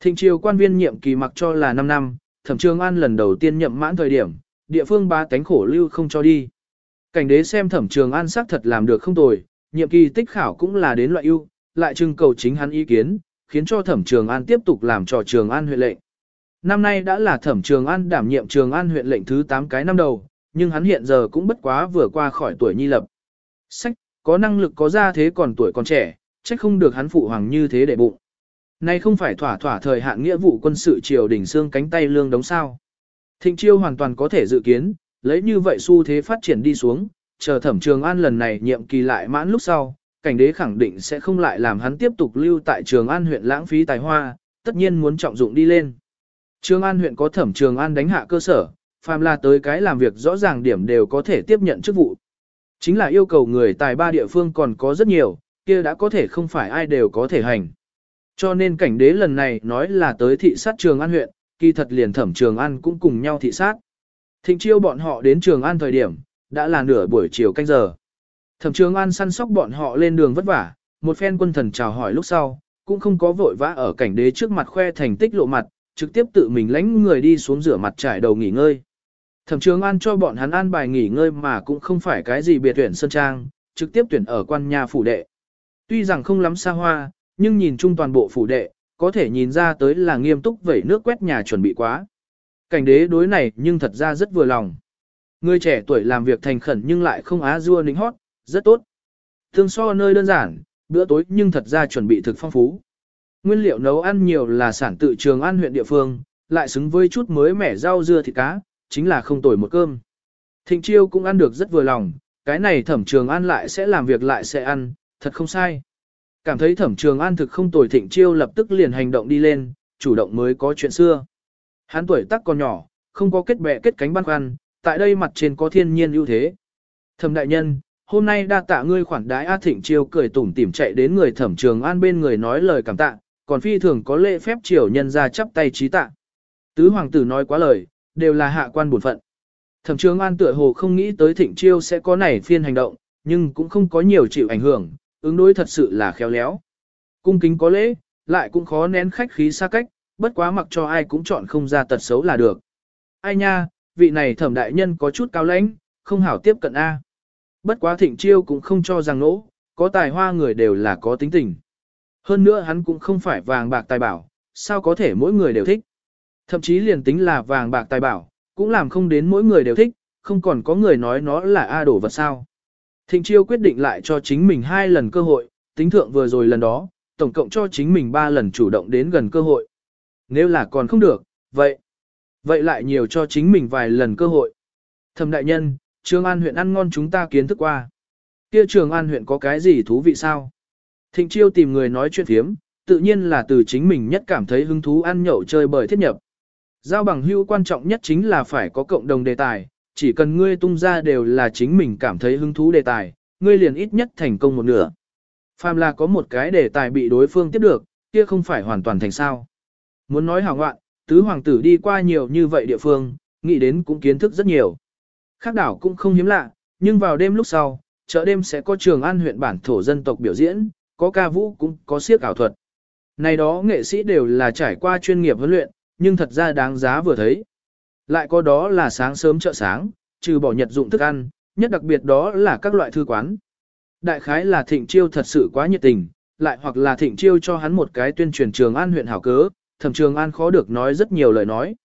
Thịnh triều quan viên nhiệm kỳ mặc cho là 5 năm, Thẩm Trường An lần đầu tiên nhậm mãn thời điểm, địa phương ba tánh khổ lưu không cho đi. Cảnh đế xem Thẩm Trường An xác thật làm được không tồi, nhiệm kỳ tích khảo cũng là đến loại ưu, lại trưng cầu chính hắn ý kiến, khiến cho Thẩm Trường An tiếp tục làm trò Trường An huyện lệnh. Năm nay đã là Thẩm Trường An đảm nhiệm Trường An huyện lệnh thứ 8 cái năm đầu, nhưng hắn hiện giờ cũng bất quá vừa qua khỏi tuổi nhi lập. Sách, có năng lực có gia thế còn tuổi còn trẻ, trách không được hắn phụ hoàng như thế để bụng. Nay không phải thỏa thỏa thời hạn nghĩa vụ quân sự triều đỉnh xương cánh tay lương đóng sao. Thịnh chiêu hoàn toàn có thể dự kiến, lấy như vậy xu thế phát triển đi xuống, chờ thẩm trường an lần này nhiệm kỳ lại mãn lúc sau, cảnh đế khẳng định sẽ không lại làm hắn tiếp tục lưu tại trường an huyện lãng phí tài hoa, tất nhiên muốn trọng dụng đi lên. Trường an huyện có thẩm trường an đánh hạ cơ sở, phàm là tới cái làm việc rõ ràng điểm đều có thể tiếp nhận chức vụ. Chính là yêu cầu người tài ba địa phương còn có rất nhiều, kia đã có thể không phải ai đều có thể hành. Cho nên cảnh đế lần này nói là tới thị sát trường an huyện, kỳ thật liền thẩm trường An cũng cùng nhau thị sát. Thịnh chiêu bọn họ đến trường An thời điểm, đã là nửa buổi chiều canh giờ. Thẩm trường ăn săn sóc bọn họ lên đường vất vả, một phen quân thần chào hỏi lúc sau, cũng không có vội vã ở cảnh đế trước mặt khoe thành tích lộ mặt, trực tiếp tự mình lãnh người đi xuống rửa mặt trải đầu nghỉ ngơi. Thẩm trường an cho bọn hắn an bài nghỉ ngơi mà cũng không phải cái gì biệt tuyển sân trang, trực tiếp tuyển ở quan nhà phủ đệ. Tuy rằng không lắm xa hoa, nhưng nhìn chung toàn bộ phủ đệ, có thể nhìn ra tới là nghiêm túc vẩy nước quét nhà chuẩn bị quá. Cảnh đế đối này nhưng thật ra rất vừa lòng. Người trẻ tuổi làm việc thành khẩn nhưng lại không á dua nính hót, rất tốt. Thương so nơi đơn giản, bữa tối nhưng thật ra chuẩn bị thực phong phú. Nguyên liệu nấu ăn nhiều là sản tự trường ăn huyện địa phương, lại xứng với chút mới mẻ rau dưa thịt cá, chính là không tồi một cơm. Thịnh chiêu cũng ăn được rất vừa lòng, cái này thẩm trường ăn lại sẽ làm việc lại sẽ ăn, thật không sai. Cảm thấy thẩm trường an thực không tồi thịnh chiêu lập tức liền hành động đi lên, chủ động mới có chuyện xưa. Hắn tuổi tác còn nhỏ, không có kết bè kết cánh băn khoăn, tại đây mặt trên có thiên nhiên ưu thế. Thẩm đại nhân, hôm nay đa tạ ngươi khoản đái A Thịnh Chiêu cười tủm tỉm chạy đến người thẩm trường an bên người nói lời cảm tạ, còn phi thường có lễ phép triều nhân ra chắp tay trí tạ. Tứ hoàng tử nói quá lời, đều là hạ quan bổn phận. Thẩm trường an tựa hồ không nghĩ tới Thịnh Chiêu sẽ có nảy phiên hành động, nhưng cũng không có nhiều chịu ảnh hưởng, ứng đối thật sự là khéo léo. Cung kính có lễ, lại cũng khó nén khách khí xa cách, bất quá mặc cho ai cũng chọn không ra tật xấu là được. Ai nha, vị này thẩm đại nhân có chút cao lãnh, không hảo tiếp cận A. Bất quá thịnh chiêu cũng không cho rằng nỗ, có tài hoa người đều là có tính tình. Hơn nữa hắn cũng không phải vàng bạc tài bảo, sao có thể mỗi người đều thích. Thậm chí liền tính là vàng bạc tài bảo, cũng làm không đến mỗi người đều thích, không còn có người nói nó là A đổ vật sao. Thịnh chiêu quyết định lại cho chính mình hai lần cơ hội, tính thượng vừa rồi lần đó, tổng cộng cho chính mình ba lần chủ động đến gần cơ hội. Nếu là còn không được, vậy, vậy lại nhiều cho chính mình vài lần cơ hội. Thẩm đại nhân, Trường An huyện ăn ngon chúng ta kiến thức qua. Kia Trường An huyện có cái gì thú vị sao? Thịnh chiêu tìm người nói chuyện thiếm, tự nhiên là từ chính mình nhất cảm thấy hứng thú ăn nhậu chơi bời thiết nhập. Giao bằng hữu quan trọng nhất chính là phải có cộng đồng đề tài, chỉ cần ngươi tung ra đều là chính mình cảm thấy hứng thú đề tài, ngươi liền ít nhất thành công một nửa. Phàm là có một cái đề tài bị đối phương tiếp được, kia không phải hoàn toàn thành sao. Muốn nói hào ngoạn, tứ hoàng tử đi qua nhiều như vậy địa phương, nghĩ đến cũng kiến thức rất nhiều. Khác đảo cũng không hiếm lạ, nhưng vào đêm lúc sau, chợ đêm sẽ có trường an huyện bản thổ dân tộc biểu diễn, có ca vũ cũng có siếc ảo thuật. Này đó nghệ sĩ đều là trải qua chuyên nghiệp huấn luyện, nhưng thật ra đáng giá vừa thấy. Lại có đó là sáng sớm chợ sáng, trừ bỏ nhật dụng thức ăn, nhất đặc biệt đó là các loại thư quán. Đại khái là thịnh chiêu thật sự quá nhiệt tình, lại hoặc là thịnh chiêu cho hắn một cái tuyên truyền trường an huyện hảo cớ, thẩm trường an khó được nói rất nhiều lời nói.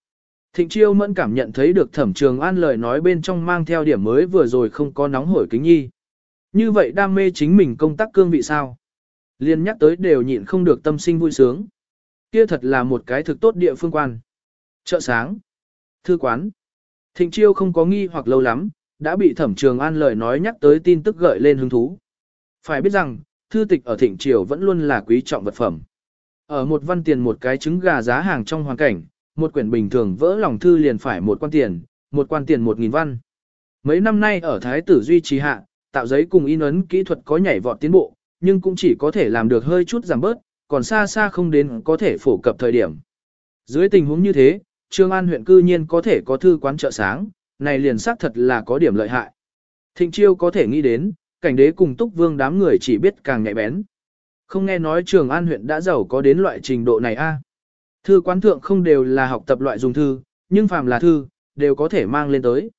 Thịnh chiêu mẫn cảm nhận thấy được thẩm trường an lời nói bên trong mang theo điểm mới vừa rồi không có nóng hổi kính nhi. Như vậy đam mê chính mình công tác cương vị sao? Liên nhắc tới đều nhịn không được tâm sinh vui sướng. Kia thật là một cái thực tốt địa phương quan. Chợ sáng. Thư quán. Thịnh chiêu không có nghi hoặc lâu lắm, đã bị thẩm trường an lời nói nhắc tới tin tức gợi lên hứng thú. Phải biết rằng, thư tịch ở thịnh triều vẫn luôn là quý trọng vật phẩm. Ở một văn tiền một cái trứng gà giá hàng trong hoàn cảnh, một quyển bình thường vỡ lòng thư liền phải một quan tiền, một quan tiền một nghìn văn. Mấy năm nay ở Thái tử duy trì hạ, tạo giấy cùng in ấn kỹ thuật có nhảy vọt tiến bộ, nhưng cũng chỉ có thể làm được hơi chút giảm bớt, còn xa xa không đến có thể phổ cập thời điểm. Dưới tình huống như thế, Trương An huyện cư nhiên có thể có thư quán chợ sáng, này liền xác thật là có điểm lợi hại. Thịnh chiêu có thể nghĩ đến, cảnh đế cùng túc vương đám người chỉ biết càng nhạy bén. Không nghe nói Trường An huyện đã giàu có đến loại trình độ này a. Thư quán thượng không đều là học tập loại dùng thư, nhưng phàm là thư, đều có thể mang lên tới.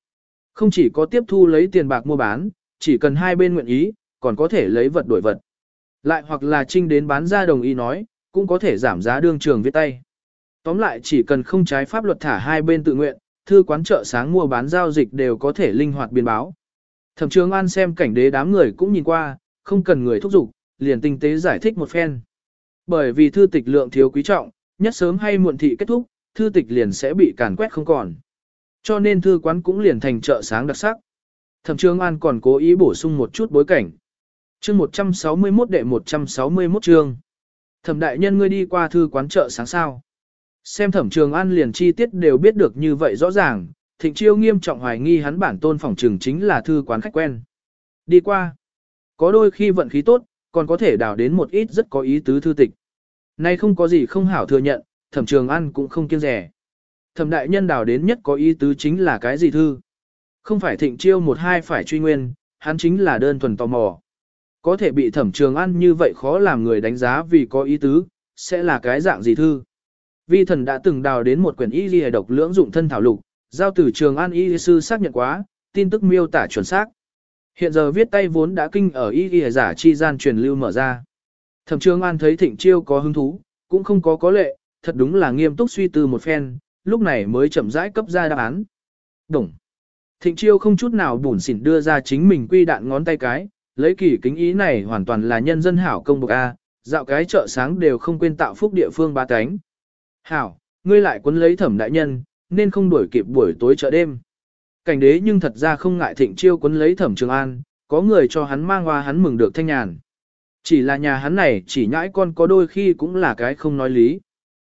Không chỉ có tiếp thu lấy tiền bạc mua bán, chỉ cần hai bên nguyện ý, còn có thể lấy vật đổi vật. Lại hoặc là trinh đến bán ra đồng ý nói, cũng có thể giảm giá đương trường viết tay. Tóm lại chỉ cần không trái pháp luật thả hai bên tự nguyện, thư quán chợ sáng mua bán giao dịch đều có thể linh hoạt biến báo. Thẩm trường an xem cảnh đế đám người cũng nhìn qua, không cần người thúc giục, liền tinh tế giải thích một phen. Bởi vì thư tịch lượng thiếu quý trọng, nhất sớm hay muộn thị kết thúc, thư tịch liền sẽ bị càn quét không còn. Cho nên thư quán cũng liền thành chợ sáng đặc sắc. Thẩm trường an còn cố ý bổ sung một chút bối cảnh. Chương 161 đệ 161 chương. Thẩm đại nhân ngươi đi qua thư quán chợ sáng sao? Xem thẩm trường an liền chi tiết đều biết được như vậy rõ ràng, thịnh chiêu nghiêm trọng hoài nghi hắn bản tôn phòng trường chính là thư quán khách quen. Đi qua. Có đôi khi vận khí tốt, còn có thể đào đến một ít rất có ý tứ thư tịch. Nay không có gì không hảo thừa nhận, thẩm trường an cũng không kiêng rẻ. Thẩm đại nhân đào đến nhất có ý tứ chính là cái gì thư? Không phải thịnh chiêu một hai phải truy nguyên, hắn chính là đơn thuần tò mò. Có thể bị thẩm trường ăn như vậy khó làm người đánh giá vì có ý tứ, sẽ là cái dạng gì thư? Vi thần đã từng đào đến một quyển y ghi độc lưỡng dụng thân thảo lục, giao từ trường an y sư xác nhận quá, tin tức miêu tả chuẩn xác. Hiện giờ viết tay vốn đã kinh ở y Y giả chi gian truyền lưu mở ra. Thẩm Trương an thấy thịnh chiêu có hứng thú, cũng không có có lệ, thật đúng là nghiêm túc suy tư một phen, lúc này mới chậm rãi cấp ra đáp án. Đồng. Thịnh chiêu không chút nào bủn xỉn đưa ra chính mình quy đạn ngón tay cái, lấy kỳ kính ý này hoàn toàn là nhân dân hảo công bộc A, dạo cái chợ sáng đều không quên tạo phúc địa phương ba cánh. Hảo, ngươi lại quấn lấy thẩm đại nhân, nên không đuổi kịp buổi tối chợ đêm. Cảnh đế nhưng thật ra không ngại thịnh chiêu quấn lấy thẩm trường an, có người cho hắn mang hoa hắn mừng được thanh nhàn. Chỉ là nhà hắn này chỉ nhãi con có đôi khi cũng là cái không nói lý.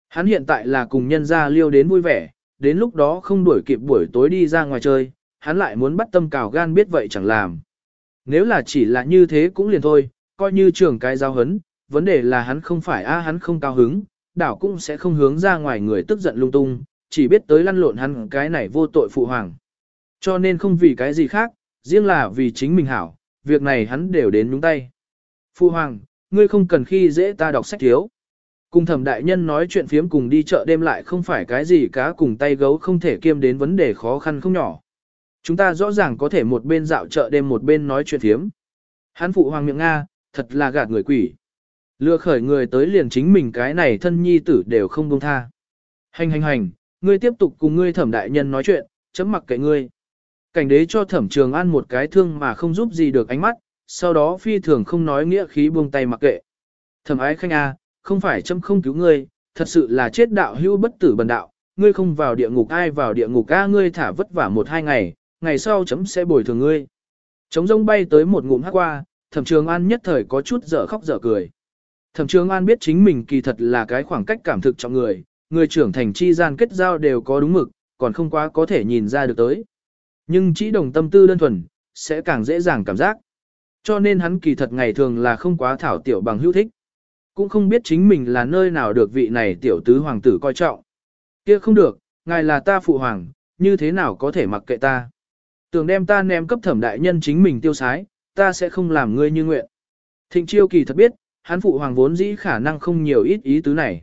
Hắn hiện tại là cùng nhân gia liêu đến vui vẻ, đến lúc đó không đuổi kịp buổi tối đi ra ngoài chơi, hắn lại muốn bắt tâm cào gan biết vậy chẳng làm. Nếu là chỉ là như thế cũng liền thôi, coi như trường cái giao hấn, vấn đề là hắn không phải a hắn không cao hứng, đảo cũng sẽ không hướng ra ngoài người tức giận lung tung, chỉ biết tới lăn lộn hắn cái này vô tội phụ hoàng. Cho nên không vì cái gì khác, riêng là vì chính mình hảo, việc này hắn đều đến nhúng tay. Phu hoàng, ngươi không cần khi dễ ta đọc sách thiếu. Cùng thẩm đại nhân nói chuyện phiếm cùng đi chợ đêm lại không phải cái gì cá cùng tay gấu không thể kiêm đến vấn đề khó khăn không nhỏ. Chúng ta rõ ràng có thể một bên dạo chợ đêm một bên nói chuyện phiếm. Hắn phụ hoàng miệng Nga, thật là gạt người quỷ. Lừa khởi người tới liền chính mình cái này thân nhi tử đều không buông tha. Hành hành hành, ngươi tiếp tục cùng ngươi thẩm đại nhân nói chuyện, chấm mặc kệ ngươi. Cảnh đế cho thẩm trường an một cái thương mà không giúp gì được ánh mắt, sau đó phi thường không nói nghĩa khí buông tay mặc kệ. Thẩm ái khanh a, không phải chấm không cứu ngươi, thật sự là chết đạo hưu bất tử bần đạo, ngươi không vào địa ngục ai vào địa ngục a ngươi thả vất vả một hai ngày, ngày sau chấm sẽ bồi thường ngươi. Trống rông bay tới một ngụm hát qua, thẩm trường an nhất thời có chút dở khóc dở cười. Thẩm trường an biết chính mình kỳ thật là cái khoảng cách cảm thực trong người, người trưởng thành chi gian kết giao đều có đúng mực, còn không quá có thể nhìn ra được tới. Nhưng chỉ đồng tâm tư đơn thuần, sẽ càng dễ dàng cảm giác. Cho nên hắn kỳ thật ngày thường là không quá thảo tiểu bằng hữu thích. Cũng không biết chính mình là nơi nào được vị này tiểu tứ hoàng tử coi trọng. kia không được, ngài là ta phụ hoàng, như thế nào có thể mặc kệ ta. Tưởng đem ta ném cấp thẩm đại nhân chính mình tiêu sái, ta sẽ không làm ngươi như nguyện. Thịnh chiêu kỳ thật biết, hắn phụ hoàng vốn dĩ khả năng không nhiều ít ý tứ này.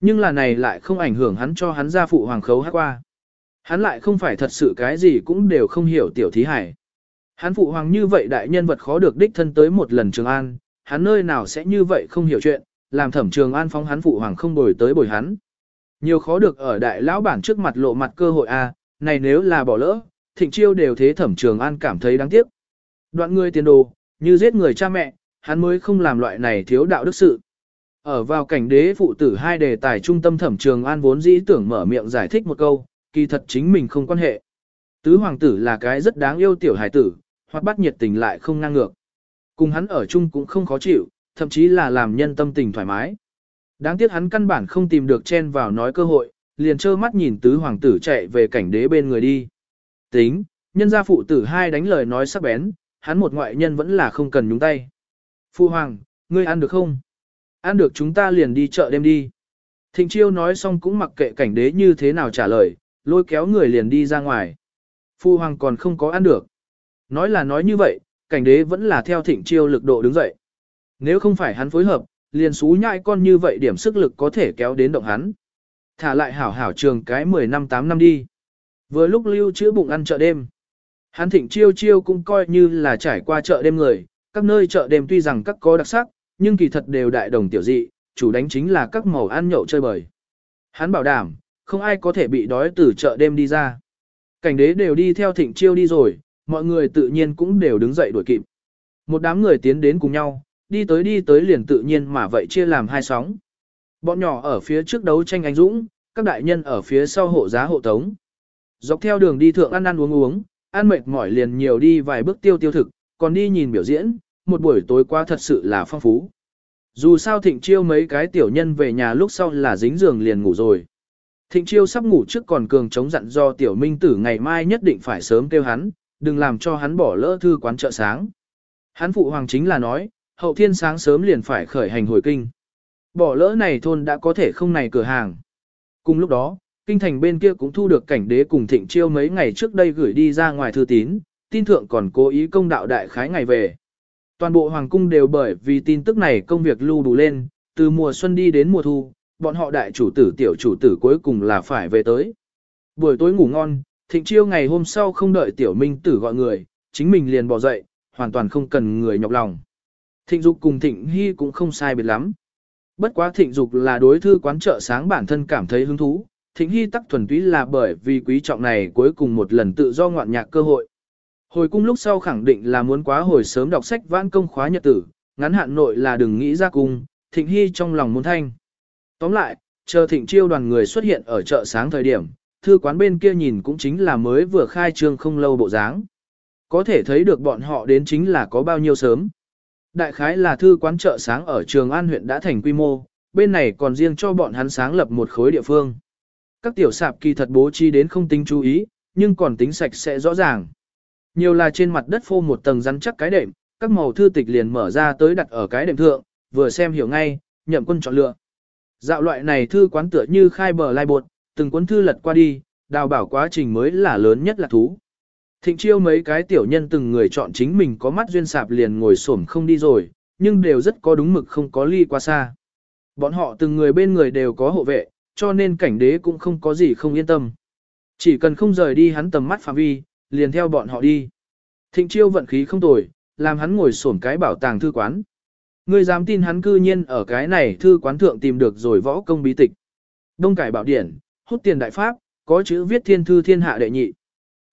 Nhưng là này lại không ảnh hưởng hắn cho hắn ra phụ hoàng khấu hát qua. Hắn lại không phải thật sự cái gì cũng đều không hiểu tiểu thí hải. Hắn phụ hoàng như vậy đại nhân vật khó được đích thân tới một lần trường an, hắn nơi nào sẽ như vậy không hiểu chuyện, làm thẩm trường an phóng hắn phụ hoàng không bồi tới bồi hắn. Nhiều khó được ở đại lão bản trước mặt lộ mặt cơ hội a, à, này nếu là bỏ lỡ, thịnh chiêu đều thế thẩm trường an cảm thấy đáng tiếc. Đoạn người tiền đồ, như giết người cha mẹ, hắn mới không làm loại này thiếu đạo đức sự. Ở vào cảnh đế phụ tử hai đề tài trung tâm thẩm trường an vốn dĩ tưởng mở miệng giải thích một câu, kỳ thật chính mình không quan hệ. Tứ hoàng tử là cái rất đáng yêu tiểu hải tử, hoặc bắt nhiệt tình lại không ngang ngược. Cùng hắn ở chung cũng không khó chịu, thậm chí là làm nhân tâm tình thoải mái. Đáng tiếc hắn căn bản không tìm được chen vào nói cơ hội, liền trơ mắt nhìn tứ hoàng tử chạy về cảnh đế bên người đi. Tính, nhân gia phụ tử hai đánh lời nói sắc bén, hắn một ngoại nhân vẫn là không cần nhúng tay. Phu hoàng, ngươi ăn được không? Ăn được chúng ta liền đi chợ đêm đi. Thịnh chiêu nói xong cũng mặc kệ cảnh đế như thế nào trả lời, lôi kéo người liền đi ra ngoài. Phu hoàng còn không có ăn được. Nói là nói như vậy, cảnh đế vẫn là theo thịnh chiêu lực độ đứng dậy. Nếu không phải hắn phối hợp, liền xú nhại con như vậy điểm sức lực có thể kéo đến động hắn. Thả lại hảo hảo trường cái 10 năm 8 năm đi. Vừa lúc lưu chữa bụng ăn chợ đêm. Hắn thịnh chiêu chiêu cũng coi như là trải qua chợ đêm người, các nơi chợ đêm tuy rằng các có đặc sắc, nhưng kỳ thật đều đại đồng tiểu dị, chủ đánh chính là các màu ăn nhậu chơi bời. Hắn bảo đảm, không ai có thể bị đói từ chợ đêm đi ra. Cảnh đế đều đi theo thịnh chiêu đi rồi, mọi người tự nhiên cũng đều đứng dậy đuổi kịp. Một đám người tiến đến cùng nhau, đi tới đi tới liền tự nhiên mà vậy chia làm hai sóng. Bọn nhỏ ở phía trước đấu tranh anh dũng, các đại nhân ở phía sau hộ giá hộ tống. Dọc theo đường đi thượng ăn ăn uống uống, ăn mệt mỏi liền nhiều đi vài bước tiêu tiêu thực, còn đi nhìn biểu diễn, một buổi tối qua thật sự là phong phú. Dù sao thịnh chiêu mấy cái tiểu nhân về nhà lúc sau là dính giường liền ngủ rồi. Thịnh chiêu sắp ngủ trước còn cường chống dặn do tiểu minh tử ngày mai nhất định phải sớm kêu hắn, đừng làm cho hắn bỏ lỡ thư quán chợ sáng. Hắn phụ hoàng chính là nói, hậu thiên sáng sớm liền phải khởi hành hồi kinh. Bỏ lỡ này thôn đã có thể không này cửa hàng. Cùng lúc đó, kinh thành bên kia cũng thu được cảnh đế cùng thịnh chiêu mấy ngày trước đây gửi đi ra ngoài thư tín, tin thượng còn cố ý công đạo đại khái ngày về. Toàn bộ hoàng cung đều bởi vì tin tức này công việc lưu đủ lên, từ mùa xuân đi đến mùa thu, bọn họ đại chủ tử tiểu chủ tử cuối cùng là phải về tới. Buổi tối ngủ ngon, thịnh chiêu ngày hôm sau không đợi tiểu minh tử gọi người, chính mình liền bỏ dậy, hoàn toàn không cần người nhọc lòng. Thịnh dục cùng thịnh hy cũng không sai biệt lắm. Bất quá thịnh dục là đối thư quán trợ sáng bản thân cảm thấy hứng thú, thịnh hy tắc thuần túy là bởi vì quý trọng này cuối cùng một lần tự do ngoạn nhạc cơ hội. Hồi cung lúc sau khẳng định là muốn quá hồi sớm đọc sách vãn công khóa nhật tử, ngắn hạn nội là đừng nghĩ ra cung, thịnh hy trong lòng muốn thanh. Tóm lại, chờ thịnh chiêu đoàn người xuất hiện ở chợ sáng thời điểm, thư quán bên kia nhìn cũng chính là mới vừa khai trương không lâu bộ dáng. Có thể thấy được bọn họ đến chính là có bao nhiêu sớm. Đại khái là thư quán chợ sáng ở Trường An huyện đã thành quy mô, bên này còn riêng cho bọn hắn sáng lập một khối địa phương. Các tiểu sạp kỳ thật bố trí đến không tính chú ý, nhưng còn tính sạch sẽ rõ ràng. Nhiều là trên mặt đất phô một tầng rắn chắc cái đệm, các màu thư tịch liền mở ra tới đặt ở cái đệm thượng, vừa xem hiểu ngay, nhậm quân chọn lựa. Dạo loại này thư quán tựa như khai bờ lai bột, từng cuốn thư lật qua đi, đào bảo quá trình mới là lớn nhất là thú. Thịnh chiêu mấy cái tiểu nhân từng người chọn chính mình có mắt duyên sạp liền ngồi xổm không đi rồi, nhưng đều rất có đúng mực không có ly qua xa. Bọn họ từng người bên người đều có hộ vệ, cho nên cảnh đế cũng không có gì không yên tâm. Chỉ cần không rời đi hắn tầm mắt phạm vi, liền theo bọn họ đi. Thịnh chiêu vận khí không tồi, làm hắn ngồi xổm cái bảo tàng thư quán. Ngươi dám tin hắn cư nhiên ở cái này thư quán thượng tìm được rồi võ công bí tịch. Đông cải bảo điển, hút tiền đại pháp, có chữ viết thiên thư thiên hạ đệ nhị.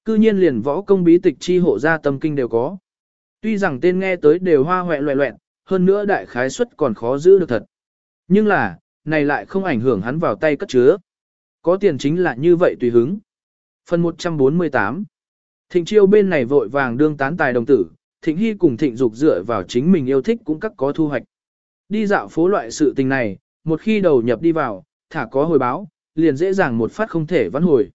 Cư nhiên liền võ công bí tịch chi hộ gia tâm kinh đều có. Tuy rằng tên nghe tới đều hoa hoẹ loẹ loẹn, hơn nữa đại khái suất còn khó giữ được thật. Nhưng là, này lại không ảnh hưởng hắn vào tay cất chứa. Có tiền chính là như vậy tùy hứng. Phần 148 Thịnh chiêu bên này vội vàng đương tán tài đồng tử, thịnh hy cùng thịnh dục dựa vào chính mình yêu thích cũng các có thu hoạch. Đi dạo phố loại sự tình này, một khi đầu nhập đi vào, thả có hồi báo, liền dễ dàng một phát không thể vãn hồi.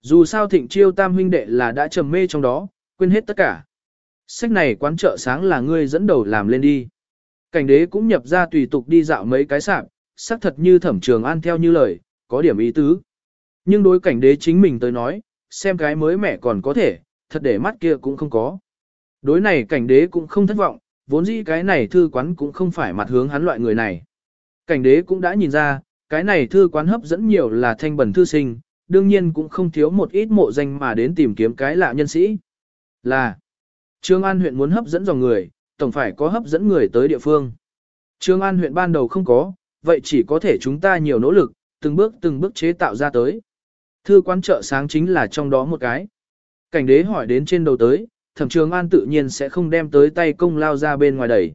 Dù sao thịnh chiêu tam huynh đệ là đã trầm mê trong đó, quên hết tất cả. Sách này quán chợ sáng là ngươi dẫn đầu làm lên đi. Cảnh đế cũng nhập ra tùy tục đi dạo mấy cái sạp, xác thật như thẩm trường an theo như lời, có điểm ý tứ. Nhưng đối cảnh đế chính mình tới nói, xem cái mới mẻ còn có thể, thật để mắt kia cũng không có. Đối này cảnh đế cũng không thất vọng, vốn dĩ cái này thư quán cũng không phải mặt hướng hắn loại người này. Cảnh đế cũng đã nhìn ra, cái này thư quán hấp dẫn nhiều là thanh bẩn thư sinh, đương nhiên cũng không thiếu một ít mộ danh mà đến tìm kiếm cái lạ nhân sĩ. Là, Trương An huyện muốn hấp dẫn dòng người, tổng phải có hấp dẫn người tới địa phương. Trương An huyện ban đầu không có, vậy chỉ có thể chúng ta nhiều nỗ lực, từng bước từng bước chế tạo ra tới. Thư quán chợ sáng chính là trong đó một cái. Cảnh đế hỏi đến trên đầu tới, thẩm trường an tự nhiên sẽ không đem tới tay công lao ra bên ngoài đẩy.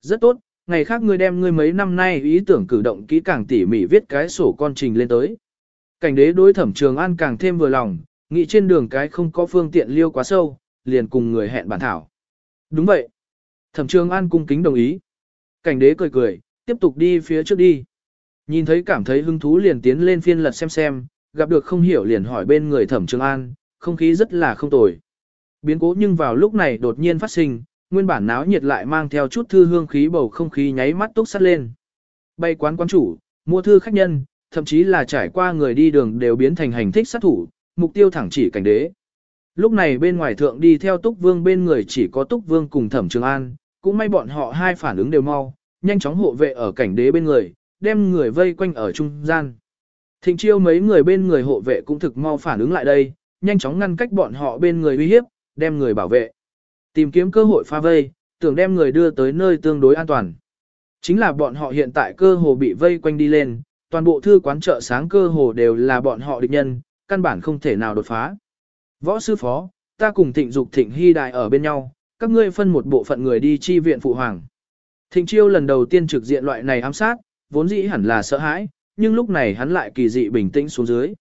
Rất tốt, ngày khác ngươi đem ngươi mấy năm nay ý tưởng cử động kỹ càng tỉ mỉ viết cái sổ con trình lên tới. Cảnh đế đối thẩm trường an càng thêm vừa lòng, nghĩ trên đường cái không có phương tiện liêu quá sâu, liền cùng người hẹn bản thảo. Đúng vậy. Thẩm trường an cung kính đồng ý. Cảnh đế cười cười, tiếp tục đi phía trước đi. Nhìn thấy cảm thấy hứng thú liền tiến lên phiên lật xem xem, gặp được không hiểu liền hỏi bên người thẩm trường an, không khí rất là không tồi. Biến cố nhưng vào lúc này đột nhiên phát sinh, nguyên bản náo nhiệt lại mang theo chút thư hương khí bầu không khí nháy mắt túc sắt lên. Bay quán quán chủ, mua thư khách nhân, thậm chí là trải qua người đi đường đều biến thành hành thích sát thủ, mục tiêu thẳng chỉ cảnh đế. Lúc này bên ngoài thượng đi theo Túc Vương bên người chỉ có Túc Vương cùng Thẩm Trường An, cũng may bọn họ hai phản ứng đều mau, nhanh chóng hộ vệ ở cảnh đế bên người, đem người vây quanh ở trung gian. Thịnh chiêu mấy người bên người hộ vệ cũng thực mau phản ứng lại đây, nhanh chóng ngăn cách bọn họ bên người uy hiếp, đem người bảo vệ. Tìm kiếm cơ hội pha vây, tưởng đem người đưa tới nơi tương đối an toàn. Chính là bọn họ hiện tại cơ hồ bị vây quanh đi lên, toàn bộ thư quán chợ sáng cơ hồ đều là bọn họ địch nhân, căn bản không thể nào đột phá. Võ sư phó, ta cùng thịnh dục thịnh hy đại ở bên nhau, các ngươi phân một bộ phận người đi chi viện phụ hoàng. Thịnh chiêu lần đầu tiên trực diện loại này ám sát, vốn dĩ hẳn là sợ hãi, nhưng lúc này hắn lại kỳ dị bình tĩnh xuống dưới.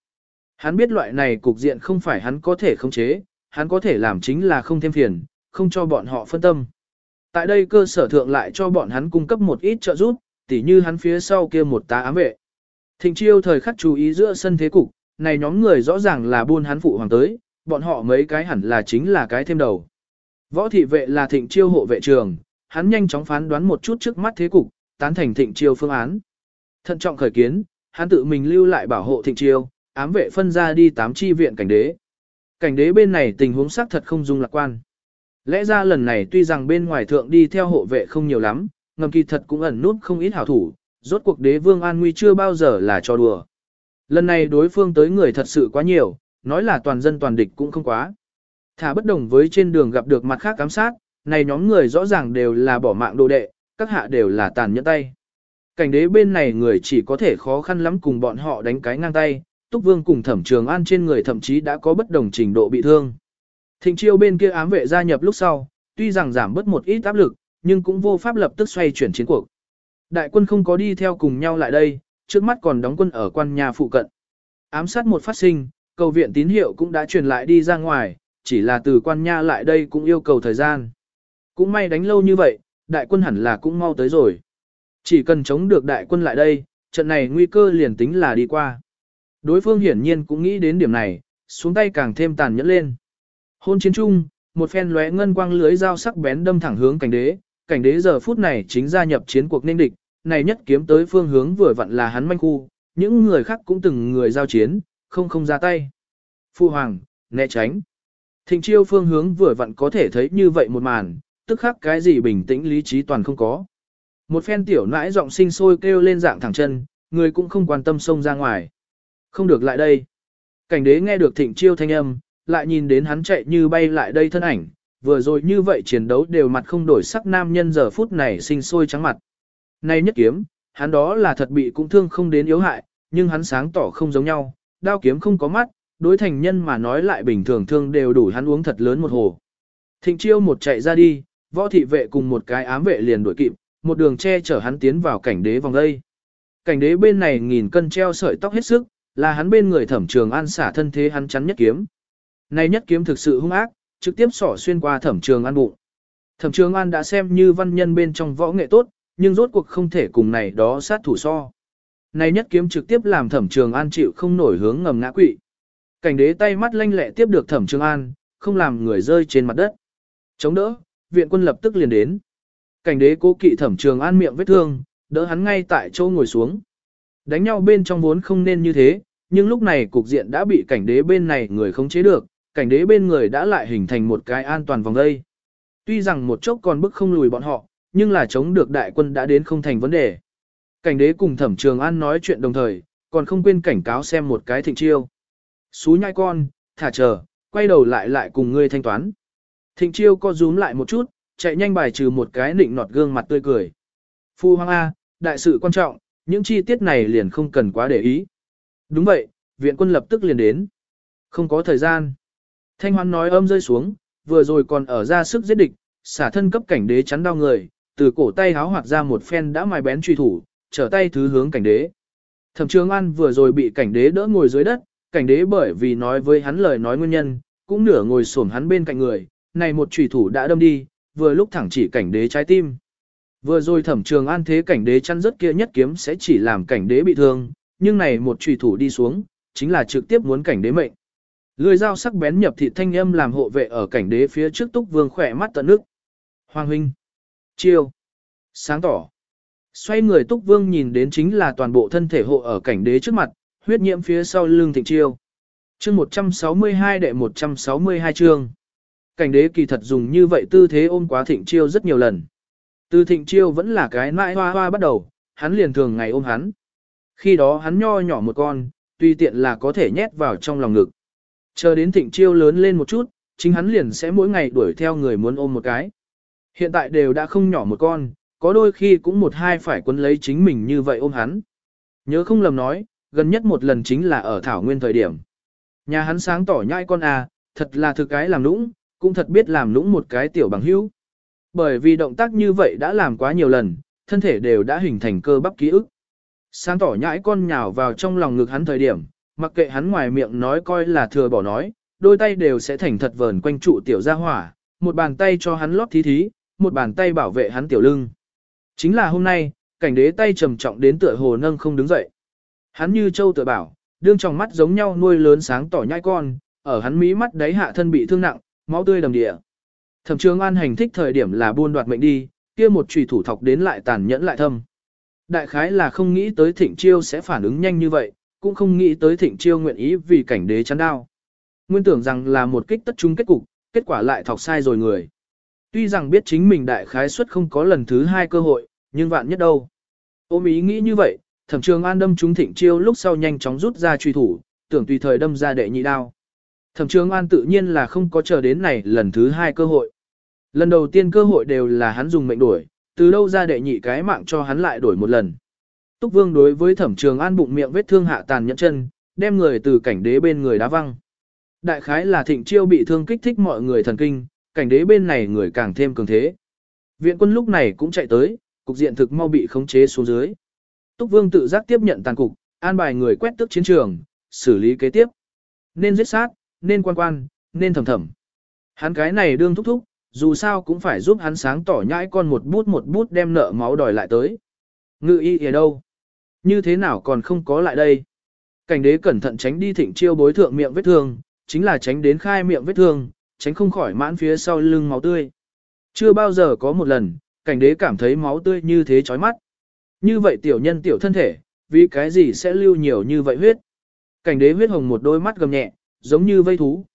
Hắn biết loại này cục diện không phải hắn có thể khống chế, hắn có thể làm chính là không thêm phiền, không cho bọn họ phân tâm. Tại đây cơ sở thượng lại cho bọn hắn cung cấp một ít trợ giúp, tỉ như hắn phía sau kia một tá ám vệ. Thịnh chiêu thời khắc chú ý giữa sân thế cục, này nhóm người rõ ràng là buôn hắn phụ hoàng tới, bọn họ mấy cái hẳn là chính là cái thêm đầu. Võ thị vệ là thịnh chiêu hộ vệ trường, hắn nhanh chóng phán đoán một chút trước mắt thế cục, tán thành thịnh chiêu phương án. Thận trọng khởi kiến, hắn tự mình lưu lại bảo hộ thịnh chiêu, ám vệ phân ra đi tám chi viện cảnh đế. Cảnh đế bên này tình huống xác thật không dung lạc quan. Lẽ ra lần này tuy rằng bên ngoài thượng đi theo hộ vệ không nhiều lắm, ngầm kỳ thật cũng ẩn nút không ít hảo thủ, rốt cuộc đế vương an nguy chưa bao giờ là cho đùa. Lần này đối phương tới người thật sự quá nhiều, nói là toàn dân toàn địch cũng không quá. Thả bất đồng với trên đường gặp được mặt khác cám sát, này nhóm người rõ ràng đều là bỏ mạng đồ đệ, các hạ đều là tàn nhẫn tay. Cảnh đế bên này người chỉ có thể khó khăn lắm cùng bọn họ đánh cái ngang tay, Túc Vương cùng Thẩm Trường An trên người thậm chí đã có bất đồng trình độ bị thương. Thịnh chiêu bên kia ám vệ gia nhập lúc sau, tuy rằng giảm bớt một ít áp lực, nhưng cũng vô pháp lập tức xoay chuyển chiến cuộc. Đại quân không có đi theo cùng nhau lại đây, trước mắt còn đóng quân ở quan nhà phụ cận. Ám sát một phát sinh, cầu viện tín hiệu cũng đã truyền lại đi ra ngoài, chỉ là từ quan nha lại đây cũng yêu cầu thời gian. Cũng may đánh lâu như vậy, đại quân hẳn là cũng mau tới rồi. Chỉ cần chống được đại quân lại đây, trận này nguy cơ liền tính là đi qua. Đối phương hiển nhiên cũng nghĩ đến điểm này, xuống tay càng thêm tàn nhẫn lên. Hôn chiến chung, một phen lóe ngân quang lưới dao sắc bén đâm thẳng hướng cảnh đế, cảnh đế giờ phút này chính gia nhập chiến cuộc nên địch, này nhất kiếm tới phương hướng vừa vặn là hắn manh khu, những người khác cũng từng người giao chiến, không không ra tay. Phu hoàng, né tránh. Thịnh chiêu phương hướng vừa vặn có thể thấy như vậy một màn, tức khắc cái gì bình tĩnh lý trí toàn không có. Một phen tiểu nãi giọng sinh sôi kêu lên dạng thẳng chân, người cũng không quan tâm xông ra ngoài. Không được lại đây. Cảnh đế nghe được thịnh chiêu thanh âm, lại nhìn đến hắn chạy như bay lại đây thân ảnh, vừa rồi như vậy chiến đấu đều mặt không đổi sắc nam nhân giờ phút này sinh sôi trắng mặt. Nay nhất kiếm, hắn đó là thật bị cũng thương không đến yếu hại, nhưng hắn sáng tỏ không giống nhau, đao kiếm không có mắt, đối thành nhân mà nói lại bình thường thương đều đủ hắn uống thật lớn một hồ. Thịnh chiêu một chạy ra đi, võ thị vệ cùng một cái ám vệ liền đuổi kịp, một đường che chở hắn tiến vào cảnh đế vòng đây. Cảnh đế bên này nghìn cân treo sợi tóc hết sức, là hắn bên người thẩm trường an xả thân thế hắn chắn nhất kiếm. Này nhất kiếm thực sự hung ác, trực tiếp sỏ xuyên qua thẩm trường an bụng. Thẩm trường an đã xem như văn nhân bên trong võ nghệ tốt, nhưng rốt cuộc không thể cùng này đó sát thủ so. Này nhất kiếm trực tiếp làm thẩm trường an chịu không nổi hướng ngầm ngã quỵ. Cảnh đế tay mắt lanh lẹ tiếp được thẩm trường an, không làm người rơi trên mặt đất. Chống đỡ, viện quân lập tức liền đến. Cảnh đế cố kỵ thẩm trường an miệng vết thương, đỡ hắn ngay tại chỗ ngồi xuống. Đánh nhau bên trong vốn không nên như thế, nhưng lúc này cục diện đã bị cảnh đế bên này người không chế được, cảnh đế bên người đã lại hình thành một cái an toàn vòng đây. Tuy rằng một chốc còn bức không lùi bọn họ, nhưng là chống được đại quân đã đến không thành vấn đề. Cảnh đế cùng thẩm trường an nói chuyện đồng thời, còn không quên cảnh cáo xem một cái thịnh chiêu. Xú nhai con, thả chờ, quay đầu lại lại cùng ngươi thanh toán. Thịnh chiêu co rúm lại một chút, chạy nhanh bài trừ một cái nịnh nọt gương mặt tươi cười. Phu hoàng A, đại sự quan trọng, những chi tiết này liền không cần quá để ý. Đúng vậy, viện quân lập tức liền đến. Không có thời gian. Thanh hoan nói âm rơi xuống, vừa rồi còn ở ra sức giết địch, xả thân cấp cảnh đế chắn đau người, từ cổ tay háo hoạt ra một phen đã mài bén truy thủ, trở tay thứ hướng cảnh đế. Thẩm Trường An vừa rồi bị cảnh đế đỡ ngồi dưới đất, cảnh đế bởi vì nói với hắn lời nói nguyên nhân, cũng nửa ngồi xổm hắn bên cạnh người, này một truy thủ đã đâm đi, vừa lúc thẳng chỉ cảnh đế trái tim. Vừa rồi Thẩm Trường An thế cảnh đế chăn rất kia nhất kiếm sẽ chỉ làm cảnh đế bị thương, nhưng này một trùy thủ đi xuống, chính là trực tiếp muốn cảnh đế mệnh. Lưỡi dao sắc bén nhập thị thanh âm làm hộ vệ ở cảnh đế phía trước túc vương khỏe mắt tận nước. Hoàng huynh. Chiêu. Sáng tỏ. Xoay người túc vương nhìn đến chính là toàn bộ thân thể hộ ở cảnh đế trước mặt, huyết nhiễm phía sau lưng thịnh chiêu. Chương 162 đệ 162 chương. Cảnh đế kỳ thật dùng như vậy tư thế ôm quá thịnh chiêu rất nhiều lần. Từ thịnh chiêu vẫn là cái nãi hoa hoa bắt đầu, hắn liền thường ngày ôm hắn. Khi đó hắn nho nhỏ một con, tuy tiện là có thể nhét vào trong lòng ngực. Chờ đến thịnh chiêu lớn lên một chút, chính hắn liền sẽ mỗi ngày đuổi theo người muốn ôm một cái. Hiện tại đều đã không nhỏ một con, có đôi khi cũng một hai phải quấn lấy chính mình như vậy ôm hắn. Nhớ không lầm nói, gần nhất một lần chính là ở Thảo Nguyên thời điểm. Nhà hắn sáng tỏ nhai con à, thật là thực cái làm nũng, cũng thật biết làm nũng một cái tiểu bằng hữu. Bởi vì động tác như vậy đã làm quá nhiều lần, thân thể đều đã hình thành cơ bắp ký ức. Sáng tỏ nhãi con nhào vào trong lòng ngực hắn thời điểm, mặc kệ hắn ngoài miệng nói coi là thừa bỏ nói, đôi tay đều sẽ thành thật vờn quanh trụ tiểu gia hỏa, một bàn tay cho hắn lót thí thí, một bàn tay bảo vệ hắn tiểu lưng. Chính là hôm nay, cảnh đế tay trầm trọng đến tựa hồ nâng không đứng dậy. Hắn như châu tựa bảo, đương trong mắt giống nhau nuôi lớn sáng tỏ nhai con, ở hắn mí mắt đáy hạ thân bị thương nặng, máu tươi đầm địa. Thẩm trường an hành thích thời điểm là buôn đoạt mệnh đi, kia một trùy thủ thọc đến lại tàn nhẫn lại thâm. Đại khái là không nghĩ tới thịnh chiêu sẽ phản ứng nhanh như vậy, cũng không nghĩ tới thịnh chiêu nguyện ý vì cảnh đế chán đao. Nguyên tưởng rằng là một kích tất trung kết cục, kết quả lại thọc sai rồi người. Tuy rằng biết chính mình đại khái suất không có lần thứ hai cơ hội, nhưng vạn nhất đâu. Ôm ý nghĩ như vậy, thẩm trường an đâm trúng thịnh chiêu lúc sau nhanh chóng rút ra truy thủ, tưởng tùy thời đâm ra đệ nhị đao. Thẩm trường an tự nhiên là không có chờ đến này lần thứ hai cơ hội. Lần đầu tiên cơ hội đều là hắn dùng mệnh đuổi, từ đâu ra đệ nhị cái mạng cho hắn lại đổi một lần. Túc Vương đối với thẩm trường an bụng miệng vết thương hạ tàn nhẫn chân, đem người từ cảnh đế bên người đá văng. Đại khái là thịnh chiêu bị thương kích thích mọi người thần kinh, cảnh đế bên này người càng thêm cường thế. Viện quân lúc này cũng chạy tới, cục diện thực mau bị khống chế xuống dưới. Túc Vương tự giác tiếp nhận tàn cục, an bài người quét tức chiến trường, xử lý kế tiếp. Nên giết sát, nên quan quan, nên thầm thầm. Hắn cái này đương thúc thúc, dù sao cũng phải giúp hắn sáng tỏ nhãi con một bút một bút đem nợ máu đòi lại tới. Ngự y ở đâu? Như thế nào còn không có lại đây? Cảnh đế cẩn thận tránh đi thịnh chiêu bối thượng miệng vết thương, chính là tránh đến khai miệng vết thương, tránh không khỏi mãn phía sau lưng máu tươi. Chưa bao giờ có một lần, cảnh đế cảm thấy máu tươi như thế chói mắt. Như vậy tiểu nhân tiểu thân thể, vì cái gì sẽ lưu nhiều như vậy huyết? Cảnh đế huyết hồng một đôi mắt gầm nhẹ, giống như vây thú.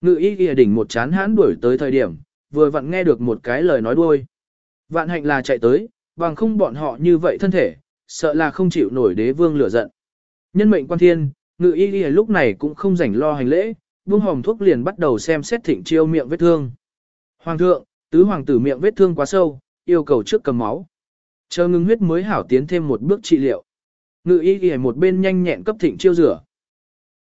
Ngự y ghi đỉnh một chán hãn đuổi tới thời điểm, vừa vặn nghe được một cái lời nói đuôi. Vạn hạnh là chạy tới, bằng không bọn họ như vậy thân thể, sợ là không chịu nổi đế vương lửa giận. Nhân mệnh quan thiên, ngự y ghi lúc này cũng không rảnh lo hành lễ, buông hòm thuốc liền bắt đầu xem xét thịnh chiêu miệng vết thương. Hoàng thượng, tứ hoàng tử miệng vết thương quá sâu, yêu cầu trước cầm máu. Chờ ngưng huyết mới hảo tiến thêm một bước trị liệu. Ngự y ghi một bên nhanh nhẹn cấp thịnh chiêu rửa.